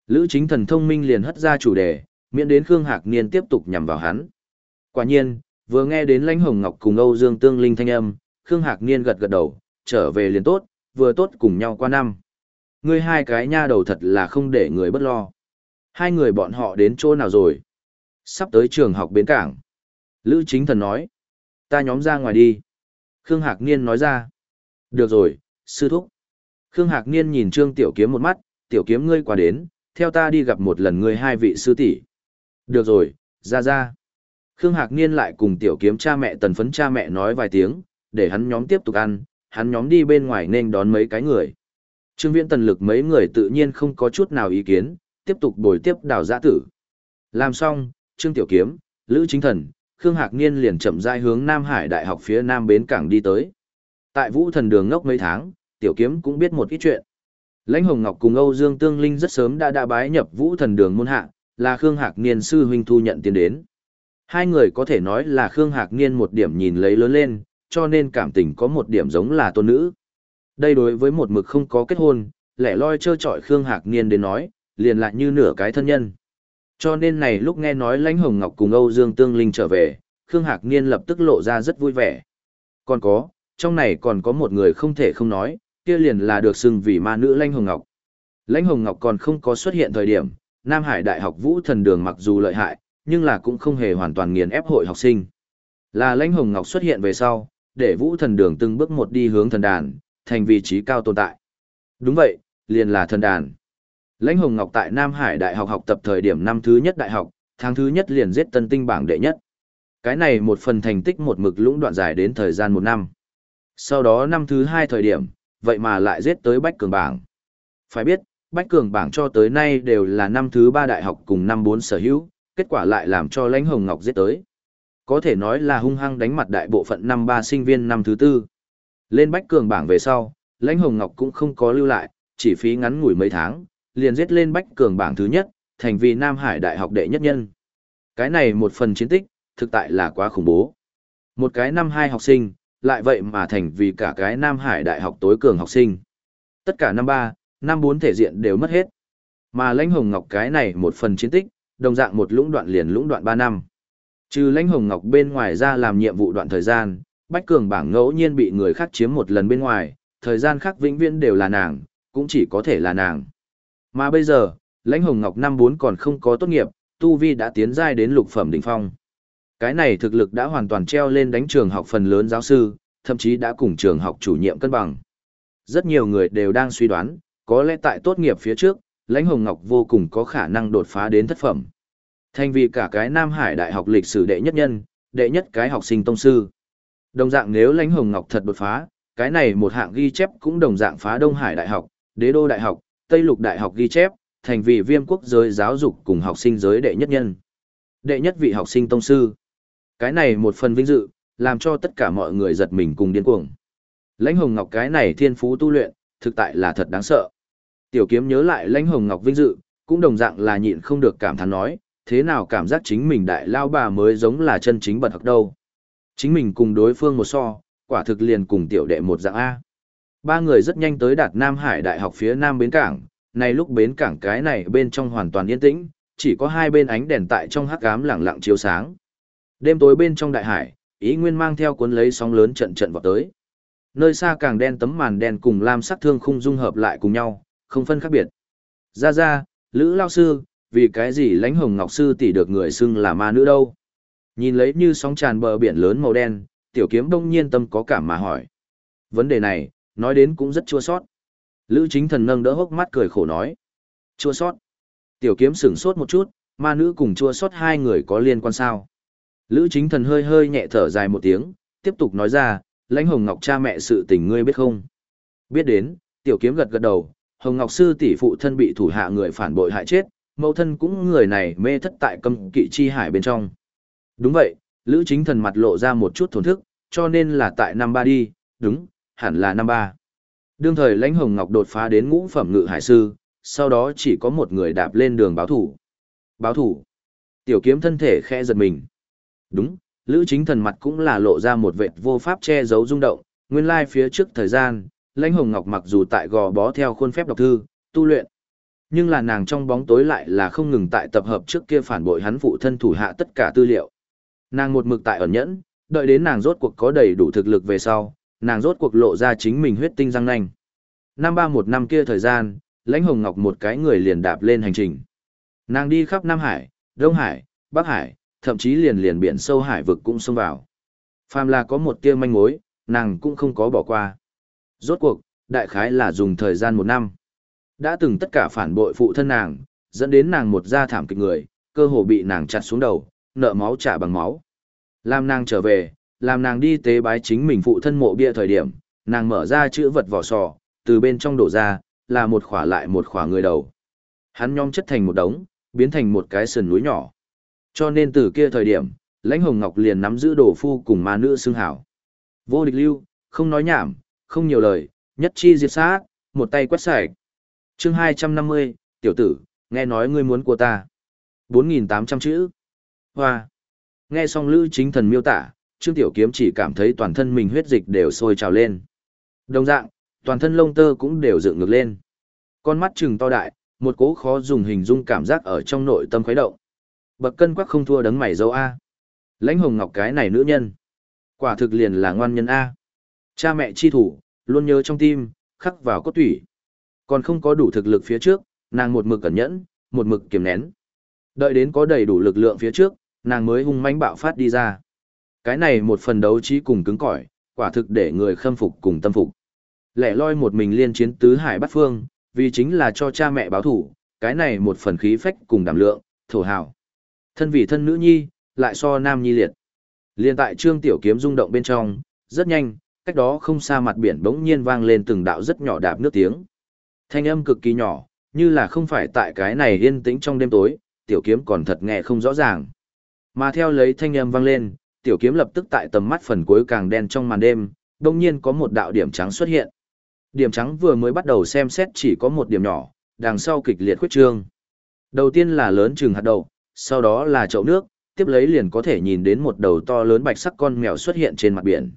Lữ chính thần thông minh liền hất ra chủ đề, miễn đến Khương Hạc Niên tiếp tục nhằm vào hắn. Quả nhiên, vừa nghe đến Lãnh Hồng Ngọc cùng Âu Dương Tương Linh thanh âm, Khương Hạc Niên gật gật đầu, trở về liền tốt, vừa tốt cùng nhau qua năm. Ngươi hai cái nha đầu thật là không để người bất lo. Hai người bọn họ đến chỗ nào rồi? Sắp tới trường học bến cảng. Lữ chính thần nói. Ta nhóm ra ngoài đi. Khương Hạc Niên nói ra. Được rồi, sư thúc. Khương Hạc Niên nhìn Trương Tiểu Kiếm một mắt, Tiểu Kiếm ngươi qua đến, theo ta đi gặp một lần ngươi hai vị sư tỷ. Được rồi, ra ra. Khương Hạc Niên lại cùng Tiểu Kiếm cha mẹ tần phấn cha mẹ nói vài tiếng, để hắn nhóm tiếp tục ăn, hắn nhóm đi bên ngoài nên đón mấy cái người. Trương Viễn tần lực mấy người tự nhiên không có chút nào ý kiến, tiếp tục bồi tiếp đào giã tử. Làm xong, Trương Tiểu Kiếm, Lữ Chính Thần, Khương Hạc Niên liền chậm rãi hướng Nam Hải Đại học phía Nam Bến Cảng đi tới. Tại Vũ Thần Đường ngốc mấy tháng, tiểu kiếm cũng biết một ít chuyện. Lãnh Hồng Ngọc cùng Âu Dương Tương Linh rất sớm đã đã bái nhập vũ thần đường môn hạ, là Khương Hạc Niên sư huynh thu nhận tiền đến. Hai người có thể nói là Khương Hạc Niên một điểm nhìn lấy lớn lên, cho nên cảm tình có một điểm giống là tôn nữ. Đây đối với một mực không có kết hôn, lẻ loi trơ trọi Khương Hạc Niên đến nói, liền lại như nửa cái thân nhân. Cho nên này lúc nghe nói Lãnh Hồng Ngọc cùng Âu Dương Tương Linh trở về, Khương Hạc Niên lập tức lộ ra rất vui vẻ. Còn có, trong này còn có một người không thể không nói, kia liền là được xưng vì ma nữ Lãnh Hồng Ngọc. Lãnh Hồng Ngọc còn không có xuất hiện thời điểm, Nam Hải Đại học Vũ Thần Đường mặc dù lợi hại, nhưng là cũng không hề hoàn toàn nghiền ép hội học sinh. Là Lãnh Hồng Ngọc xuất hiện về sau, để Vũ Thần Đường từng bước một đi hướng thần đàn, thành vị trí cao tồn tại. Đúng vậy, liền là thần đàn. Lãnh Hồng Ngọc tại Nam Hải Đại học học tập thời điểm năm thứ nhất đại học, tháng thứ nhất liền giết tân tinh bảng đệ nhất. Cái này một phần thành tích một mực lũng đoạn dài đến thời gian một năm. Sau đó năm thứ hai thời điểm, vậy mà lại giết tới Bách Cường bảng. Phải biết, Bách Cường bảng cho tới nay đều là năm thứ ba đại học cùng năm bốn sở hữu, kết quả lại làm cho Lãnh Hồng Ngọc giết tới. Có thể nói là hung hăng đánh mặt đại bộ phận năm ba sinh viên năm thứ tư. Lên Bách Cường bảng về sau, Lãnh Hồng Ngọc cũng không có lưu lại, chỉ phí ngắn ngủi mấy tháng, liền giết lên Bách Cường bảng thứ nhất, thành vì Nam Hải Đại học đệ nhất nhân. Cái này một phần chiến tích, thực tại là quá khủng bố. Một cái năm hai học sinh, lại vậy mà thành vì cả cái Nam Hải Đại học tối cường học sinh. Tất cả năm ba, năm bốn thể diện đều mất hết. Mà Lãnh Hồng Ngọc cái này một phần chiến tích, đồng dạng một lũng đoạn liền lũng đoạn ba năm. Trừ Lãnh Hồng Ngọc bên ngoài ra làm nhiệm vụ đoạn thời gian, Bách Cường bảng ngẫu nhiên bị người khác chiếm một lần bên ngoài, thời gian khác vĩnh viễn đều là nàng, cũng chỉ có thể là nàng. Mà bây giờ, Lãnh Hồng Ngọc năm bốn còn không có tốt nghiệp, Tu Vi đã tiến giai đến lục phẩm đỉnh phong. Cái này thực lực đã hoàn toàn treo lên đánh trường học phần lớn giáo sư, thậm chí đã cùng trường học chủ nhiệm cân bằng. Rất nhiều người đều đang suy đoán, có lẽ tại tốt nghiệp phía trước, Lãnh Hồng Ngọc vô cùng có khả năng đột phá đến thất phẩm. Thành vì cả cái Nam Hải Đại học lịch sử đệ nhất nhân, đệ nhất cái học sinh tông sư. Đồng dạng nếu Lãnh Hồng Ngọc thật đột phá, cái này một hạng ghi chép cũng đồng dạng phá Đông Hải Đại học, Đế Đô Đại học, Tây Lục Đại học ghi chép, thành vì viêm quốc giới giáo dục cùng học sinh giới đệ nhất nhân. Đệ nhất vị học sinh tông sư. Cái này một phần vinh dự, làm cho tất cả mọi người giật mình cùng điên cuồng. Lãnh Hồng Ngọc cái này thiên phú tu luyện, thực tại là thật đáng sợ. Tiểu kiếm nhớ lại Lãnh Hồng Ngọc vinh dự, cũng đồng dạng là nhịn không được cảm thán nói, thế nào cảm giác chính mình đại lao bà mới giống là chân chính bật học đâu. Chính mình cùng đối phương một so, quả thực liền cùng tiểu đệ một dạng A. Ba người rất nhanh tới đạt Nam Hải Đại học phía Nam Bến Cảng, này lúc bến cảng cái này bên trong hoàn toàn yên tĩnh, chỉ có hai bên ánh đèn tại trong hắc ám lẳng lặng chiếu sáng. Đêm tối bên trong đại hải, ý nguyên mang theo cuốn lấy sóng lớn trận trận vào tới. Nơi xa càng đen tấm màn đen cùng lam sắc thương khung dung hợp lại cùng nhau, không phân khác biệt. Ra ra, Lữ Lao Sư, vì cái gì lãnh hồng ngọc sư tỷ được người xưng là ma nữ đâu? Nhìn lấy như sóng tràn bờ biển lớn màu đen, tiểu kiếm đông nhiên tâm có cảm mà hỏi. Vấn đề này, nói đến cũng rất chua sót. Lữ chính thần nâng đỡ hốc mắt cười khổ nói. Chua sót. Tiểu kiếm sửng sốt một chút, ma nữ cùng chua sót hai người có liên quan sao. Lữ chính thần hơi hơi nhẹ thở dài một tiếng, tiếp tục nói ra, lãnh hồng ngọc cha mẹ sự tình ngươi biết không? Biết đến, tiểu kiếm gật gật đầu, hồng ngọc sư tỷ phụ thân bị thủ hạ người phản bội hại chết, mẫu thân cũng người này mê thất tại cấm kỵ chi hải bên trong. Đúng vậy, Lữ chính thần mặt lộ ra một chút thổn thức, cho nên là tại năm ba đi, đúng, hẳn là năm ba. Đương thời lãnh hồng ngọc đột phá đến ngũ phẩm ngự hải sư, sau đó chỉ có một người đạp lên đường báo thủ. Báo thủ. Tiểu kiếm thân thể khẽ giật mình. Đúng, Lữ chính thần mặt cũng là lộ ra một vệt vô pháp che giấu rung động, nguyên lai phía trước thời gian, lãnh hồng ngọc mặc dù tại gò bó theo khuôn phép đọc thư, tu luyện. Nhưng là nàng trong bóng tối lại là không ngừng tại tập hợp trước kia phản bội hắn phụ thân thủ hạ tất cả tư liệu. Nàng một mực tại ẩn nhẫn, đợi đến nàng rốt cuộc có đầy đủ thực lực về sau, nàng rốt cuộc lộ ra chính mình huyết tinh răng nanh. Năm ba một năm kia thời gian, lãnh hồng ngọc một cái người liền đạp lên hành trình. Nàng đi khắp Nam Hải, Đông Hải, Bắc Hải, thậm chí liền liền biển sâu hải vực cũng xông vào. Phàm là có một tia manh mối, nàng cũng không có bỏ qua. Rốt cuộc, đại khái là dùng thời gian một năm. Đã từng tất cả phản bội phụ thân nàng, dẫn đến nàng một gia thảm kịch người, cơ hồ bị nàng chặt xuống đầu, nợ máu trả bằng máu. Làm nàng trở về, làm nàng đi tế bái chính mình phụ thân mộ bia thời điểm, nàng mở ra chữ vật vỏ sò, từ bên trong đổ ra, là một khỏa lại một khỏa người đầu. Hắn nhóm chất thành một đống, biến thành một cái sườn núi nhỏ. Cho nên từ kia thời điểm, lãnh hồng ngọc liền nắm giữ đồ phu cùng ma nữ xương hảo. Vô địch lưu, không nói nhảm, không nhiều lời, nhất chi diệt sát, một tay quét sạch. Chương 250, tiểu tử, nghe nói ngươi muốn của ta. 4.800 chữ. Hoa. Nghe xong Lữ Chính Thần miêu tả, Trương Tiểu Kiếm chỉ cảm thấy toàn thân mình huyết dịch đều sôi trào lên. Đồng dạng, toàn thân lông tơ cũng đều dựng ngược lên. Con mắt trừng to đại, một cố khó dùng hình dung cảm giác ở trong nội tâm khuấy động. Bậc cân quắc không thua đấng mày dâu A. Lãnh hồng ngọc cái này nữ nhân. Quả thực liền là ngoan nhân A. Cha mẹ chi thủ, luôn nhớ trong tim, khắc vào cốt tủy. Còn không có đủ thực lực phía trước, nàng một mực cẩn nhẫn, một mực kiềm nén. Đợi đến có đầy đủ lực lượng phía trước, nàng mới hung mãnh bạo phát đi ra. Cái này một phần đấu trí cùng cứng cỏi, quả thực để người khâm phục cùng tâm phục. Lẻ loi một mình liên chiến tứ hải bắt phương, vì chính là cho cha mẹ báo thủ, cái này một phần khí phách cùng đảm lượng, thổ hào. Thân vị thân nữ nhi, lại so nam nhi liệt. Liên tại trương tiểu kiếm rung động bên trong, rất nhanh, cách đó không xa mặt biển bỗng nhiên vang lên từng đạo rất nhỏ đạp nước tiếng. Thanh âm cực kỳ nhỏ, như là không phải tại cái này yên tĩnh trong đêm tối, tiểu kiếm còn thật nghe không rõ ràng. Mà theo lấy thanh âm vang lên, tiểu kiếm lập tức tại tầm mắt phần cuối càng đen trong màn đêm, đồng nhiên có một đạo điểm trắng xuất hiện. Điểm trắng vừa mới bắt đầu xem xét chỉ có một điểm nhỏ, đằng sau kịch liệt khuyết trương. Đầu tiên là lớn trừng hạt đậu, sau đó là chậu nước, tiếp lấy liền có thể nhìn đến một đầu to lớn bạch sắc con mèo xuất hiện trên mặt biển.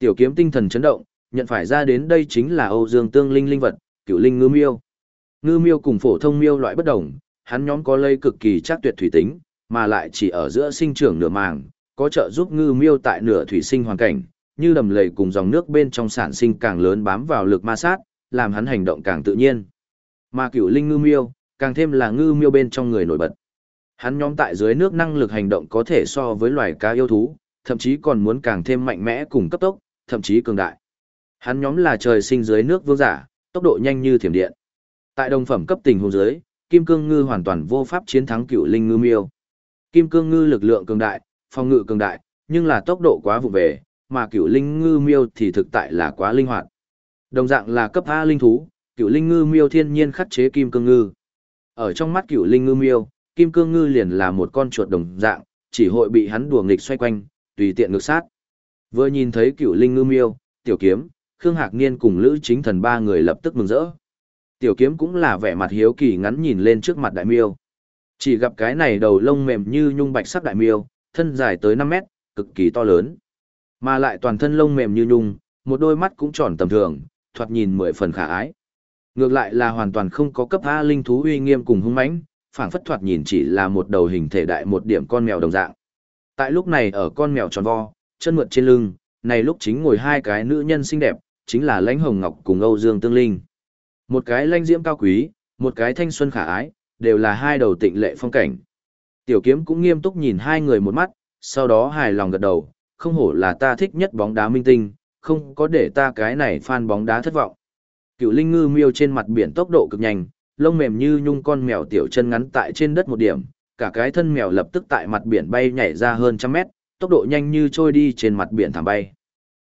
Tiểu kiếm tinh thần chấn động, nhận phải ra đến đây chính là Âu Dương Tương Linh linh vật, cựu linh ngư miêu. Ngư miêu cùng phổ thông miêu loại bất đồng, hắn nhóm có lây cực kỳ chắc tuyệt thủy tính, mà lại chỉ ở giữa sinh trưởng nửa màng, có trợ giúp ngư miêu tại nửa thủy sinh hoàn cảnh, như đầm lầy cùng dòng nước bên trong sản sinh càng lớn bám vào lực ma sát, làm hắn hành động càng tự nhiên. Mà cửu linh ngư miêu, càng thêm là ngư miêu bên trong người nổi bật. Hắn nhóm tại dưới nước năng lực hành động có thể so với loài cá yêu thú, thậm chí còn muốn càng thêm mạnh mẽ cùng cấp tốc, thậm chí cường đại. Hắn nhóm là trời sinh dưới nước vương giả, tốc độ nhanh như thiểm điện. Tại đồng phẩm cấp tình huống dưới, kim cương ngư hoàn toàn vô pháp chiến thắng cựu linh ngư miêu. Kim cương ngư lực lượng cường đại, phòng ngự cường đại, nhưng là tốc độ quá vụ về, mà cựu linh ngư miêu thì thực tại là quá linh hoạt. Đồng dạng là cấp A linh thú, cựu linh ngư miêu thiên nhiên khắc chế kim cương ngư. Ở trong mắt cựu linh ngư miêu, kim cương ngư liền là một con chuột đồng dạng, chỉ hội bị hắn đùa nghịch xoay quanh, tùy tiện ngược sát. Vừa nhìn thấy cựu linh ngư miêu, tiểu kiếm, Khương Hạc Niên cùng Lữ Chính Thần ba người lập tức mừng rỡ. Tiểu kiếm cũng là vẻ mặt hiếu kỳ ngắn nhìn lên trước mặt đại miêu. Chỉ gặp cái này đầu lông mềm như nhung bạch sắc đại miêu, thân dài tới 5 mét, cực kỳ to lớn. Mà lại toàn thân lông mềm như nhung, một đôi mắt cũng tròn tầm thường, thoạt nhìn mười phần khả ái. Ngược lại là hoàn toàn không có cấp A linh thú uy nghiêm cùng hung mãnh, phảng phất thoạt nhìn chỉ là một đầu hình thể đại một điểm con mèo đồng dạng. Tại lúc này ở con mèo tròn vo, chân mượt trên lưng, này lúc chính ngồi hai cái nữ nhân xinh đẹp, chính là Lãnh Hồng Ngọc cùng Âu Dương Tương Linh. Một cái lãnh diễm cao quý, một cái thanh xuân khả ái, đều là hai đầu tịnh lệ phong cảnh. Tiểu kiếm cũng nghiêm túc nhìn hai người một mắt, sau đó hài lòng gật đầu, không hổ là ta thích nhất bóng đá minh tinh, không có để ta cái này fan bóng đá thất vọng. Cựu linh ngư miêu trên mặt biển tốc độ cực nhanh, lông mềm như nhung con mèo tiểu chân ngắn tại trên đất một điểm, cả cái thân mèo lập tức tại mặt biển bay nhảy ra hơn trăm mét, tốc độ nhanh như trôi đi trên mặt biển thảm bay.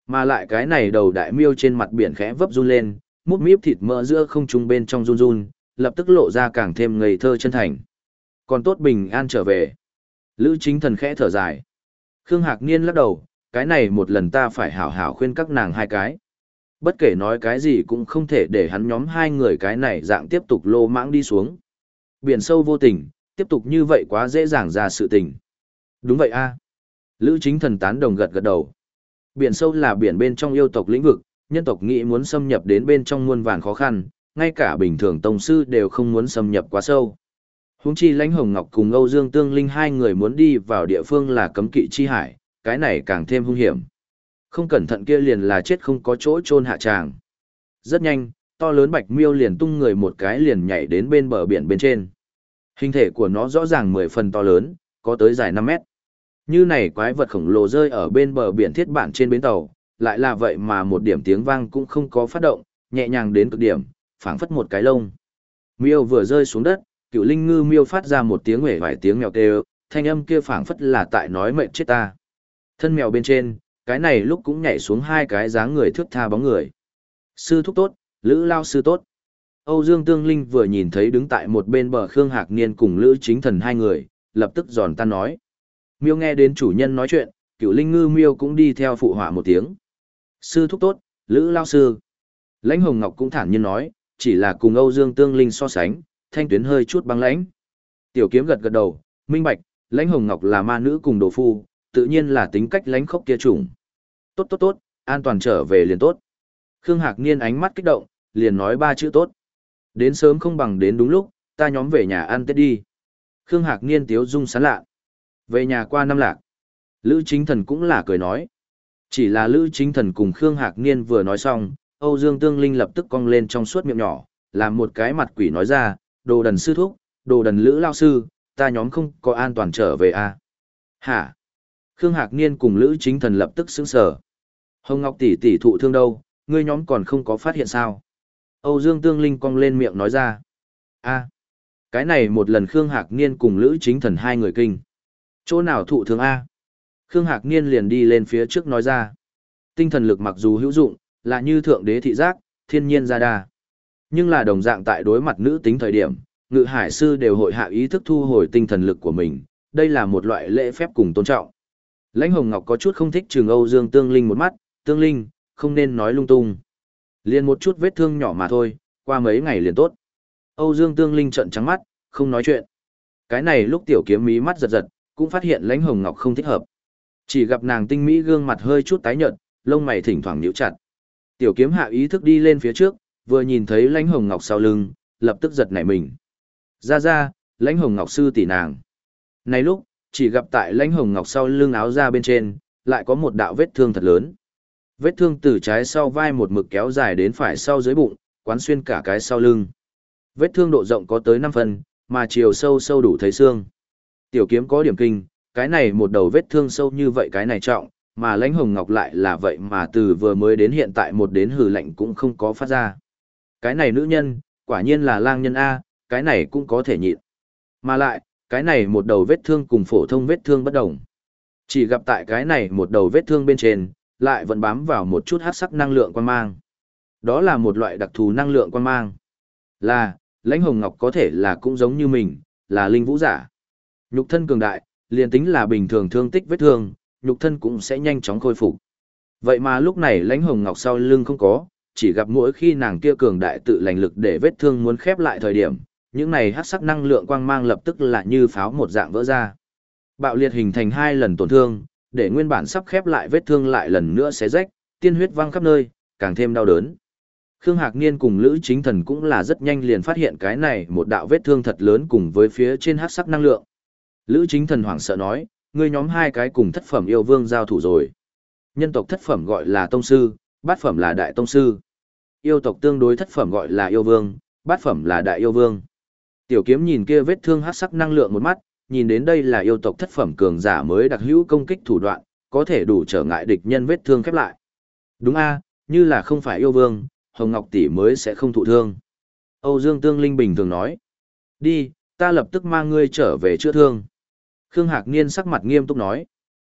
Mà lại cái này đầu đại miêu trên mặt biển khẽ vấp run lên, mút míp thịt mỡ giữa không trung bên trong run run, lập tức lộ ra càng thêm ngây thơ chân thành. Còn tốt bình an trở về. Lữ chính thần khẽ thở dài. Khương Hạc Niên lắc đầu, cái này một lần ta phải hảo hảo khuyên các nàng hai cái. Bất kể nói cái gì cũng không thể để hắn nhóm hai người cái này dạng tiếp tục lô mãng đi xuống. Biển sâu vô tình, tiếp tục như vậy quá dễ dàng ra sự tình. Đúng vậy a Lữ chính thần tán đồng gật gật đầu. Biển sâu là biển bên trong yêu tộc lĩnh vực, nhân tộc nghĩ muốn xâm nhập đến bên trong muôn vàn khó khăn, ngay cả bình thường tông sư đều không muốn xâm nhập quá sâu. Huống chi Lãnh Hồng Ngọc cùng Âu Dương Tương Linh hai người muốn đi vào địa phương là cấm kỵ chi hải, cái này càng thêm hung hiểm. Không cẩn thận kia liền là chết không có chỗ chôn hạ tràng. Rất nhanh, to lớn bạch miêu liền tung người một cái liền nhảy đến bên bờ biển bên trên. Hình thể của nó rõ ràng mười phần to lớn, có tới dài 5 mét. Như này quái vật khổng lồ rơi ở bên bờ biển thiết bản trên bến tàu, lại là vậy mà một điểm tiếng vang cũng không có phát động, nhẹ nhàng đến cực điểm, phảng phất một cái lông. Miêu vừa rơi xuống đất, cựu linh ngư miêu phát ra một tiếng huệ vài tiếng mèo kêu, thanh âm kia phảng phất là tại nói mệnh chết ta. Thân mèo bên trên, cái này lúc cũng nhảy xuống hai cái dáng người thước tha bóng người. Sư thúc tốt, Lữ Lao sư tốt. Âu Dương Tương Linh vừa nhìn thấy đứng tại một bên bờ Khương Hạc Niên cùng Lữ Chính Thần hai người, lập tức giòn tan nói. Miêu nghe đến chủ nhân nói chuyện, cựu linh ngư miêu cũng đi theo phụ họa một tiếng. Sư thúc tốt, Lữ Lao sư. Lãnh Hồng Ngọc cũng thản nhiên nói, chỉ là cùng Âu Dương Tương Linh so sánh, thanh tuyến hơi chút băng lãnh. Tiểu kiếm gật gật đầu, minh bạch, Lãnh Hồng Ngọc là ma nữ cùng đồ phu, tự nhiên là tính cách lãnh khốc kia trùng. Tốt tốt tốt, an toàn trở về liền tốt. Khương Hạc Niên ánh mắt kích động, liền nói ba chữ tốt. Đến sớm không bằng đến đúng lúc, ta nhóm về nhà ăn Tết đi. Khương Hạc Niên tiếu dung sán lạ. Về nhà qua năm lạc. Lữ chính thần cũng là cười nói. Chỉ là Lữ chính thần cùng Khương Hạc Niên vừa nói xong, Âu Dương Tương Linh lập tức cong lên trong suốt miệng nhỏ, làm một cái mặt quỷ nói ra, đồ đần sư thúc, đồ đần Lữ lao sư, ta nhóm không có an toàn trở về à. Hả? Khương Hạc Niên cùng Lữ chính thần lập tức sững sờ. Hồng Ngọc tỷ tỷ thụ thương đâu, ngươi nhóm còn không có phát hiện sao? Âu Dương Tương Linh cong lên miệng nói ra. a cái này một lần Khương Hạc Niên cùng Lữ chính thần hai người kinh. Chỗ nào thụ thương A? Khương Hạc Niên liền đi lên phía trước nói ra. Tinh thần lực mặc dù hữu dụng, là như thượng đế thị giác, thiên nhiên ra đa. Nhưng là đồng dạng tại đối mặt nữ tính thời điểm, ngự hải sư đều hội hạ ý thức thu hồi tinh thần lực của mình, đây là một loại lễ phép cùng tôn trọng. Lãnh Hồng Ngọc có chút không thích trường Âu Dương Tương Linh một mắt, Tương Linh, không nên nói lung tung. Liền một chút vết thương nhỏ mà thôi, qua mấy ngày liền tốt. Âu Dương Tương Linh trợn trắng mắt, không nói chuyện. Cái này lúc tiểu kiếm mí mắt giật giật, cũng phát hiện lãnh hồng ngọc không thích hợp. Chỉ gặp nàng tinh mỹ gương mặt hơi chút tái nhợt, lông mày thỉnh thoảng nhíu chặt. Tiểu kiếm hạ ý thức đi lên phía trước, vừa nhìn thấy lãnh hồng ngọc sau lưng, lập tức giật nảy mình. Ra ra, lãnh hồng ngọc sư tỷ nàng. Này lúc, chỉ gặp tại lãnh hồng ngọc sau lưng áo ra bên trên, lại có một đạo vết thương thật lớn. Vết thương từ trái sau vai một mực kéo dài đến phải sau dưới bụng, quán xuyên cả cái sau lưng. Vết thương độ rộng có tới 5 phần, mà chiều sâu sâu đủ thấy xương. Tiểu kiếm có điểm kinh, cái này một đầu vết thương sâu như vậy cái này trọng, mà lãnh hồng ngọc lại là vậy mà từ vừa mới đến hiện tại một đến hử lạnh cũng không có phát ra. Cái này nữ nhân, quả nhiên là lang nhân A, cái này cũng có thể nhịn. Mà lại, cái này một đầu vết thương cùng phổ thông vết thương bất đồng. Chỉ gặp tại cái này một đầu vết thương bên trên, lại vẫn bám vào một chút hát sắc năng lượng quan mang. Đó là một loại đặc thù năng lượng quan mang. Là, lãnh hồng ngọc có thể là cũng giống như mình, là linh vũ giả. Nhục thân cường đại, liền tính là bình thường thương tích vết thương, nhục thân cũng sẽ nhanh chóng khôi phục. Vậy mà lúc này lãnh hồng ngọc sau lưng không có, chỉ gặp mỗi khi nàng kia cường đại tự lành lực để vết thương muốn khép lại thời điểm, những này hắc sắc năng lượng quang mang lập tức là như pháo một dạng vỡ ra. Bạo liệt hình thành hai lần tổn thương, để nguyên bản sắp khép lại vết thương lại lần nữa xé rách, tiên huyết văng khắp nơi, càng thêm đau đớn. Khương Hạc Niên cùng Lữ Chính Thần cũng là rất nhanh liền phát hiện cái này một đạo vết thương thật lớn cùng với phía trên hắc sắc năng lượng. Lữ Chính Thần hoảng sợ nói, ngươi nhóm hai cái cùng thất phẩm yêu vương giao thủ rồi. Nhân tộc thất phẩm gọi là tông sư, bát phẩm là đại tông sư. Yêu tộc tương đối thất phẩm gọi là yêu vương, bát phẩm là đại yêu vương. Tiểu kiếm nhìn kia vết thương hắc sắc năng lượng một mắt, nhìn đến đây là yêu tộc thất phẩm cường giả mới đặc hữu công kích thủ đoạn, có thể đủ trở ngại địch nhân vết thương khép lại. Đúng a, như là không phải yêu vương, Hồng Ngọc tỷ mới sẽ không thụ thương. Âu Dương Tương Linh bình thường nói. Đi, ta lập tức mang ngươi trở về chữa thương. Khương Hạc Niên sắc mặt nghiêm túc nói.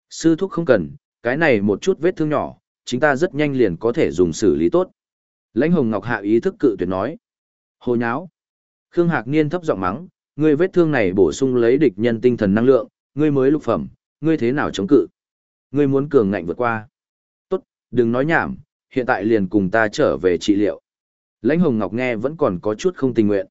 Sư thúc không cần, cái này một chút vết thương nhỏ, chúng ta rất nhanh liền có thể dùng xử lý tốt. Lãnh Hồng Ngọc hạ ý thức cự tuyệt nói. Hồ nháo. Khương Hạc Niên thấp giọng mắng, ngươi vết thương này bổ sung lấy địch nhân tinh thần năng lượng, ngươi mới lục phẩm, ngươi thế nào chống cự? Ngươi muốn cường ngạnh vượt qua. Tốt, đừng nói nhảm, hiện tại liền cùng ta trở về trị liệu. Lãnh Hồng Ngọc nghe vẫn còn có chút không tình nguyện.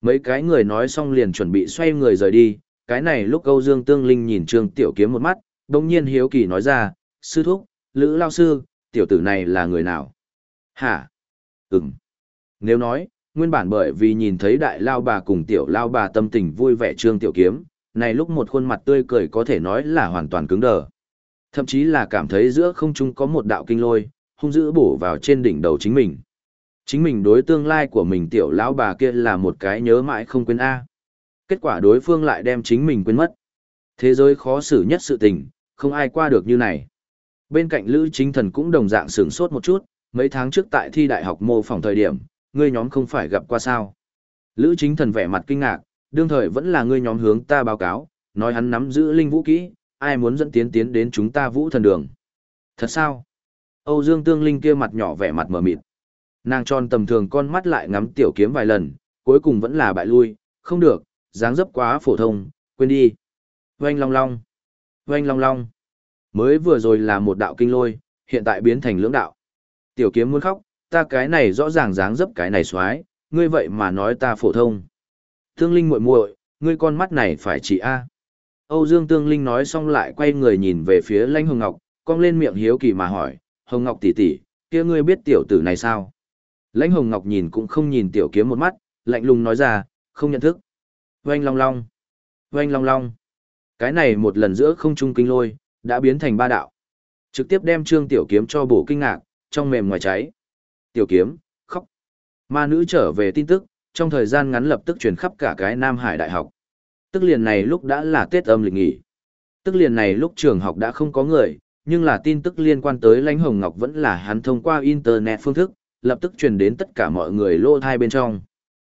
Mấy cái người nói xong liền chuẩn bị xoay người rời đi, cái này lúc Âu Dương Tương Linh nhìn Trương Tiểu Kiếm một mắt, đồng nhiên hiếu kỳ nói ra, sư thúc, Lữ Lao Sư, tiểu tử này là người nào? Hả? Ừm. Nếu nói, nguyên bản bởi vì nhìn thấy đại lao bà cùng tiểu lao bà tâm tình vui vẻ Trương Tiểu Kiếm, này lúc một khuôn mặt tươi cười có thể nói là hoàn toàn cứng đờ. Thậm chí là cảm thấy giữa không trung có một đạo kinh lôi, hung dữ bổ vào trên đỉnh đầu chính mình. Chính mình đối tương lai của mình tiểu lão bà kia là một cái nhớ mãi không quên A. Kết quả đối phương lại đem chính mình quên mất. Thế giới khó xử nhất sự tình, không ai qua được như này. Bên cạnh Lữ Chính Thần cũng đồng dạng sửng sốt một chút, mấy tháng trước tại thi đại học mô phỏng thời điểm, ngươi nhóm không phải gặp qua sao. Lữ Chính Thần vẻ mặt kinh ngạc, đương thời vẫn là ngươi nhóm hướng ta báo cáo, nói hắn nắm giữ linh vũ kỹ, ai muốn dẫn tiến tiến đến chúng ta vũ thần đường. Thật sao? Âu Dương Tương Linh kia mặt nhỏ vẻ mặt mờ mịt. Nàng tròn tầm thường con mắt lại ngắm tiểu kiếm vài lần, cuối cùng vẫn là bại lui, không được, dáng dấp quá phổ thông, quên đi. Oanh long long. Oanh long long. Mới vừa rồi là một đạo kinh lôi, hiện tại biến thành lưỡng đạo. Tiểu kiếm muốn khóc, ta cái này rõ ràng dáng dấp cái này xoái, ngươi vậy mà nói ta phổ thông. Tương Linh muội muội, ngươi con mắt này phải chỉ a. Âu Dương Tương Linh nói xong lại quay người nhìn về phía Lãnh Hồng Ngọc, cong lên miệng hiếu kỳ mà hỏi, "Hồng Ngọc tỷ tỷ, kia ngươi biết tiểu tử này sao?" Lãnh Hồng Ngọc nhìn cũng không nhìn tiểu kiếm một mắt, lạnh lùng nói ra, "Không nhận thức." Oanh long long, oanh long long. Cái này một lần giữa không trung kinh lôi, đã biến thành ba đạo. Trực tiếp đem Trương Tiểu Kiếm cho bổ kinh ngạc, trong mềm ngoài cháy. Tiểu Kiếm, khóc. Ma nữ trở về tin tức, trong thời gian ngắn lập tức truyền khắp cả cái Nam Hải Đại học. Tức liền này lúc đã là Tết âm lịch nghỉ. Tức liền này lúc trường học đã không có người, nhưng là tin tức liên quan tới Lãnh Hồng Ngọc vẫn là hắn thông qua internet phương thức, lập tức truyền đến tất cả mọi người lô thai bên trong.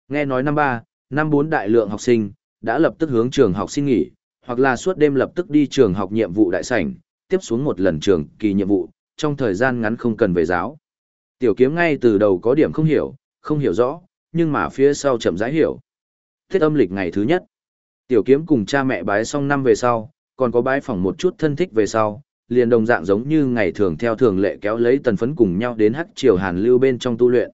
Nghe nói năm ba, năm bốn đại lượng học sinh đã lập tức hướng trường học xin nghỉ, hoặc là suốt đêm lập tức đi trường học nhiệm vụ đại sảnh, tiếp xuống một lần trường kỳ nhiệm vụ, trong thời gian ngắn không cần về giáo. Tiểu kiếm ngay từ đầu có điểm không hiểu, không hiểu rõ, nhưng mà phía sau chậm rãi hiểu. Tết âm lịch ngày thứ nhất. Tiểu kiếm cùng cha mẹ bái xong năm về sau, còn có bái phỏng một chút thân thích về sau, liền đồng dạng giống như ngày thường theo thường lệ kéo lấy tần phấn cùng nhau đến hắc triều hàn lưu bên trong tu luyện.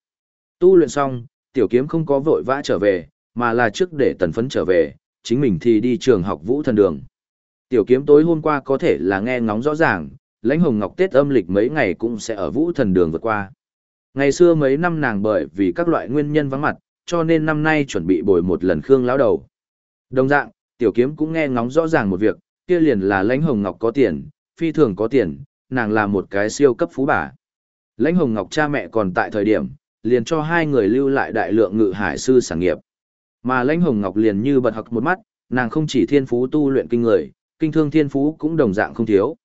Tu luyện xong, tiểu kiếm không có vội vã trở về, mà là trước để tần phấn trở về, chính mình thì đi trường học vũ thần đường. Tiểu kiếm tối hôm qua có thể là nghe ngóng rõ ràng, lãnh hồng ngọc Tết âm lịch mấy ngày cũng sẽ ở vũ thần đường vượt qua. Ngày xưa mấy năm nàng bởi vì các loại nguyên nhân vắng mặt, cho nên năm nay chuẩn bị bồi một lần khương lão đầu. Đồng dạng, tiểu kiếm cũng nghe ngóng rõ ràng một việc, kia liền là lãnh hồng ngọc có tiền, phi thường có tiền, nàng là một cái siêu cấp phú bà. Lãnh hồng ngọc cha mẹ còn tại thời điểm, liền cho hai người lưu lại đại lượng ngự hải sư sản nghiệp. Mà lãnh hồng ngọc liền như bật học một mắt, nàng không chỉ thiên phú tu luyện kinh người, kinh thương thiên phú cũng đồng dạng không thiếu.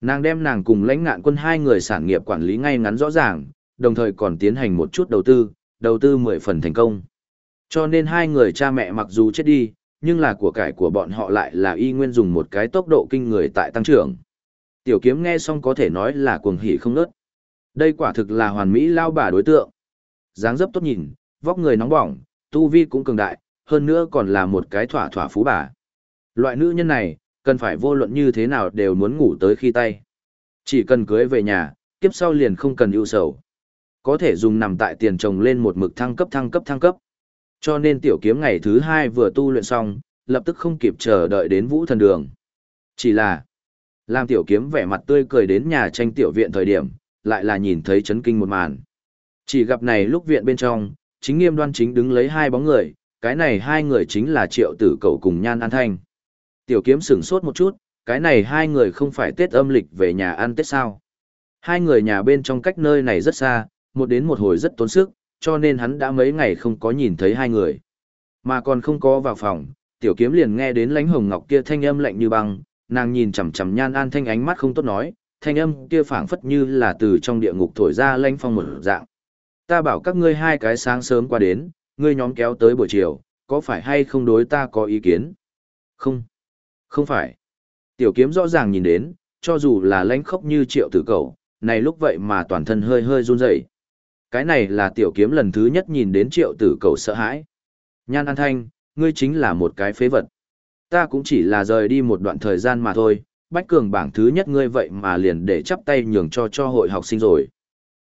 Nàng đem nàng cùng lãnh ngạn quân hai người sản nghiệp quản lý ngay ngắn rõ ràng, đồng thời còn tiến hành một chút đầu tư, đầu tư mười phần thành công. Cho nên hai người cha mẹ mặc dù chết đi, nhưng là của cải của bọn họ lại là y nguyên dùng một cái tốc độ kinh người tại tăng trưởng. Tiểu kiếm nghe xong có thể nói là cuồng hỉ không nớt. Đây quả thực là hoàn mỹ lao bà đối tượng. dáng dấp tốt nhìn, vóc người nóng bỏng, tu vi cũng cường đại, hơn nữa còn là một cái thỏa thỏa phú bà. Loại nữ nhân này, cần phải vô luận như thế nào đều muốn ngủ tới khi tay. Chỉ cần cưới về nhà, kiếp sau liền không cần ưu sầu. Có thể dùng nằm tại tiền chồng lên một mực thăng cấp thăng cấp thăng cấp. Cho nên tiểu kiếm ngày thứ hai vừa tu luyện xong, lập tức không kịp chờ đợi đến vũ thần đường. Chỉ là, làm tiểu kiếm vẻ mặt tươi cười đến nhà tranh tiểu viện thời điểm, lại là nhìn thấy chấn kinh một màn. Chỉ gặp này lúc viện bên trong, chính nghiêm đoan chính đứng lấy hai bóng người, cái này hai người chính là triệu tử cầu cùng nhan an thanh. Tiểu kiếm sửng sốt một chút, cái này hai người không phải Tết âm lịch về nhà ăn Tết sao. Hai người nhà bên trong cách nơi này rất xa, một đến một hồi rất tốn sức, cho nên hắn đã mấy ngày không có nhìn thấy hai người. Mà còn không có vào phòng, tiểu kiếm liền nghe đến lãnh hồng ngọc kia thanh âm lạnh như băng, nàng nhìn chằm chằm nhan an thanh ánh mắt không tốt nói, thanh âm kia phảng phất như là từ trong địa ngục thổi ra lanh phong một dạng. Ta bảo các ngươi hai cái sáng sớm qua đến, ngươi nhóm kéo tới buổi chiều, có phải hay không đối ta có ý kiến? Không. Không phải. Tiểu kiếm rõ ràng nhìn đến, cho dù là lãnh khốc như triệu tử cầu, này lúc vậy mà toàn thân hơi hơi run rẩy. Cái này là tiểu kiếm lần thứ nhất nhìn đến triệu tử cầu sợ hãi. Nhan An Thanh, ngươi chính là một cái phế vật. Ta cũng chỉ là rời đi một đoạn thời gian mà thôi, bách cường bảng thứ nhất ngươi vậy mà liền để chắp tay nhường cho cho hội học sinh rồi.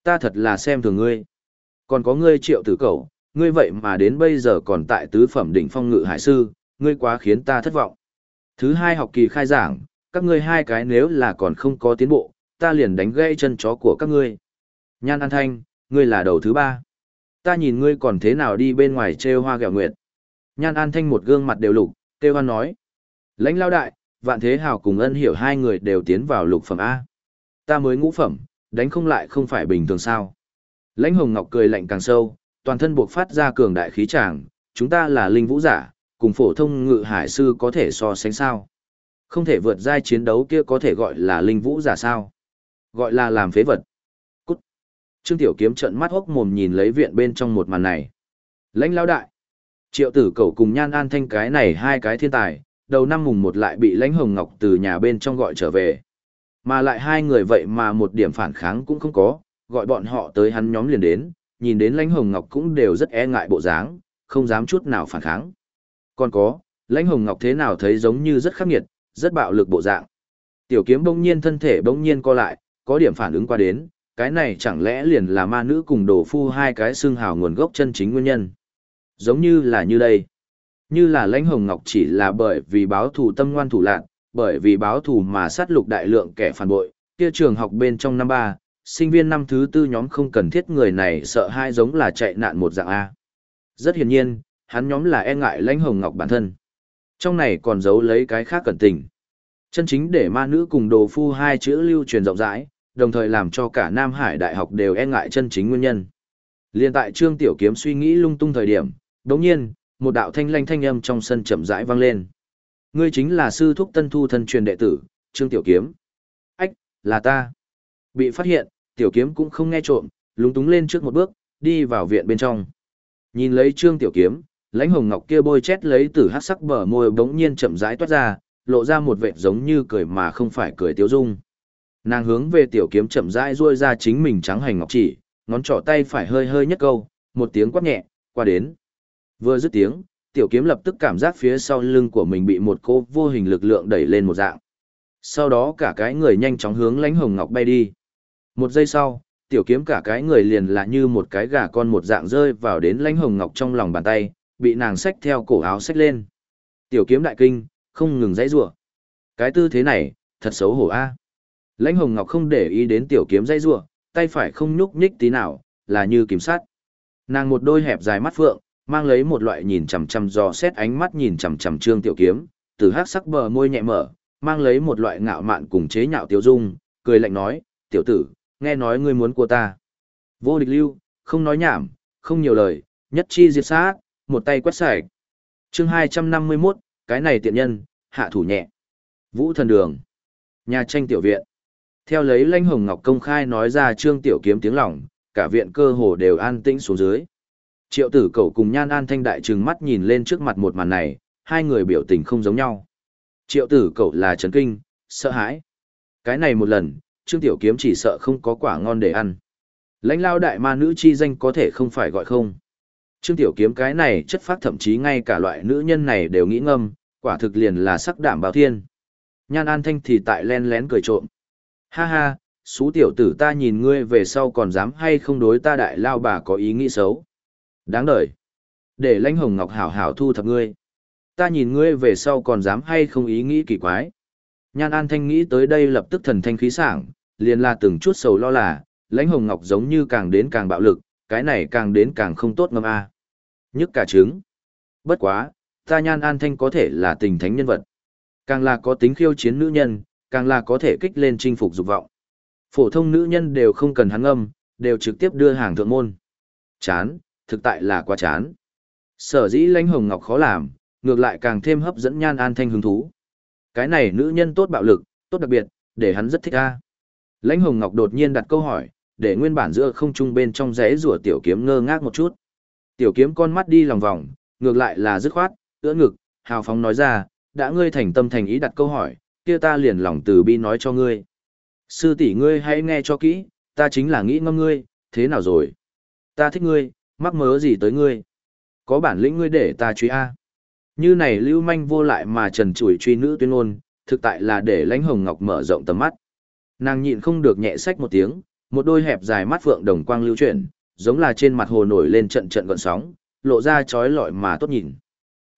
Ta thật là xem thường ngươi. Còn có ngươi triệu tử cầu, ngươi vậy mà đến bây giờ còn tại tứ phẩm đỉnh phong ngự hải sư, ngươi quá khiến ta thất vọng. Thứ hai học kỳ khai giảng, các ngươi hai cái nếu là còn không có tiến bộ, ta liền đánh gãy chân chó của các ngươi. Nhan An Thanh, ngươi là đầu thứ ba. Ta nhìn ngươi còn thế nào đi bên ngoài trêu hoa gẹo nguyệt. Nhan An Thanh một gương mặt đều lục, kêu hoan nói. Lãnh lao đại, vạn thế hào cùng ân hiểu hai người đều tiến vào lục phẩm A. Ta mới ngũ phẩm, đánh không lại không phải bình thường sao. Lãnh hồng ngọc cười lạnh càng sâu, toàn thân buộc phát ra cường đại khí tràng, chúng ta là linh vũ giả, cùng phổ thông ngự hải sư có thể so sánh sao. Không thể vượt giai chiến đấu kia có thể gọi là linh vũ giả sao. Gọi là làm phế vật. Cút. Trương Tiểu Kiếm trợn mắt hốc mồm nhìn lấy viện bên trong một màn này. Lãnh Lão đại. Triệu tử cầu cùng nhan an thanh cái này hai cái thiên tài, đầu năm mùng một lại bị lãnh hồng ngọc từ nhà bên trong gọi trở về. Mà lại hai người vậy mà một điểm phản kháng cũng không có, gọi bọn họ tới hắn nhóm liền đến, nhìn đến lãnh hồng ngọc cũng đều rất e ngại bộ dáng, không dám chút nào phản kháng. Còn có, lãnh hồng ngọc thế nào thấy giống như rất khắc nghiệt, rất bạo lực bộ dạng. Tiểu kiếm bỗng nhiên thân thể bỗng nhiên co lại, có điểm phản ứng qua đến, cái này chẳng lẽ liền là ma nữ cùng đồ phu hai cái xương hào nguồn gốc chân chính nguyên nhân. Giống như là như đây. Như là lãnh hồng ngọc chỉ là bởi vì báo thù tâm ngoan thủ lạc, bởi vì báo thù mà sát lục đại lượng kẻ phản bội, kia trường học bên trong năm ba, sinh viên năm thứ tư nhóm không cần thiết người này sợ hai giống là chạy nạn một dạng A. Rất hiển nhiên, hắn nhóm là e ngại lãnh hồng ngọc bản thân. Trong này còn giấu lấy cái khác cẩn tình. Chân chính để ma nữ cùng đồ phu hai chữ lưu truyền rộng rãi, đồng thời làm cho cả Nam Hải Đại học đều e ngại chân chính nguyên nhân. Liên tại Trương Tiểu Kiếm suy nghĩ lung tung thời điểm, đồng nhiên, một đạo thanh lanh thanh âm trong sân chậm rãi vang lên. Ngươi chính là sư thúc tân thu thân truyền đệ tử, Trương Tiểu Kiếm. Ách, là ta. Bị phát hiện, Tiểu Kiếm cũng không nghe trộm, lúng túng lên trước một bước, đi vào viện bên trong. Nhìn lấy Trương Tiểu Kiếm, lãnh hồng ngọc kia bôi chét lấy từ hát sắc bờ môi bỗng nhiên chậm rãi toát ra, lộ ra một vệt giống như cười mà không phải cười tiêu dung. Nàng hướng về tiểu kiếm chậm rãi duỗi ra chính mình trắng hành ngọc chỉ, ngón trỏ tay phải hơi hơi nhất câu, một tiếng quát nhẹ, qua đến. Vừa dứt tiếng, tiểu kiếm lập tức cảm giác phía sau lưng của mình bị một cô vô hình lực lượng đẩy lên một dạng. Sau đó cả cái người nhanh chóng hướng lãnh hồng ngọc bay đi. Một giây sau, tiểu kiếm cả cái người liền là như một cái gà con một dạng rơi vào đến lãnh hồng ngọc trong lòng bàn tay, bị nàng xách theo cổ áo xách lên. Tiểu kiếm đại kinh, không ngừng dãy rủa. Cái tư thế này, thật xấu hổ a. Lãnh Hồng Ngọc không để ý đến tiểu kiếm dãy rủa, tay phải không nhúc nhích tí nào, là như kiểm sát. Nàng một đôi hẹp dài mắt phượng, mang lấy một loại nhìn chằm chằm dò xét ánh mắt nhìn chằm chằm Trương Tiểu Kiếm, từ hắc sắc bờ môi nhẹ mở, mang lấy một loại ngạo mạn cùng chế nhạo tiêu dung, cười lạnh nói, "Tiểu tử, nghe nói ngươi muốn của ta." Vô địch lưu, không nói nhảm, không nhiều lời, nhất chi diệt sát, một tay quét sạch. Chương 251, cái này tiện nhân, hạ thủ nhẹ. Vũ thần đường. Nhà tranh tiểu viện. Theo lấy Lãnh Hồng Ngọc công khai nói ra Trương Tiểu Kiếm tiếng lòng, cả viện cơ hồ đều an tĩnh xuống dưới. Triệu tử cầu cùng Nhan An Thanh đại trừng mắt nhìn lên trước mặt một màn này, hai người biểu tình không giống nhau. Triệu tử cầu là chấn kinh, sợ hãi. Cái này một lần, Trương Tiểu Kiếm chỉ sợ không có quả ngon để ăn. Lãnh lao đại ma nữ chi danh có thể không phải gọi không. Trương Tiểu Kiếm cái này chất phát thậm chí ngay cả loại nữ nhân này đều nghĩ ngâm, quả thực liền là sắc đảm bảo thiên. Nhan An Thanh thì tại len lén cười trộm. Ha ha, xú tiểu tử ta nhìn ngươi về sau còn dám hay không đối ta đại lao bà có ý nghĩ xấu. Đáng đời. Để lãnh hồng ngọc hảo hảo thu thập ngươi. Ta nhìn ngươi về sau còn dám hay không ý nghĩ kỳ quái. Nhan An Thanh nghĩ tới đây lập tức thần thanh khí sảng, liền là từng chút sầu lo là, lãnh hồng ngọc giống như càng đến càng bạo lực, cái này càng đến càng không tốt ngâm a. Nhức cả trứng. Bất quá, ta Nhan An Thanh có thể là tình thánh nhân vật. Càng là có tính khiêu chiến nữ nhân, càng là có thể kích lên chinh phục dục vọng. Phổ thông nữ nhân đều không cần hắn âm, đều trực tiếp đưa hàng thượng môn. Chán, thực tại là quá chán. Sở dĩ lãnh hồng ngọc khó làm, ngược lại càng thêm hấp dẫn nhan an thanh hứng thú. Cái này nữ nhân tốt bạo lực, tốt đặc biệt, để hắn rất thích a. Lãnh hồng ngọc đột nhiên đặt câu hỏi, để nguyên bản giữa không trung bên trong rẽ rùa tiểu kiếm ngơ ngác một chút. Tiểu kiếm con mắt đi lòng vòng, ngược lại là dứt khoát, ưỡn ngực, hào phóng nói ra, đã ngươi thành tâm thành ý đặt câu hỏi, kia ta liền lòng từ bi nói cho ngươi. Sư tỷ ngươi hãy nghe cho kỹ, ta chính là nghĩ ngâm ngươi, thế nào rồi? Ta thích ngươi, mắc mớ gì tới ngươi? Có bản lĩnh ngươi để ta truy A. Như này lưu manh vô lại mà trần chủi truy nữ tuyên ngôn, thực tại là để lãnh hồng ngọc mở rộng tầm mắt. Nàng nhịn không được nhẹ sách một tiếng, một đôi hẹp dài mắt phượng đồng quang lưu chuyển, giống là trên mặt hồ nổi lên trận trận gọn sóng, lộ ra trói lọi mà tốt nhìn.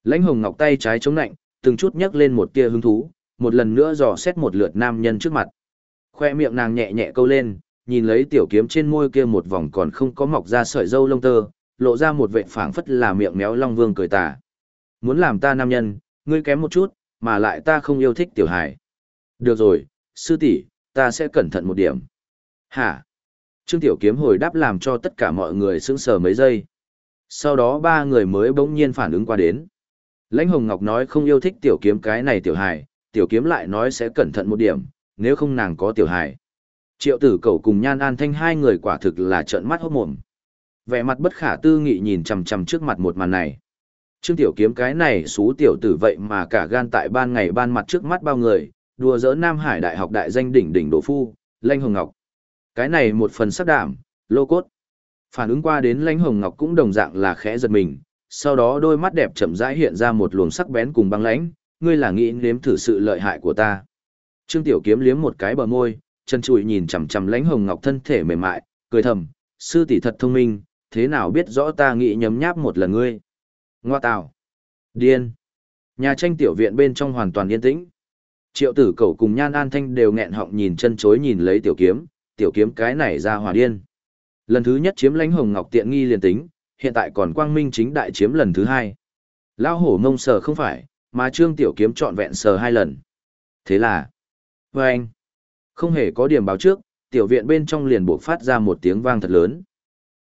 Lãnh hồng ngọc tay trái chống nạnh, từng chút nhấc lên một tia hứng thú, một lần nữa dò xét một lượt nam nhân trước mặt. Khoe miệng nàng nhẹ nhẹ câu lên, nhìn lấy tiểu kiếm trên môi kia một vòng còn không có mọc ra sợi dâu lông tơ, lộ ra một vệ phảng phất là miệng méo long vương cười tà. Muốn làm ta nam nhân, ngươi kém một chút, mà lại ta không yêu thích tiểu hải. Được rồi, sư tỷ, ta sẽ cẩn thận một điểm. Hả? Trương Tiểu Kiếm hồi đáp làm cho tất cả mọi người sững sờ mấy giây. Sau đó ba người mới bỗng nhiên phản ứng qua đến. Lãnh Hồng Ngọc nói không yêu thích Tiểu Kiếm cái này tiểu hải, Tiểu Kiếm lại nói sẽ cẩn thận một điểm, nếu không nàng có tiểu hải. Triệu tử cầu cùng Nhan An Thanh hai người quả thực là trợn mắt hốt mồm. Vẻ mặt bất khả tư nghị nhìn chằm chằm trước mặt một màn này. Trương Tiểu Kiếm cái này xú tiểu tử vậy mà cả gan tại ban ngày ban mặt trước mắt bao người, đùa dỡ Nam Hải Đại học đại danh đỉnh đỉnh đổ phu, Lãnh Hồng Ngọc. Cái này một phần sắc đảm, lô cốt. Phản ứng qua đến Lãnh Hồng Ngọc cũng đồng dạng là khẽ giật mình, sau đó đôi mắt đẹp chậm rãi hiện ra một luồng sắc bén cùng băng lãnh, ngươi là nghĩ nếm thử sự lợi hại của ta. Trương Tiểu Kiếm liếm một cái bờ môi, chân trụi nhìn chằm chằm lãnh hồng ngọc thân thể mềm mại, cười thầm, sư tỷ thật thông minh, thế nào biết rõ ta nghĩ nhấm nháp một lần ngươi. Ngoa tạo. Điên. Nhà tranh tiểu viện bên trong hoàn toàn yên tĩnh. Triệu tử cầu cùng nhan an thanh đều nghẹn họng nhìn chân chối nhìn lấy tiểu kiếm, tiểu kiếm cái này ra hòa điên. Lần thứ nhất chiếm lãnh hồng ngọc tiện nghi liền tính, hiện tại còn quang minh chính đại chiếm lần thứ hai. Lao hổ mông sờ không phải, mà trương tiểu kiếm trọn vẹn sờ hai lần. Thế là, với anh, không hề có điểm báo trước, tiểu viện bên trong liền buộc phát ra một tiếng vang thật lớn.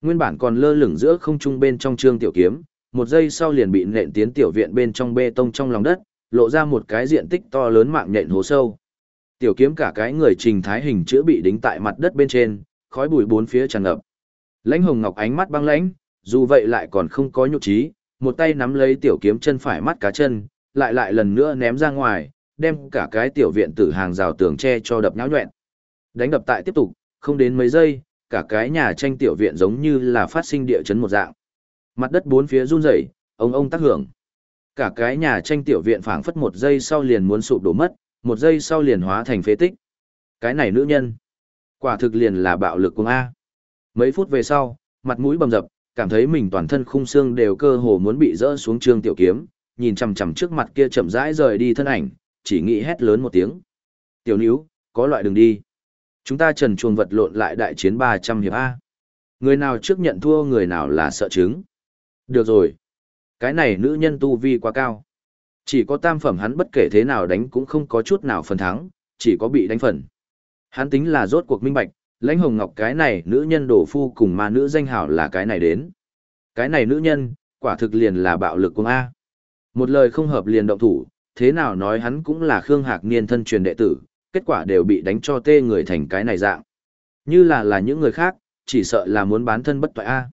Nguyên bản còn lơ lửng giữa không trung bên trong trương tiểu kiếm, một giây sau liền bị nện tiến tiểu viện bên trong bê tông trong lòng đất, lộ ra một cái diện tích to lớn mạng nện hố sâu. Tiểu kiếm cả cái người trình thái hình chữa bị đính tại mặt đất bên trên, khói bụi bốn phía tràn ngập. Lãnh Hồng Ngọc ánh mắt băng lãnh, dù vậy lại còn không có nhục trí, một tay nắm lấy tiểu kiếm chân phải mắt cá chân, lại lại lần nữa ném ra ngoài, đem cả cái tiểu viện tử hàng rào tường che cho đập nhão nhuẹn. Đánh đập tại tiếp tục, không đến mấy giây, cả cái nhà tranh tiểu viện giống như là phát sinh địa chấn một dạng. Mặt đất bốn phía run rẩy, ông ông tác hưởng. Cả cái nhà tranh tiểu viện phảng phất một giây sau liền muốn sụp đổ mất, một giây sau liền hóa thành phế tích. Cái này nữ nhân, quả thực liền là bạo lực cùng A. Mấy phút về sau, mặt mũi bầm dập, cảm thấy mình toàn thân khung xương đều cơ hồ muốn bị rỡ xuống trương tiểu kiếm, nhìn chằm chằm trước mặt kia chậm rãi rời đi thân ảnh, chỉ nghĩ hét lớn một tiếng. Tiểu níu, có loại đường đi. Chúng ta trần chuồng vật lộn lại đại chiến 300 hiệp A. Người nào trước nhận thua người nào là sợ chứng. Được rồi. Cái này nữ nhân tu vi quá cao. Chỉ có tam phẩm hắn bất kể thế nào đánh cũng không có chút nào phần thắng, chỉ có bị đánh phần. Hắn tính là rốt cuộc minh bạch, lãnh hồng ngọc cái này nữ nhân đổ phu cùng ma nữ danh hảo là cái này đến. Cái này nữ nhân, quả thực liền là bạo lực của A. Một lời không hợp liền động thủ, thế nào nói hắn cũng là Khương Hạc Niên thân truyền đệ tử, kết quả đều bị đánh cho tê người thành cái này dạng. Như là là những người khác, chỉ sợ là muốn bán thân bất toại A.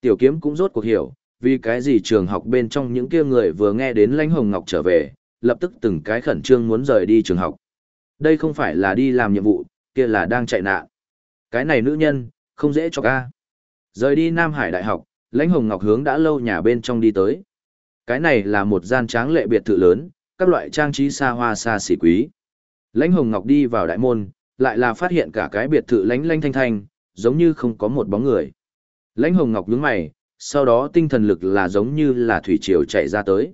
Tiểu kiếm cũng rốt cuộc hiểu, vì cái gì trường học bên trong những kia người vừa nghe đến lãnh hồng ngọc trở về, lập tức từng cái khẩn trương muốn rời đi trường học. Đây không phải là đi làm nhiệm vụ, kia là đang chạy nạn. Cái này nữ nhân, không dễ cho ca. Rời đi Nam Hải Đại học, lãnh hồng ngọc hướng đã lâu nhà bên trong đi tới. Cái này là một gian tráng lệ biệt thự lớn, các loại trang trí xa hoa xa xỉ quý. Lãnh hồng ngọc đi vào đại môn, lại là phát hiện cả cái biệt thự lánh lanh thanh thanh, giống như không có một bóng người. Lãnh hồng ngọc nhướng mày, sau đó tinh thần lực là giống như là thủy triều chạy ra tới.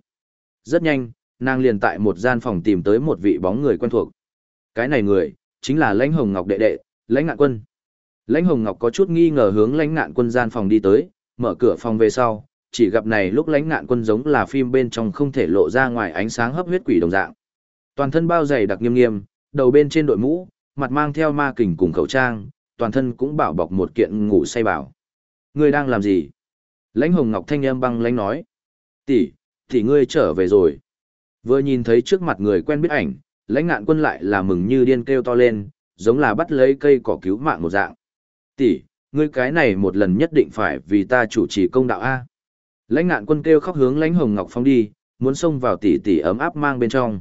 Rất nhanh, nàng liền tại một gian phòng tìm tới một vị bóng người quen thuộc. Cái này người, chính là lãnh hồng ngọc đệ đệ, lãnh ngạn quân. Lãnh hồng ngọc có chút nghi ngờ hướng lãnh ngạn quân gian phòng đi tới, mở cửa phòng về sau, chỉ gặp này lúc lãnh ngạn quân giống là phim bên trong không thể lộ ra ngoài ánh sáng hấp huyết quỷ đồng dạng. Toàn thân bao dày đặc nghiêm nghiêm, đầu bên trên đội mũ, mặt mang theo ma kình cùng khẩu trang, toàn thân cũng bảo bọc một kiện ngủ say bảo. người đang làm gì? Lãnh Hồng Ngọc thanh âm băng lãnh nói. Tỷ, tỷ ngươi trở về rồi. Vừa nhìn thấy trước mặt người quen biết ảnh, lãnh ngạn quân lại là mừng như điên kêu to lên, giống là bắt lấy cây cỏ cứu mạng một dạng. Tỷ, ngươi cái này một lần nhất định phải vì ta chủ trì công đạo A. Lãnh ngạn quân kêu khóc hướng lãnh Hồng Ngọc phong đi, muốn xông vào tỷ tỷ ấm áp mang bên trong.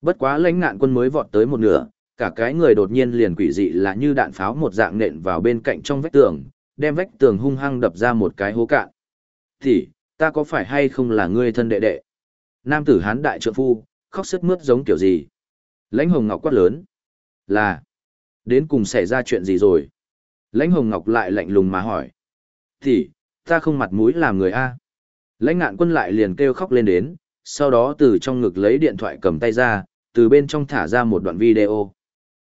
Bất quá lãnh ngạn quân mới vọt tới một nửa, cả cái người đột nhiên liền quỷ dị là như đạn pháo một dạng nện vào bên cạnh trong vách tường, đem vách tường hung hăng đập ra một cái hố cạn. Thì, ta có phải hay không là ngươi thân đệ đệ? Nam tử hán đại trượng phu, khóc sức mướt giống kiểu gì? Lãnh hồng ngọc quát lớn. Là, đến cùng xảy ra chuyện gì rồi? Lãnh hồng ngọc lại lạnh lùng mà hỏi. Thì, ta không mặt mũi làm người A. Lãnh ngạn quân lại liền kêu khóc lên đến, sau đó từ trong ngực lấy điện thoại cầm tay ra, từ bên trong thả ra một đoạn video.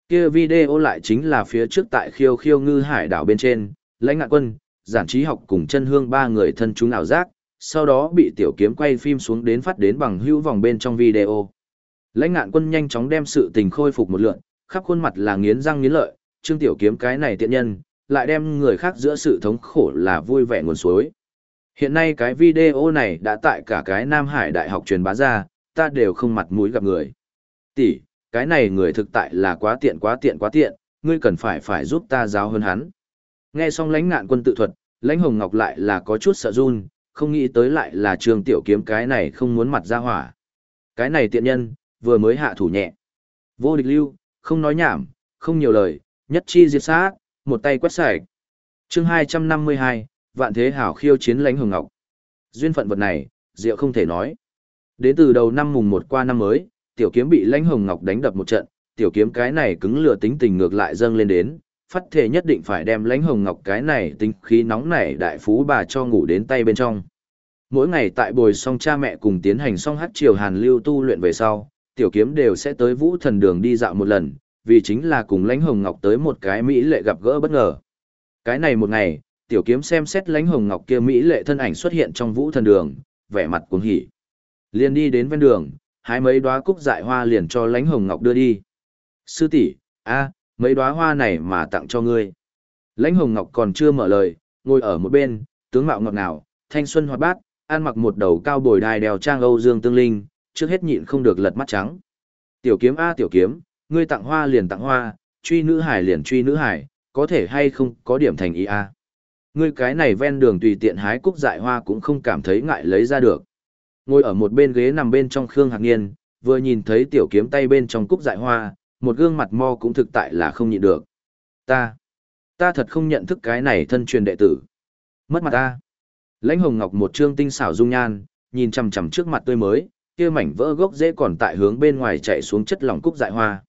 Kia video lại chính là phía trước tại khiêu khiêu ngư hải đảo bên trên, lãnh ngạn quân, giản trí học cùng chân hương ba người thân chúng ảo giác, sau đó bị tiểu kiếm quay phim xuống đến phát đến bằng hữu vòng bên trong video. Lãnh ngạn quân nhanh chóng đem sự tình khôi phục một lượn, khắp khuôn mặt là nghiến răng nghiến lợi, trương tiểu kiếm cái này tiện nhân, lại đem người khác giữa sự thống khổ là vui vẻ nguồn suối. Hiện nay cái video này đã tại cả cái Nam Hải Đại học truyền bá ra, ta đều không mặt mũi gặp người. Tỷ, cái này người thực tại là quá tiện quá tiện quá tiện, ngươi cần phải phải giúp ta giáo hơn hắn. Nghe xong lãnh ngạn quân tự thuật, lãnh hồng ngọc lại là có chút sợ run, không nghĩ tới lại là trường tiểu kiếm cái này không muốn mặt ra hỏa. Cái này tiện nhân, vừa mới hạ thủ nhẹ. Vô địch lưu, không nói nhảm, không nhiều lời, nhất chi diệt sát, một tay quét sạch. chương 252, vạn thế hảo khiêu chiến lãnh hồng ngọc. Duyên phận vật này, diệu không thể nói. Đến từ đầu năm mùng một qua năm mới, tiểu kiếm bị lãnh hồng ngọc đánh đập một trận, tiểu kiếm cái này cứng lửa tính tình ngược lại dâng lên đến, phát thể nhất định phải đem lãnh hồng ngọc cái này tính khí nóng nảy đại phú bà cho ngủ đến tay bên trong. Mỗi ngày tại bồi xong cha mẹ cùng tiến hành xong hát triều hàn lưu tu luyện về sau, tiểu kiếm đều sẽ tới vũ thần đường đi dạo một lần, vì chính là cùng lãnh hồng ngọc tới một cái mỹ lệ gặp gỡ bất ngờ. Cái này một ngày, tiểu kiếm xem xét lãnh hồng ngọc kia mỹ lệ thân ảnh xuất hiện trong vũ thần đường, vẻ mặt cuồng hỉ. Liền đi đến ven đường, hái mấy đóa cúc dại hoa liền cho lãnh hồng ngọc đưa đi. Sư tỷ, a, mấy đóa hoa này mà tặng cho ngươi. Lãnh hồng ngọc còn chưa mở lời, ngồi ở một bên, tướng mạo ngọt ngào, thanh xuân hoạt bát, ăn mặc một đầu cao bồi đài đèo trang Âu Dương Tương Linh, trước hết nhịn không được lật mắt trắng. Tiểu kiếm a tiểu kiếm, ngươi tặng hoa liền tặng hoa, truy nữ hải liền truy nữ hải, có thể hay không có điểm thành ý a. Ngươi cái này ven đường tùy tiện hái cúc dại hoa cũng không cảm thấy ngại lấy ra được. Ngồi ở một bên ghế nằm bên trong Khương Hạc Niên, vừa nhìn thấy tiểu kiếm tay bên trong cúc dại hoa, một gương mặt mo cũng thực tại là không nhịn được. Ta, ta thật không nhận thức cái này thân truyền đệ tử. Mất mặt ta. Lãnh Hồng Ngọc một trương tinh xảo dung nhan, nhìn chằm chằm trước mặt tươi mới, kia mảnh vỡ gốc rễ còn tại hướng bên ngoài chạy xuống chất lỏng cúc dại hoa.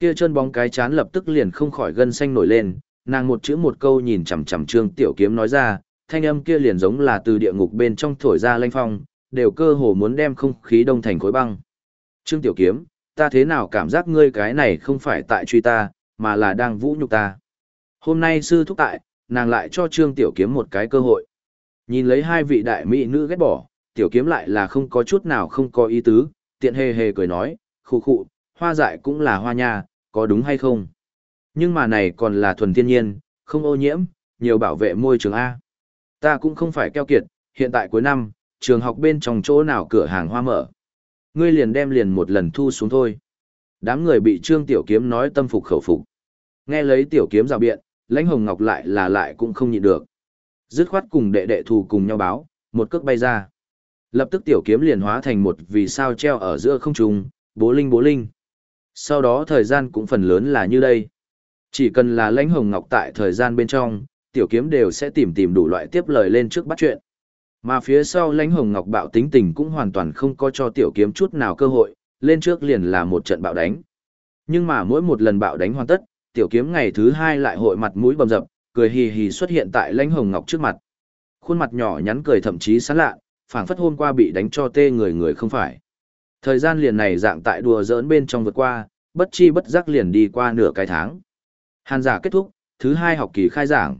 Kia chân bóng cái chán lập tức liền không khỏi gân xanh nổi lên, nàng một chữ một câu nhìn chằm chằm Trương Tiểu Kiếm nói ra, thanh âm kia liền giống là từ địa ngục bên trong thổi ra lanh phong, đều cơ hồ muốn đem không khí đông thành khối băng. Trương Tiểu Kiếm, ta thế nào cảm giác ngươi cái này không phải tại truy ta, mà là đang vũ nhục ta. Hôm nay sư thúc tại, nàng lại cho Trương Tiểu Kiếm một cái cơ hội. Nhìn lấy hai vị đại mỹ nữ ghét bỏ, Tiểu Kiếm lại là không có chút nào không có ý tứ, tiện hề hề cười nói, khụ khụ, hoa dại cũng là hoa nha, có đúng hay không? Nhưng mà này còn là thuần thiên nhiên, không ô nhiễm, nhiều bảo vệ môi trường A. Ta cũng không phải keo kiệt, hiện tại cuối năm, trường học bên trong chỗ nào cửa hàng hoa mở. Ngươi liền đem liền một lần thu xuống thôi. Đám người bị Trương Tiểu Kiếm nói tâm phục khẩu phục. Nghe lấy Tiểu Kiếm rào biện, lãnh hồng ngọc lại là lại cũng không nhịn được. Dứt khoát cùng đệ đệ thù cùng nhau báo, một cước bay ra. Lập tức Tiểu Kiếm liền hóa thành một vì sao treo ở giữa không trung, bố linh bố linh. Sau đó thời gian cũng phần lớn là như đây. Chỉ cần là lãnh hồng ngọc tại thời gian bên trong, tiểu kiếm đều sẽ tìm tìm đủ loại tiếp lời lên trước bắt chuyện. Mà phía sau lãnh hồng ngọc bạo tính tình cũng hoàn toàn không có cho tiểu kiếm chút nào cơ hội, lên trước liền là một trận bạo đánh. Nhưng mà mỗi một lần bạo đánh hoàn tất, tiểu kiếm ngày thứ hai lại hội mặt mũi bầm dập, cười hì hì xuất hiện tại lãnh hồng ngọc trước mặt. Khuôn mặt nhỏ nhắn cười thậm chí sán lạ, phảng phất hôm qua bị đánh cho tê người người không phải. Thời gian liền này dạng tại đùa giỡn bên trong vượt qua, bất chi bất giác liền đi qua nửa cái tháng. Hàn giả kết thúc, thứ hai học kỳ khai giảng.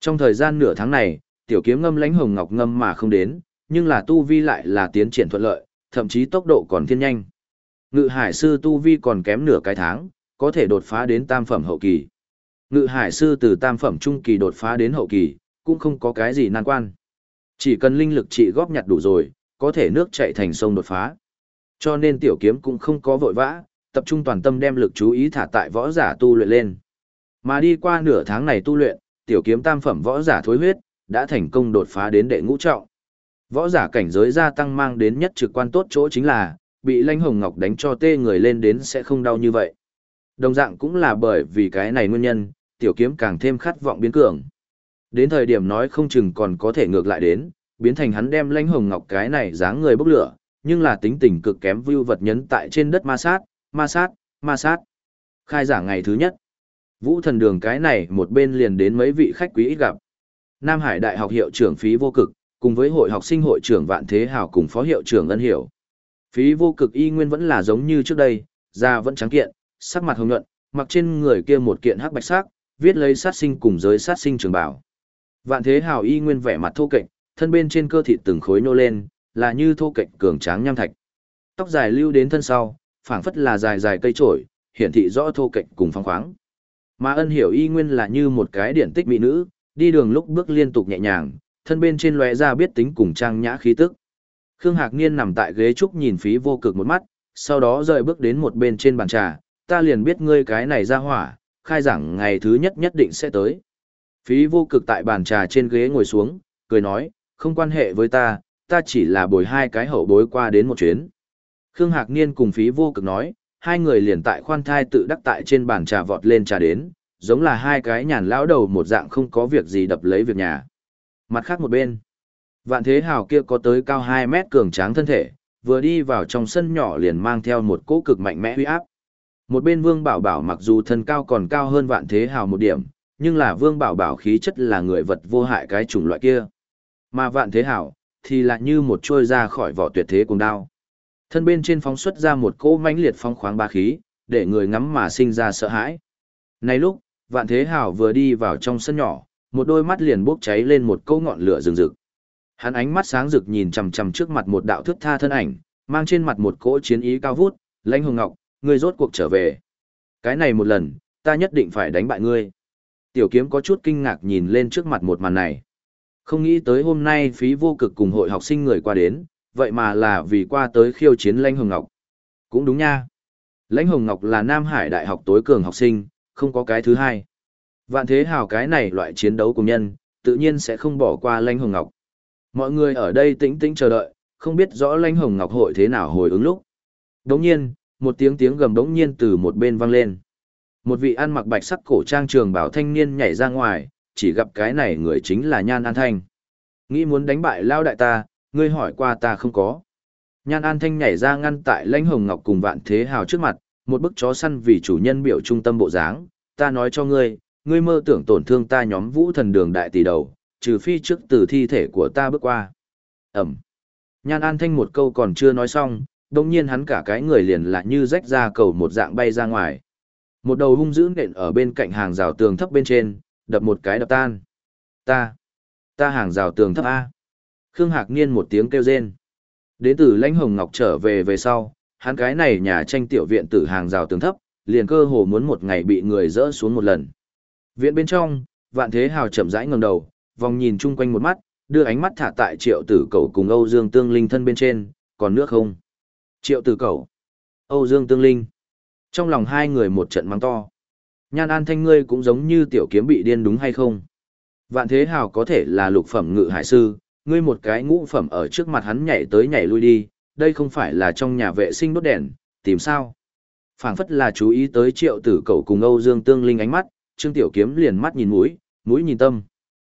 Trong thời gian nửa tháng này, tiểu kiếm ngâm lãnh hồng ngọc ngâm mà không đến, nhưng là tu vi lại là tiến triển thuận lợi, thậm chí tốc độ còn thiên nhanh. Ngự hải sư tu vi còn kém nửa cái tháng, có thể đột phá đến tam phẩm hậu kỳ. Ngự hải sư từ tam phẩm trung kỳ đột phá đến hậu kỳ, cũng không có cái gì nan quan. Chỉ cần linh lực trị góp nhặt đủ rồi, có thể nước chạy thành sông đột phá. Cho nên tiểu kiếm cũng không có vội vã, tập trung toàn tâm đem lực chú ý thả tại võ giả tu luyện lên. Mà đi qua nửa tháng này tu luyện, tiểu kiếm tam phẩm võ giả thối huyết, đã thành công đột phá đến đệ ngũ trọng. Võ giả cảnh giới gia tăng mang đến nhất trực quan tốt chỗ chính là, bị Lanh Hồng Ngọc đánh cho tê người lên đến sẽ không đau như vậy. Đồng dạng cũng là bởi vì cái này nguyên nhân, tiểu kiếm càng thêm khát vọng biến cường. Đến thời điểm nói không chừng còn có thể ngược lại đến, biến thành hắn đem Lanh Hồng Ngọc cái này dáng người bốc lửa, nhưng là tính tình cực kém view vật nhấn tại trên đất ma sát, ma sát, ma sát. Khai giảng ngày thứ nhất. Vũ thần đường cái này một bên liền đến mấy vị khách quý ít gặp. Nam Hải Đại học hiệu trưởng phí vô cực, cùng với hội học sinh hội trưởng Vạn Thế Hào cùng phó hiệu trưởng Ân Hiểu. Phí vô cực y nguyên vẫn là giống như trước đây, da vẫn trắng kiện, sắc mặt hồng nhuận, mặc trên người kia một kiện hắc bạch sắc, viết lấy sát sinh cùng giới sát sinh trường bảo. Vạn Thế Hào y nguyên vẻ mặt thô kệch, thân bên trên cơ thịt từng khối nô lên, là như thô kệch cường tráng nham thạch. Tóc dài lưu đến thân sau, phảng phất là dài dài cây trổi, hiển thị rõ thô kệch cùng phong khoáng. Mà ân hiểu y nguyên là như một cái điển tích mỹ nữ, đi đường lúc bước liên tục nhẹ nhàng, thân bên trên lóe ra biết tính cùng trang nhã khí tức. Khương Hạc Niên nằm tại ghế trúc nhìn phí vô cực một mắt, sau đó rời bước đến một bên trên bàn trà, ta liền biết ngươi cái này ra hỏa, khai giảng ngày thứ nhất nhất định sẽ tới. Phí vô cực tại bàn trà trên ghế ngồi xuống, cười nói, không quan hệ với ta, ta chỉ là bồi hai cái hậu bối qua đến một chuyến. Khương Hạc Niên cùng phí vô cực nói, hai người liền tại khoan thai tự đắc tại trên bàn trà vọt lên trà đến, giống là hai cái nhàn lão đầu một dạng không có việc gì đập lấy việc nhà. Mặt khác một bên, vạn thế hào kia có tới cao 2 mét cường tráng thân thể, vừa đi vào trong sân nhỏ liền mang theo một cỗ cực mạnh mẽ huy áp. Một bên Vương Bảo Bảo mặc dù thân cao còn cao hơn vạn thế hào một điểm, nhưng là Vương Bảo Bảo khí chất là người vật vô hại cái chủng loại kia. Mà vạn thế hào, thì lại như một trôi ra khỏi vỏ tuyệt thế cùng đao. Thân bên trên phóng xuất ra một cỗ mãnh liệt phong khoáng ba khí, để người ngắm mà sinh ra sợ hãi. Này lúc, vạn thế hào vừa đi vào trong sân nhỏ, một đôi mắt liền bốc cháy lên một câu ngọn lửa rừng rực. Hắn ánh mắt sáng rực nhìn chằm chằm trước mặt một đạo thức tha thân ảnh, mang trên mặt một cỗ chiến ý cao vút, lãnh hồng ngọc, ngươi rốt cuộc trở về. Cái này một lần, ta nhất định phải đánh bại ngươi. Tiểu kiếm có chút kinh ngạc nhìn lên trước mặt một màn này. Không nghĩ tới hôm nay phí vô cực cùng hội học sinh người qua đến, vậy mà là vì qua tới khiêu chiến lãnh hồng ngọc. Cũng đúng nha. Lãnh hồng ngọc là Nam Hải Đại học tối cường học sinh, không có cái thứ hai. Vạn thế hào cái này loại chiến đấu cùng nhân, tự nhiên sẽ không bỏ qua lãnh hồng ngọc. Mọi người ở đây tĩnh tĩnh chờ đợi, không biết rõ lãnh hồng ngọc hội thế nào hồi ứng lúc. Đống nhiên, một tiếng tiếng gầm đống nhiên từ một bên vang lên. Một vị ăn mặc bạch sắc cổ trang trường bảo thanh niên nhảy ra ngoài, chỉ gặp cái này người chính là Nhan An Thanh. Nghĩ muốn đánh bại lao đại ta, ngươi hỏi qua ta không có. Nhan An Thanh nhảy ra ngăn tại lãnh hồng ngọc cùng vạn thế hào trước mặt, một bức chó săn vì chủ nhân biểu trung tâm bộ dáng, ta nói cho ngươi, ngươi mơ tưởng tổn thương ta nhóm vũ thần đường đại tỷ đầu, trừ phi trước từ thi thể của ta bước qua. Ẩm. Nhan An Thanh một câu còn chưa nói xong, đồng nhiên hắn cả cái người liền lại như rách ra cầu một dạng bay ra ngoài. Một đầu hung dữ nện ở bên cạnh hàng rào tường thấp bên trên, đập một cái đập tan. Ta, ta hàng rào tường thấp A. Khương Hạc Niên một tiếng kêu rên. Đến từ lãnh hồng ngọc trở về về sau, hắn cái này nhà tranh tiểu viện tử hàng rào tường thấp, liền cơ hồ muốn một ngày bị người dỡ xuống một lần. Viện bên trong, vạn thế hào chậm rãi ngẩng đầu, vòng nhìn chung quanh một mắt, đưa ánh mắt thả tại triệu tử cầu cùng Âu Dương Tương Linh thân bên trên, còn nước không? Triệu tử cầu, Âu Dương Tương Linh. Trong lòng hai người một trận mắng to. Nhan an thanh ngươi cũng giống như tiểu kiếm bị điên đúng hay không? Vạn thế hào có thể là lục phẩm ngự hải sư, ngươi một cái ngũ phẩm ở trước mặt hắn nhảy tới nhảy lui đi, đây không phải là trong nhà vệ sinh đốt đèn, tìm sao? phảng phất là chú ý tới triệu tử cầu cùng Âu Dương Tương Linh ánh mắt, Trương Tiểu Kiếm liền mắt nhìn mũi, mũi nhìn tâm.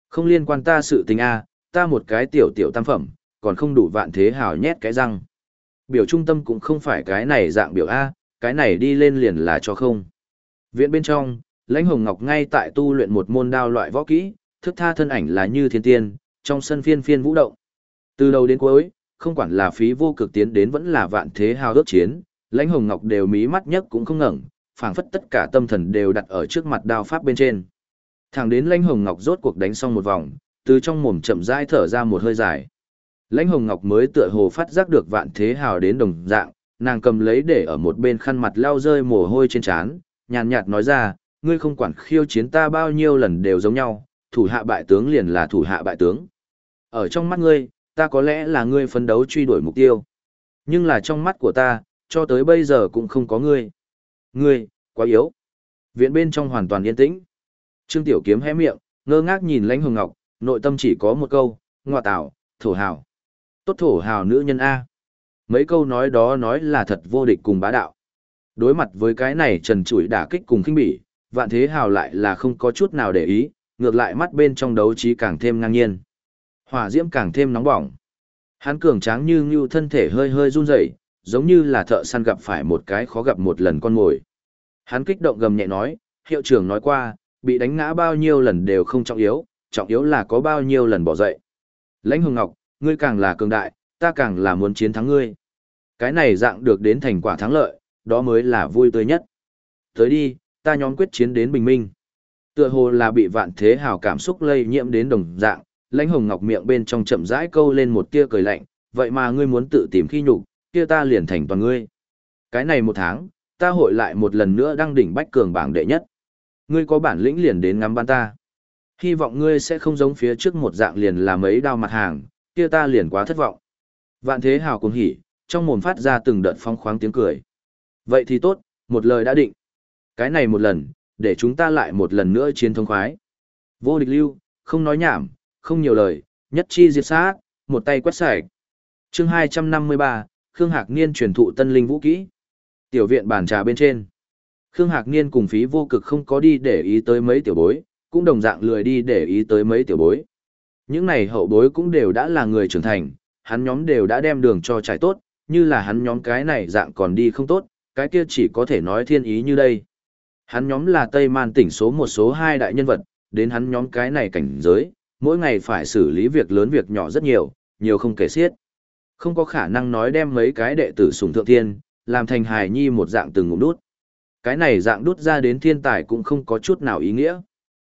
Không liên quan ta sự tình a, ta một cái tiểu tiểu tam phẩm, còn không đủ vạn thế hào nhét cái răng. Biểu trung tâm cũng không phải cái này dạng biểu A, cái này đi lên liền là cho không. Viện bên trong, lãnh hồng ngọc ngay tại tu luyện một môn đao loại võ kỹ, thức tha thân ảnh là như thiên tiên, trong sân phiên phiên vũ động. Từ đầu đến cuối, không quản là phí vô cực tiến đến vẫn là vạn thế hào ước chiến, lãnh hồng ngọc đều mí mắt nhất cũng không ngẩng, phảng phất tất cả tâm thần đều đặt ở trước mặt đao pháp bên trên. Thẳng đến lãnh hồng ngọc rốt cuộc đánh xong một vòng, từ trong mồm chậm rãi thở ra một hơi dài. Lãnh hồng ngọc mới tựa hồ phát giác được vạn thế hào đến đồng dạng, nàng cầm lấy để ở một bên khăn mặt lao rơi mồ hôi trên trán, nhàn nhạt nói ra, ngươi không quản khiêu chiến ta bao nhiêu lần đều giống nhau, thủ hạ bại tướng liền là thủ hạ bại tướng. Ở trong mắt ngươi, ta có lẽ là ngươi phấn đấu truy đuổi mục tiêu. Nhưng là trong mắt của ta, cho tới bây giờ cũng không có ngươi. Ngươi, quá yếu. Viện bên trong hoàn toàn yên tĩnh. Trương Tiểu Kiếm hé miệng, ngơ ngác nhìn Lãnh Hồng Ngọc, nội tâm chỉ có một câu, ngoa tạo, thổ hào. Tốt thổ hào nữ nhân A. Mấy câu nói đó nói là thật vô địch cùng bá đạo. Đối mặt với cái này trần trụi đả kích cùng khinh bỉ, vạn thế hào lại là không có chút nào để ý, ngược lại mắt bên trong đấu trí càng thêm ngang nhiên. Hỏa diễm càng thêm nóng bỏng. Hắn cường tráng như như thân thể hơi hơi run rẩy, giống như là thợ săn gặp phải một cái khó gặp một lần con mồi. Hắn kích động gầm nhẹ nói, hiệu trưởng nói qua, bị đánh ngã bao nhiêu lần đều không trọng yếu, trọng yếu là có bao nhiêu lần bỏ dậy. Lãnh Hồng Ngọc, ngươi càng là cường đại, ta càng là muốn chiến thắng ngươi. Cái này dạng được đến thành quả thắng lợi, đó mới là vui tươi nhất. Tới đi, ta nhóm quyết chiến đến bình minh. Tựa hồ là bị vạn thế hào cảm xúc lây nhiễm đến đồng dạng, lãnh hồng ngọc miệng bên trong chậm rãi câu lên một tia cười lạnh, vậy mà ngươi muốn tự tìm khi nhục, kia ta liền thành toàn ngươi. Cái này một tháng, ta hội lại một lần nữa đăng đỉnh bách cường bảng đệ nhất. Ngươi có bản lĩnh liền đến ngắm ban ta. Hy vọng ngươi sẽ không giống phía trước một dạng liền là mấy đao mặt hàng, kia ta liền quá thất vọng. Vạn thế hào cùng hỉ, trong mồm phát ra từng đợt phong khoáng tiếng cười. Vậy thì tốt, một lời đã định. Cái này một lần, để chúng ta lại một lần nữa chiến thông khoái. Vô địch lưu, không nói nhảm, không nhiều lời, nhất chi diệt sát, một tay quét sạch. Chương 253, Khương Hạc Niên truyền thụ tân linh vũ kỹ. Tiểu viện bàn trà bên trên. Khương Hạc Niên cùng phí vô cực không có đi để ý tới mấy tiểu bối, cũng đồng dạng lười đi để ý tới mấy tiểu bối. Những này hậu bối cũng đều đã là người trưởng thành, hắn nhóm đều đã đem đường cho trải tốt, như là hắn nhóm cái này dạng còn đi không tốt, cái kia chỉ có thể nói thiên ý như đây. Hắn nhóm là Tây Man tỉnh số một số hai đại nhân vật, đến hắn nhóm cái này cảnh giới, mỗi ngày phải xử lý việc lớn việc nhỏ rất nhiều, nhiều không kể xiết. Không có khả năng nói đem mấy cái đệ tử sùng thượng thiên, làm thành hài nhi một dạng từng ngụm đút. Cái này dạng đút ra đến thiên tài cũng không có chút nào ý nghĩa.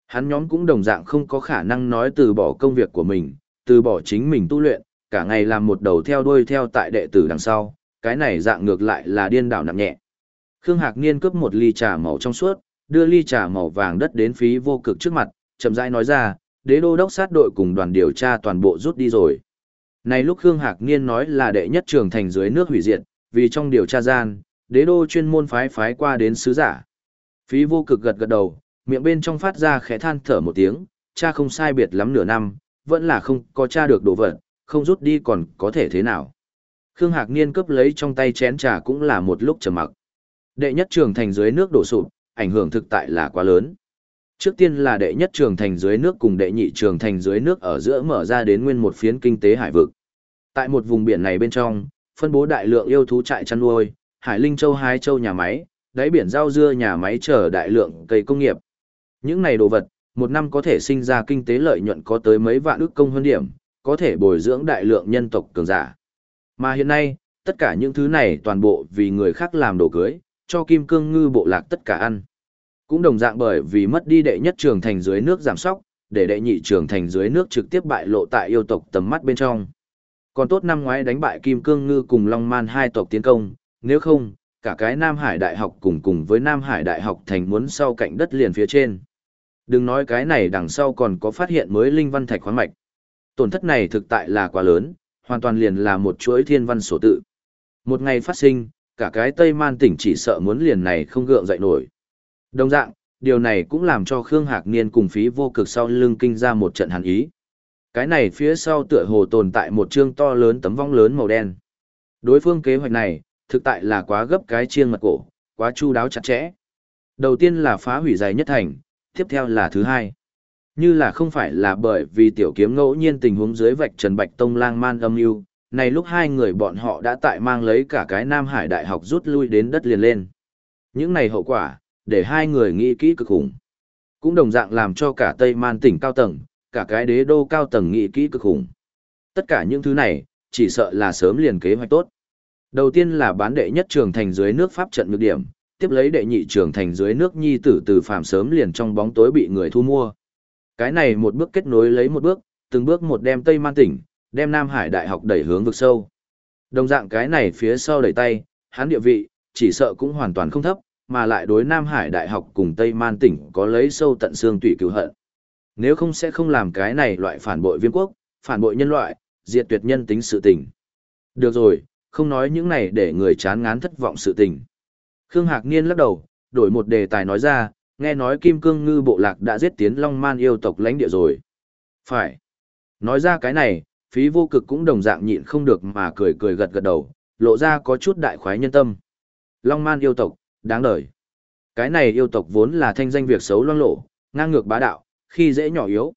Hắn nhóm cũng đồng dạng không có khả năng nói từ bỏ công việc của mình, từ bỏ chính mình tu luyện, cả ngày làm một đầu theo đuôi theo tại đệ tử đằng sau, cái này dạng ngược lại là điên đảo nặng nhẹ. Khương Hạc Niên cướp một ly trà màu trong suốt, đưa ly trà màu vàng đất đến phí vô cực trước mặt, chậm rãi nói ra, đế đô đốc sát đội cùng đoàn điều tra toàn bộ rút đi rồi. Này lúc Khương Hạc Niên nói là đệ nhất trường thành dưới nước hủy diệt, vì trong điều tra gian, đế đô chuyên môn phái phái qua đến sứ giả. Phí vô cực gật gật đầu, miệng bên trong phát ra khẽ than thở một tiếng, cha không sai biệt lắm nửa năm, vẫn là không có cha được đồ vật, không rút đi còn có thể thế nào. Khương Hạc Niên cướp lấy trong tay chén trà cũng là một lúc trầm mặc. Đệ nhất trường thành dưới nước đổ sụp, ảnh hưởng thực tại là quá lớn. Trước tiên là đệ nhất trường thành dưới nước cùng đệ nhị trường thành dưới nước ở giữa mở ra đến nguyên một phiến kinh tế hải vực. Tại một vùng biển này bên trong, phân bố đại lượng yêu thú trại chăn nuôi, Hải Linh Châu hai châu nhà máy, đáy biển rau dưa nhà máy chở đại lượng cây công nghiệp. Những này đồ vật, một năm có thể sinh ra kinh tế lợi nhuận có tới mấy vạn ước công hơn điểm, có thể bồi dưỡng đại lượng nhân tộc cường giả. Mà hiện nay, tất cả những thứ này toàn bộ vì người khác làm đồ cưới, cho kim cương ngư bộ lạc tất cả ăn. Cũng đồng dạng bởi vì mất đi đệ nhất trường thành dưới nước giảm sóc, để đệ nhị trường thành dưới nước trực tiếp bại lộ tại yêu tộc tầm mắt bên trong. Còn tốt năm ngoái đánh bại kim cương ngư cùng Long Man hai tộc tiến công, nếu không, cả cái Nam Hải Đại học cùng cùng với Nam Hải Đại học thành muốn sau cạnh đất liền phía trên. Đừng nói cái này đằng sau còn có phát hiện mới linh văn thạch khoáng mạch. Tổn thất này thực tại là quá lớn, hoàn toàn liền là một chuỗi thiên văn sổ tự. Một ngày phát sinh, cả cái Tây Man tỉnh chỉ sợ muốn liền này không gượng dậy nổi. Đồng dạng, điều này cũng làm cho Khương Hạc Niên cùng phí vô cực sau lưng kinh ra một trận hàn ý. Cái này phía sau tựa hồ tồn tại một chương to lớn tấm vong lớn màu đen. Đối phương kế hoạch này, thực tại là quá gấp cái chiêng mật cổ, quá chu đáo chặt chẽ. Đầu tiên là phá hủy dài nhất thành, tiếp theo là thứ hai. Như là không phải là bởi vì tiểu kiếm ngẫu nhiên tình huống dưới vạch Trần Bạch Tông lang man âm mưu này lúc hai người bọn họ đã tại mang lấy cả cái Nam Hải Đại học rút lui đến đất liền lên. Những này hậu quả, để hai người nghĩ kỹ cực khủng. Cũng đồng dạng làm cho cả Tây Man tỉnh cao tầng, cả cái đế đô cao tầng nghĩ kỹ cực khủng. Tất cả những thứ này, chỉ sợ là sớm liền kế hoạch tốt. Đầu tiên là bán đệ nhất trường thành dưới nước pháp trận nhược điểm, tiếp lấy đệ nhị trường thành dưới nước nhi tử từ phàm sớm liền trong bóng tối bị người thu mua. Cái này một bước kết nối lấy một bước, từng bước một đem Tây Man tỉnh, đem Nam Hải Đại học đẩy hướng vực sâu. Đồng dạng cái này phía sau đẩy tay, hắn địa vị, chỉ sợ cũng hoàn toàn không thấp, mà lại đối Nam Hải Đại học cùng Tây Man tỉnh có lấy sâu tận xương tủy cứu hận. Nếu không sẽ không làm cái này loại phản bội viên quốc, phản bội nhân loại, diệt tuyệt nhân tính sự tình. Được rồi, không nói những này để người chán ngán thất vọng sự tình. Khương Hạc Niên lắc đầu, đổi một đề tài nói ra, nghe nói Kim Cương Ngư bộ lạc đã giết tiến Long Man yêu tộc lãnh địa rồi. Phải. Nói ra cái này, phí vô cực cũng đồng dạng nhịn không được mà cười cười gật gật đầu, lộ ra có chút đại khoái nhân tâm. Long Man yêu tộc, đáng đời. Cái này yêu tộc vốn là thanh danh việc xấu loang lộ, ngang ngược bá đạo, khi dễ nhỏ yếu.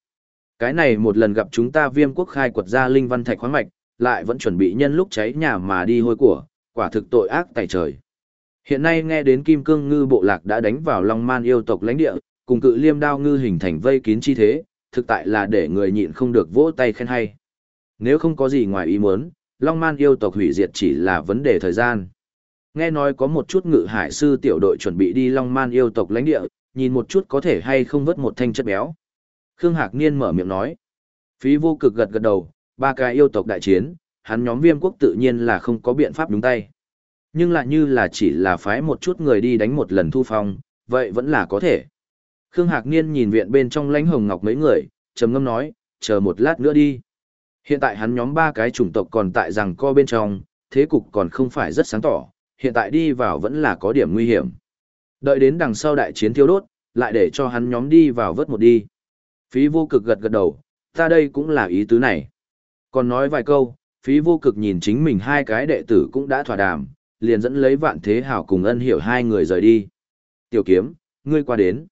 Cái này một lần gặp chúng ta viêm quốc khai quật ra linh văn thạch khoáng mạch, lại vẫn chuẩn bị nhân lúc cháy nhà mà đi hôi của, quả thực tội ác tại trời. Hiện nay nghe đến Kim Cương Ngư bộ lạc đã đánh vào Long Man yêu tộc lãnh địa, cùng cự liêm đao ngư hình thành vây kín chi thế, thực tại là để người nhịn không được vỗ tay khen hay. Nếu không có gì ngoài ý muốn, Long Man yêu tộc hủy diệt chỉ là vấn đề thời gian. Nghe nói có một chút ngự hải sư tiểu đội chuẩn bị đi Long Man yêu tộc lãnh địa, nhìn một chút có thể hay không vớt một thanh chất béo. Khương Hạc Niên mở miệng nói. Phí vô cực gật gật đầu, ba cái yêu tộc đại chiến, hắn nhóm viêm quốc tự nhiên là không có biện pháp đúng tay. Nhưng lại như là chỉ là phái một chút người đi đánh một lần thu phong, vậy vẫn là có thể. Khương Hạc Niên nhìn viện bên trong lãnh hồng ngọc mấy người, trầm ngâm nói, chờ một lát nữa đi. Hiện tại hắn nhóm ba cái chủng tộc còn tại rằng co bên trong, thế cục còn không phải rất sáng tỏ, hiện tại đi vào vẫn là có điểm nguy hiểm. Đợi đến đằng sau đại chiến thiêu đốt, lại để cho hắn nhóm đi vào vớt một đi. Phí vô cực gật gật đầu, ta đây cũng là ý tứ này. Còn nói vài câu, phí vô cực nhìn chính mình hai cái đệ tử cũng đã thỏa đàm, liền dẫn lấy vạn thế hảo cùng ân hiểu hai người rời đi. Tiểu kiếm, ngươi qua đến.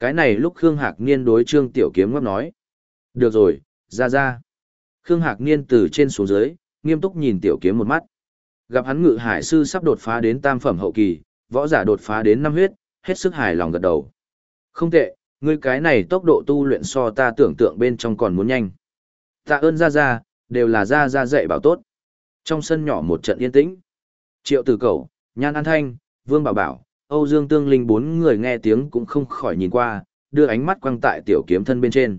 Cái này lúc Khương Hạc Niên đối trương tiểu kiếm ngấp nói. Được rồi, ra ra. Khương Hạc Niên từ trên xuống dưới, nghiêm túc nhìn tiểu kiếm một mắt. Gặp hắn ngự hải sư sắp đột phá đến tam phẩm hậu kỳ, võ giả đột phá đến năm huyết, hết sức hài lòng gật đầu. Không tệ, ngươi cái này tốc độ tu luyện so ta tưởng tượng bên trong còn muốn nhanh. Tạ ơn ra ra, đều là ra ra dạy bảo tốt. Trong sân nhỏ một trận yên tĩnh. Triệu tử cầu, Nhan An Thanh, Vương Bảo Bảo, Âu Dương Tương Linh bốn người nghe tiếng cũng không khỏi nhìn qua, đưa ánh mắt quăng tại tiểu kiếm thân bên trên.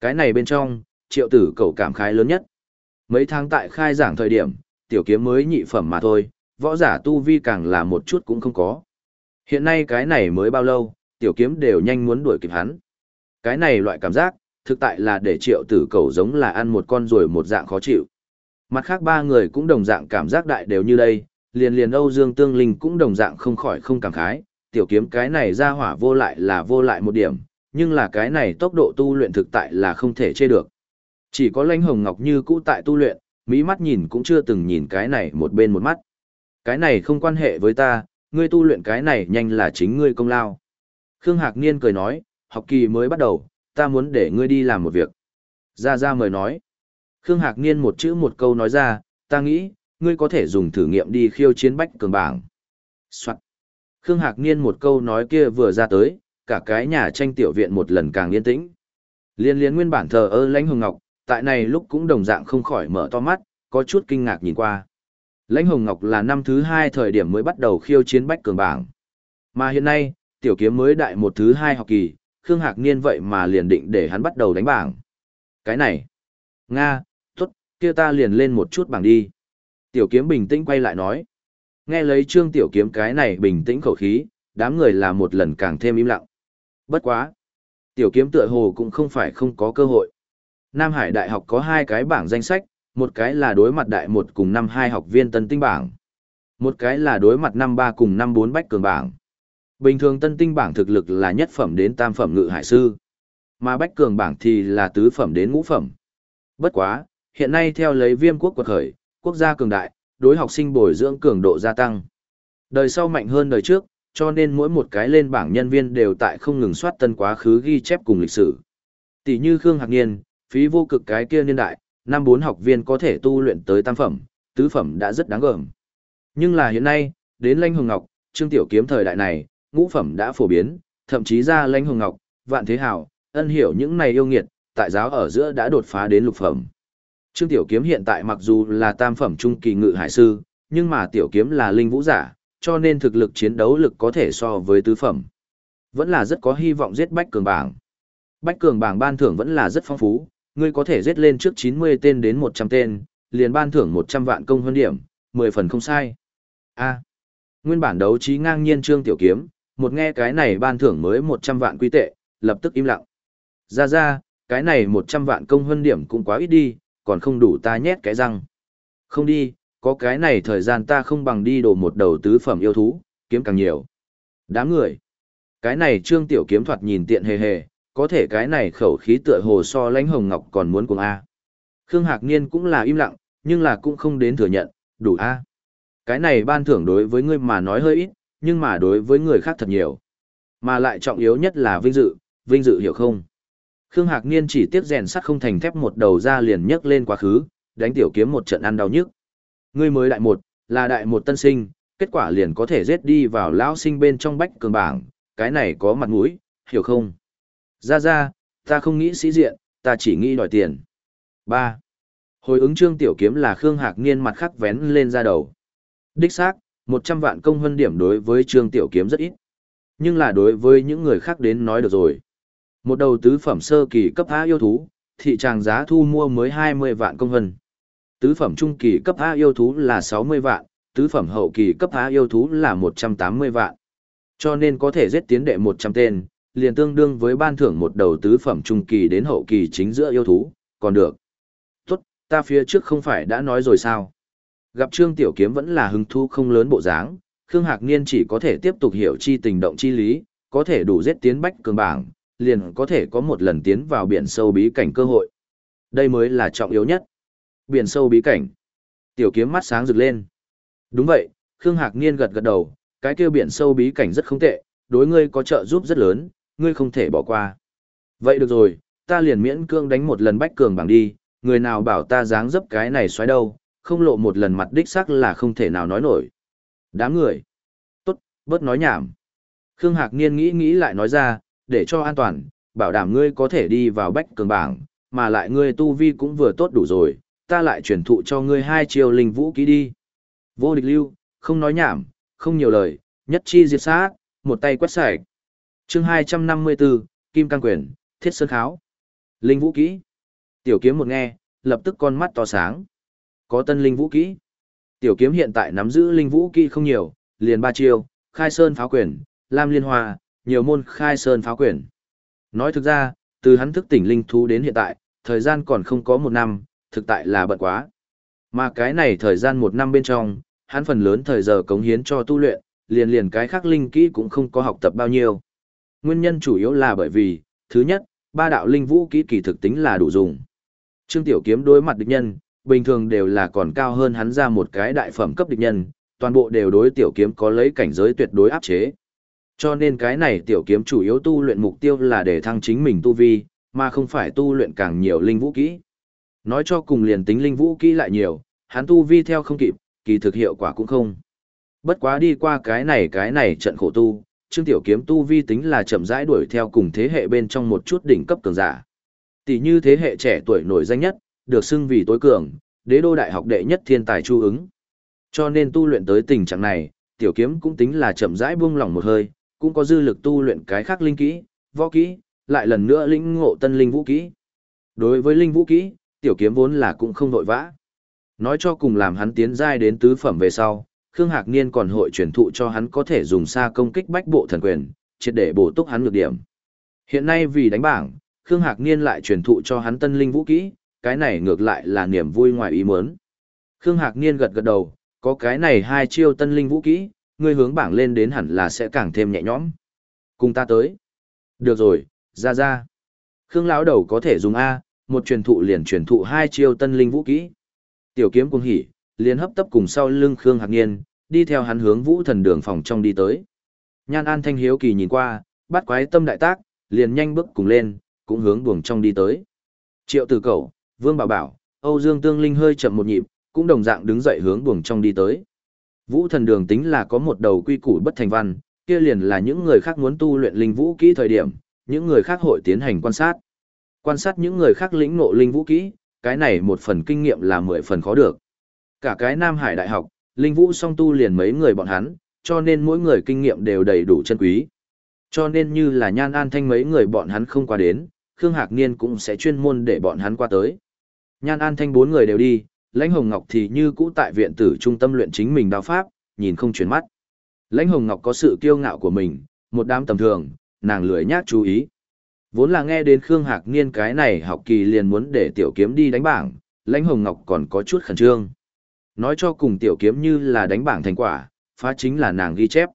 Cái này bên trong, triệu tử cầu cảm khái lớn nhất. Mấy tháng tại khai giảng thời điểm, tiểu kiếm mới nhị phẩm mà thôi, võ giả tu vi càng là một chút cũng không có. Hiện nay cái này mới bao lâu, tiểu kiếm đều nhanh muốn đuổi kịp hắn. Cái này loại cảm giác, thực tại là để triệu tử cầu giống là ăn một con rồi một dạng khó chịu. Mặt khác ba người cũng đồng dạng cảm giác đại đều như đây, liền liền Âu Dương Tương Linh cũng đồng dạng không khỏi không cảm khái, tiểu kiếm cái này ra hỏa vô lại là vô lại một điểm, nhưng là cái này tốc độ tu luyện thực tại là không thể chê được. Chỉ có lãnh hồng ngọc như cũ tại tu luyện, mỹ mắt nhìn cũng chưa từng nhìn cái này một bên một mắt. Cái này không quan hệ với ta, ngươi tu luyện cái này nhanh là chính ngươi công lao. Khương Hạc Niên cười nói, học kỳ mới bắt đầu, ta muốn để ngươi đi làm một việc. Ra Ra mời nói. Khương Hạc Niên một chữ một câu nói ra, ta nghĩ, ngươi có thể dùng thử nghiệm đi khiêu chiến bách cường bảng. Soạn. Khương Hạc Niên một câu nói kia vừa ra tới, cả cái nhà tranh tiểu viện một lần càng yên tĩnh. Liên liên nguyên bản thờ ơ lãnh hồng ngọc, tại này lúc cũng đồng dạng không khỏi mở to mắt, có chút kinh ngạc nhìn qua. Lãnh hồng ngọc là năm thứ hai thời điểm mới bắt đầu khiêu chiến bách cường bảng. Mà hiện nay, tiểu kiếm mới đại một thứ hai học kỳ, Khương Hạc Niên vậy mà liền định để hắn bắt đầu đánh bảng. Cái này, Nga, tốt, kia ta liền lên một chút bảng đi. Tiểu kiếm bình tĩnh quay lại nói. Nghe lấy trương tiểu kiếm cái này bình tĩnh khẩu khí, đám người là một lần càng thêm im lặng. Bất quá. Tiểu kiếm tựa hồ cũng không phải không có cơ hội. Nam Hải Đại học có hai cái bảng danh sách, một cái là đối mặt đại một cùng năm hai học viên tân tinh bảng. Một cái là đối mặt năm ba cùng năm bốn bách cường bảng. Bình thường tân tinh bảng thực lực là nhất phẩm đến tam phẩm ngự hải sư. Mà bách cường bảng thì là tứ phẩm đến ngũ phẩm. Bất quá, hiện nay theo lấy viêm quốc quật khởi, quốc gia cường đại, đối học sinh bồi dưỡng cường độ gia tăng. Đời sau mạnh hơn đời trước, cho nên mỗi một cái lên bảng nhân viên đều tại không ngừng soát tân quá khứ ghi chép cùng lịch sử. Tỷ như Khương Hạc Niên, phí vô cực cái kia niên đại, năm bốn học viên có thể tu luyện tới tam phẩm, tứ phẩm đã rất đáng gờm. Nhưng là hiện nay, đến Lanh Hồng Ngọc, Trương Tiểu Kiếm thời đại này, ngũ phẩm đã phổ biến, thậm chí ra Lanh Hồng Ngọc, Vạn Thế Hào, ân hiểu những này yêu nghiệt, tại giáo ở giữa đã đột phá đến lục phẩm. Trương Tiểu Kiếm hiện tại mặc dù là tam phẩm trung kỳ ngự hải sư, nhưng mà Tiểu Kiếm là linh vũ giả, cho nên thực lực chiến đấu lực có thể so với tứ phẩm. Vẫn là rất có hy vọng giết Bách Cường bảng. Bách Cường bảng ban thưởng vẫn là rất phong phú, ngươi có thể giết lên trước 90 tên đến 100 tên, liền ban thưởng 100 vạn công hơn điểm, 10 phần không sai. A. nguyên bản đấu trí ngang nhiên Trương Tiểu Kiếm, một nghe cái này ban thưởng mới 100 vạn quy tệ, lập tức im lặng. Ra ra, cái này 100 vạn công hơn điểm cũng quá ít đi, còn không đủ ta nhét cái răng. Không đi, có cái này thời gian ta không bằng đi đổ một đầu tứ phẩm yêu thú, kiếm càng nhiều. Đám người. Cái này trương tiểu kiếm thoạt nhìn tiện hề hề, có thể cái này khẩu khí tựa hồ so lãnh hồng ngọc còn muốn cùng A. Khương Hạc Niên cũng là im lặng, nhưng là cũng không đến thừa nhận, đủ A. Cái này ban thưởng đối với ngươi mà nói hơi ít, nhưng mà đối với người khác thật nhiều. Mà lại trọng yếu nhất là vinh dự, vinh dự hiểu không? Khương Hạc Niên chỉ tiếc rèn sắt không thành thép một đầu ra liền nhấc lên quá khứ, đánh tiểu kiếm một trận ăn đau nhức. Ngươi mới đại một, là đại một tân sinh, kết quả liền có thể giết đi vào lão sinh bên trong bách cường bảng, cái này có mặt mũi, hiểu không? Ra ra, ta không nghĩ sĩ diện, ta chỉ nghĩ đòi tiền. 3. Hồi ứng trương tiểu kiếm là Khương Hạc Niên mặt khắc vén lên ra đầu. Đích xác, 100 vạn công hơn điểm đối với trương tiểu kiếm rất ít. Nhưng là đối với những người khác đến nói được rồi. Một đầu tứ phẩm sơ kỳ cấp A yêu thú, thị tràng giá thu mua mới 20 vạn công hân. Tứ phẩm trung kỳ cấp A yêu thú là 60 vạn, tứ phẩm hậu kỳ cấp A yêu thú là 180 vạn. Cho nên có thể giết tiến đệ 100 tên, liền tương đương với ban thưởng một đầu tứ phẩm trung kỳ đến hậu kỳ chính giữa yêu thú, còn được. Tốt, ta phía trước không phải đã nói rồi sao? Gặp Trương Tiểu Kiếm vẫn là hứng thu không lớn bộ dáng, Khương Hạc Niên chỉ có thể tiếp tục hiểu chi tình động chi lý, có thể đủ giết tiến bách cường bảng, liền có thể có một lần tiến vào biển sâu bí cảnh cơ hội. Đây mới là trọng yếu nhất. Biển sâu bí cảnh. Tiểu kiếm mắt sáng rực lên. Đúng vậy, Khương Hạc Niên gật gật đầu, cái kia biển sâu bí cảnh rất không tệ, đối ngươi có trợ giúp rất lớn, ngươi không thể bỏ qua. Vậy được rồi, ta liền miễn cương đánh một lần bách cường bằng đi, người nào bảo ta dáng dấp cái này xoáy đâu, không lộ một lần mặt đích sắc là không thể nào nói nổi. Đám người. Tốt, bớt nói nhảm. Khương Hạc Niên nghĩ nghĩ lại nói ra, để cho an toàn, bảo đảm ngươi có thể đi vào bách cường bảng, mà lại ngươi tu vi cũng vừa tốt đủ rồi, ta lại truyền thụ cho ngươi hai chiều linh vũ ký đi. Vô địch lưu, không nói nhảm, không nhiều lời, nhất chi diệt sát, một tay quét sạch. Chương 254, Kim Cang Quyền, Thiết Sơn Kháo. Linh vũ kỹ. Tiểu kiếm một nghe, lập tức con mắt to sáng. Có tân linh vũ kỹ. Tiểu kiếm hiện tại nắm giữ linh vũ kỹ không nhiều, liền ba chiêu, khai sơn pháo quyền, lam liên hoa, nhiều môn khai sơn pháo quyền. Nói thực ra, từ hắn thức tỉnh linh thú đến hiện tại, thời gian còn không có một năm, thực tại là bận quá. Mà cái này thời gian một năm bên trong, hắn phần lớn thời giờ cống hiến cho tu luyện, liền liền cái khác linh kỹ cũng không có học tập bao nhiêu. Nguyên nhân chủ yếu là bởi vì, thứ nhất, ba đạo linh vũ kỹ kỳ thực tính là đủ dùng. Trương Tiểu Kiếm đối mặt địch nhân, bình thường đều là còn cao hơn hắn ra một cái đại phẩm cấp địch nhân, toàn bộ đều đối Tiểu Kiếm có lấy cảnh giới tuyệt đối áp chế. Cho nên cái này Tiểu Kiếm chủ yếu tu luyện mục tiêu là để thăng chính mình tu vi, mà không phải tu luyện càng nhiều linh vũ kỹ. Nói cho cùng liền tính linh vũ kỹ lại nhiều, hắn tu vi theo không kịp, kỳ thực hiệu quả cũng không. Bất quá đi qua cái này cái này trận khổ tu, Trương Tiểu Kiếm tu vi tính là chậm rãi đuổi theo cùng thế hệ bên trong một chút đỉnh cấp cường giả. Tỷ như thế hệ trẻ tuổi nổi danh nhất, được xưng vì tối cường, đế đô đại học đệ nhất thiên tài chu ứng. Cho nên tu luyện tới tình trạng này, Tiểu Kiếm cũng tính là chậm rãi buông lỏng một hơi, cũng có dư lực tu luyện cái khác linh kỹ, võ kỹ, lại lần nữa lĩnh ngộ tân linh vũ kỹ. Đối với linh vũ kỹ, Tiểu Kiếm vốn là cũng không vội vã. Nói cho cùng làm hắn tiến giai đến tứ phẩm về sau, Khương Hạc Niên còn hội truyền thụ cho hắn có thể dùng xa công kích bách bộ thần quyền, triệt để bổ túc hắn nhược điểm. Hiện nay vì đánh bảng, Khương Hạc Niên lại truyền thụ cho hắn tân linh vũ kỹ, cái này ngược lại là niềm vui ngoài ý muốn. Khương Hạc Niên gật gật đầu, có cái này hai chiêu tân linh vũ kỹ, ngươi hướng bảng lên đến hẳn là sẽ càng thêm nhẹ nhõm. Cùng ta tới. Được rồi, ra ra. Khương lão đầu có thể dùng A, một truyền thụ liền truyền thụ hai chiêu tân linh vũ kỹ. Tiểu kiếm cùng hỉ, liền hấp tấp cùng sau lưng Khương Hạc Niên, đi theo hắn hướng vũ thần đường phòng trong đi tới. Nhan An Thanh hiếu kỳ nhìn qua, bắt quái tâm đại tác, liền nhanh bước cùng lên, cũng hướng buồng trong đi tới. Triệu Tử Cẩu, Vương Bảo Bảo, Âu Dương Tương Linh hơi chậm một nhịp, cũng đồng dạng đứng dậy hướng buồng trong đi tới. Vũ thần đường tính là có một đầu quy củ bất thành văn, kia liền là những người khác muốn tu luyện linh vũ kỹ thời điểm, những người khác hội tiến hành quan sát. Quan sát những người khác lĩnh ngộ linh vũ kỹ, cái này một phần kinh nghiệm là mười phần khó được. Cả cái Nam Hải Đại học, linh vũ song tu liền mấy người bọn hắn, cho nên mỗi người kinh nghiệm đều đầy đủ chân quý. Cho nên như là Nhan An Thanh mấy người bọn hắn không qua đến, Khương Hạc Niên cũng sẽ chuyên môn để bọn hắn qua tới. Nhan An Thanh bốn người đều đi, Lãnh Hồng Ngọc thì như cũ tại viện tử trung tâm luyện chính mình đao pháp, nhìn không chuyển mắt. Lãnh Hồng Ngọc có sự kiêu ngạo của mình, một đám tầm thường, nàng lười nhác chú ý. Vốn là nghe đến Khương Hạc Niên cái này học kỳ liền muốn để tiểu kiếm đi đánh bảng, Lãnh Hồng Ngọc còn có chút khẩn trương. Nói cho cùng tiểu kiếm như là đánh bảng thành quả, phá chính là nàng ghi chép.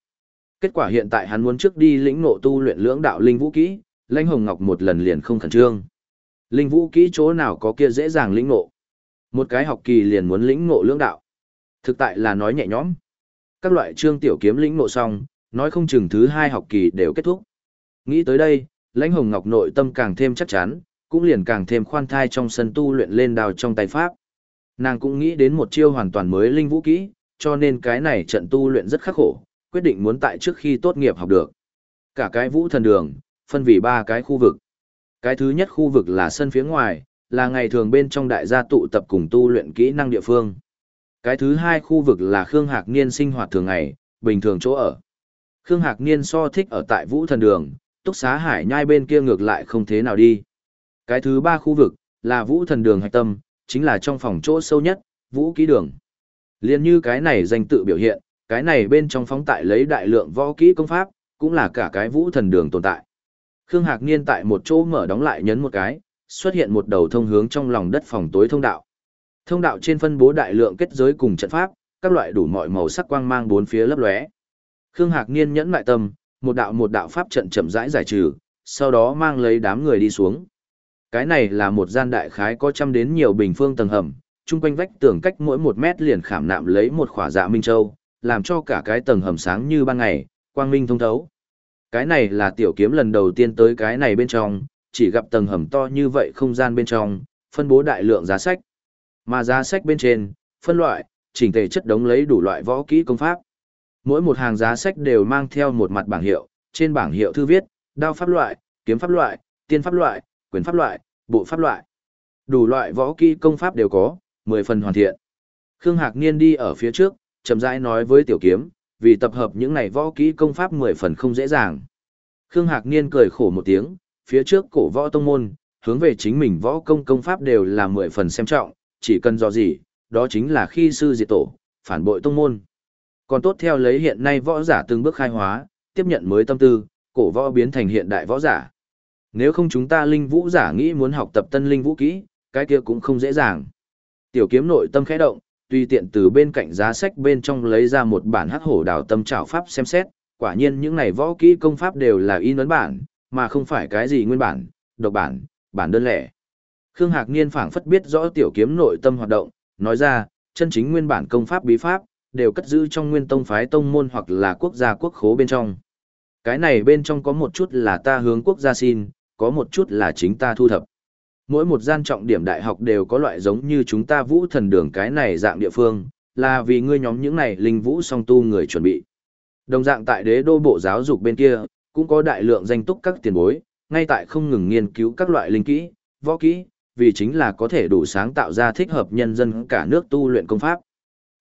Kết quả hiện tại hắn muốn trước đi lĩnh ngộ tu luyện lưỡng đạo linh vũ kỹ, Lãnh Hồng Ngọc một lần liền không khẩn trương. Linh vũ kỹ chỗ nào có kia dễ dàng lĩnh ngộ. Một cái học kỳ liền muốn lĩnh ngộ lưỡng đạo. Thực tại là nói nhẹ nhõm. Các loại trương tiểu kiếm lĩnh ngộ xong, nói không chừng thứ hai học kỳ đều kết thúc. Nghĩ tới đây, Lãnh Hồng Ngọc nội tâm càng thêm chắc chắn, cũng liền càng thêm khoan thai trong sân tu luyện lên đào trong tay pháp. Nàng cũng nghĩ đến một chiêu hoàn toàn mới linh vũ kỹ, cho nên cái này trận tu luyện rất khắc khổ, quyết định muốn tại trước khi tốt nghiệp học được. Cả cái vũ thần đường, phân vì ba cái khu vực. Cái thứ nhất khu vực là sân phía ngoài, là ngày thường bên trong đại gia tụ tập cùng tu luyện kỹ năng địa phương. Cái thứ hai khu vực là Khương Hạc Niên sinh hoạt thường ngày, bình thường chỗ ở. Khương Hạc Niên so thích ở tại Vũ Thần Đường, túc xá hải nhai bên kia ngược lại không thế nào đi. Cái thứ ba khu vực, là Vũ Thần Đường hạch tâm, chính là trong phòng chỗ sâu nhất, Vũ Kỹ Đường. Liên như cái này danh tự biểu hiện, cái này bên trong phóng tại lấy đại lượng võ kỹ công pháp, cũng là cả cái Vũ Thần Đường tồn tại. Khương Hạc Niên tại một chỗ mở đóng lại nhấn một cái, xuất hiện một đầu thông hướng trong lòng đất phòng tối thông đạo. Thông đạo trên phân bố đại lượng kết giới cùng trận pháp, các loại đủ mọi màu sắc quang mang bốn phía lấp lóe. Khương Hạc Niên nhẫn lại tâm, một đạo một đạo pháp trận chậm rãi giải trừ, sau đó mang lấy đám người đi xuống. Cái này là một gian đại khái có trăm đến nhiều bình phương tầng hầm, chung quanh vách tường cách mỗi một mét liền khảm nạm lấy một khỏa dạ minh châu, làm cho cả cái tầng hầm sáng như ban ngày, quang minh thông thấu. Cái này là tiểu kiếm lần đầu tiên tới cái này bên trong, chỉ gặp tầng hầm to như vậy không gian bên trong, phân bố đại lượng giá sách. Mà giá sách bên trên, phân loại, chỉnh thể chất đống lấy đủ loại võ kỹ công pháp. Mỗi một hàng giá sách đều mang theo một mặt bảng hiệu, trên bảng hiệu thư viết, đao pháp loại, kiếm pháp loại, tiên pháp loại, quyền pháp loại, bộ pháp loại. Đủ loại võ kỹ công pháp đều có, 10 phần hoàn thiện. Khương Hạc Niên đi ở phía trước, chậm rãi nói với Tiểu Kiếm, vì tập hợp những này võ kỹ công pháp 10 phần không dễ dàng. Khương Hạc Niên cười khổ một tiếng, phía trước cổ võ tông môn, hướng về chính mình võ công công pháp đều là 10 phần xem trọng, chỉ cần do gì, đó chính là khi sư diệt tổ, phản bội tông môn. Còn tốt theo lấy hiện nay võ giả từng bước khai hóa, tiếp nhận mới tâm tư, cổ võ biến thành hiện đại võ giả. Nếu không chúng ta linh vũ giả nghĩ muốn học tập tân linh vũ kỹ, cái kia cũng không dễ dàng. Tiểu kiếm nội tâm khẽ động, tùy tiện từ bên cạnh giá sách bên trong lấy ra một bản hắc hổ đào tâm trảo pháp xem xét, quả nhiên những này võ kỹ công pháp đều là in ấn bản, mà không phải cái gì nguyên bản, độc bản, bản đơn lẻ. Khương Hạc Niên phảng phất biết rõ tiểu kiếm nội tâm hoạt động, nói ra, chân chính nguyên bản công pháp bí pháp, đều cất giữ trong nguyên tông phái tông môn hoặc là quốc gia quốc khố bên trong. Cái này bên trong có một chút là ta hướng quốc gia xin, có một chút là chính ta thu thập. Mỗi một gian trọng điểm đại học đều có loại giống như chúng ta vũ thần đường cái này dạng địa phương, là vì ngươi nhóm những này linh vũ song tu người chuẩn bị. Đồng dạng tại đế đô bộ giáo dục bên kia, cũng có đại lượng danh túc các tiền bối, ngay tại không ngừng nghiên cứu các loại linh kỹ, võ kỹ, vì chính là có thể đủ sáng tạo ra thích hợp nhân dân cả nước tu luyện công pháp.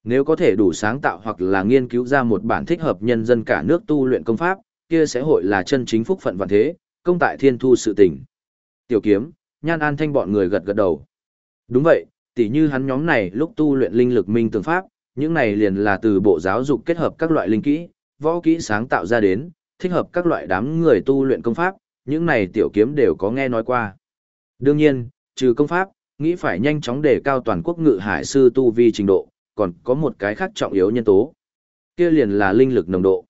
Nếu có thể đủ sáng tạo hoặc là nghiên cứu ra một bản thích hợp nhân dân cả nước tu luyện công pháp, kia sẽ hội là chân chính phúc phận vạn thế, công tại thiên thu sự tình. Tiểu kiếm, nhan an thanh bọn người gật gật đầu. Đúng vậy, tỉ như hắn nhóm này lúc tu luyện linh lực minh tường pháp, những này liền là từ bộ giáo dục kết hợp các loại linh kỹ, võ kỹ sáng tạo ra đến, thích hợp các loại đám người tu luyện công pháp, những này tiểu kiếm đều có nghe nói qua. Đương nhiên, trừ công pháp, nghĩ phải nhanh chóng đề cao toàn quốc ngự hải sư tu vi trình độ, còn có một cái khác trọng yếu nhân tố. Kia liền là linh lực nồng độ.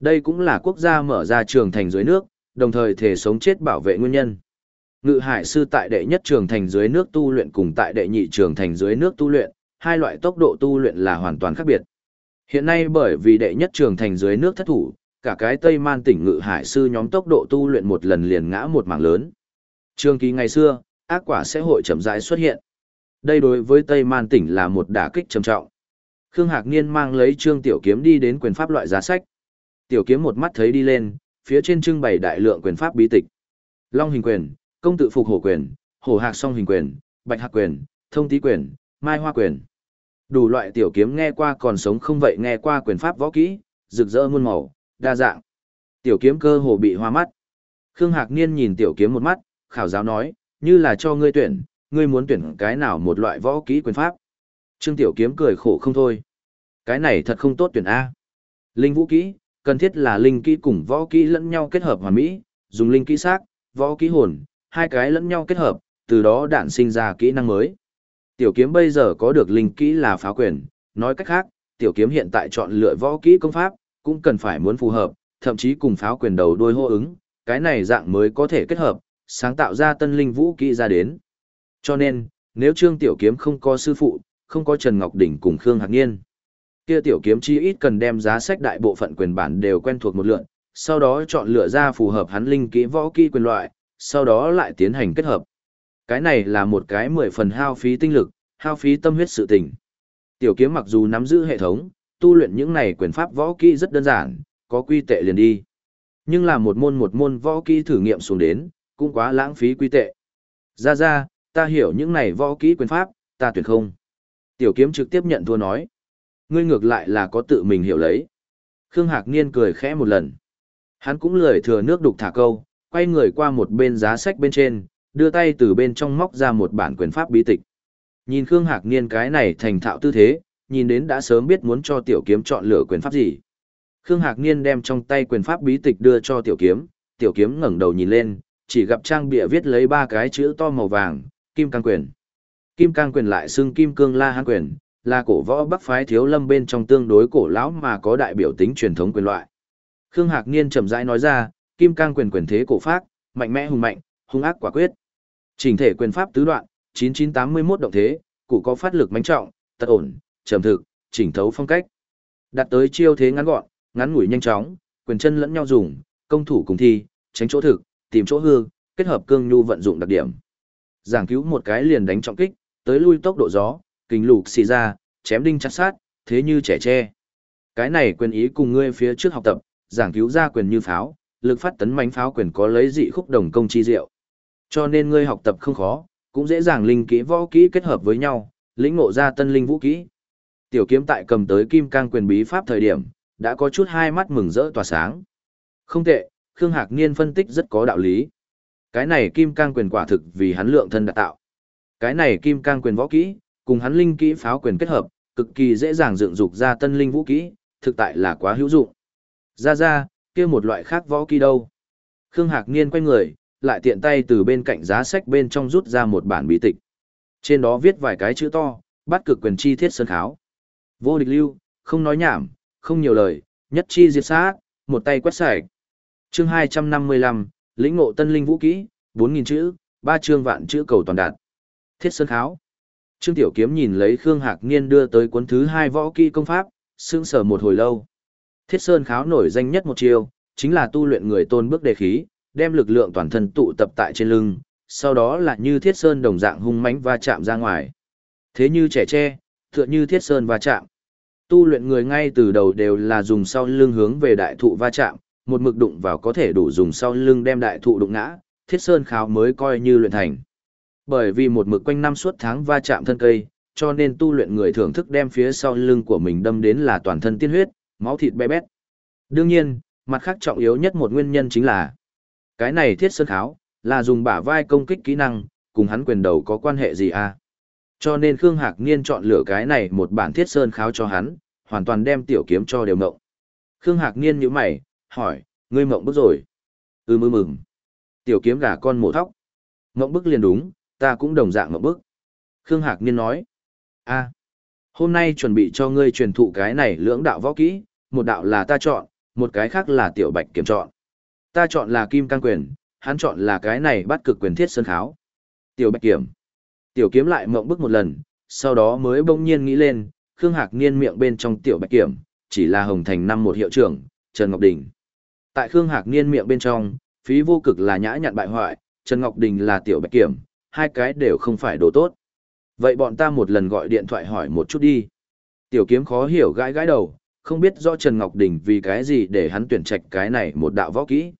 Đây cũng là quốc gia mở ra trường thành dưới nước, đồng thời thể sống chết bảo vệ nguyên nhân. Ngự hải sư tại đệ nhất trường thành dưới nước tu luyện cùng tại đệ nhị trường thành dưới nước tu luyện, hai loại tốc độ tu luyện là hoàn toàn khác biệt. Hiện nay bởi vì đệ nhất trường thành dưới nước thất thủ, cả cái Tây Man tỉnh ngự hải sư nhóm tốc độ tu luyện một lần liền ngã một mảng lớn. Trường kỳ ngày xưa, ác quả sẽ hội chậm rãi xuất hiện. Đây đối với Tây Man tỉnh là một đả kích trầm trọng. Khương Hạc Niên mang lấy trương tiểu kiếm đi đến quyền pháp loại giá sách. Tiểu kiếm một mắt thấy đi lên, phía trên trưng bày đại lượng quyền pháp bí tịch. Long hình quyền, công tự phục hổ quyền, hổ hạc song hình quyền, bạch hạc quyền, thông tí quyền, mai hoa quyền. Đủ loại tiểu kiếm nghe qua còn sống không vậy nghe qua quyền pháp võ kỹ, rực rỡ muôn màu, đa dạng. Tiểu kiếm cơ hồ bị hoa mắt. Khương Hạc Niên nhìn tiểu kiếm một mắt, khảo giáo nói, như là cho ngươi tuyển, ngươi muốn tuyển cái nào một loại võ kỹ quyền pháp. Trương tiểu kiếm cười khổ không thôi. Cái này thật không tốt tuyển A. Linh vũ kỹ, cần thiết là linh kỹ cùng võ kỹ lẫn nhau kết hợp hoàn mỹ, dùng linh kỹ xác, võ kỹ hồn, hai cái lẫn nhau kết hợp, từ đó đản sinh ra kỹ năng mới. Tiểu kiếm bây giờ có được linh kỹ là phá quyền, nói cách khác, tiểu kiếm hiện tại chọn lựa võ kỹ công pháp, cũng cần phải muốn phù hợp, thậm chí cùng pháo quyền đầu đuôi hô ứng, cái này dạng mới có thể kết hợp, sáng tạo ra tân linh vũ kỹ ra đến. Cho nên, nếu Trương Tiểu Kiếm không có sư phụ, không có Trần Ngọc Đỉnh cùng Khương Hạc Niên, kia Tiểu Kiếm chi ít cần đem giá sách đại bộ phận quyền bản đều quen thuộc một lượt, sau đó chọn lựa ra phù hợp hắn linh kỹ võ kỹ quyền loại, sau đó lại tiến hành kết hợp. Cái này là một cái mười phần hao phí tinh lực, hao phí tâm huyết sự tình. Tiểu kiếm mặc dù nắm giữ hệ thống, tu luyện những này quyền pháp võ kỹ rất đơn giản, có quy tệ liền đi. Nhưng là một môn một môn võ kỹ thử nghiệm xuống đến, cũng quá lãng phí quy tệ. Ra ra, ta hiểu những này võ kỹ quyền pháp, ta tuyển không. Tiểu kiếm trực tiếp nhận thua nói. Ngươi ngược lại là có tự mình hiểu lấy. Khương Hạc Niên cười khẽ một lần. Hắn cũng lười thừa nước đục thả câu, quay người qua một bên giá sách bên trên, đưa tay từ bên trong móc ra một bản quyền pháp bí tịch. Nhìn Khương Hạc Niên cái này thành thạo tư thế, nhìn đến đã sớm biết muốn cho tiểu kiếm chọn lựa quyền pháp gì. Khương Hạc Niên đem trong tay quyền pháp bí tịch đưa cho tiểu kiếm, tiểu kiếm ngẩng đầu nhìn lên, chỉ gặp trang bìa viết lấy ba cái chữ to màu vàng, Kim Cang Quyền. Kim Cang Quyền lại xưng Kim Cương La Hán Quyền, là cổ võ bắc phái thiếu lâm bên trong tương đối cổ lão mà có đại biểu tính truyền thống quyền loại. Khương Hạc Niên chậm rãi nói ra, Kim Cang Quyền quyền thế cổ pháp, mạnh mẽ hùng mạnh, hung ác quả quyết. Trình thể quyền pháp tứ đoạn, 9981 động thế, cụ có phát lực mãnh trọng, tật ổn, trầm thực, chỉnh thấu phong cách. Đặt tới chiêu thế ngắn gọn, ngắn ngủi nhanh chóng, quyền chân lẫn nhau dùng, công thủ cùng thi, tránh chỗ thực, tìm chỗ hư, kết hợp cương nhu vận dụng đặc điểm. Giảng cứu một cái liền đánh trọng kích, tới lui tốc độ gió, kình lục xì ra, chém đinh chặt sát, thế như trẻ tre. Cái này quyền ý cùng ngươi phía trước học tập, giảng cứu ra quyền như pháo, lực phát tấn mãnh pháo quyền có lấy dị khúc đồng công chi diệu. Cho nên ngươi học tập không khó, cũng dễ dàng linh kỹ võ kỹ kết hợp với nhau, lĩnh ngộ ra tân linh vũ kỹ. Tiểu kiếm tại cầm tới kim cang quyền bí pháp thời điểm, đã có chút hai mắt mừng rỡ tỏa sáng. Không tệ, Khương Hạc Niên phân tích rất có đạo lý. Cái này kim cang quyền quả thực vì hắn lượng thân đã tạo. Cái này kim cang quyền võ kỹ, cùng hắn linh kỹ pháo quyền kết hợp, cực kỳ dễ dàng dựng dục ra tân linh vũ kỹ, thực tại là quá hữu dụng. Ra ra, kia một loại khác võ kỹ đâu? Khương Hạc Niên quay người, lại tiện tay từ bên cạnh giá sách bên trong rút ra một bản bí tịch. Trên đó viết vài cái chữ to, bắt cực quyền chi thiết sơn kháo. Vô địch lưu, không nói nhảm, không nhiều lời, nhất chi diệt sát, một tay quét sạch. Chương 255, lĩnh ngộ tân linh vũ kỹ, 4000 chữ, ba chương vạn chữ cầu toàn đạt. Thiết sơn kháo. Trương Tiểu Kiếm nhìn lấy Khương Hạc Niên đưa tới cuốn thứ hai võ kỹ công pháp, sững sờ một hồi lâu. Thiết sơn kháo nổi danh nhất một chiêu, chính là tu luyện người tôn bước đề khí, đem lực lượng toàn thân tụ tập tại trên lưng, sau đó là như thiết sơn đồng dạng hung mãnh va chạm ra ngoài. Thế như trẻ tre, tựa như thiết sơn va chạm. Tu luyện người ngay từ đầu đều là dùng sau lưng hướng về đại thụ va chạm, một mực đụng vào có thể đủ dùng sau lưng đem đại thụ đụng ngã, thiết sơn kháo mới coi như luyện thành. Bởi vì một mực quanh năm suốt tháng va chạm thân cây, cho nên tu luyện người thưởng thức đem phía sau lưng của mình đâm đến là toàn thân tiên huyết, máu thịt bé bét. Đương nhiên, mặt khác trọng yếu nhất một nguyên nhân chính là cái này thiết sơn kháo, là dùng bả vai công kích kỹ năng, cùng hắn quyền đầu có quan hệ gì à? Cho nên Khương Hạc Niên chọn lựa cái này một bản thiết sơn kháo cho hắn, hoàn toàn đem tiểu kiếm cho đều mộng. Khương Hạc Niên nhíu mày, hỏi, ngươi mộng bức rồi. Ừ mơ mừng. Tiểu kiếm gà con mổ thóc. Mộng bức liền đúng, ta cũng đồng dạng ngậm bức. Khương Hạc Niên nói, a, hôm nay chuẩn bị cho ngươi truyền thụ cái này lưỡng đạo võ kỹ, một đạo là ta chọn, một cái khác là tiểu bạch kiểm chọn. Ta chọn là kim cang quyền, hắn chọn là cái này bắt cực quyền thiết sơn kháo. Tiểu bạch kiểm. Tiểu kiếm lại mộng bức một lần, sau đó mới bỗng nhiên nghĩ lên, Khương Hạc Niên miệng bên trong tiểu bạch kiểm, chỉ là Hồng Thành năm một hiệu trưởng, Trần Ngọc Đình. Tại Khương Hạc Niên miệng bên trong, phí vô cực là nhã nhặn bại hoại, Trần Ngọc Đình là tiểu bạch kiểm, hai cái đều không phải đồ tốt. Vậy bọn ta một lần gọi điện thoại hỏi một chút đi. Tiểu kiếm khó hiểu gãi gãi đầu, không biết do Trần Ngọc Đình vì cái gì để hắn tuyển trạch cái này một đạo võ kỹ.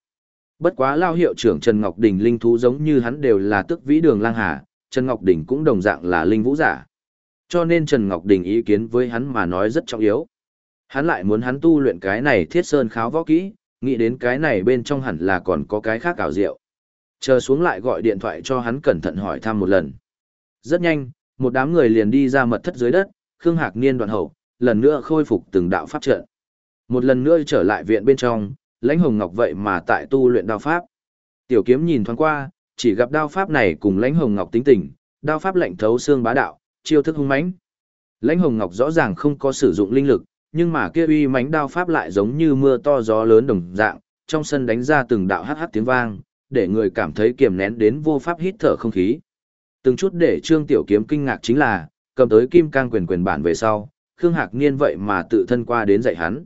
Bất quá lao hiệu trưởng Trần Ngọc Đình linh thú giống như hắn đều là tức vĩ đường lang hà, Trần Ngọc Đình cũng đồng dạng là linh vũ giả. Cho nên Trần Ngọc Đình ý kiến với hắn mà nói rất trọng yếu. Hắn lại muốn hắn tu luyện cái này thiết sơn kháo võ kỹ, nghĩ đến cái này bên trong hẳn là còn có cái khác ảo diệu. Chờ xuống lại gọi điện thoại cho hắn cẩn thận hỏi thăm một lần. Rất nhanh, một đám người liền đi ra mật thất dưới đất, Khương Hạc Niên đoạn hậu, lần nữa khôi phục từng đạo pháp trận. Một lần nữa trở lại viện bên trong, lãnh hồng ngọc vậy mà tại tu luyện đao pháp. Tiểu kiếm nhìn thoáng qua, chỉ gặp đao pháp này cùng lãnh hồng ngọc tính tình, đao pháp lạnh thấu xương bá đạo, chiêu thức hung mãnh. Lãnh hồng ngọc rõ ràng không có sử dụng linh lực, nhưng mà kia uy mãnh đao pháp lại giống như mưa to gió lớn đồng dạng, trong sân đánh ra từng đạo hắc hắc tiếng vang, để người cảm thấy kiềm nén đến vô pháp hít thở không khí. Từng chút để Trương Tiểu Kiếm kinh ngạc chính là, cầm tới kim cang quyền quyền bản về sau, Khương Hạc Niên vậy mà tự thân qua đến dạy hắn.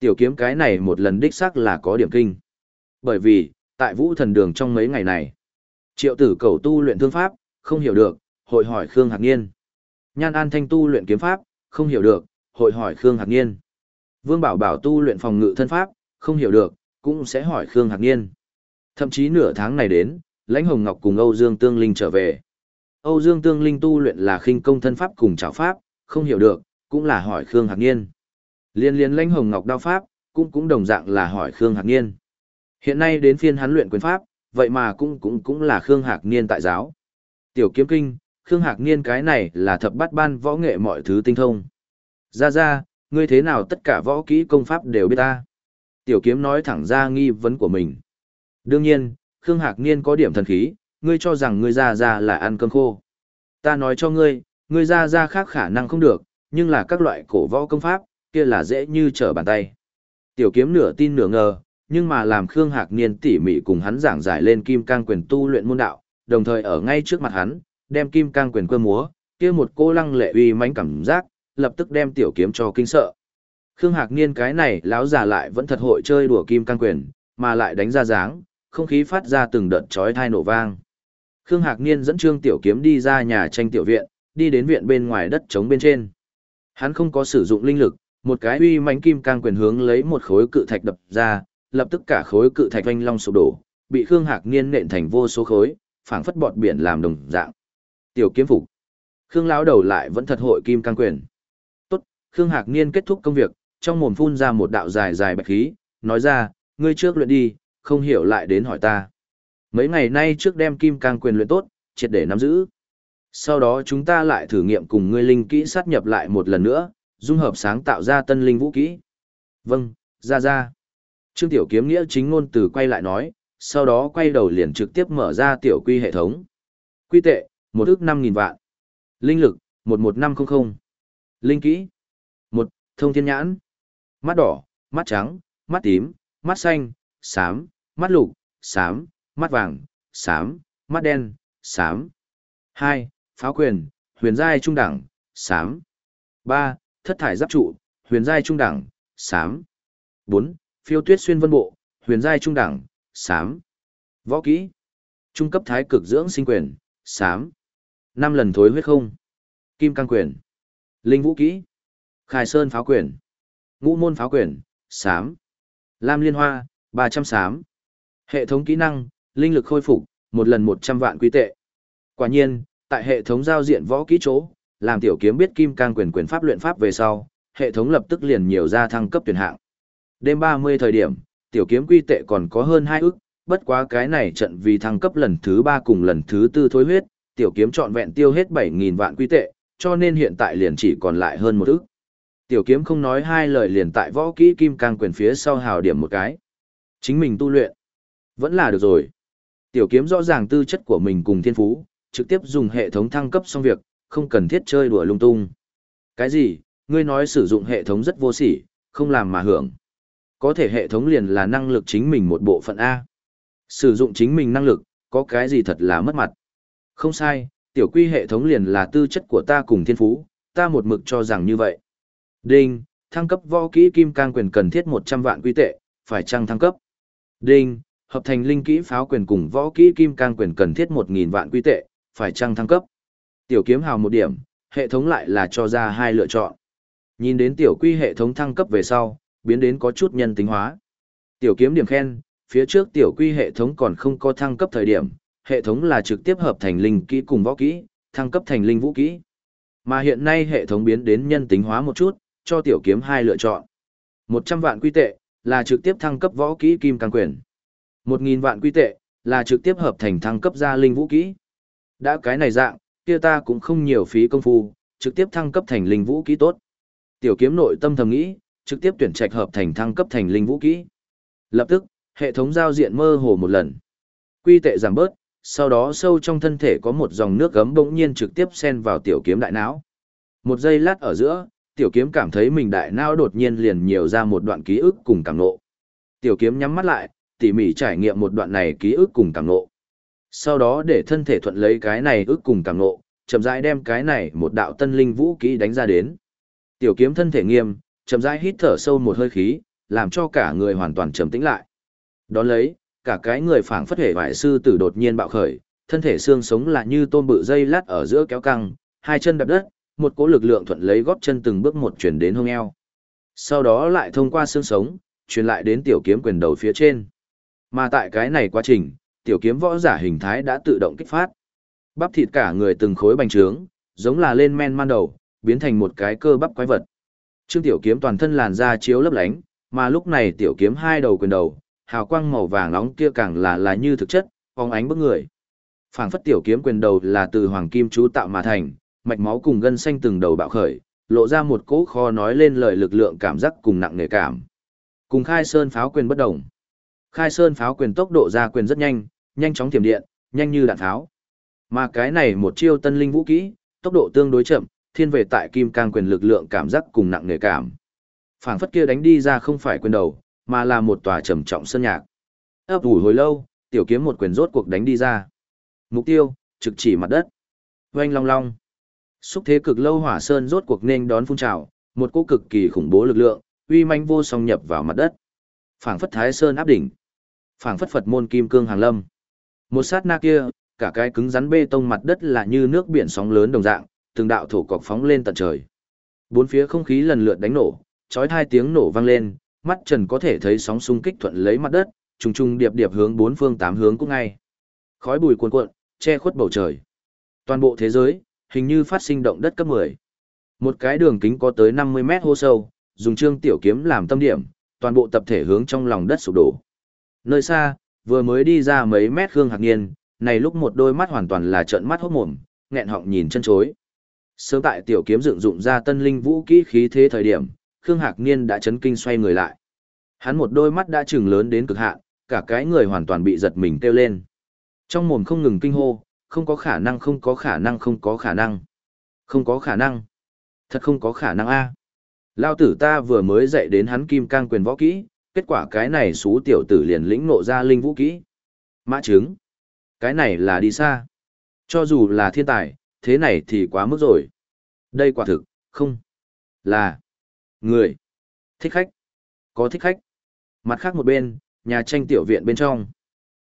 Tiểu kiếm cái này một lần đích xác là có điểm kinh. Bởi vì, tại vũ thần đường trong mấy ngày này, triệu tử cầu tu luyện thương pháp, không hiểu được, hội hỏi Khương Hạc Niên. Nhan An Thanh tu luyện kiếm pháp, không hiểu được, hội hỏi Khương Hạc Niên. Vương Bảo Bảo tu luyện phòng ngự thân pháp, không hiểu được, cũng sẽ hỏi Khương Hạc Niên. Thậm chí nửa tháng này đến, Lãnh Hồng Ngọc cùng Âu Dương Tương Linh trở về. Âu Dương Tương Linh tu luyện là khinh công thân pháp cùng trảo pháp, không hiểu được, cũng là hỏi Khương Hạc Niên. Liên liên lãnh hồng ngọc đao pháp, cũng cũng đồng dạng là hỏi Khương Hạc Niên. Hiện nay đến phiên hắn luyện quyền pháp, vậy mà cũng cũng cũng là Khương Hạc Niên tại giáo. Tiểu kiếm kinh, Khương Hạc Niên cái này là thập bát ban võ nghệ mọi thứ tinh thông. Ra ra, ngươi thế nào tất cả võ kỹ công pháp đều biết ta. Tiểu kiếm nói thẳng ra nghi vấn của mình. Đương nhiên, Khương Hạc Niên có điểm thần khí, ngươi cho rằng ngươi ra ra là ăn cơm khô. Ta nói cho ngươi, ngươi ra ra khác khả năng không được, nhưng là các loại cổ võ công pháp, kia là dễ như trở bàn tay. Tiểu kiếm nửa tin nửa ngờ, nhưng mà làm Khương Hạc Niên tỉ mỉ cùng hắn giảng giải lên kim cang quyền tu luyện môn đạo, đồng thời ở ngay trước mặt hắn, đem kim cang quyền cơ múa, kia một cô lăng lệ uy mãnh cảm giác, lập tức đem tiểu kiếm cho kinh sợ. Khương Hạc Niên cái này lão già lại vẫn thật hội chơi đùa kim cang quyền, mà lại đánh ra dáng, không khí phát ra từng đợt chói tai nổ vang. Khương Hạc Niên dẫn Trương Tiểu Kiếm đi ra nhà tranh tiểu viện, đi đến viện bên ngoài đất trống bên trên. Hắn không có sử dụng linh lực, một cái uy mãnh kim cang quyền hướng lấy một khối cự thạch đập ra, lập tức cả khối cự thạch oanh long sụp đổ, bị Khương Hạc Niên nện thành vô số khối, phảng phất bọt biển làm đồng dạng. Tiểu kiếm phục. Khương lão đầu lại vẫn thật hội kim cang quyền. Tốt, Khương Hạc Niên kết thúc công việc, trong mồm phun ra một đạo dài dài bạch khí, nói ra, ngươi trước luyện đi, không hiểu lại đến hỏi ta. Mấy ngày nay trước đem kim cang quyền luyện tốt, triệt để nắm giữ. Sau đó chúng ta lại thử nghiệm cùng ngươi linh kỹ sát nhập lại một lần nữa, dung hợp sáng tạo ra tân linh vũ kỹ. Vâng, ra ra. Trương Tiểu Kiếm nghĩa chính ngôn từ quay lại nói, sau đó quay đầu liền trực tiếp mở ra tiểu quy hệ thống. Quy tệ, một ước năm nghìn vạn. Linh lực, một một năm không không. Linh kỹ. một Thông thiên nhãn. Mắt đỏ, mắt trắng, mắt tím, mắt xanh, xám, mắt lục, xám, mắt vàng, xám, mắt đen, xám. hai Pháo quyền, huyền giai trung đẳng, xám. ba Thất thải giáp trụ, huyền giai trung đẳng, xám. bốn Phiêu tuyết xuyên vân bộ, huyền giai trung đẳng, xám. Võ kỹ. Trung cấp thái cực dưỡng sinh quyền, xám. năm lần thối huyết không. Kim căng quyền. Linh vũ kỹ. Khai sơn pháo quyền. Ngũ môn pháo quyền, xám. Lam liên hoa, ba trăm xám. Hệ thống kỹ năng, linh lực khôi phục, một lần một trăm vạn quy tệ. Quả nhiên, tại hệ thống giao diện võ kỹ chỗ, làm tiểu kiếm biết kim cang quyền quyền pháp luyện pháp về sau, hệ thống lập tức liền nhiều ra thăng cấp tuyển hạng. Đêm ba mươi thời điểm, tiểu kiếm quy tệ còn có hơn hai ức, bất quá cái này trận vì thăng cấp lần thứ ba cùng lần thứ tư thối huyết, tiểu kiếm trọn vẹn tiêu hết bảy nghìn vạn quy tệ, cho nên hiện tại liền chỉ còn lại hơn một ức. Tiểu kiếm không nói hai lời liền tại võ kỹ kim cang quyền phía sau hào điểm một cái. Chính mình tu luyện. Vẫn là được rồi. Tiểu kiếm rõ ràng tư chất của mình cùng thiên phú, trực tiếp dùng hệ thống thăng cấp xong việc, không cần thiết chơi đùa lung tung. Cái gì, ngươi nói sử dụng hệ thống rất vô sỉ, không làm mà hưởng. Có thể hệ thống liền là năng lực chính mình một bộ phận A. Sử dụng chính mình năng lực, có cái gì thật là mất mặt. Không sai, tiểu quy hệ thống liền là tư chất của ta cùng thiên phú, ta một mực cho rằng như vậy. Đinh, thăng cấp võ kỹ kim cang quyền cần thiết 100 vạn quy tệ, phải chăng thăng cấp? Đinh, hợp thành linh kỹ pháo quyền cùng võ kỹ kim cang quyền cần thiết 1000 vạn quy tệ, phải chăng thăng cấp? Tiểu kiếm hào một điểm, hệ thống lại là cho ra hai lựa chọn. Nhìn đến tiểu quy hệ thống thăng cấp về sau, biến đến có chút nhân tính hóa. Tiểu kiếm điểm khen, phía trước tiểu quy hệ thống còn không có thăng cấp thời điểm, hệ thống là trực tiếp hợp thành linh kỹ cùng võ kỹ, thăng cấp thành linh vũ kỹ. Mà hiện nay hệ thống biến đến nhân tính hóa một chút, cho tiểu kiếm hai lựa chọn. 100 vạn quy tệ là trực tiếp thăng cấp võ kỹ kim cang quyền. 1000 vạn quy tệ là trực tiếp hợp thành thăng cấp gia linh vũ kỹ. Đã cái này dạng, kia ta cũng không nhiều phí công phu, trực tiếp thăng cấp thành linh vũ kỹ tốt. Tiểu kiếm nội tâm thầm nghĩ, trực tiếp tuyển trạch hợp thành thăng cấp thành linh vũ kỹ. Lập tức, hệ thống giao diện mơ hồ một lần. Quy tệ giảm bớt, sau đó sâu trong thân thể có một dòng nước gấm bỗng nhiên trực tiếp xen vào tiểu kiếm đại não. Một giây lát ở giữa, tiểu kiếm cảm thấy mình đại não đột nhiên liền nhiều ra một đoạn ký ức cùng cảm nộ. Tiểu kiếm nhắm mắt lại, tỉ mỉ trải nghiệm một đoạn này ký ức cùng cảm nộ. Sau đó để thân thể thuận lấy cái này ức cùng cảm nộ, chậm rãi đem cái này một đạo tân linh vũ kỹ đánh ra đến. Tiểu kiếm thân thể nghiêm, chậm rãi hít thở sâu một hơi khí, làm cho cả người hoàn toàn trầm tĩnh lại. Đón lấy, cả cái người phảng phất hệ vải sư tử đột nhiên bạo khởi, thân thể xương sống là như tôm bự dây lát ở giữa kéo căng, hai chân đạp đất, một cỗ lực lượng thuận lấy gót chân từng bước một chuyển đến hông eo. Sau đó lại thông qua xương sống, truyền lại đến tiểu kiếm quyền đầu phía trên. Mà tại cái này quá trình, tiểu kiếm võ giả hình thái đã tự động kích phát. Bắp thịt cả người từng khối bành trướng, giống là lên men man đầu, biến thành một cái cơ bắp quái vật. Trương tiểu kiếm toàn thân làn da chiếu lấp lánh, mà lúc này tiểu kiếm hai đầu quyền đầu, hào quang màu vàng nóng kia càng là là như thực chất, phóng ánh bức người. Phảng phất tiểu kiếm quyền đầu là từ hoàng kim chú tạo mà thành, mạch máu cùng gân xanh từng đầu bạo khởi, lộ ra một cỗ kho nói lên lời lực lượng cảm giác cùng nặng nề cảm. Cùng khai sơn pháo quyền bất động. Khai sơn pháo quyền tốc độ ra quyền rất nhanh, nhanh chóng tiềm điện, nhanh như đạn pháo. Mà cái này một chiêu tân linh vũ kỹ, tốc độ tương đối chậm, thiên về tại kim cang quyền lực lượng cảm giác cùng nặng nề cảm. Phảng phất kia đánh đi ra không phải quyền đầu, mà là một tòa trầm trọng sơn nhạc. Ấp ủ hồi lâu, tiểu kiếm một quyền rốt cuộc đánh đi ra. Mục tiêu, trực chỉ mặt đất. Oanh long long. Xúc thế cực lâu hỏa sơn rốt cuộc nên đón phun trào, một cỗ cực kỳ khủng bố lực lượng, uy manh vô song nhập vào mặt đất. Phảng phất thái sơn áp đỉnh. Phảng phất Phật môn kim cương hàng lâm. Một sát na kia, cả cái cứng rắn bê tông mặt đất là như nước biển sóng lớn đồng dạng, từng đạo thổ cọc phóng lên tận trời. Bốn phía không khí lần lượt đánh nổ, trói hai tiếng nổ vang lên, mắt Trần có thể thấy sóng xung kích thuận lấy mặt đất, trùng trùng điệp điệp hướng bốn phương tám hướng cũng ngay. Khói bụi cuồn cuộn, che khuất bầu trời. Toàn bộ thế giới, hình như phát sinh động đất cấp 10. Một cái đường kính có tới 50 mét hô sâu, dùng trương tiểu kiếm làm tâm điểm, toàn bộ tập thể hướng trong lòng đất sụp đổ. Nơi xa, vừa mới đi ra mấy mét Khương Hạc Niên, này lúc một đôi mắt hoàn toàn là trợn mắt hốt mồm, nghẹn họng nhìn chân chối. Sớm tại tiểu kiếm dựng dụng ra tân linh vũ kỹ khí thế thời điểm, Khương Hạc Niên đã chấn kinh xoay người lại. Hắn một đôi mắt đã trừng lớn đến cực hạn, cả cái người hoàn toàn bị giật mình kêu lên. Trong mồm không ngừng kinh hô, không có khả năng không có khả năng không có khả năng. Không có khả năng. Thật không có khả năng a. Lao tử ta vừa mới dạy đến hắn kim cang quyền võ kỹ, kết quả cái này xú tiểu tử liền lĩnh nộ ra linh vũ kỹ. Mã chứng. Cái này là đi xa. Cho dù là thiên tài, thế này thì quá mức rồi. Đây quả thực, không. Là. Người. Thích khách. Có thích khách. Mặt khác một bên, nhà tranh tiểu viện bên trong.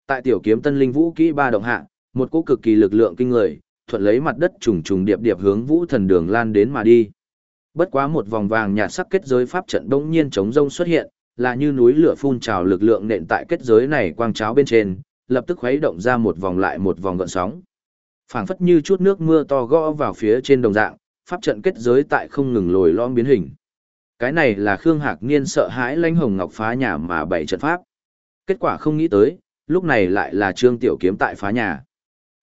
Tại tiểu kiếm tân linh vũ kỹ ba động hạ, một cỗ cực kỳ lực lượng kinh người, thuận lấy mặt đất trùng trùng điệp điệp hướng vũ thần đường lan đến mà đi. Bất quá một vòng vàng nhạt sắc kết giới pháp trận đông nhiên chống rông xuất hiện, là như núi lửa phun trào lực lượng nện tại kết giới này quang cháo bên trên, lập tức khuấy động ra một vòng lại một vòng gợn sóng. Phảng phất như chút nước mưa to gõ vào phía trên đồng dạng, pháp trận kết giới tại không ngừng lồi lõm biến hình. Cái này là Khương Hạc Niên sợ hãi Lãnh Hồng Ngọc phá nhà mà bảy trận pháp. Kết quả không nghĩ tới, lúc này lại là Trương Tiểu Kiếm tại phá nhà.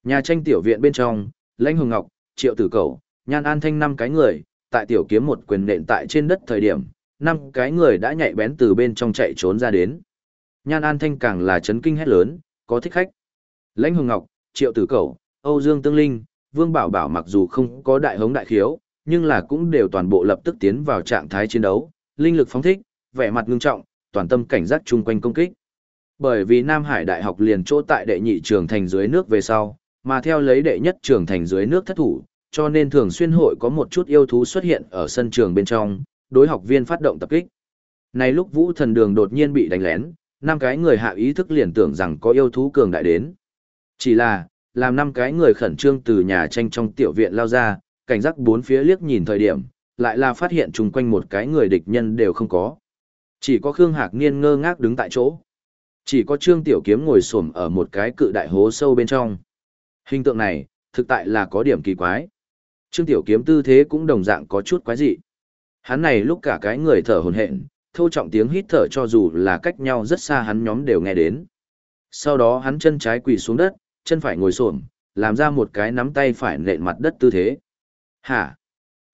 Nhà tranh tiểu viện bên trong, Lãnh Hồng Ngọc, Triệu Tử Cẩu, Nhan An Thanh năm cái người, tại tiểu kiếm một quyền nện tại trên đất thời điểm, năm cái người đã nhạy bén từ bên trong chạy trốn ra đến. Nhan An Thanh càng là chấn kinh hét lớn, có thích khách. Lãnh Hồng Ngọc, Triệu Tử Cẩu, Âu Dương Tương Linh, Vương Bảo Bảo mặc dù không có đại hống đại khiếu, nhưng là cũng đều toàn bộ lập tức tiến vào trạng thái chiến đấu, linh lực phóng thích, vẻ mặt ngưng trọng, toàn tâm cảnh giác chung quanh công kích. Bởi vì Nam Hải Đại học liền chỗ tại đệ nhị trường thành dưới nước về sau, mà theo lấy đệ nhất trường thành dưới nước thất thủ, cho nên thường xuyên hội có một chút yêu thú xuất hiện ở sân trường bên trong, đối học viên phát động tập kích. Này lúc Vũ Thần Đường đột nhiên bị đánh lén, năm cái người hạ ý thức liền tưởng rằng có yêu thú cường đại đến. Chỉ là, làm năm cái người khẩn trương từ nhà tranh trong tiểu viện lao ra, cảnh giác bốn phía liếc nhìn thời điểm, lại là phát hiện chung quanh một cái người địch nhân đều không có. Chỉ có Khương Hạc Niên ngơ ngác đứng tại chỗ. Chỉ có Trương Tiểu Kiếm ngồi xổm ở một cái cự đại hố sâu bên trong. Hình tượng này, thực tại là có điểm kỳ quái. Trương Tiểu Kiếm tư thế cũng đồng dạng có chút quái dị. Hắn này lúc cả cái người thở hổn hển, thô trọng tiếng hít thở cho dù là cách nhau rất xa hắn nhóm đều nghe đến. Sau đó hắn chân trái quỳ xuống đất, chân phải ngồi xổm, làm ra một cái nắm tay phải nện mặt đất tư thế. Hả?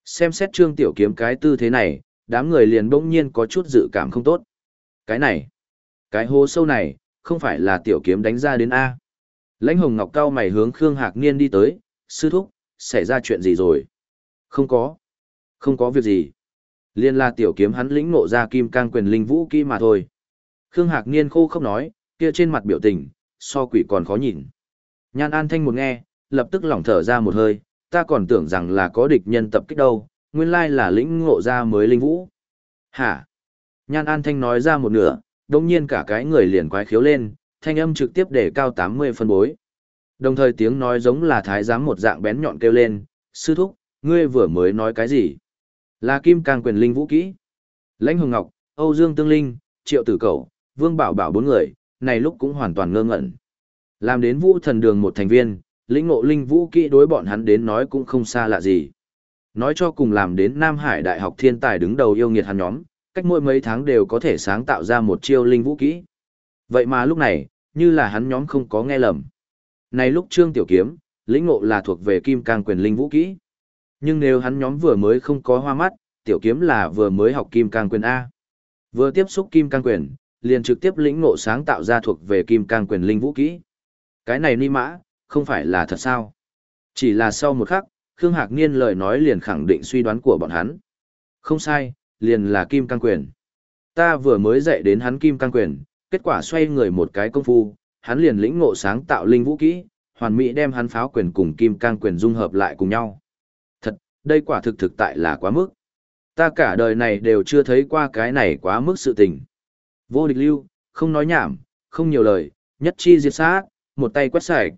Xem xét Trương Tiểu Kiếm cái tư thế này, đám người liền bỗng nhiên có chút dự cảm không tốt. Cái này, cái hố sâu này, không phải là Tiểu Kiếm đánh ra đến A. Lãnh Hồng Ngọc cao mày hướng Khương Hạc Niên đi tới, sư thúc, xảy ra chuyện gì rồi? Không có. Không có việc gì. Liên la tiểu kiếm hắn lĩnh ngộ ra kim cang quyền linh vũ kỹ mà thôi. Khương Hạc Niên khô không nói, kia trên mặt biểu tình, so quỷ còn khó nhìn. Nhan An Thanh một nghe, lập tức lỏng thở ra một hơi, ta còn tưởng rằng là có địch nhân tập kích đâu, nguyên lai là lĩnh ngộ ra mới linh vũ. Hả? Nhan An Thanh nói ra một nửa, đồng nhiên cả cái người liền quái khiếu lên, thanh âm trực tiếp để cao 80 phân bối. Đồng thời tiếng nói giống là thái giám một dạng bén nhọn kêu lên, sư thúc, ngươi vừa mới nói cái gì? Là kim càng quyền linh vũ kỹ. Lãnh Hồng Ngọc, Âu Dương Tương Linh, Triệu Tử Cầu, Vương Bảo Bảo bốn người, này lúc cũng hoàn toàn ngơ ngẩn. Làm đến vũ thần đường một thành viên, lĩnh ngộ linh vũ kỹ đối bọn hắn đến nói cũng không xa lạ gì. Nói cho cùng làm đến Nam Hải Đại học thiên tài đứng đầu yêu nghiệt hắn nhóm, cách mỗi mấy tháng đều có thể sáng tạo ra một chiêu linh vũ kỹ. Vậy mà lúc này, như là hắn nhóm không có nghe lầm. Này lúc Trương Tiểu Kiếm, lĩnh ngộ là thuộc về kim cang quyền linh vũ kỹ. Nhưng nếu hắn nhóm vừa mới không có hoa mắt, Tiểu Kiếm là vừa mới học kim cang quyền A. Vừa tiếp xúc kim cang quyền, liền trực tiếp lĩnh ngộ sáng tạo ra thuộc về kim cang quyền linh vũ kỹ. Cái này ni mã, không phải là thật sao. Chỉ là sau một khắc, Khương Hạc Niên lời nói liền khẳng định suy đoán của bọn hắn. Không sai, liền là kim cang quyền. Ta vừa mới dạy đến hắn kim cang quyền, kết quả xoay người một cái công phu, hắn liền lĩnh ngộ sáng tạo linh vũ kỹ, hoàn mỹ đem hắn pháo quyền cùng kim cang quyền dung hợp lại cùng nhau. Đây quả thực thực tại là quá mức. Ta cả đời này đều chưa thấy qua cái này quá mức sự tình. Vô địch lưu, không nói nhảm, không nhiều lời, nhất chi diệt sát, một tay quét sạch.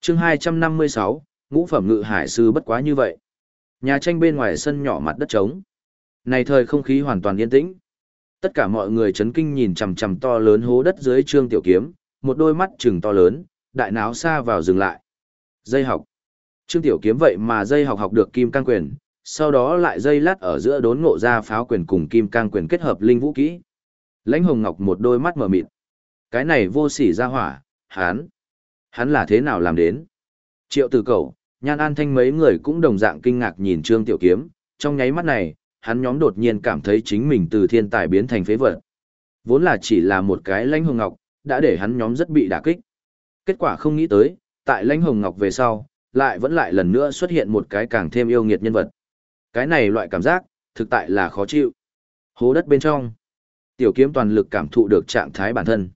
chương 256, ngũ phẩm ngự hải sư bất quá như vậy. Nhà tranh bên ngoài sân nhỏ mặt đất trống, Này thời không khí hoàn toàn yên tĩnh. Tất cả mọi người chấn kinh nhìn chằm chằm to lớn hố đất dưới trương tiểu kiếm, một đôi mắt trừng to lớn, đại náo xa vào dừng lại. Dây học. Trương tiểu kiếm vậy mà dây học học được kim cang quyền, sau đó lại dây lát ở giữa đốn ngộ ra pháo quyền cùng kim cang quyền kết hợp linh vũ kỹ. Lãnh Hồng Ngọc một đôi mắt mở mịt. Cái này vô sỉ ra hỏa, hắn, hắn là thế nào làm đến? Triệu Tử Cẩu, Nhan An Thanh mấy người cũng đồng dạng kinh ngạc nhìn Trương Tiểu Kiếm, trong nháy mắt này, hắn nhóm đột nhiên cảm thấy chính mình từ thiên tài biến thành phế vật. Vốn là chỉ là một cái Lãnh Hồng Ngọc, đã để hắn nhóm rất bị đả kích. Kết quả không nghĩ tới, tại Lãnh Hồng Ngọc về sau, lại vẫn lại lần nữa xuất hiện một cái càng thêm yêu nghiệt nhân vật. Cái này loại cảm giác, thực tại là khó chịu. Hố đất bên trong. Tiểu kiếm toàn lực cảm thụ được trạng thái bản thân.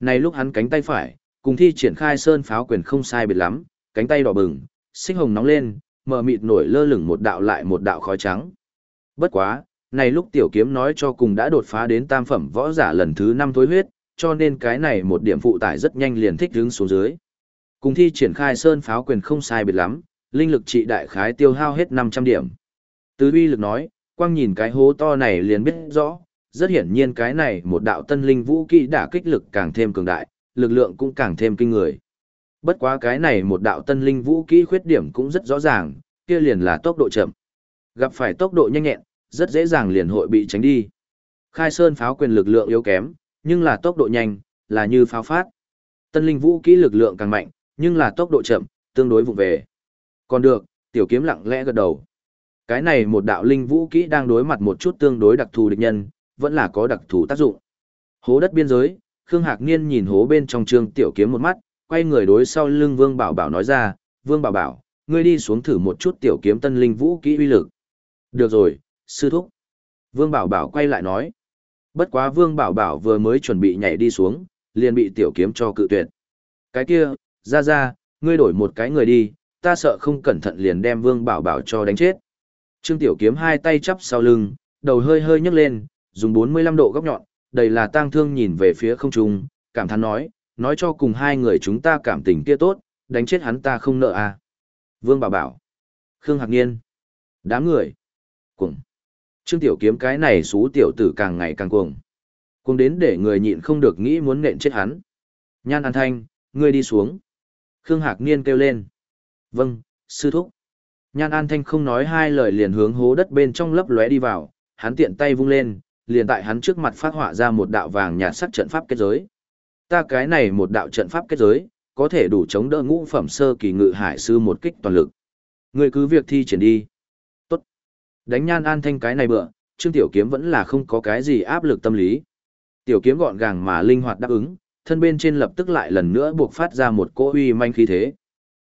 Này lúc hắn cánh tay phải, cùng thi triển khai sơn pháo quyền không sai biệt lắm, cánh tay đỏ bừng, xích hồng nóng lên, mờ mịt nổi lơ lửng một đạo lại một đạo khói trắng. Bất quá, này lúc tiểu kiếm nói cho cùng đã đột phá đến tam phẩm võ giả lần thứ năm thối huyết, cho nên cái này một điểm phụ tải rất nhanh liền thích đứng xuống dưới. Cùng thi triển khai sơn pháo quyền không sai biệt lắm, linh lực trị đại khái tiêu hao hết 500 điểm. Tứ uy lực nói, quang nhìn cái hố to này liền biết rõ, rất hiển nhiên cái này một đạo tân linh vũ kỹ đả kích lực càng thêm cường đại, lực lượng cũng càng thêm kinh người. Bất quá cái này một đạo tân linh vũ kỹ khuyết điểm cũng rất rõ ràng, kia liền là tốc độ chậm. Gặp phải tốc độ nhanh nhẹn, rất dễ dàng liền hội bị tránh đi. Khai sơn pháo quyền lực lượng yếu kém, nhưng là tốc độ nhanh, là như pháo phát. Tân linh vũ kỹ lực lượng càng mạnh, nhưng là tốc độ chậm, tương đối vụng về. Còn được, tiểu kiếm lặng lẽ gật đầu. Cái này một đạo linh vũ kỹ đang đối mặt một chút tương đối đặc thù địch nhân, vẫn là có đặc thù tác dụng. Hố đất biên giới, Khương Hạc Niên nhìn hố bên trong trương tiểu kiếm một mắt, quay người đối sau lưng Vương Bảo Bảo nói ra, Vương Bảo Bảo, ngươi đi xuống thử một chút tiểu kiếm tân linh vũ kỹ uy lực. Được rồi, sư thúc. Vương Bảo Bảo quay lại nói. Bất quá Vương Bảo Bảo vừa mới chuẩn bị nhảy đi xuống, liền bị tiểu kiếm cho cự tuyệt. Cái kia, ra ra, ngươi đổi một cái người đi, ta sợ không cẩn thận liền đem Vương Bảo Bảo cho đánh chết. Trương Tiểu Kiếm hai tay chắp sau lưng, đầu hơi hơi nhấc lên, dùng 45 độ góc nhọn, đầy là tang thương nhìn về phía không trung, cảm thán nói, nói cho cùng hai người chúng ta cảm tình kia tốt, đánh chết hắn ta không nợ à. Vương Bảo Bảo, Khương Hạc Niên, đám người, cuồng. Trương Tiểu Kiếm cái này xú tiểu tử càng ngày càng cuồng. Cuồng đến để người nhịn không được nghĩ muốn nện chết hắn. Nhan An Thanh, ngươi đi xuống. Khương Hạc Niên kêu lên. Vâng, sư thúc. Nhan An Thanh không nói hai lời liền hướng hố đất bên trong lấp lóe đi vào, hắn tiện tay vung lên, liền tại hắn trước mặt phát họa ra một đạo vàng nhạt sắc trận pháp kết giới. Ta cái này một đạo trận pháp kết giới, có thể đủ chống đỡ ngũ phẩm sơ kỳ ngự hải sư một kích toàn lực. Người cứ việc thi triển đi. Tốt. Đánh Nhan An Thanh cái này bữa, Trương Tiểu Kiếm vẫn là không có cái gì áp lực tâm lý. Tiểu Kiếm gọn gàng mà linh hoạt đáp ứng, thân bên trên lập tức lại lần nữa buộc phát ra một cỗ uy manh khí thế.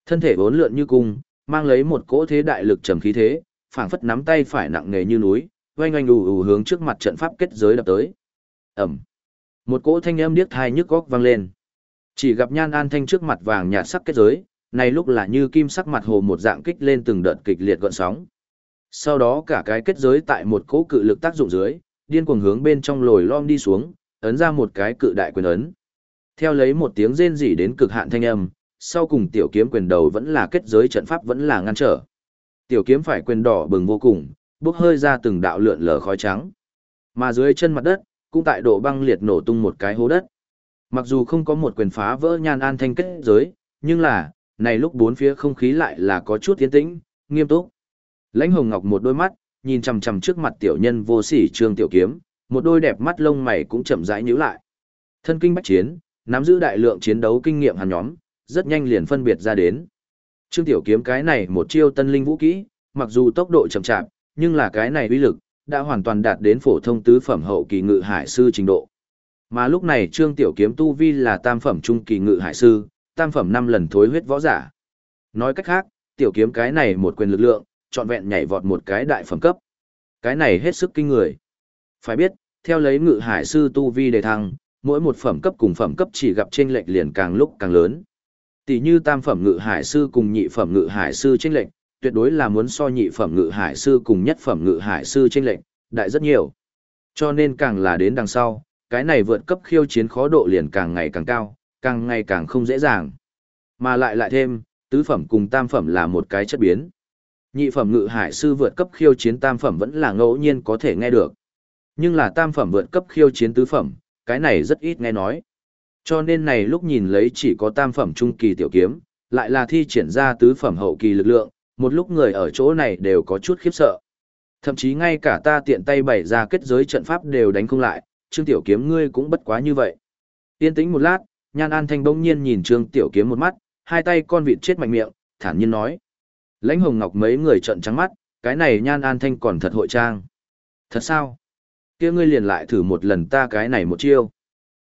Thân thể bốn lượn như cung, mang lấy một cỗ thế đại lực trầm khí thế, phảng phất nắm tay phải nặng nề như núi, oanh oanh ù ù hướng trước mặt trận pháp kết giới đập tới. ầm, Một cỗ thanh âm điếc tai nhức góc vang lên. Chỉ gặp Nhan An Thanh trước mặt vàng nhạt sắc kết giới, này lúc là như kim sắc mặt hồ một dạng kích lên từng đợt kịch liệt gợn sóng. Sau đó cả cái kết giới tại một cỗ cự lực tác dụng dưới, điên cuồng hướng bên trong lồi lom đi xuống, ấn ra một cái cự đại quyền ấn. Theo lấy một tiếng rên rỉ đến cực hạn thanh âm, sau cùng tiểu kiếm quyền đầu vẫn là kết giới trận pháp vẫn là ngăn trở. Tiểu kiếm phải quyền đỏ bừng vô cùng, bốc hơi ra từng đạo lượn lờ khói trắng. Mà dưới chân mặt đất, cũng tại độ băng liệt nổ tung một cái hố đất. Mặc dù không có một quyền phá vỡ nhan an thanh kết giới, nhưng là, này lúc bốn phía không khí lại là có chút tiến tĩnh, nghiêm túc. Lãnh Hồng Ngọc một đôi mắt, nhìn chằm chằm trước mặt tiểu nhân vô sỉ Trương Tiểu Kiếm, một đôi đẹp mắt lông mày cũng chậm rãi nhíu lại. Thân kinh bách chiến, nắm giữ đại lượng chiến đấu kinh nghiệm hàn nhóm, rất nhanh liền phân biệt ra đến. Trương Tiểu Kiếm cái này một chiêu tân linh vũ kỹ, mặc dù tốc độ chậm chạp, nhưng là cái này uy lực, đã hoàn toàn đạt đến phổ thông tứ phẩm hậu kỳ ngự hải sư trình độ. Mà lúc này Trương Tiểu Kiếm tu vi là tam phẩm trung kỳ ngự hải sư, tam phẩm năm lần thối huyết võ giả. Nói cách khác, Tiểu Kiếm cái này một quyền lực lượng, trọn vẹn nhảy vọt một cái đại phẩm cấp. Cái này hết sức kinh người. Phải biết, theo lấy ngự hải sư tu vi đề thăng, mỗi một phẩm cấp cùng phẩm cấp chỉ gặp chênh lệch liền càng lúc càng lớn. Tỷ như tam phẩm ngự hải sư cùng nhị phẩm ngự hải sư chênh lệch, tuyệt đối là muốn so nhị phẩm ngự hải sư cùng nhất phẩm ngự hải sư chênh lệch, đại rất nhiều. Cho nên càng là đến đằng sau, cái này vượt cấp khiêu chiến khó độ liền càng ngày càng cao, càng ngày càng không dễ dàng. Mà lại lại thêm, tứ phẩm cùng tam phẩm là một cái chất biến. Nhị phẩm ngự hải sư vượt cấp khiêu chiến tam phẩm vẫn là ngẫu nhiên có thể nghe được. Nhưng là tam phẩm vượt cấp khiêu chiến tứ phẩm, cái này rất ít nghe nói. Cho nên này lúc nhìn lấy chỉ có tam phẩm trung kỳ tiểu kiếm, lại là thi triển ra tứ phẩm hậu kỳ lực lượng, một lúc người ở chỗ này đều có chút khiếp sợ. Thậm chí ngay cả ta tiện tay bày ra kết giới trận pháp đều đánh không lại, Trương Tiểu Kiếm ngươi cũng bất quá như vậy. Yên tĩnh một lát, Nhan An Thanh bỗng nhiên nhìn Trương Tiểu Kiếm một mắt, hai tay con vịt chết mạnh miệng, thản nhiên nói. Lãnh Hồng Ngọc mấy người trợn trắng mắt, cái này Nhan An Thanh còn thật hội trang. Thật sao? Kia ngươi liền lại thử một lần ta cái này một chiêu.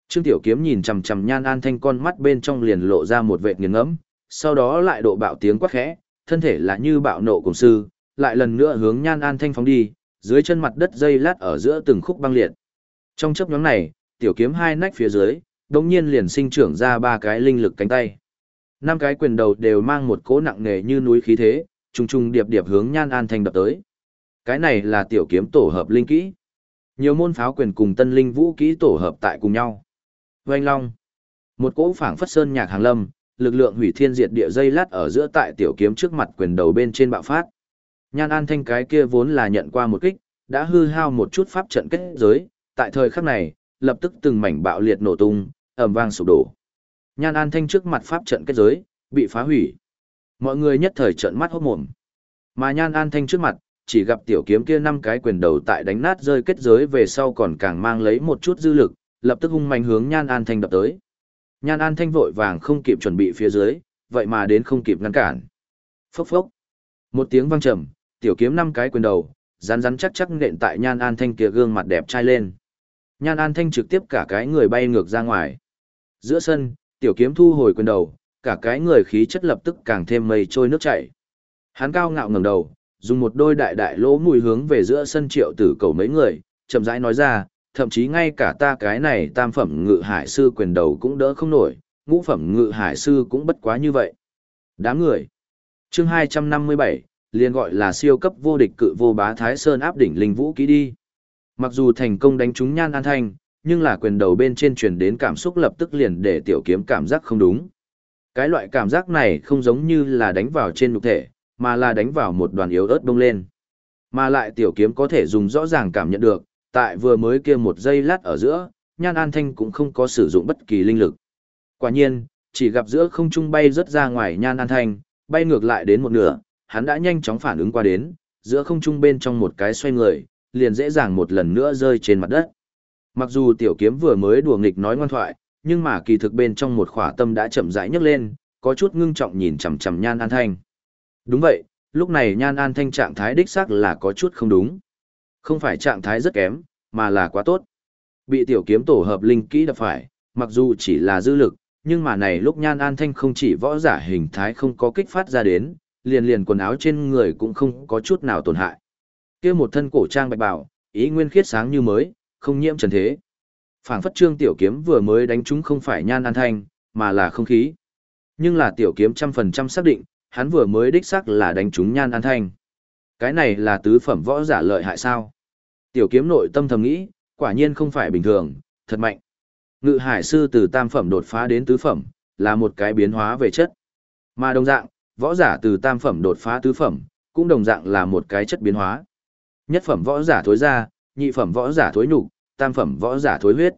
Trương Tiểu Kiếm nhìn chằm chằm Nhan An Thanh con mắt bên trong liền lộ ra một vệt nghiền ngẫm, sau đó lại độ bạo tiếng quát khẽ, thân thể là như bạo nộ cùng sư, lại lần nữa hướng Nhan An Thanh phóng đi, dưới chân mặt đất dây lát ở giữa từng khúc băng liệt. Trong chớp nhoáng này, tiểu kiếm hai nách phía dưới, đột nhiên liền sinh trưởng ra ba cái linh lực cánh tay. Năm cái quyền đầu đều mang một cỗ nặng nề như núi khí thế, trùng trùng điệp điệp hướng Nhan An Thanh đập tới. Cái này là tiểu kiếm tổ hợp linh kỹ. Nhiều môn pháo quyền cùng tân linh vũ kỹ tổ hợp tại cùng nhau. Oanh long. Một cỗ phảng phất sơn nhạc hàng lâm, lực lượng hủy thiên diệt địa dây lát ở giữa tại tiểu kiếm trước mặt quyền đầu bên trên bạo phát. Nhan An Thanh cái kia vốn là nhận qua một kích, đã hư hao một chút pháp trận kết giới, tại thời khắc này, lập tức từng mảnh bạo liệt nổ tung, ầm vang sụp đổ. Nhan An Thanh trước mặt pháp trận kết giới, bị phá hủy. Mọi người nhất thời trợn mắt hốt mồm. Mà Nhan An Thanh trước mặt, chỉ gặp tiểu kiếm kia năm cái quyền đầu tại đánh nát rơi kết giới về sau còn càng mang lấy một chút dư lực, lập tức hung mạnh hướng Nhan An Thanh đập tới. Nhan An Thanh vội vàng không kịp chuẩn bị phía dưới, vậy mà đến không kịp ngăn cản. Phốc phốc. Một tiếng vang trầm, tiểu kiếm năm cái quyền đầu, rắn rắn chắc chắc nện tại Nhan An Thanh kia gương mặt đẹp trai lên. Nhan An Thanh trực tiếp cả cái người bay ngược ra ngoài. Giữa sân, tiểu kiếm thu hồi quyền đầu, cả cái người khí chất lập tức càng thêm mây trôi nước chảy. Hắn cao ngạo ngẩng đầu, dùng một đôi đại đại lỗ mùi hướng về giữa sân triệu tử cầu mấy người, chậm rãi nói ra, thậm chí ngay cả ta cái này tam phẩm ngự hải sư quyền đầu cũng đỡ không nổi, ngũ phẩm ngự hải sư cũng bất quá như vậy. Đám người. Chương 257, liền gọi là siêu cấp vô địch cự vô bá Thái Sơn áp đỉnh linh vũ kỹ đi. Mặc dù thành công đánh trúng nhan an thanh, nhưng là quyền đầu bên trên truyền đến cảm xúc lập tức liền để tiểu kiếm cảm giác không đúng. Cái loại cảm giác này không giống như là đánh vào trên nhục thể, mà là đánh vào một đoàn yếu ớt bông lên. Mà lại tiểu kiếm có thể dùng rõ ràng cảm nhận được, tại vừa mới kia một giây lát ở giữa, Nhan An Thanh cũng không có sử dụng bất kỳ linh lực. Quả nhiên, chỉ gặp giữa không trung bay rất ra ngoài Nhan An Thanh, bay ngược lại đến một nửa, hắn đã nhanh chóng phản ứng qua đến, giữa không trung bên trong một cái xoay người, liền dễ dàng một lần nữa rơi trên mặt đất. Mặc dù tiểu kiếm vừa mới đùa nghịch nói ngoan thoại, nhưng mà kỳ thực bên trong một khỏa tâm đã chậm rãi nhấc lên, có chút ngưng trọng nhìn chằm chằm Nhan An Thanh. Đúng vậy, lúc này Nhan An Thanh trạng thái đích xác là có chút không đúng. Không phải trạng thái rất kém, mà là quá tốt. Bị tiểu kiếm tổ hợp linh kỹ đập phải, mặc dù chỉ là dư lực, nhưng mà này lúc Nhan An Thanh không chỉ võ giả hình thái không có kích phát ra đến, liền liền quần áo trên người cũng không có chút nào tổn hại. Kia một thân cổ trang bạch bào, ý nguyên khiết sáng như mới, không nhiễm trần thế. Phảng phất trương tiểu kiếm vừa mới đánh chúng không phải Nhan An Thanh, mà là không khí. Nhưng là tiểu kiếm trăm phần trăm xác định, hắn vừa mới đích xác là đánh trúng Nhan An Thanh. Cái này là tứ phẩm võ giả lợi hại sao? Tiểu kiếm nội tâm thầm nghĩ, quả nhiên không phải bình thường, thật mạnh. Ngự hải sư từ tam phẩm đột phá đến tứ phẩm, là một cái biến hóa về chất. Mà đồng dạng, võ giả từ tam phẩm đột phá tứ phẩm, cũng đồng dạng là một cái chất biến hóa. Nhất phẩm võ giả thối ra, nhị phẩm võ giả thối nhục, tam phẩm võ giả thối huyết.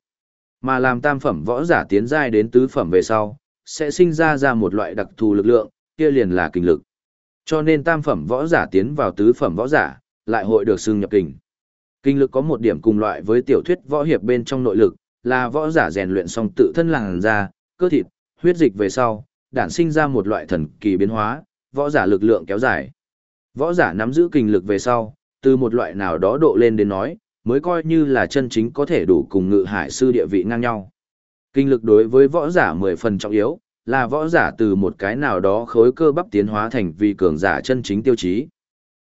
Mà làm tam phẩm võ giả tiến giai đến tứ phẩm về sau, sẽ sinh ra ra một loại đặc thù lực lượng, kia liền là kinh lực. Cho nên tam phẩm võ giả tiến vào tứ phẩm võ giả, lại hội được xưng nhập kình. Kinh lực có một điểm cùng loại với tiểu thuyết võ hiệp bên trong nội lực, là võ giả rèn luyện xong tự thân làn da, cơ thịt, huyết dịch về sau, đản sinh ra một loại thần kỳ biến hóa, võ giả lực lượng kéo dài. Võ giả nắm giữ kinh lực về sau, từ một loại nào đó độ lên đến nói, mới coi như là chân chính có thể đủ cùng ngự hải sư địa vị ngang nhau. Kinh lực đối với võ giả 10 phần trọng yếu, là võ giả từ một cái nào đó khối cơ bắp tiến hóa thành vì cường giả chân chính tiêu chí.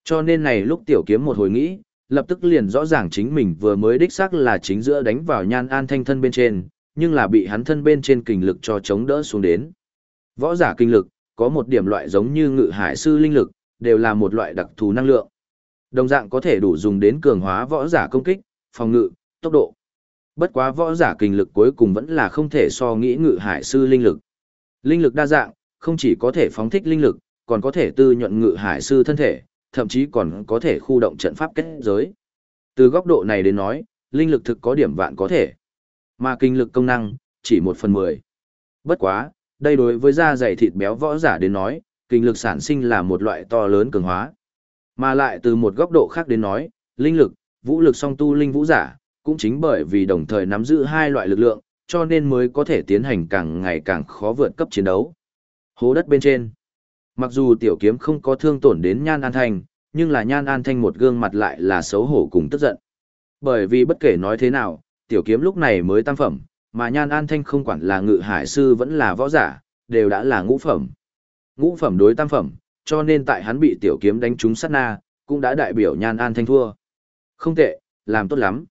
Cho nên này lúc tiểu kiếm một hồi nghĩ, lập tức liền rõ ràng chính mình vừa mới đích xác là chính giữa đánh vào nhan an thanh thân bên trên, nhưng là bị hắn thân bên trên kinh lực cho chống đỡ xuống đến. Võ giả kinh lực, có một điểm loại giống như ngự hải sư linh lực, đều là một loại đặc thù năng lượng. Đồng dạng có thể đủ dùng đến cường hóa võ giả công kích, phòng ngự, tốc độ. Bất quá võ giả kinh lực cuối cùng vẫn là không thể so nghĩ ngự hải sư linh lực. Linh lực đa dạng, không chỉ có thể phóng thích linh lực, còn có thể tư nhuận ngự hải sư thân thể, thậm chí còn có thể khu động trận pháp kết giới. Từ góc độ này đến nói, linh lực thực có điểm vạn có thể. Mà kinh lực công năng, chỉ một phần mười. Bất quá, đây đối với da dày thịt béo võ giả đến nói, kinh lực sản sinh là một loại to lớn cường hóa. Mà lại từ một góc độ khác đến nói, linh lực, vũ lực song tu linh vũ giả, cũng chính bởi vì đồng thời nắm giữ hai loại lực lượng, cho nên mới có thể tiến hành càng ngày càng khó vượt cấp chiến đấu. Hố đất bên trên. Mặc dù tiểu kiếm không có thương tổn đến Nhan An Thanh, nhưng là Nhan An Thanh một gương mặt lại là xấu hổ cùng tức giận. Bởi vì bất kể nói thế nào, tiểu kiếm lúc này mới tam phẩm, mà Nhan An Thanh không quản là ngự hải sư vẫn là võ giả, đều đã là ngũ phẩm. Ngũ phẩm đối tam phẩm, cho nên tại hắn bị tiểu kiếm đánh trúng sát na, cũng đã đại biểu Nhan An Thanh thua. Không tệ, làm tốt lắm.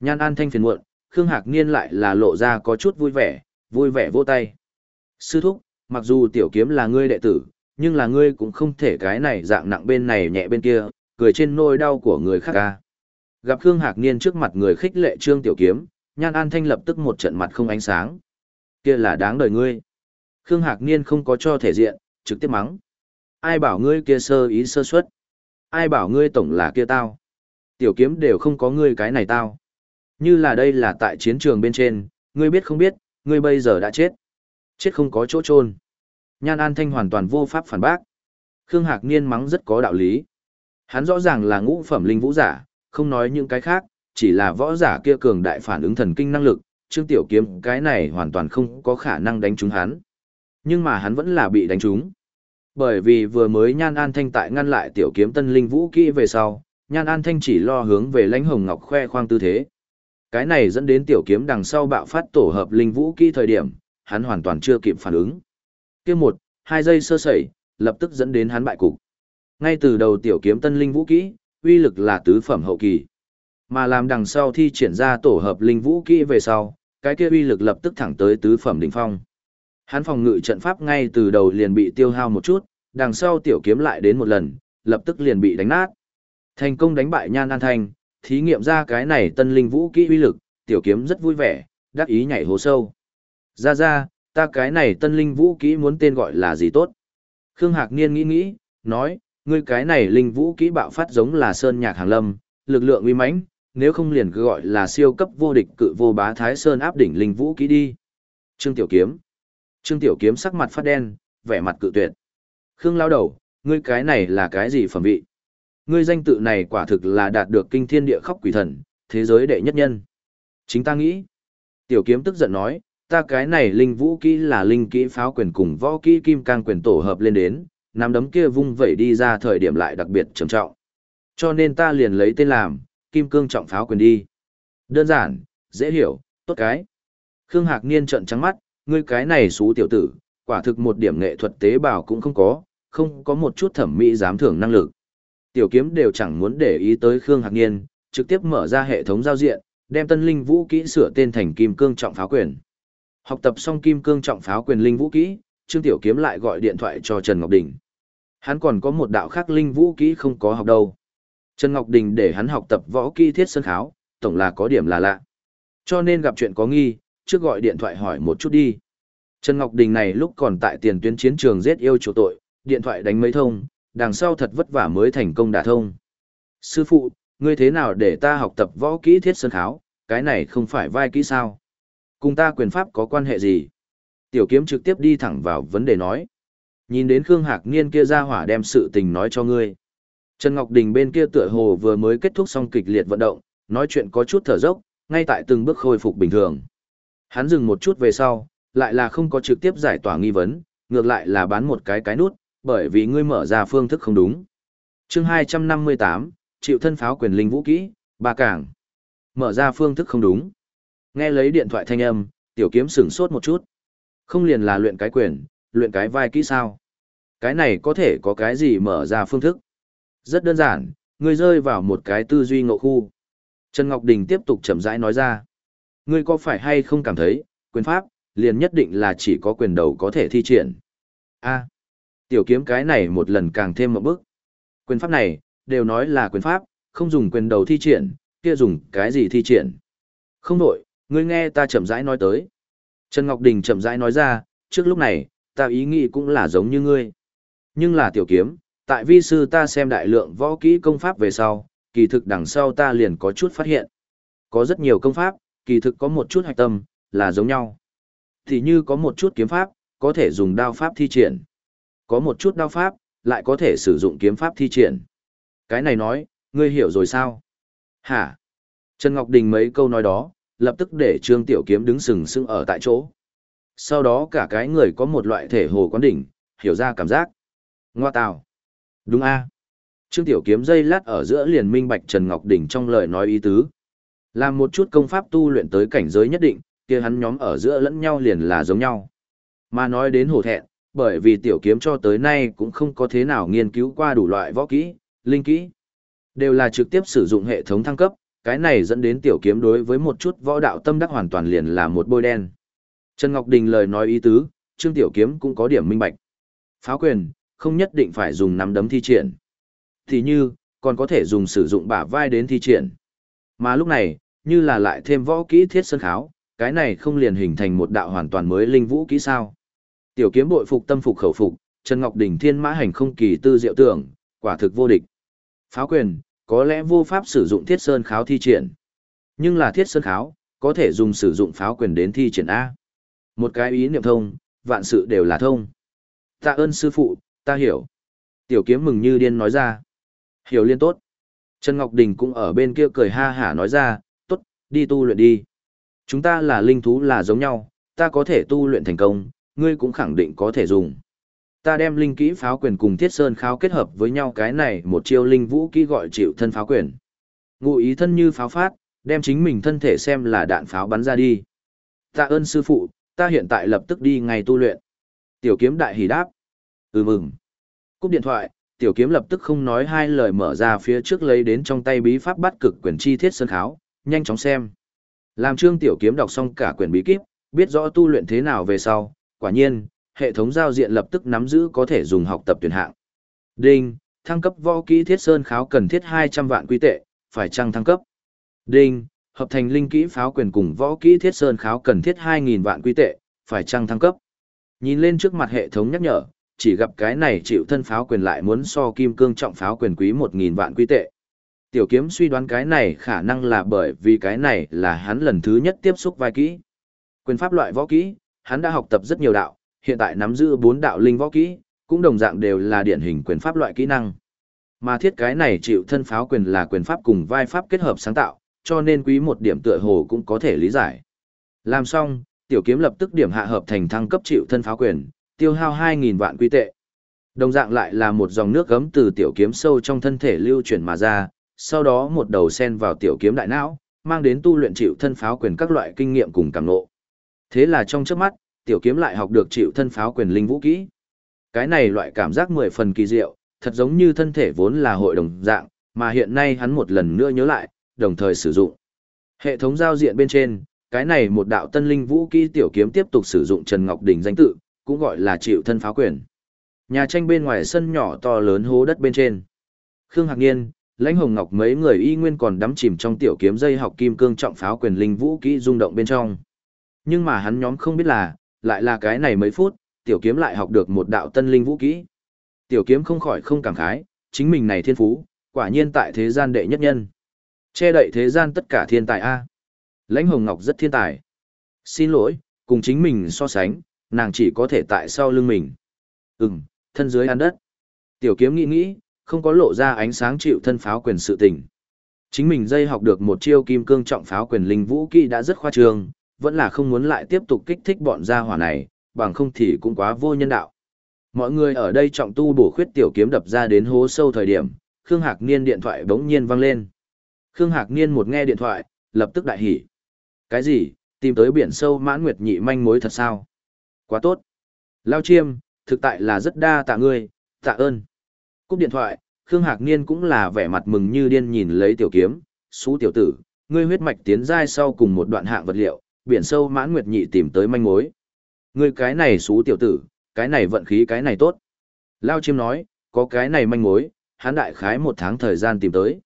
Nhan An Thanh phiền muộn, Khương Hạc Niên lại là lộ ra có chút vui vẻ, vui vẻ vỗ tay. Sư thúc, mặc dù tiểu kiếm là ngươi đệ tử, nhưng là ngươi cũng không thể cái này dạng nặng bên này nhẹ bên kia, cười trên nỗi đau của người khác ca. Gặp Khương Hạc Niên trước mặt người khích lệ Trương Tiểu Kiếm, Nhan An Thanh lập tức một trận mặt không ánh sáng. Kia là đáng đời ngươi. Khương Hạc Niên không có cho thể diện, trực tiếp mắng. Ai bảo ngươi kia sơ ý sơ suất? Ai bảo ngươi tổng là kia tao? Tiểu kiếm đều không có ngươi cái này tao. Như là đây là tại chiến trường bên trên, ngươi biết không biết, ngươi bây giờ đã chết. Chết không có chỗ chôn. Nhan An Thanh hoàn toàn vô pháp phản bác. Khương Hạc Niên mắng rất có đạo lý. Hắn rõ ràng là ngũ phẩm linh vũ giả, không nói những cái khác, chỉ là võ giả kia cường đại phản ứng thần kinh năng lực, Trương Tiểu Kiếm cái này hoàn toàn không có khả năng đánh trúng hắn. Nhưng mà hắn vẫn là bị đánh trúng. Bởi vì vừa mới Nhan An Thanh tại ngăn lại Tiểu Kiếm tân linh vũ kỹ về sau, Nhan An Thanh chỉ lo hướng về lãnh hồng ngọc khoe khoang tư thế. Cái này dẫn đến Tiểu Kiếm đằng sau bạo phát tổ hợp linh vũ kỹ thời điểm, hắn hoàn toàn chưa kịp phản ứng. Kia một, hai giây sơ sẩy, lập tức dẫn đến hắn bại cục. Ngay từ đầu Tiểu Kiếm tân linh vũ kỹ, uy lực là tứ phẩm hậu kỳ. Mà làm đằng sau thi triển ra tổ hợp linh vũ kỹ về sau, cái kia uy lực lập tức thẳng tới tứ phẩm đỉnh phong. Hắn phòng ngự trận pháp ngay từ đầu liền bị tiêu hao một chút, đằng sau tiểu kiếm lại đến một lần, lập tức liền bị đánh nát. Thành công đánh bại Nhan An Thanh, thí nghiệm ra cái này tân linh vũ kỹ uy lực, tiểu kiếm rất vui vẻ, đắc ý nhảy hố sâu. Ra ra, ta cái này tân linh vũ kỹ muốn tên gọi là gì tốt? Khương Hạc Niên nghĩ nghĩ, nói, ngươi cái này linh vũ kỹ bạo phát giống là sơn nhạc hàng lâm, lực lượng uy mãnh, nếu không liền cứ gọi là siêu cấp vô địch cự vô bá thái sơn áp đỉnh linh vũ kỹ đi. Trương Tiểu Kiếm. Trương Tiểu Kiếm sắc mặt phát đen, vẻ mặt cự tuyệt. Khương lao đầu, ngươi cái này là cái gì phẩm vị? Ngươi danh tự này quả thực là đạt được kinh thiên địa khóc quỷ thần, thế giới đệ nhất nhân. Chính ta nghĩ. Tiểu Kiếm tức giận nói, ta cái này linh vũ kỹ là linh kỹ pháo quyền cùng võ kỹ kim cang quyền tổ hợp lên đến, nắm đấm kia vung vẩy đi ra thời điểm lại đặc biệt trầm trọng. Cho nên ta liền lấy tên làm, kim cương trọng pháo quyền đi. Đơn giản, dễ hiểu, tốt cái. Khương Hạc Niên trợn trắng mắt, ngươi cái này xú tiểu tử, quả thực một điểm nghệ thuật tế bào cũng không có, không có một chút thẩm mỹ dám thưởng năng lực. Tiểu kiếm đều chẳng muốn để ý tới Khương Hạc Niên, trực tiếp mở ra hệ thống giao diện, đem tân linh vũ kỹ sửa tên thành kim cương trọng pháo quyền. Học tập xong kim cương trọng pháo quyền linh vũ kỹ, Trương Tiểu Kiếm lại gọi điện thoại cho Trần Ngọc Đình. Hắn còn có một đạo khác linh vũ kỹ không có học đâu. Trần Ngọc Đình để hắn học tập võ kỹ thiết sân kháo, tổng là có điểm là lạ. Cho nên gặp chuyện có nghi, trước gọi điện thoại hỏi một chút đi. Trần Ngọc Đình này lúc còn tại tiền tuyến chiến trường giết yêu chủ tội, điện thoại đánh mấy thông, đằng sau thật vất vả mới thành công đả thông. Sư phụ, ngươi thế nào để ta học tập võ kỹ thiết sơn kháo, cái này không phải vai kỹ sao? Cùng ta quyền pháp có quan hệ gì? Tiểu kiếm trực tiếp đi thẳng vào vấn đề nói. Nhìn đến Khương Hạc Niên kia ra hỏa đem sự tình nói cho ngươi. Trần Ngọc Đình bên kia tựa hồ vừa mới kết thúc xong kịch liệt vận động, nói chuyện có chút thở dốc, ngay tại từng bước khôi phục bình thường. Hắn dừng một chút về sau, lại là không có trực tiếp giải tỏa nghi vấn, ngược lại là bán một cái cái nút, bởi vì ngươi mở ra phương thức không đúng. chương 258, chịu thân pháo quyền linh vũ kỹ, ba cảng. Mở ra phương thức không đúng. Nghe lấy điện thoại thanh âm, tiểu kiếm sửng sốt một chút. Không liền là luyện cái quyền, luyện cái vai kỹ sao. Cái này có thể có cái gì mở ra phương thức. Rất đơn giản, ngươi rơi vào một cái tư duy ngộ khu. Trần Ngọc Đình tiếp tục chậm rãi nói ra. Ngươi có phải hay không cảm thấy, quyền pháp, liền nhất định là chỉ có quyền đầu có thể thi triển. a tiểu kiếm cái này một lần càng thêm một bước. Quyền pháp này, đều nói là quyền pháp, không dùng quyền đầu thi triển, kia dùng cái gì thi triển. Không đổi, ngươi nghe ta chậm rãi nói tới. Trần Ngọc Đình chậm rãi nói ra, trước lúc này, ta ý nghĩ cũng là giống như ngươi. Nhưng là tiểu kiếm, tại vi sư ta xem đại lượng võ kỹ công pháp về sau, kỳ thực đằng sau ta liền có chút phát hiện. Có rất nhiều công pháp, kỳ thực có một chút hạch tâm, là giống nhau. Thì như có một chút kiếm pháp, có thể dùng đao pháp thi triển. Có một chút đao pháp, lại có thể sử dụng kiếm pháp thi triển. Cái này nói, ngươi hiểu rồi sao? Hả? Trần Ngọc Đình mấy câu nói đó, lập tức để Trương Tiểu Kiếm đứng sừng sững ở tại chỗ. Sau đó cả cái người có một loại thể hồ quán đỉnh, hiểu ra cảm giác. Ngoa tào. Đúng a. Trương Tiểu Kiếm dây lát ở giữa liền minh bạch Trần Ngọc Đình trong lời nói ý tứ. Làm một chút công pháp tu luyện tới cảnh giới nhất định, kia hắn nhóm ở giữa lẫn nhau liền là giống nhau. Mà nói đến hổ thẹn, bởi vì Tiểu Kiếm cho tới nay cũng không có thế nào nghiên cứu qua đủ loại võ kỹ, linh kỹ. Đều là trực tiếp sử dụng hệ thống thăng cấp, cái này dẫn đến Tiểu Kiếm đối với một chút võ đạo tâm đắc hoàn toàn liền là một bôi đen. Trần Ngọc Đình lời nói ý tứ, Trương Tiểu Kiếm cũng có điểm minh bạch. Pháo quyền, không nhất định phải dùng nắm đấm thi triển. Thì như, còn có thể dùng sử dụng bả vai đến thi triển. Mà lúc này, như là lại thêm võ kỹ thiết sơn kháo, cái này không liền hình thành một đạo hoàn toàn mới linh vũ kỹ sao. Tiểu kiếm bội phục tâm phục khẩu phục, Trần Ngọc Đình thiên mã hành không kỳ tư diệu tưởng, quả thực vô địch. Pháo quyền, có lẽ vô pháp sử dụng thiết sơn kháo thi triển. Nhưng là thiết sơn kháo, có thể dùng sử dụng pháo quyền đến thi triển A. Một cái ý niệm thông, vạn sự đều là thông. Tạ ơn sư phụ, ta hiểu. Tiểu kiếm mừng như điên nói ra. Hiểu liên tốt. Trần Ngọc Đình cũng ở bên kia cười ha hả nói ra, tốt, đi tu luyện đi. Chúng ta là linh thú là giống nhau, ta có thể tu luyện thành công, ngươi cũng khẳng định có thể dùng. Ta đem linh kỹ pháo quyền cùng thiết sơn kháo kết hợp với nhau cái này một chiêu linh vũ kỹ gọi chịu thân pháo quyền. Ngụ ý thân như pháo phát, đem chính mình thân thể xem là đạn pháo bắn ra đi. Tạ ơn sư phụ, ta hiện tại lập tức đi ngay tu luyện. Tiểu kiếm đại hỉ đáp. Ừ mừng. Cúp điện thoại, tiểu kiếm lập tức không nói hai lời mở ra phía trước lấy đến trong tay bí pháp bắt cực quyền chi thiết sơn kháo, nhanh chóng xem. Làm trương tiểu kiếm đọc xong cả quyển bí kíp, biết rõ tu luyện thế nào về sau, quả nhiên, hệ thống giao diện lập tức nắm giữ có thể dùng học tập tuyển hạng. Đinh, thăng cấp võ kỹ thiết sơn kháo cần thiết 200 vạn quy tệ, phải chăng thăng cấp? Đinh, hợp thành linh kỹ pháo quyền cùng võ kỹ thiết sơn kháo cần thiết 2.000 vạn quy tệ, phải chăng thăng cấp? Nhìn lên trước mặt hệ thống nhắc nhở, chỉ gặp cái này chịu thân pháo quyền lại muốn so kim cương trọng pháo quyền quý 1.000 vạn quy tệ. Tiểu kiếm suy đoán cái này khả năng là bởi vì cái này là hắn lần thứ nhất tiếp xúc vai kỹ. Quyền pháp loại võ kỹ, hắn đã học tập rất nhiều đạo, hiện tại nắm giữ bốn đạo linh võ kỹ, cũng đồng dạng đều là điển hình quyền pháp loại kỹ năng. Mà thiết cái này chịu thân pháo quyền là quyền pháp cùng vai pháp kết hợp sáng tạo, cho nên quý một điểm tựa hồ cũng có thể lý giải. Làm xong, tiểu kiếm lập tức điểm hạ hợp thành thăng cấp chịu thân pháo quyền, tiêu hao 2.000 vạn quy tệ. Đồng dạng lại là một dòng nước gấm từ tiểu kiếm sâu trong thân thể lưu chuyển mà ra, sau đó một đầu sen vào tiểu kiếm đại não, mang đến tu luyện chịu thân pháo quyền các loại kinh nghiệm cùng cảm ngộ. Thế là trong trước mắt, tiểu kiếm lại học được chịu thân pháo quyền linh vũ kỹ. Cái này loại cảm giác mười phần kỳ diệu, thật giống như thân thể vốn là hội đồng dạng, mà hiện nay hắn một lần nữa nhớ lại, đồng thời sử dụng. Hệ thống giao diện bên trên, cái này một đạo tân linh vũ kỹ tiểu kiếm tiếp tục sử dụng Trần Ngọc Đình danh tự, cũng gọi là chịu thân pháo quyền. Nhà tranh bên ngoài sân nhỏ to lớn hố đất bên trên. Khương Hạc Niên, Lãnh Hồng Ngọc mấy người y nguyên còn đắm chìm trong tiểu kiếm dây học kim cương trọng pháo quyền linh vũ kỹ rung động bên trong. Nhưng mà hắn nhóm không biết là, lại là cái này mấy phút, tiểu kiếm lại học được một đạo tân linh vũ kỹ. Tiểu kiếm không khỏi không cảm khái, chính mình này thiên phú, quả nhiên tại thế gian đệ nhất nhân. Che đậy thế gian tất cả thiên tài A. Lãnh Hồng Ngọc rất thiên tài. Xin lỗi, cùng chính mình so sánh, nàng chỉ có thể tại sau lưng mình. Ừm, thân dưới ăn đất. Tiểu kiếm nghĩ nghĩ, không có lộ ra ánh sáng chịu thân pháo quyền sự tình. Chính mình dây học được một chiêu kim cương trọng pháo quyền linh vũ kỹ đã rất khoa trương, vẫn là không muốn lại tiếp tục kích thích bọn gia hỏa này, bằng không thì cũng quá vô nhân đạo. Mọi người ở đây trọng tu bổ khuyết tiểu kiếm đập ra đến hố sâu thời điểm, Khương Hạc Niên điện thoại bỗng nhiên vang lên. Khương Hạc Niên một nghe điện thoại, lập tức đại hỉ. Cái gì, tìm tới biển sâu mãn nguyệt nhị manh mối thật sao? Quá tốt. Lao chiêm, thực tại là rất đa tạ ngươi, tạ ơn. Cúp điện thoại, Khương Hạc Niên cũng là vẻ mặt mừng như điên nhìn lấy tiểu kiếm, xú tiểu tử, ngươi huyết mạch tiến giai sau cùng một đoạn hạng vật liệu, biển sâu mãn nguyệt nhị tìm tới manh mối. Ngươi cái này xú tiểu tử, cái này vận khí cái này tốt. Lao chiêm nói, có cái này manh mối, hắn đại khái một tháng thời gian tìm tới.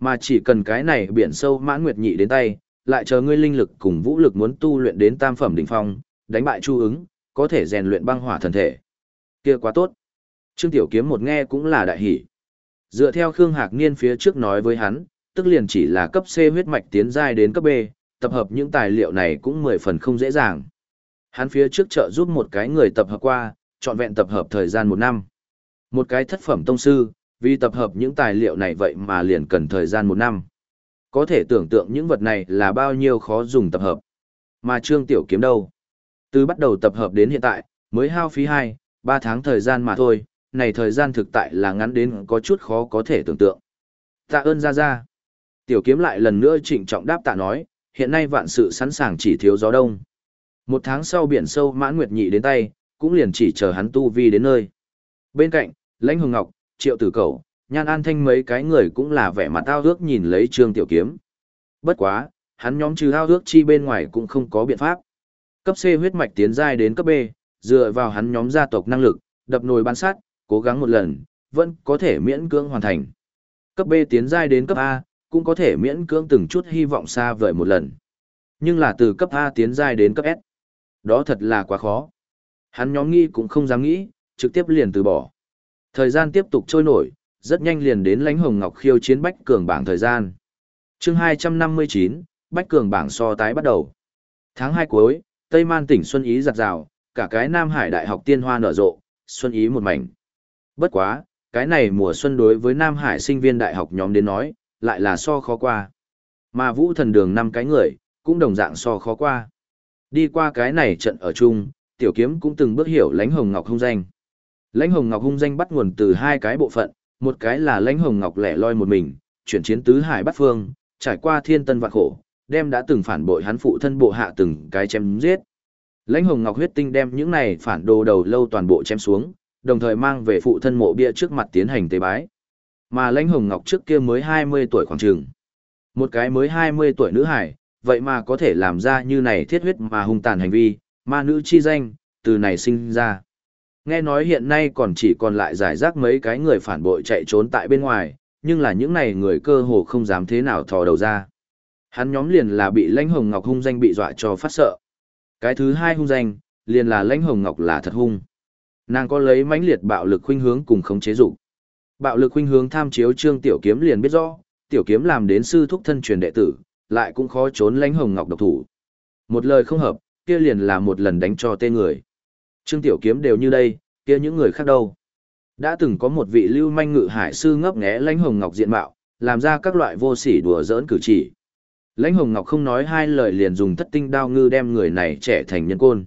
Mà chỉ cần cái này biển sâu mãn nguyệt nhị đến tay, lại chờ ngươi linh lực cùng vũ lực muốn tu luyện đến tam phẩm đỉnh phong, đánh bại chu ứng, có thể rèn luyện băng hỏa thần thể. Kia quá tốt. Trương Tiểu Kiếm một nghe cũng là đại hỷ. Dựa theo Khương Hạc Niên phía trước nói với hắn, tức liền chỉ là cấp C huyết mạch tiến giai đến cấp B, tập hợp những tài liệu này cũng mười phần không dễ dàng. Hắn phía trước trợ giúp một cái người tập hợp qua, trọn vẹn tập hợp thời gian một năm. Một cái thất phẩm tông sư, vì tập hợp những tài liệu này vậy mà liền cần thời gian một năm. Có thể tưởng tượng những vật này là bao nhiêu khó dùng tập hợp. Mà Trương Tiểu Kiếm đâu? Từ bắt đầu tập hợp đến hiện tại, mới hao phí 2, 3 tháng thời gian mà thôi, này thời gian thực tại là ngắn đến có chút khó có thể tưởng tượng. Tạ ơn ra ra. Tiểu kiếm lại lần nữa trịnh trọng đáp tạ nói, hiện nay vạn sự sẵn sàng chỉ thiếu gió đông. Một tháng sau biển sâu mãn nguyệt nhị đến tay, cũng liền chỉ chờ hắn tu vi đến nơi. Bên cạnh, lãnh hồng ngọc, triệu tử cầu, nhan an thanh mấy cái người cũng là vẻ mặt ao ước nhìn lấy trương tiểu kiếm. Bất quá, hắn nhóm trừ ao ước chi bên ngoài cũng không có biện pháp. Cấp C huyết mạch tiến giai đến cấp B, dựa vào hắn nhóm gia tộc năng lực, đập nồi bán sát, cố gắng một lần, vẫn có thể miễn cưỡng hoàn thành. Cấp B tiến giai đến cấp A, cũng có thể miễn cưỡng từng chút hy vọng xa vời một lần. Nhưng là từ cấp A tiến giai đến cấp S. Đó thật là quá khó. Hắn nhóm nghi cũng không dám nghĩ, trực tiếp liền từ bỏ. Thời gian tiếp tục trôi nổi, rất nhanh liền đến lãnh hồng ngọc khiêu chiến bách cường bảng thời gian. chương 259, bách cường bảng so tái bắt đầu. Tháng 2 cuối, Tây Man tỉnh Xuân Ý giặt rào, cả cái Nam Hải Đại học tiên hoa nở rộ, Xuân Ý một mảnh. Bất quá, cái này mùa xuân đối với Nam Hải sinh viên đại học nhóm đến nói, lại là so khó qua. Mà vũ thần đường năm cái người, cũng đồng dạng so khó qua. Đi qua cái này trận ở chung, tiểu kiếm cũng từng bước hiểu lãnh hồng ngọc hung danh. Lãnh hồng ngọc hung danh bắt nguồn từ hai cái bộ phận, một cái là lãnh hồng ngọc lẻ loi một mình, chuyển chiến tứ hải bắt phương, trải qua thiên tân vạn khổ, đem đã từng phản bội hắn phụ thân bộ hạ từng cái chém giết. Lãnh hồng ngọc huyết tinh đem những này phản đồ đầu lâu toàn bộ chém xuống, đồng thời mang về phụ thân mộ bia trước mặt tiến hành tế bái. Mà lãnh hồng ngọc trước kia mới 20 tuổi khoảng trường. Một cái mới 20 tuổi nữ hải, vậy mà có thể làm ra như này thiết huyết mà hung tàn hành vi, ma nữ chi danh, từ này sinh ra. Nghe nói hiện nay còn chỉ còn lại giải rác mấy cái người phản bội chạy trốn tại bên ngoài, nhưng là những này người cơ hồ không dám thế nào thò đầu ra. Hắn nhóm liền là bị lãnh hồng ngọc hung danh bị dọa cho phát sợ. Cái thứ hai hung danh, liền là lãnh hồng ngọc là thật hung. Nàng có lấy mãnh liệt bạo lực khuynh hướng cùng khống chế dục. Bạo lực huynh hướng tham chiếu Trương Tiểu Kiếm liền biết rõ, Tiểu Kiếm làm đến sư thúc thân truyền đệ tử, lại cũng khó trốn lãnh hồng ngọc độc thủ. Một lời không hợp, kia liền là một lần đánh cho tên người. Trương Tiểu Kiếm đều như đây, kia những người khác đâu. Đã từng có một vị lưu manh ngự hải sư ngấp nghé lãnh hồng ngọc diện mạo, làm ra các loại vô sỉ đùa giỡn cử chỉ. Lãnh hồng ngọc không nói hai lời liền dùng thất tinh đao ngư đem người này trẻ thành nhân côn.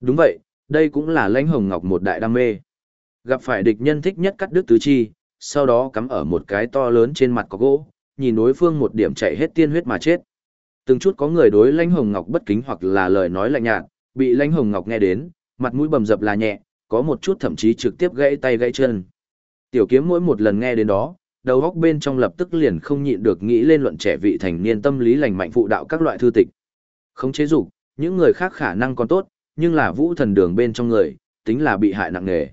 Đúng vậy, đây cũng là lãnh hồng ngọc một đại đam mê. Gặp phải địch nhân thích nhất cắt đứt tứ chi, sau đó cắm ở một cái to lớn trên mặt có gỗ, nhìn đối phương một điểm chạy hết tiên huyết mà chết. Từng chút có người đối lãnh hồng ngọc bất kính hoặc là lời nói lạnh nhạt, bị lãnh hồng ngọc nghe đến, mặt mũi bầm dập là nhẹ, có một chút thậm chí trực tiếp gãy tay gãy chân. Tiểu kiếm mỗi một lần nghe đến đó, đầu óc bên trong lập tức liền không nhịn được nghĩ lên luận trẻ vị thành niên tâm lý lành mạnh phụ đạo các loại thư tịch. Không chế dục, những người khác khả năng còn tốt, nhưng là vũ thần đường bên trong người, tính là bị hại nặng nề.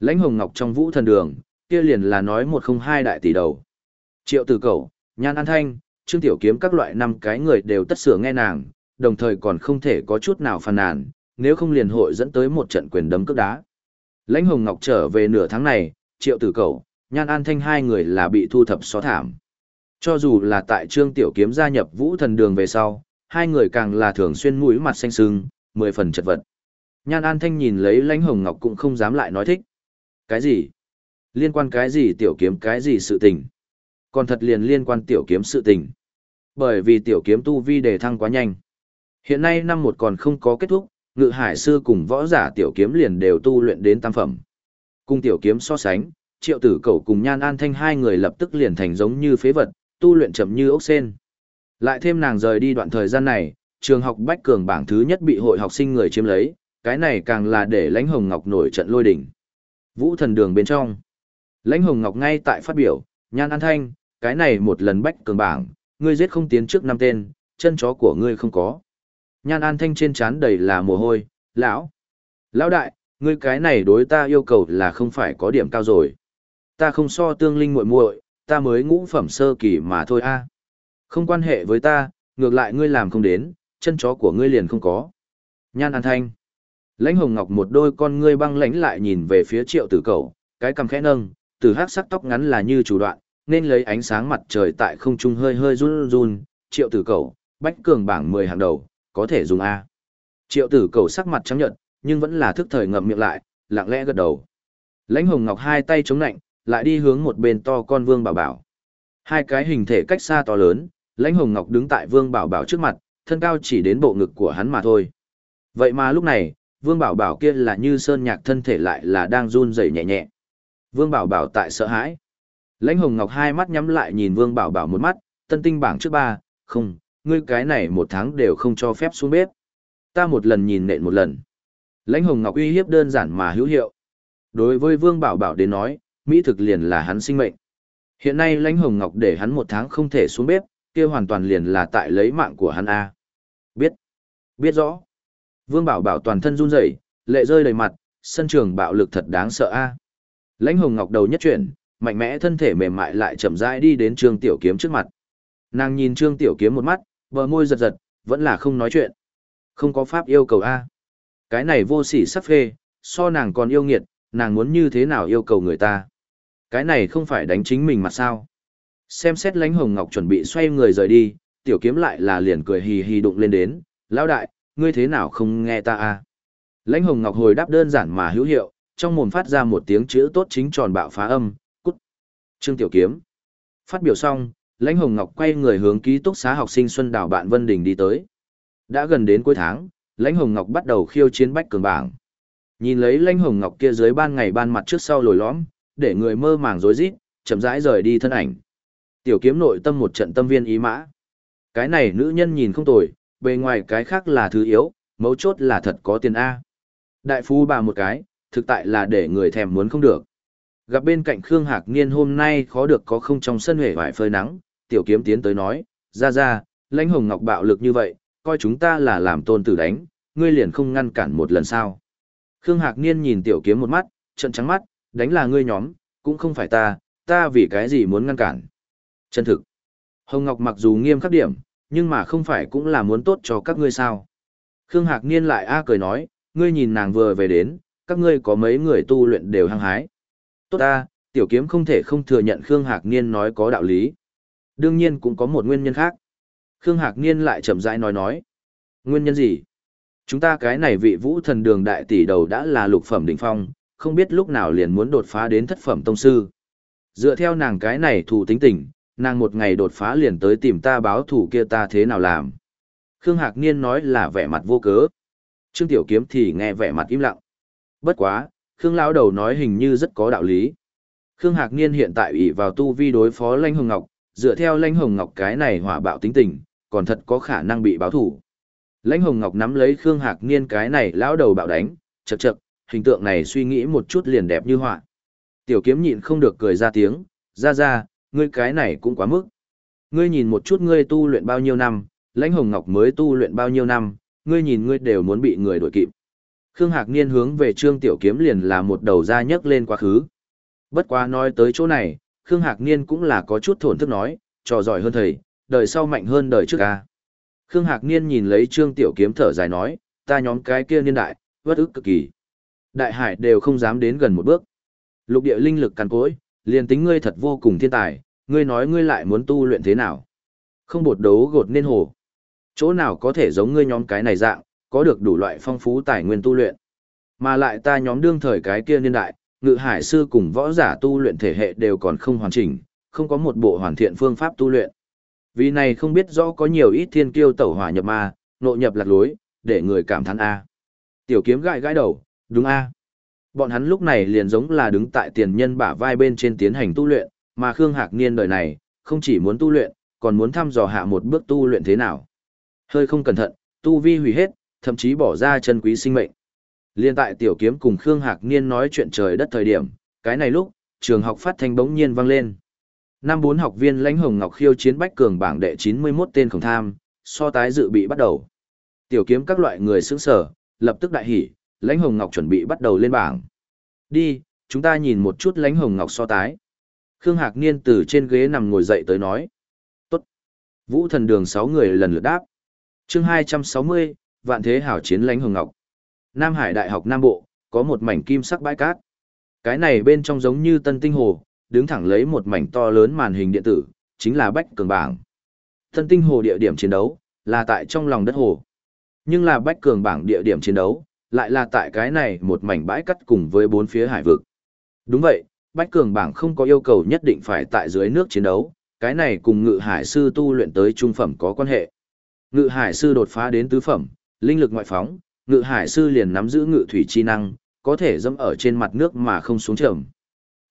Lãnh hồng ngọc trong vũ thần đường, kia liền là nói một không hai đại tỷ đầu. Triệu tử cẩu nhan an thanh, trương tiểu kiếm các loại năm cái người đều tất sửa nghe nàng, đồng thời còn không thể có chút nào phàn nàn, nếu không liền hội dẫn tới một trận quyền đấm cước đá. Lãnh hồng ngọc trở về nửa tháng này, triệu tử cẩu nhan an thanh hai người là bị thu thập xóa thảm. Cho dù là tại trương tiểu kiếm gia nhập vũ thần đường về sau, hai người càng là thường xuyên mũi mặt xanh sưng, mười phần chật vật. Nhan An Thanh nhìn lấy lãnh hồng ngọc cũng không dám lại nói thích. Cái gì? Liên quan cái gì tiểu kiếm cái gì sự tình? Còn thật liền liên quan tiểu kiếm sự tình. Bởi vì tiểu kiếm tu vi đề thăng quá nhanh. Hiện nay năm một còn không có kết thúc, ngự hải sư cùng võ giả tiểu kiếm liền đều tu luyện đến tam phẩm. Cùng tiểu kiếm so sánh, triệu tử cầu cùng nhan an thanh hai người lập tức liền thành giống như phế vật, tu luyện chậm như ốc sen. Lại thêm nàng rời đi đoạn thời gian này, trường học Bách Cường bảng thứ nhất bị hội học sinh người chiếm lấy, cái này càng là để lãnh hồng ngọc nổi trận lôi đỉnh. Vũ thần đường bên trong. Lãnh hồng ngọc ngay tại phát biểu, nhan an thanh, cái này một lần Bách Cường bảng, ngươi giết không tiến trước năm tên, chân chó của ngươi không có. Nhan an thanh trên trán đầy là mồ hôi, lão. Lão đại, ngươi cái này đối ta yêu cầu là không phải có điểm cao rồi. Ta không so tương linh muội muội, ta mới ngũ phẩm sơ kỳ mà thôi a. Không quan hệ với ta, ngược lại ngươi làm không đến, chân chó của ngươi liền không có. Nhan An Thanh. Lãnh Hồng Ngọc một đôi con ngươi băng lãnh lại nhìn về phía triệu tử cầu, cái cằm khẽ nâng, từ hắc sắc tóc ngắn là như chủ đoạn, nên lấy ánh sáng mặt trời tại không trung hơi hơi run run, triệu tử cầu, bách cường bảng 10 hàng đầu, có thể dùng A. Triệu tử cầu sắc mặt trắng nhợt, nhưng vẫn là thức thời ngậm miệng lại, lặng lẽ gật đầu. Lãnh Hồng Ngọc hai tay chống nạnh, lại đi hướng một bên to con Vương Bảo Bảo. Hai cái hình thể cách xa to lớn, Lãnh Hồng Ngọc đứng tại Vương Bảo Bảo trước mặt, thân cao chỉ đến bộ ngực của hắn mà thôi. Vậy mà lúc này, Vương Bảo Bảo kia là như sơn nhạc thân thể lại là đang run rẩy nhẹ nhẹ. Vương Bảo Bảo tại sợ hãi. Lãnh Hồng Ngọc hai mắt nhắm lại nhìn Vương Bảo Bảo một mắt, tân tinh bảng trước ba, không, ngươi cái này một tháng đều không cho phép xuống bếp. Ta một lần nhìn nện một lần. Lãnh Hồng Ngọc uy hiếp đơn giản mà hữu hiệu. Đối với Vương Bảo Bảo đến nói, Mỹ thực liền là hắn sinh mệnh. Hiện nay Lãnh Hồng Ngọc để hắn một tháng không thể xuống bếp, kia hoàn toàn liền là tại lấy mạng của hắn A. Biết. Biết rõ. Vương Bảo Bảo toàn thân run rẩy, lệ rơi đầy mặt, sân trường bạo lực thật đáng sợ A. Lãnh Hồng Ngọc đầu nhất chuyển, mạnh mẽ thân thể mềm mại lại chậm rãi đi đến Trương Tiểu Kiếm trước mặt. Nàng nhìn Trương Tiểu Kiếm một mắt, bờ môi giật giật, vẫn là không nói chuyện. Không có pháp yêu cầu A. Cái này vô sỉ sắp phê, so nàng còn yêu nghiệt, nàng muốn như thế nào yêu cầu người ta. Cái này không phải đánh chính mình mà sao. Xem xét lãnh hồng ngọc chuẩn bị xoay người rời đi, tiểu kiếm lại là liền cười hì hì đụng lên đến, lão đại, ngươi thế nào không nghe ta a? Lãnh hồng ngọc hồi đáp đơn giản mà hữu hiệu, trong mồm phát ra một tiếng chữ tốt chính tròn bạo phá âm, cút. Trương tiểu kiếm. Phát biểu xong, lãnh hồng ngọc quay người hướng ký túc xá học sinh Xuân Đào Bạn Vân Đình đi tới. Đã gần đến cuối tháng, lãnh hồng ngọc bắt đầu khiêu chiến bách cường bảng. Nhìn lấy lãnh hồng ngọc kia dưới ban ngày ban mặt trước sau lồi lõm, để người mơ màng rối rít, chậm rãi rời đi thân ảnh. Tiểu kiếm nội tâm một trận tâm viên ý mã. Cái này nữ nhân nhìn không tồi, bề ngoài cái khác là thứ yếu, mấu chốt là thật có tiền A. Đại phu bà một cái, thực tại là để người thèm muốn không được. Gặp bên cạnh Khương Hạc Niên hôm nay khó được có không trong sân hề vải phơi nắng, tiểu kiếm tiến tới nói, ra ra, lãnh hồng ngọc bạo lực như vậy, coi chúng ta là làm tôn tử đánh, ngươi liền không ngăn cản một lần sao. Khương Hạc Niên nhìn tiểu kiếm một mắt, trận trắng mắt, đánh là ngươi nhóm, cũng không phải ta, ta vì cái gì muốn ngăn cản. Chân thực. Hồng Ngọc mặc dù nghiêm khắc điểm, nhưng mà không phải cũng là muốn tốt cho các ngươi sao. Khương Hạc Niên lại a cười nói, ngươi nhìn nàng vừa về đến, các ngươi có mấy người tu luyện đều hăng hái. Tốt ta, tiểu kiếm không thể không thừa nhận Khương Hạc Niên nói có đạo lý. Đương nhiên cũng có một nguyên nhân khác. Khương Hạc Niên lại chậm rãi nói nói. Nguyên nhân gì? Chúng ta cái này vị vũ thần đường đại tỷ đầu đã là lục phẩm đỉnh phong, không biết lúc nào liền muốn đột phá đến thất phẩm tông sư. Dựa theo nàng cái này thủ tính tình, nàng một ngày đột phá liền tới tìm ta báo thủ kia ta thế nào làm. Khương Hạc Niên nói là vẻ mặt vô cớ. Trương Tiểu Kiếm thì nghe vẻ mặt im lặng. Bất quá, Khương Lão Đầu nói hình như rất có đạo lý. Khương Hạc Niên hiện tại ủy vào tu vi đối phó lãnh Hồng Ngọc, dựa theo lãnh Hồng Ngọc cái này hỏa bạo tính tình, còn thật có khả năng bị báo thủ. Lãnh Hồng Ngọc nắm lấy Khương Hạc Niên cái này lão đầu bạo đánh, chậc chậc, hình tượng này suy nghĩ một chút liền đẹp như họa. Tiểu kiếm nhịn không được cười ra tiếng, ra ra, ngươi cái này cũng quá mức. Ngươi nhìn một chút ngươi tu luyện bao nhiêu năm, lãnh hồng ngọc mới tu luyện bao nhiêu năm, ngươi nhìn ngươi đều muốn bị người đuổi kịp. Khương Hạc Niên hướng về Trương Tiểu Kiếm liền là một đầu ra nhấc lên quá khứ. Bất quá nói tới chỗ này, Khương Hạc Niên cũng là có chút thổn thức nói, trò giỏi hơn thầy, đời sau mạnh hơn đời trước ca. Khương Hạc Niên nhìn lấy Trương Tiểu Kiếm thở dài nói, ta nhóm cái kia niên đại, vất ức cực kỳ. Đại hải đều không dám đến gần một bước. Lục địa linh lực càn cối, liền tính ngươi thật vô cùng thiên tài, ngươi nói ngươi lại muốn tu luyện thế nào? Không bột đấu gột nên hồ. Chỗ nào có thể giống ngươi nhóm cái này dạng, có được đủ loại phong phú tài nguyên tu luyện. Mà lại ta nhóm đương thời cái kia niên đại, ngự hải sư cùng võ giả tu luyện thể hệ đều còn không hoàn chỉnh, không có một bộ hoàn thiện phương pháp tu luyện. Vì này không biết rõ có nhiều ít thiên kiêu tẩu hỏa nhập ma, nộ nhập lạc lối, để người cảm thán A. Tiểu kiếm gãi gãi đầu, đúng A. Bọn hắn lúc này liền giống là đứng tại tiền nhân bả vai bên trên tiến hành tu luyện, mà Khương Hạc Niên đời này, không chỉ muốn tu luyện, còn muốn thăm dò hạ một bước tu luyện thế nào. Hơi không cẩn thận, tu vi hủy hết, thậm chí bỏ ra chân quý sinh mệnh. Liên tại tiểu kiếm cùng Khương Hạc Niên nói chuyện trời đất thời điểm, cái này lúc, trường học phát thanh bỗng nhiên vang lên. Năm bốn học viên lãnh hồng ngọc khiêu chiến bách cường bảng đệ 91 tên khổng tham, so tái dự bị bắt đầu. Tiểu kiếm các loại người sững sở, lập tức đại hỉ, lãnh hồng ngọc chuẩn bị bắt đầu lên bảng. Đi, chúng ta nhìn một chút lãnh hồng ngọc so tái. Khương Hạc Niên từ trên ghế nằm ngồi dậy tới nói. Tốt. Vũ thần đường 6 người lần lượt đáp. chương 260, Vạn Thế Hảo Chiến lãnh hồng ngọc. Nam Hải Đại học Nam Bộ, có một mảnh kim sắc bãi cát. Cái này bên trong giống như tân tinh hồ, đứng thẳng lấy một mảnh to lớn màn hình điện tử, chính là bách cường bảng. Tân tinh hồ địa điểm chiến đấu, là tại trong lòng đất hồ. Nhưng là bách cường bảng địa điểm chiến đấu, lại là tại cái này một mảnh bãi cắt cùng với bốn phía hải vực. Đúng vậy, bách cường bảng không có yêu cầu nhất định phải tại dưới nước chiến đấu, cái này cùng ngự hải sư tu luyện tới trung phẩm có quan hệ. Ngự hải sư đột phá đến tứ phẩm, linh lực ngoại phóng, ngự hải sư liền nắm giữ ngự thủy chi năng, có thể dẫm ở trên mặt nước mà không xuống trầm.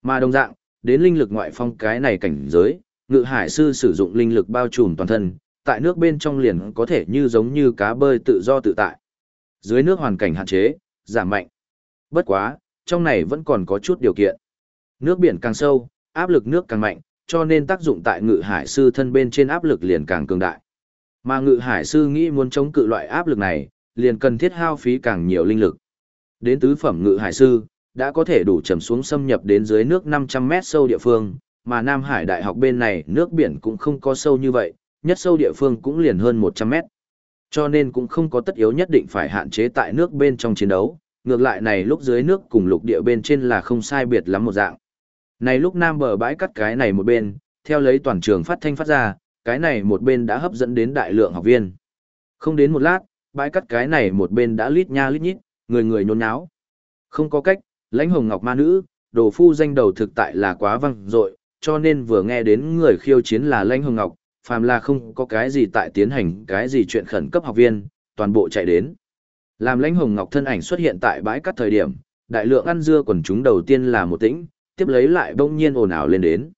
Mà đồng dạng, đến linh lực ngoại phong cái này cảnh giới, ngự hải sư sử dụng linh lực bao trùm toàn thân, tại nước bên trong liền có thể như giống như cá bơi tự do tự tại. Dưới nước hoàn cảnh hạn chế, giảm mạnh. Bất quá, trong này vẫn còn có chút điều kiện. Nước biển càng sâu, áp lực nước càng mạnh, cho nên tác dụng tại ngự hải sư thân bên trên áp lực liền càng cường đại. Mà ngự hải sư nghĩ muốn chống cự loại áp lực này, liền cần thiết hao phí càng nhiều linh lực. Đến tứ phẩm ngự hải sư, đã có thể đủ trầm xuống xâm nhập đến dưới nước 500 mét sâu địa phương, mà Nam Hải Đại học bên này nước biển cũng không có sâu như vậy, nhất sâu địa phương cũng liền hơn 100 mét. Cho nên cũng không có tất yếu nhất định phải hạn chế tại nước bên trong chiến đấu, ngược lại này lúc dưới nước cùng lục địa bên trên là không sai biệt lắm một dạng. Này lúc Nam bờ bãi cắt cái này một bên, theo lấy toàn trường phát thanh phát ra, cái này một bên đã hấp dẫn đến đại lượng học viên. Không đến một lát, bãi cắt cái này một bên đã lít nha lít nhít, người người nhốn nháo. Không có cách, lãnh hồng ngọc ma nữ, đồ phu danh đầu thực tại là quá văng dội cho nên vừa nghe đến người khiêu chiến là lãnh hồng ngọc, phàm là không có cái gì tại tiến hành cái gì chuyện khẩn cấp học viên, toàn bộ chạy đến. Làm lãnh hồng ngọc thân ảnh xuất hiện tại bãi cắt thời điểm, đại lượng ăn dưa quần chúng đầu tiên là một tĩnh, tiếp lấy lại bỗng nhiên ồn ào lên đến.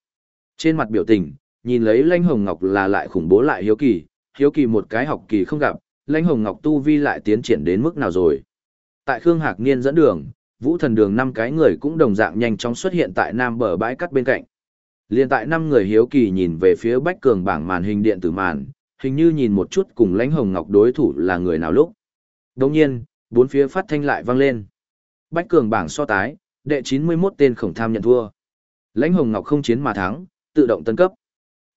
Trên mặt biểu tình, nhìn lấy lãnh hồng ngọc là lại khủng bố lại hiếu kỳ, hiếu kỳ một cái học kỳ không gặp, lãnh hồng ngọc tu vi lại tiến triển đến mức nào rồi. Tại Khương Hạc Niên dẫn đường, vũ thần đường năm cái người cũng đồng dạng nhanh chóng xuất hiện tại nam bờ bãi cắt bên cạnh. Liên tại năm người hiếu kỳ nhìn về phía bách cường bảng màn hình điện tử màn, hình như nhìn một chút cùng lãnh hồng ngọc đối thủ là người nào lúc. Đồng nhiên, bốn phía phát thanh lại vang lên. Bách cường bảng so tái, đệ 91 tên khổng tham nhận thua. Lãnh hồng ngọc không chiến mà thắng, tự động tân cấp.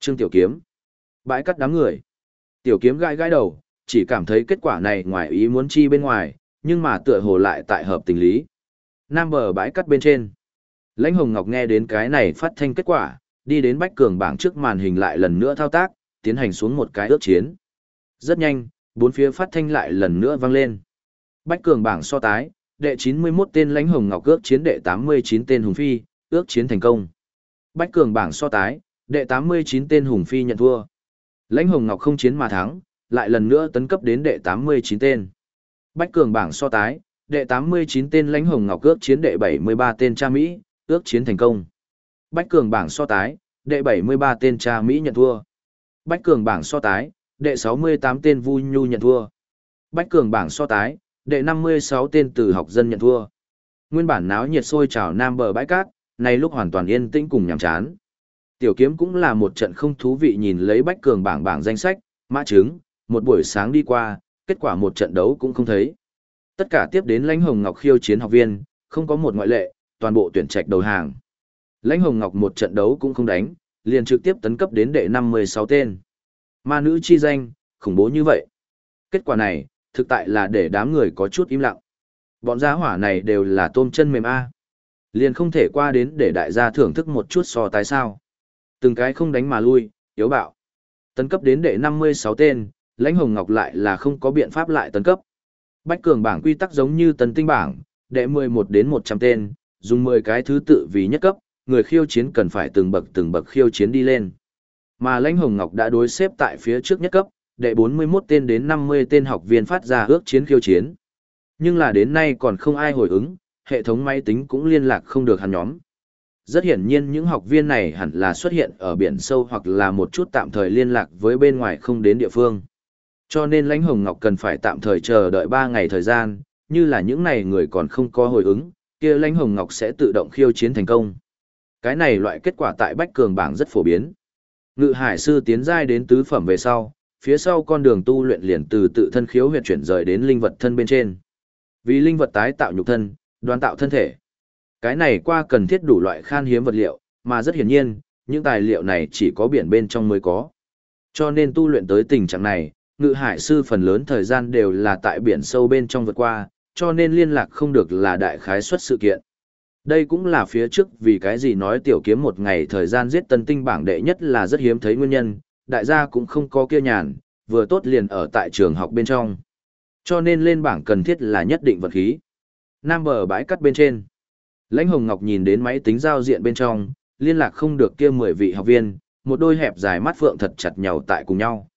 Trương Tiểu Kiếm. Bãi cắt đám người. Tiểu Kiếm gãi gãi đầu, chỉ cảm thấy kết quả này ngoài ý muốn chi bên ngoài, nhưng mà tựa hồ lại tại hợp tình lý. Nam bờ bãi cắt bên trên. Lãnh Hồng Ngọc nghe đến cái này phát thanh kết quả, đi đến Bách Cường bảng trước màn hình lại lần nữa thao tác, tiến hành xuống một cái ước chiến. Rất nhanh, bốn phía phát thanh lại lần nữa vang lên. Bách Cường bảng so tái, đệ 91 tên Lãnh Hồng Ngọc ước chiến đệ 89 tên Hùng Phi, ước chiến thành công. Bách Cường bảng so tái, đệ 89 tên Hùng Phi nhận thua. Lãnh Hồng Ngọc không chiến mà thắng, lại lần nữa tấn cấp đến đệ 89 tên. Bách Cường bảng so tái, đệ 89 tên Lãnh Hồng Ngọc ước chiến đệ 73 tên cha Mỹ, ước chiến thành công. Bách cường bảng so tái, đệ 73 tên cha Mỹ nhận thua. Bách cường bảng so tái, đệ 68 tên Vu Nhu nhận thua. Bách cường bảng so tái, đệ 56 tên Từ học dân nhận thua. Nguyên bản náo nhiệt sôi trào nam bờ bãi cát, nay lúc hoàn toàn yên tĩnh cùng nhàm chán. Tiểu kiếm cũng là một trận không thú vị nhìn lấy bách cường bảng bảng danh sách, mã chứng, một buổi sáng đi qua, kết quả một trận đấu cũng không thấy. Tất cả tiếp đến lãnh hồng ngọc khiêu chiến học viên, không có một ngoại lệ, toàn bộ tuyển trạch đầu hàng. Lãnh Hồng Ngọc một trận đấu cũng không đánh, liền trực tiếp tấn cấp đến đệ 56 tên. Ma nữ chi danh, khủng bố như vậy. Kết quả này, thực tại là để đám người có chút im lặng. Bọn giá hỏa này đều là tôm chân mềm A. Liền không thể qua đến để đại gia thưởng thức một chút so tái sao. Từng cái không đánh mà lui, yếu bạo. Tấn cấp đến đệ 56 tên, lãnh hồng ngọc lại là không có biện pháp lại tấn cấp. Bách cường bảng quy tắc giống như tấn tinh bảng, đệ 11 đến 100 tên, dùng 10 cái thứ tự vì nhất cấp, người khiêu chiến cần phải từng bậc từng bậc khiêu chiến đi lên. Mà Lãnh Hồng Ngọc đã đối xếp tại phía trước nhất cấp, đệ 41 tên đến 50 tên học viên phát ra ước chiến khiêu chiến. Nhưng là đến nay còn không ai hồi ứng, hệ thống máy tính cũng liên lạc không được hắn nhóm. Rất hiển nhiên những học viên này hẳn là xuất hiện ở biển sâu hoặc là một chút tạm thời liên lạc với bên ngoài không đến địa phương. Cho nên Lãnh Hồng Ngọc cần phải tạm thời chờ đợi 3 ngày thời gian, như là những này người còn không có hồi ứng, kia lãnh hồng ngọc sẽ tự động khiêu chiến thành công. Cái này loại kết quả tại Bách Cường bảng rất phổ biến. Ngự hải sư tiến giai đến tứ phẩm về sau, phía sau con đường tu luyện liền từ tự thân khiếu huyệt chuyển rời đến linh vật thân bên trên. Vì linh vật tái tạo nhục thân, đoán tạo thân thể. Cái này qua cần thiết đủ loại khan hiếm vật liệu, mà rất hiển nhiên, những tài liệu này chỉ có biển bên trong mới có. Cho nên tu luyện tới tình trạng này, ngự hải sư phần lớn thời gian đều là tại biển sâu bên trong vượt qua, cho nên liên lạc không được là đại khái suất sự kiện. Đây cũng là phía trước vì cái gì nói tiểu kiếm một ngày thời gian giết tân tinh bảng đệ nhất là rất hiếm thấy nguyên nhân, đại gia cũng không có kia nhàn, vừa tốt liền ở tại trường học bên trong. Cho nên lên bảng cần thiết là nhất định vật khí. Nam bờ bãi cắt bên trên. Lãnh Hồng Ngọc nhìn đến máy tính giao diện bên trong, liên lạc không được kia 10 vị học viên, một đôi hẹp dài mắt phượng thật chặt nhau tại cùng nhau.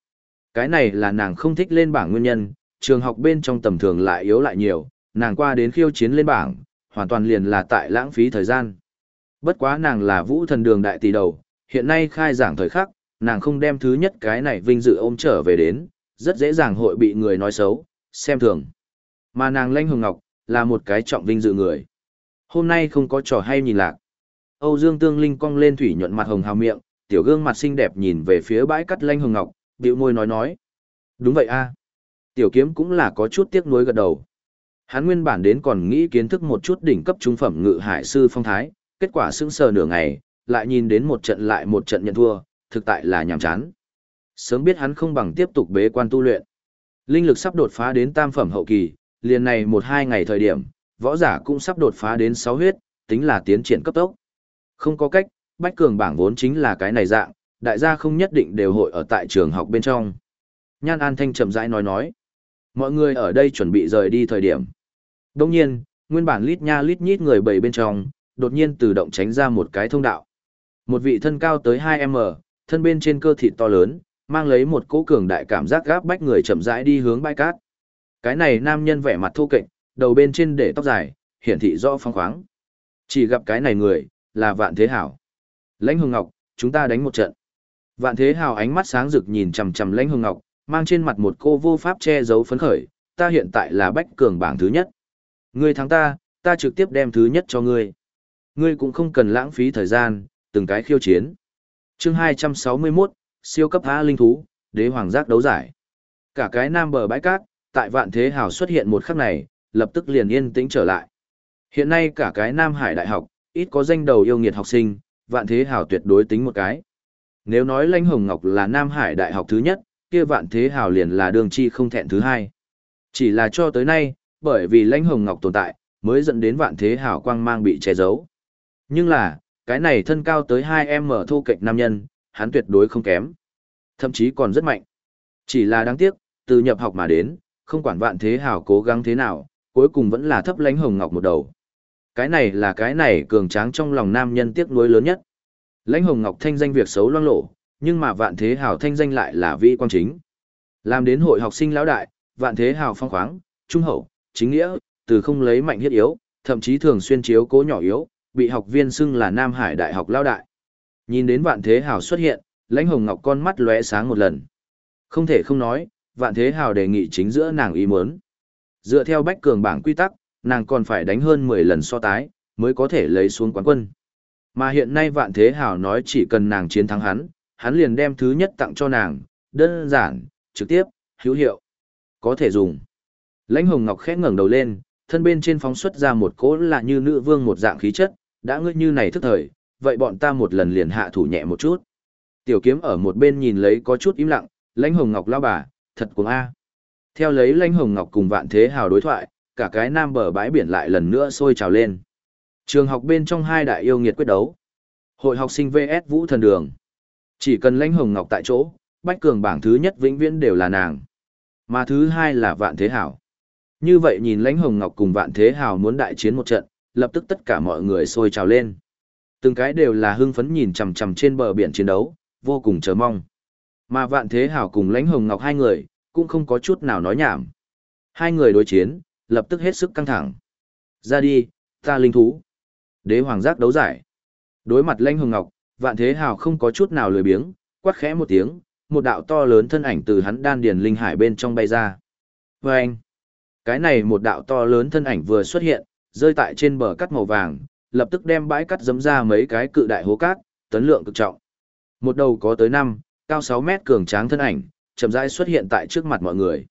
Cái này là nàng không thích lên bảng nguyên nhân, trường học bên trong tầm thường lại yếu lại nhiều, nàng qua đến khiêu chiến lên bảng, hoàn toàn liền là tại lãng phí thời gian. Bất quá nàng là vũ thần đường đại tỷ đầu, hiện nay khai giảng thời khắc, nàng không đem thứ nhất cái này vinh dự ôm trở về đến, rất dễ dàng hội bị người nói xấu, xem thường. Mà nàng Lanh Hồng Ngọc, là một cái trọng vinh dự người. Hôm nay không có trò hay nhìn lạc. Âu Dương Tương Linh cong lên thủy nhuận mặt hồng hào miệng, tiểu gương mặt xinh đẹp nhìn về phía bãi cắt Lanh Hồng Ngọc, bĩu môi nói nói. Đúng vậy a Tiểu kiếm cũng là có chút tiếc nuối gật đầu. Hắn nguyên bản đến còn nghĩ kiến thức một chút đỉnh cấp trung phẩm ngự hải sư phong thái, kết quả sững sờ nửa ngày, lại nhìn đến một trận lại một trận nhận thua, thực tại là nhàm chán. Sớm biết hắn không bằng tiếp tục bế quan tu luyện. Linh lực sắp đột phá đến tam phẩm hậu kỳ, liền này một hai ngày thời điểm, võ giả cũng sắp đột phá đến sáu huyết, tính là tiến triển cấp tốc. Không có cách, bách cường bảng vốn chính là cái này dạng, đại gia không nhất định đều hội ở tại trường học bên trong. Nhan An Thanh chậm rãi nói nói. Mọi người ở đây chuẩn bị rời đi thời điểm. Đông nhiên, nguyên bản lít nha lít nhít người bầy bên trong, đột nhiên tự động tránh ra một cái thông đạo. Một vị thân cao tới 2m, thân bên trên cơ thịt to lớn, mang lấy một cỗ cường đại cảm giác gáp bách người chậm rãi đi hướng bãi cát. Cái này nam nhân vẻ mặt thô kệch, đầu bên trên để tóc dài, hiển thị rõ phong khoáng. Chỉ gặp cái này người, là Vạn Thế Hảo. Lãnh Hương Ngọc, chúng ta đánh một trận. Vạn Thế Hảo ánh mắt sáng rực nhìn chằm chằm Lãnh Hương Ngọc, mang trên mặt một cô vô pháp che giấu phấn khởi, ta hiện tại là bách cường bảng thứ nhất. Ngươi thắng ta, ta trực tiếp đem thứ nhất cho ngươi. Ngươi cũng không cần lãng phí thời gian, từng cái khiêu chiến. Chương 261, siêu cấp há linh thú, đế hoàng giác đấu giải. Cả cái nam bờ bãi cát, tại vạn thế hào xuất hiện một khắc này, lập tức liền yên tĩnh trở lại. Hiện nay cả cái Nam Hải Đại học, ít có danh đầu yêu nghiệt học sinh, vạn thế hào tuyệt đối tính một cái. Nếu nói Lãnh Hồng Ngọc là Nam Hải Đại học thứ nhất, kia vạn thế hào liền là đường chi không thẹn thứ hai. Chỉ là cho tới nay, bởi vì Lãnh Hồng Ngọc tồn tại, mới dẫn đến vạn thế hào quang mang bị che giấu. Nhưng là, cái này thân cao tới 2M thu kệch nam nhân, hắn tuyệt đối không kém. Thậm chí còn rất mạnh. Chỉ là đáng tiếc, từ nhập học mà đến, không quản vạn thế hào cố gắng thế nào, cuối cùng vẫn là thấp lánh hồng ngọc một đầu. Cái này là cái này cường tráng trong lòng nam nhân tiếc nuối lớn nhất. Lãnh hồng ngọc thanh danh việc xấu loang lộ, nhưng mà vạn thế hào thanh danh lại là vị quan chính. Làm đến hội học sinh lão đại, vạn thế hào phong khoáng, trung hậu, chính nghĩa, từ không lấy mạnh hiết yếu, thậm chí thường xuyên chiếu cố nhỏ yếu, bị học viên xưng là Nam Hải Đại học lão đại. Nhìn đến vạn thế hào xuất hiện, lãnh hồng ngọc con mắt lóe sáng một lần. Không thể không nói, vạn thế hào đề nghị chính giữa nàng ý muốn. Dựa theo bách cường bảng quy tắc, nàng còn phải đánh hơn 10 lần so tái, mới có thể lấy xuống quán quân. Mà hiện nay vạn thế hảo nói chỉ cần nàng chiến thắng hắn, hắn liền đem thứ nhất tặng cho nàng, đơn giản, trực tiếp, hữu hiệu. Có thể dùng. Lãnh hồng ngọc khẽ ngẩng đầu lên, thân bên trên phóng xuất ra một cỗ là như nữ vương một dạng khí chất, đã ngươi như này thức thời, vậy bọn ta một lần liền hạ thủ nhẹ một chút. Tiểu kiếm ở một bên nhìn lấy có chút im lặng, lãnh hồng ngọc lao bà, thật cuồng A. Theo lấy lãnh hồng ngọc cùng vạn thế hào đối thoại, cả cái nam bờ bãi biển lại lần nữa sôi trào lên. Trường học bên trong hai đại yêu nghiệt quyết đấu. Hội học sinh VS Vũ Thần Đường. Chỉ cần lãnh hồng ngọc tại chỗ, bách cường bảng thứ nhất vĩnh viễn đều là nàng. Mà thứ hai là vạn thế hảo. Như vậy nhìn lãnh hồng ngọc cùng vạn thế hào muốn đại chiến một trận, lập tức tất cả mọi người sôi trào lên. Từng cái đều là hưng phấn nhìn chằm chằm trên bờ biển chiến đấu, vô cùng chờ mong. Mà vạn thế hảo cùng lãnh hồng ngọc hai người, cũng không có chút nào nói nhảm. Hai người đối chiến, lập tức hết sức căng thẳng. Ra đi, ta linh thú. Đế hoàng giác đấu giải. Đối mặt Lanh hồng ngọc, vạn thế hào không có chút nào lười biếng, quát khẽ một tiếng, một đạo to lớn thân ảnh từ hắn đan điền linh hải bên trong bay ra. Và anh, cái này một đạo to lớn thân ảnh vừa xuất hiện, rơi tại trên bờ cắt màu vàng, lập tức đem bãi cắt dấm ra mấy cái cự đại hố cát, tấn lượng cực trọng. Một đầu có tới 5, cao 6 mét cường tráng thân ảnh, chậm rãi xuất hiện tại trước mặt mọi người.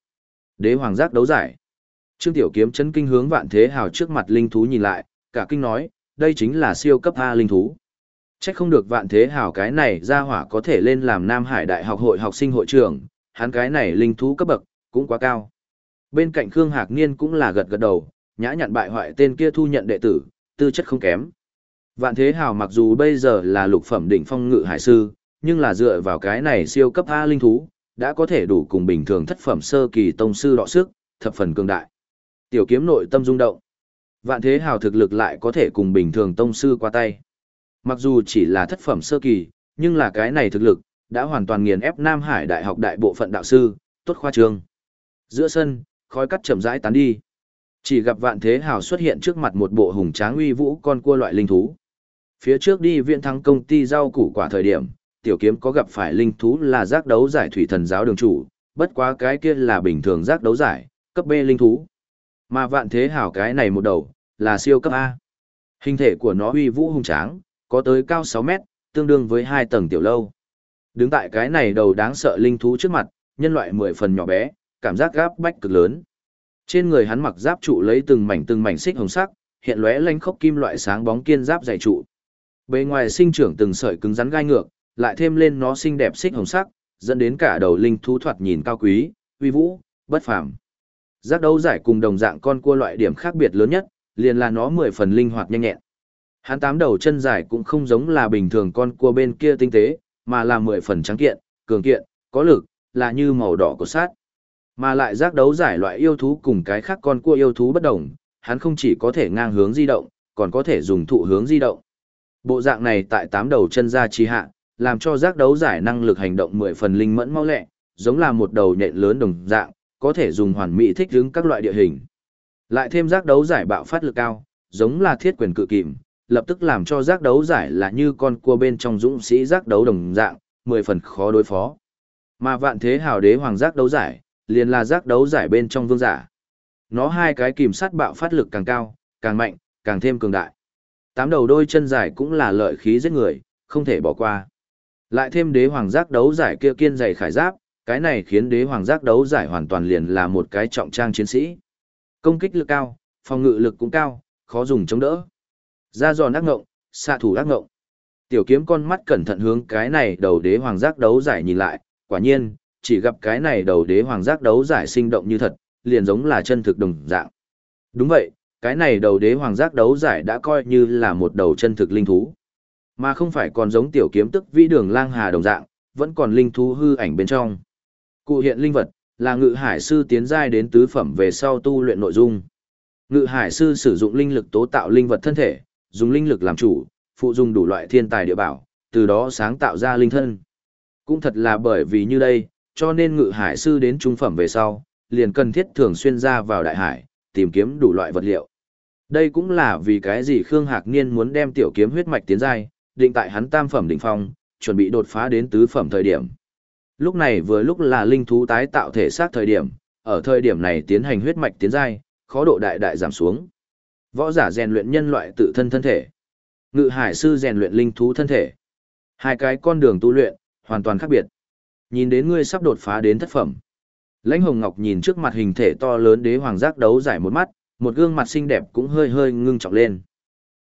Đế hoàng giác đấu giải. Trương Tiểu Kiếm chấn kinh hướng vạn thế hào trước mặt linh thú nhìn lại, cả kinh nói, đây chính là siêu cấp A linh thú. Chắc không được vạn thế hào cái này ra hỏa có thể lên làm Nam Hải Đại học hội học sinh hội trưởng, hắn cái này linh thú cấp bậc, cũng quá cao. Bên cạnh Khương Hạc Niên cũng là gật gật đầu, nhã nhặn bại hoại tên kia thu nhận đệ tử, tư chất không kém. Vạn Thế Hào mặc dù bây giờ là lục phẩm đỉnh phong ngự hải sư, nhưng là dựa vào cái này siêu cấp A linh thú, đã có thể đủ cùng bình thường thất phẩm sơ kỳ tông sư đọ sức, thập phần cường đại. Tiểu kiếm nội tâm rung động. Vạn Thế Hào thực lực lại có thể cùng bình thường tông sư qua tay. Mặc dù chỉ là thất phẩm sơ kỳ, nhưng là cái này thực lực, đã hoàn toàn nghiền ép Nam Hải Đại học đại bộ phận đạo sư, tốt khoa trường Giữa sân, khói cắt chậm rãi tán đi. Chỉ gặp Vạn Thế Hào xuất hiện trước mặt một bộ hùng tráng uy vũ con cua loại linh thú. Phía trước đi viện thắng công ty rau củ quả thời điểm, tiểu kiếm có gặp phải linh thú là giác đấu giải thủy thần giáo đường chủ, bất quá cái kia là bình thường giác đấu giải, cấp B linh thú. Mà vạn thế hảo cái này một đầu, là siêu cấp A. Hình thể của nó uy vũ hung tráng, có tới cao 6 mét, tương đương với hai tầng tiểu lâu. Đứng tại cái này đầu đáng sợ linh thú trước mặt, nhân loại mười phần nhỏ bé, cảm giác gáp bách cực lớn. Trên người hắn mặc giáp trụ lấy từng mảnh từng mảnh xích hồng sắc, hiện lóe lanh khốc kim loại sáng bóng kiên giáp dày trụ. Bề ngoài sinh trưởng từng sợi cứng rắn gai ngược, lại thêm lên nó xinh đẹp xích hồng sắc, dẫn đến cả đầu linh thú thoạt nhìn cao quý, uy vũ, bất phàm. Giác đấu giải cùng đồng dạng con cua loại điểm khác biệt lớn nhất, liền là nó mười phần linh hoạt nhanh nhẹn. Hắn tám đầu chân dài cũng không giống là bình thường con cua bên kia tinh tế, mà là mười phần trắng kiện, cường kiện, có lực, là như màu đỏ của sát. Mà lại giác đấu giải loại yêu thú cùng cái khác con cua yêu thú bất đồng, hắn không chỉ có thể ngang hướng di động, còn có thể dùng thụ hướng di động. Bộ dạng này tại tám đầu chân ra chi hạ, làm cho giác đấu giải năng lực hành động mười phần linh mẫn mau lẹ, giống là một đầu nhện lớn đồng dạng, có thể dùng hoàn mỹ thích ứng các loại địa hình. Lại thêm giác đấu giải bạo phát lực cao, giống là thiết quyền cự kìm, lập tức làm cho giác đấu giải là như con cua bên trong dũng sĩ giác đấu đồng dạng, mười phần khó đối phó. Mà vạn thế hào đế hoàng giác đấu giải, liền là giác đấu giải bên trong vương giả. Nó hai cái kìm sát bạo phát lực càng cao, càng mạnh, càng thêm cường đại. Tám đầu đôi chân dài cũng là lợi khí giết người, không thể bỏ qua. Lại thêm đế hoàng giác đấu giải kia kiên dày khải giáp, cái này khiến đế hoàng giác đấu giải hoàn toàn liền là một cái trọng trang chiến sĩ. Công kích lực cao, phòng ngự lực cũng cao, khó dùng chống đỡ. Ra giòn ác ngộng, xạ thủ ác ngộng. Tiểu kiếm con mắt cẩn thận hướng cái này đầu đế hoàng giác đấu giải nhìn lại, quả nhiên, chỉ gặp cái này đầu đế hoàng giác đấu giải sinh động như thật, liền giống là chân thực đồng dạng. Đúng vậy, cái này đầu đế hoàng giác đấu giải đã coi như là một đầu chân thực linh thú. Mà không phải còn giống tiểu kiếm tức vĩ đường lang hà đồng dạng, vẫn còn linh thú hư ảnh bên trong. Cụ hiện linh vật, là ngự hải sư tiến giai đến tứ phẩm về sau tu luyện nội dung. Ngự hải sư sử dụng linh lực tố tạo linh vật thân thể, dùng linh lực làm chủ, phụ dùng đủ loại thiên tài địa bảo, từ đó sáng tạo ra linh thân. Cũng thật là bởi vì như đây, cho nên ngự hải sư đến trung phẩm về sau, liền cần thiết thường xuyên ra vào đại hải, tìm kiếm đủ loại vật liệu. Đây cũng là vì cái gì Khương Hạc Niên muốn đem tiểu kiếm huyết mạch tiến giai, định tại hắn tam phẩm đỉnh phong, chuẩn bị đột phá đến tứ phẩm thời điểm. Lúc này vừa lúc là linh thú tái tạo thể xác thời điểm, ở thời điểm này tiến hành huyết mạch tiến giai, khó độ đại đại giảm xuống. Võ giả rèn luyện nhân loại tự thân thân thể, ngự hải sư rèn luyện linh thú thân thể. Hai cái con đường tu luyện hoàn toàn khác biệt. Nhìn đến ngươi sắp đột phá đến thất phẩm. Lãnh Hồng Ngọc nhìn trước mặt hình thể to lớn đế hoàng giác đấu giải một mắt, một gương mặt xinh đẹp cũng hơi hơi ngưng trọng lên.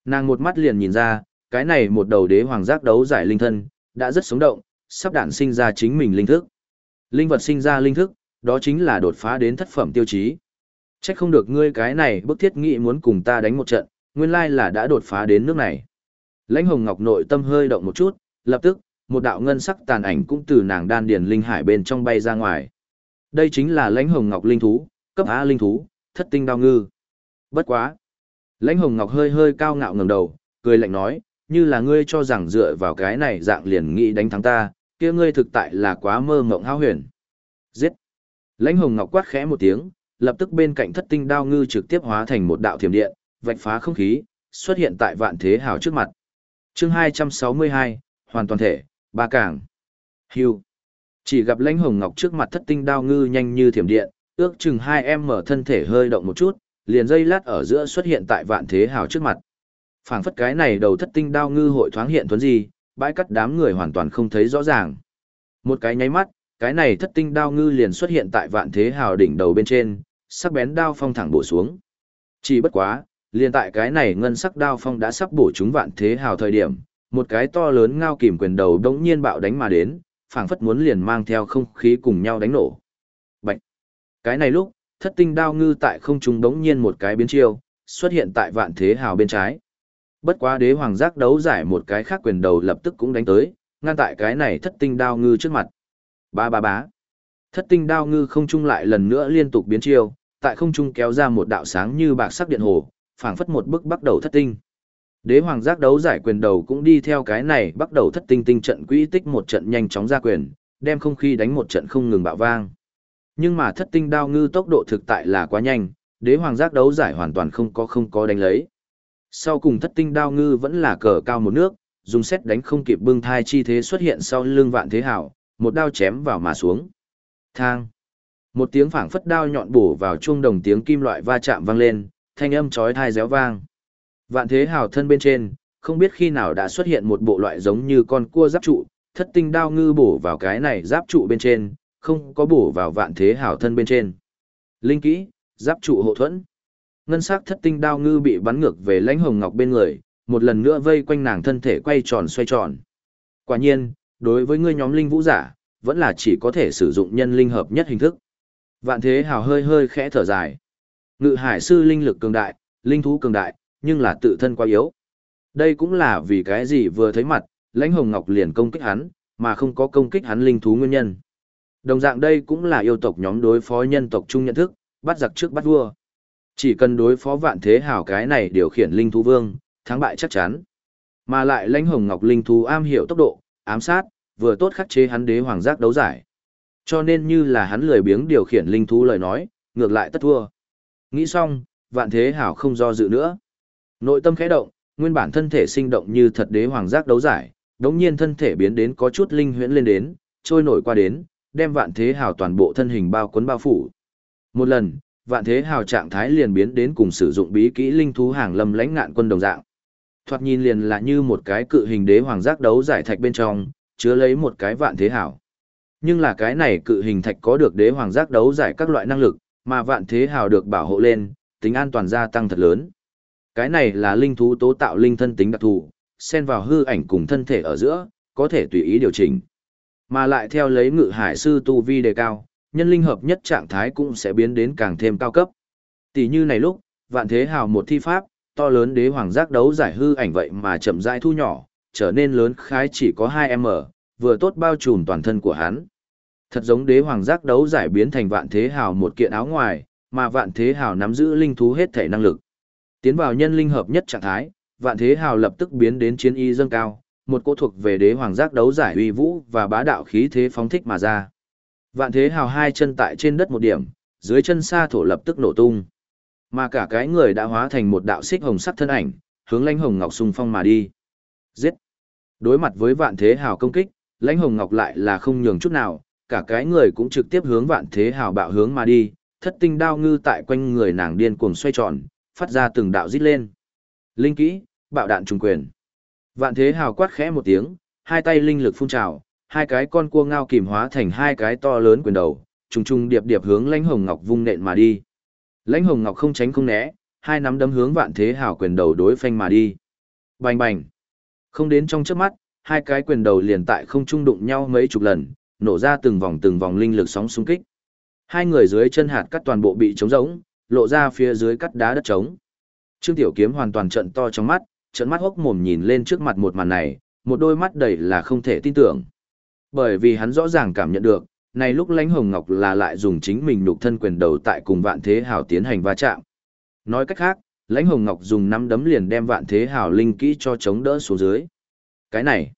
Nàng một mắt liền nhìn ra, cái này một đầu đế hoàng giác đấu giải linh thân, đã rất sống động, sắp đản sinh ra chính mình linh thức. Linh vật sinh ra linh thức, đó chính là đột phá đến thất phẩm tiêu chí. Chắc không được ngươi cái này bức thiết nghị muốn cùng ta đánh một trận, nguyên lai là đã đột phá đến nước này. Lãnh hồng ngọc nội tâm hơi động một chút, lập tức, một đạo ngân sắc tàn ảnh cũng từ nàng đan điền linh hải bên trong bay ra ngoài. Đây chính là lãnh hồng ngọc linh thú, cấp A linh thú, thất tinh đao ngư. Bất quá. Lãnh hồng ngọc hơi hơi cao ngạo ngẩng đầu, cười lạnh nói, như là ngươi cho rằng dựa vào cái này dạng liền nghĩ đánh thắng ta, kia ngươi thực tại là quá mơ mộng hao huyền. Giết! Lãnh hồng ngọc quát khẽ một tiếng, lập tức bên cạnh thất tinh đao ngư trực tiếp hóa thành một đạo thiểm điện, vạch phá không khí, xuất hiện tại vạn thế hào trước mặt. chương 262, hoàn toàn thể, ba cảng. Hưu! Chỉ gặp lãnh hồng ngọc trước mặt thất tinh đao ngư nhanh như thiểm điện, ước chừng hai em mở thân thể hơi động một chút, liền dây lát ở giữa xuất hiện tại vạn thế hào trước mặt phảng phất cái này đầu thất tinh đao ngư hội thoáng hiện thuấn gì, bãi cắt đám người hoàn toàn không thấy rõ ràng. Một cái nháy mắt, cái này thất tinh đao ngư liền xuất hiện tại vạn thế hào đỉnh đầu bên trên, sắc bén đao phong thẳng bổ xuống. Chỉ bất quá, liền tại cái này ngân sắc đao phong đã sắp bổ chúng vạn thế hào thời điểm, một cái to lớn ngao kìm quyền đầu đống nhiên bạo đánh mà đến, phảng phất muốn liền mang theo không khí cùng nhau đánh nổ. Bạch! Cái này lúc, thất tinh đao ngư tại không trung đống nhiên một cái biến chiêu, xuất hiện tại vạn thế hào bên trái. Bất quá đế hoàng giác đấu giải một cái khác quyền đầu lập tức cũng đánh tới, ngăn tại cái này thất tinh đao ngư trước mặt. Ba ba bá. Thất tinh đao ngư không trung lại lần nữa liên tục biến chiêu, tại không trung kéo ra một đạo sáng như bạc sắc điện hồ, phảng phất một bức bắt đầu thất tinh. Đế hoàng giác đấu giải quyền đầu cũng đi theo cái này bắt đầu thất tinh tinh trận quỹ tích một trận nhanh chóng ra quyền, đem không khí đánh một trận không ngừng bạo vang. Nhưng mà thất tinh đao ngư tốc độ thực tại là quá nhanh, đế hoàng giác đấu giải hoàn toàn không có không có đánh lấy. Sau cùng thất tinh đao ngư vẫn là cờ cao một nước, dùng xét đánh không kịp bưng thai chi thế xuất hiện sau lưng vạn thế hảo, một đao chém vào mà xuống. Thang. Một tiếng phảng phất đao nhọn bổ vào chuông đồng tiếng kim loại va chạm vang lên, thanh âm chói tai réo vang. Vạn thế hào thân bên trên, không biết khi nào đã xuất hiện một bộ loại giống như con cua giáp trụ, thất tinh đao ngư bổ vào cái này giáp trụ bên trên, không có bổ vào vạn thế hào thân bên trên. Linh kỹ, giáp trụ hộ thuẫn. Ngân sắc thất tinh đao ngư bị bắn ngược về lãnh hồng ngọc bên người, một lần nữa vây quanh nàng thân thể quay tròn xoay tròn. Quả nhiên, đối với ngươi nhóm linh vũ giả, vẫn là chỉ có thể sử dụng nhân linh hợp nhất hình thức. Vạn thế hào hơi hơi khẽ thở dài. Ngự hải sư linh lực cường đại, linh thú cường đại, nhưng là tự thân quá yếu. Đây cũng là vì cái gì vừa thấy mặt, lãnh hồng ngọc liền công kích hắn, mà không có công kích hắn linh thú nguyên nhân. Đồng dạng đây cũng là yêu tộc nhóm đối phó nhân tộc chung nhận thức, bắt giặc trước bắt vua. Chỉ cần đối phó vạn thế hảo cái này điều khiển linh thú vương, thắng bại chắc chắn. Mà lại lãnh hồng ngọc linh thú am hiểu tốc độ, ám sát, vừa tốt khắc chế hắn đế hoàng giác đấu giải. Cho nên như là hắn lười biếng điều khiển linh thú lời nói, ngược lại tất thua. Nghĩ xong, vạn thế hảo không do dự nữa. Nội tâm khẽ động, nguyên bản thân thể sinh động như thật đế hoàng giác đấu giải, đống nhiên thân thể biến đến có chút linh huyễn lên đến, trôi nổi qua đến, đem vạn thế hào toàn bộ thân hình bao cuốn bao phủ. Một lần, vạn thế hào trạng thái liền biến đến cùng sử dụng bí kỹ linh thú hàng lâm lãnh ngạn quân đồng dạng. Thoạt nhìn liền là như một cái cự hình đế hoàng giác đấu giải thạch bên trong, chứa lấy một cái vạn thế hào. Nhưng là cái này cự hình thạch có được đế hoàng giác đấu giải các loại năng lực, mà vạn thế hào được bảo hộ lên, tính an toàn gia tăng thật lớn. Cái này là linh thú tố tạo linh thân tính đặc thù, xen vào hư ảnh cùng thân thể ở giữa, có thể tùy ý điều chỉnh. Mà lại theo lấy ngự hải sư tu vi đề cao, nhân linh hợp nhất trạng thái cũng sẽ biến đến càng thêm cao cấp. Tỷ như này lúc, vạn thế hào một thi pháp, to lớn đế hoàng giác đấu giải hư ảnh vậy mà chậm rãi thu nhỏ, trở nên lớn khái chỉ có 2m, vừa tốt bao trùm toàn thân của hắn. Thật giống đế hoàng giác đấu giải biến thành vạn thế hào một kiện áo ngoài, mà vạn thế hào nắm giữ linh thú hết thể năng lực. Tiến vào nhân linh hợp nhất trạng thái, vạn thế hào lập tức biến đến chiến y dâng cao, một cỗ thuộc về đế hoàng giác đấu giải uy vũ và bá đạo khí thế phóng thích mà ra. Vạn thế hào hai chân tại trên đất một điểm, dưới chân xa thổ lập tức nổ tung. Mà cả cái người đã hóa thành một đạo xích hồng sắc thân ảnh, hướng lãnh hồng ngọc xung phong mà đi. Giết! Đối mặt với vạn thế hào công kích, lãnh hồng ngọc lại là không nhường chút nào, cả cái người cũng trực tiếp hướng vạn thế hào bạo hướng mà đi, thất tinh đao ngư tại quanh người nàng điên cuồng xoay tròn, phát ra từng đạo rít lên. Linh kỹ, bạo đạn trùng quyền. Vạn thế hào quát khẽ một tiếng, hai tay linh lực phun trào, hai cái con cua ngao kìm hóa thành hai cái to lớn quyền đầu, trùng trùng điệp điệp hướng lãnh hồng ngọc vung nện mà đi. Lãnh hồng ngọc không tránh không né, hai nắm đấm hướng vạn thế hào quyền đầu đối phanh mà đi. Bành bành. Không đến trong chớp mắt, hai cái quyền đầu liền tại không trung đụng nhau mấy chục lần, nổ ra từng vòng từng vòng linh lực sóng xung kích. Hai người dưới chân hạt cắt toàn bộ bị trống rỗng, lộ ra phía dưới cắt đá đất trống. Trương Tiểu Kiếm hoàn toàn trận to trong mắt, trận mắt hốc mồm nhìn lên trước mặt một màn này, một đôi mắt đầy là không thể tin tưởng. Bởi vì hắn rõ ràng cảm nhận được, này lúc Lãnh Hồng Ngọc là lại dùng chính mình nhục thân quyền đầu tại cùng Vạn Thế Hào tiến hành va chạm. Nói cách khác, Lãnh Hồng Ngọc dùng năm đấm liền đem Vạn Thế Hào linh kỹ cho chống đỡ xuống dưới. Cái này,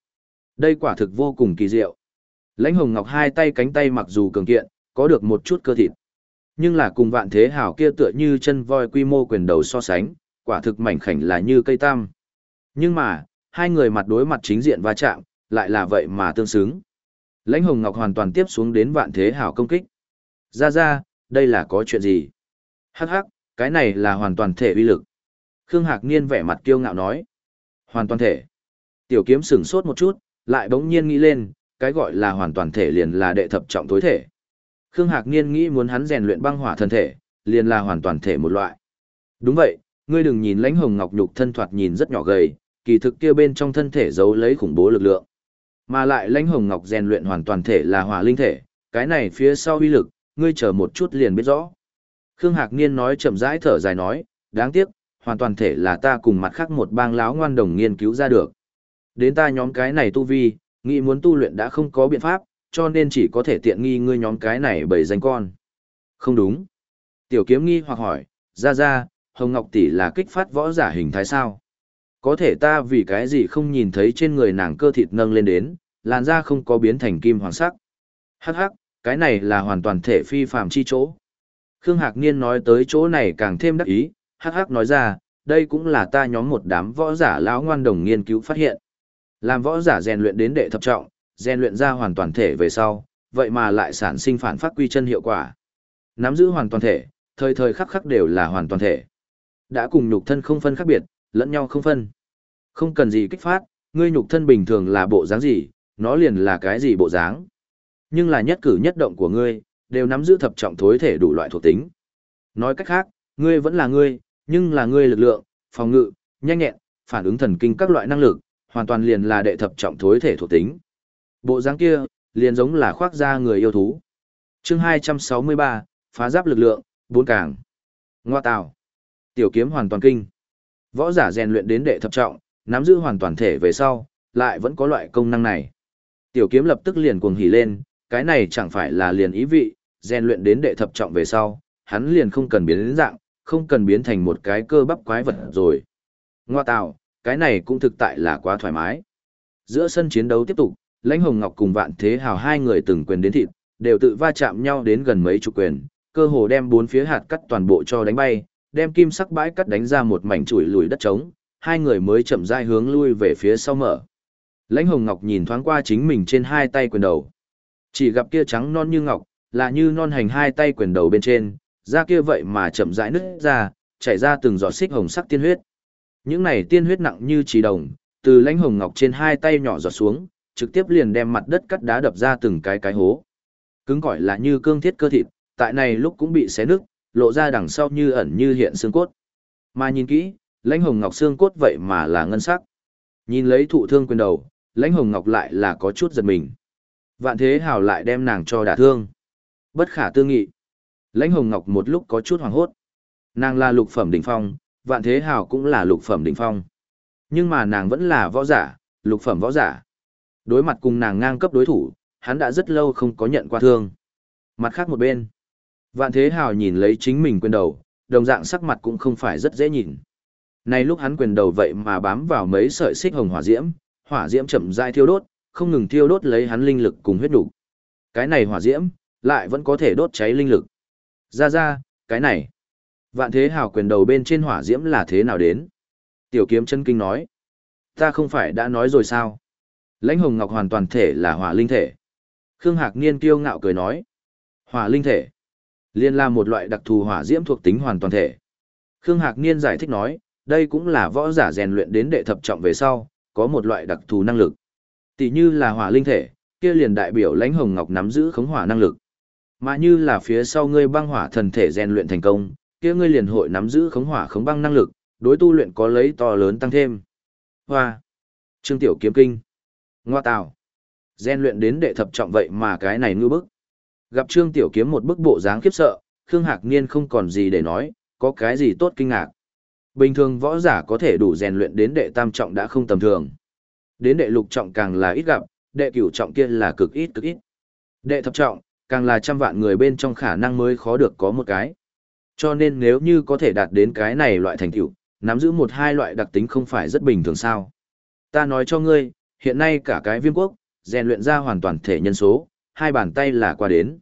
đây quả thực vô cùng kỳ diệu. Lãnh Hồng Ngọc hai tay cánh tay mặc dù cường kiện, có được một chút cơ thịt. Nhưng là cùng Vạn Thế Hào kia tựa như chân voi quy mô quyền đầu so sánh, quả thực mảnh khảnh là như cây tam. Nhưng mà, hai người mặt đối mặt chính diện va chạm, lại là vậy mà tương xứng. Lãnh Hồng Ngọc hoàn toàn tiếp xuống đến vạn thế hảo công kích. Ra ra, đây là có chuyện gì? Hắc hắc, cái này là hoàn toàn thể uy lực. Khương Hạc Niên vẻ mặt kiêu ngạo nói. Hoàn toàn thể. Tiểu kiếm sửng sốt một chút, lại bỗng nhiên nghĩ lên, cái gọi là hoàn toàn thể liền là đệ thập trọng tối thể. Khương Hạc Niên nghĩ muốn hắn rèn luyện băng hỏa thân thể, liền là hoàn toàn thể một loại. Đúng vậy, ngươi đừng nhìn lãnh hồng ngọc nhục thân thoạt nhìn rất nhỏ gầy, kỳ thực kia bên trong thân thể giấu lấy khủng bố lực lượng. Mà lại lãnh hồng ngọc rèn luyện hoàn toàn thể là hỏa linh thể, cái này phía sau uy lực, ngươi chờ một chút liền biết rõ. Khương Hạc Niên nói chậm rãi thở dài nói, đáng tiếc, hoàn toàn thể là ta cùng mặt khác một bang láo ngoan đồng nghiên cứu ra được. Đến ta nhóm cái này tu vi, nghĩ muốn tu luyện đã không có biện pháp, cho nên chỉ có thể tiện nghi ngươi nhóm cái này bởi danh con. Không đúng. Tiểu kiếm nghi hoặc hỏi, ra ra, Hồng Ngọc tỷ là kích phát võ giả hình thái sao? Có thể ta vì cái gì không nhìn thấy trên người nàng cơ thịt nâng lên đến, làn da không có biến thành kim hoàng sắc. Hắc hắc, cái này là hoàn toàn thể phi phàm chi chỗ. Khương Hạc Niên nói tới chỗ này càng thêm đắc ý, hắc hắc nói ra, đây cũng là ta nhóm một đám võ giả lão ngoan đồng nghiên cứu phát hiện. Làm võ giả rèn luyện đến đệ thập trọng, rèn luyện ra hoàn toàn thể về sau, vậy mà lại sản sinh phản phát quy chân hiệu quả. Nắm giữ hoàn toàn thể, thời thời khắc khắc đều là hoàn toàn thể. Đã cùng nhục thân không phân khác biệt, lẫn nhau không phân. Không cần gì kích phát, ngươi nhục thân bình thường là bộ dáng gì, nó liền là cái gì bộ dáng. Nhưng là nhất cử nhất động của ngươi, đều nắm giữ thập trọng thối thể đủ loại thuộc tính. Nói cách khác, ngươi vẫn là ngươi, nhưng là ngươi lực lượng, phòng ngự, nhanh nhẹn, phản ứng thần kinh các loại năng lực, hoàn toàn liền là đệ thập trọng thối thể thuộc tính. Bộ dáng kia, liền giống là khoác da người yêu thú. Chương 263, phá giáp lực lượng, bốn càng. Ngoa tạo, Tiểu kiếm hoàn toàn kinh. Võ giả rèn luyện đến đệ thập trọng, nắm giữ hoàn toàn thể về sau, lại vẫn có loại công năng này. Tiểu kiếm lập tức liền cuồng hỉ lên, cái này chẳng phải là liền ý vị, rèn luyện đến đệ thập trọng về sau, hắn liền không cần biến đến dạng, không cần biến thành một cái cơ bắp quái vật rồi. Ngoa tạo, cái này cũng thực tại là quá thoải mái. Giữa sân chiến đấu tiếp tục, Lãnh Hồng Ngọc cùng Vạn Thế Hào hai người từng quyền đến thịt, đều tự va chạm nhau đến gần mấy chục quyền, cơ hồ đem bốn phía hạt cắt toàn bộ cho đánh bay, đem kim sắc bãi cắt đánh ra một mảnh chuỗi lùi đất trống, hai người mới chậm rãi hướng lui về phía sau mở. Lãnh Hồng Ngọc nhìn thoáng qua chính mình trên hai tay quyền đầu. Chỉ gặp kia trắng non như ngọc, là như non hành hai tay quyền đầu bên trên, da kia vậy mà chậm rãi nứt ra, chảy ra từng giọt xích hồng sắc tiên huyết. Những này tiên huyết nặng như chỉ đồng, từ lãnh hồng ngọc trên hai tay nhỏ giọt xuống, trực tiếp liền đem mặt đất cắt đá đập ra từng cái cái hố. Cứng gọi là như cương thiết cơ thịt, tại này lúc cũng bị xé nứt, lộ ra đằng sau như ẩn như hiện xương cốt. Mà nhìn kỹ, lãnh hồng ngọc xương cốt vậy mà là ngân sắc. Nhìn lấy thụ thương quyền đầu, lãnh hồng ngọc lại là có chút giật mình. Vạn thế hào lại đem nàng cho đả thương. Bất khả tư nghị. Lãnh hồng ngọc một lúc có chút hoàng hốt. Nàng là lục phẩm đỉnh phong, vạn thế hào cũng là lục phẩm đỉnh phong. Nhưng mà nàng vẫn là võ giả, lục phẩm võ giả. Đối mặt cùng nàng ngang cấp đối thủ, hắn đã rất lâu không có nhận qua thương. Mặt khác một bên, vạn thế hào nhìn lấy chính mình quyền đầu, đồng dạng sắc mặt cũng không phải rất dễ nhìn. Nay lúc hắn quyền đầu vậy mà bám vào mấy sợi xích hồng hỏa diễm, hỏa diễm chậm rãi thiêu đốt, không ngừng thiêu đốt lấy hắn linh lực cùng huyết đủ. Cái này hỏa diễm, lại vẫn có thể đốt cháy linh lực. Ra ra, cái này. Vạn thế hào quyền đầu bên trên hỏa diễm là thế nào đến? Tiểu kiếm chân kinh nói. Ta không phải đã nói rồi sao? Lãnh hồng ngọc hoàn toàn thể là hỏa linh thể. Khương Hạc Niên kiêu ngạo cười nói. Hỏa linh thể. Liên là một loại đặc thù hỏa diễm thuộc tính hoàn toàn thể. Khương Hạc Niên giải thích nói, đây cũng là võ giả rèn luyện đến đệ thập trọng về sau, có một loại đặc thù năng lực. Tỷ như là hỏa linh thể, kia liền đại biểu lãnh hồng ngọc nắm giữ khống hỏa năng lực. Mà như là phía sau ngươi băng hỏa thần thể rèn luyện thành công, kia ngươi liền hội nắm giữ khống hỏa khống băng năng lực, đối tu luyện có lấy to lớn tăng thêm. Hoa. Trương Tiểu Kiếm Kinh. Ngoa tào. Rèn luyện đến đệ thập trọng vậy mà cái này ngư bức. Gặp Trương Tiểu Kiếm một bức bộ dáng khiếp sợ, Khương Hạc Niên không còn gì để nói, có cái gì tốt kinh ngạc. Bình thường võ giả có thể đủ rèn luyện đến đệ tam trọng đã không tầm thường. Đến đệ lục trọng càng là ít gặp, đệ cửu trọng kia là cực ít cực ít. Đệ thập trọng, càng là trăm vạn người bên trong khả năng mới khó được có một cái. Cho nên nếu như có thể đạt đến cái này loại thành tựu, nắm giữ một hai loại đặc tính không phải rất bình thường sao. Ta nói cho ngươi, hiện nay cả cái viêm quốc, rèn luyện ra hoàn toàn thể nhân số, hai bàn tay là qua đến.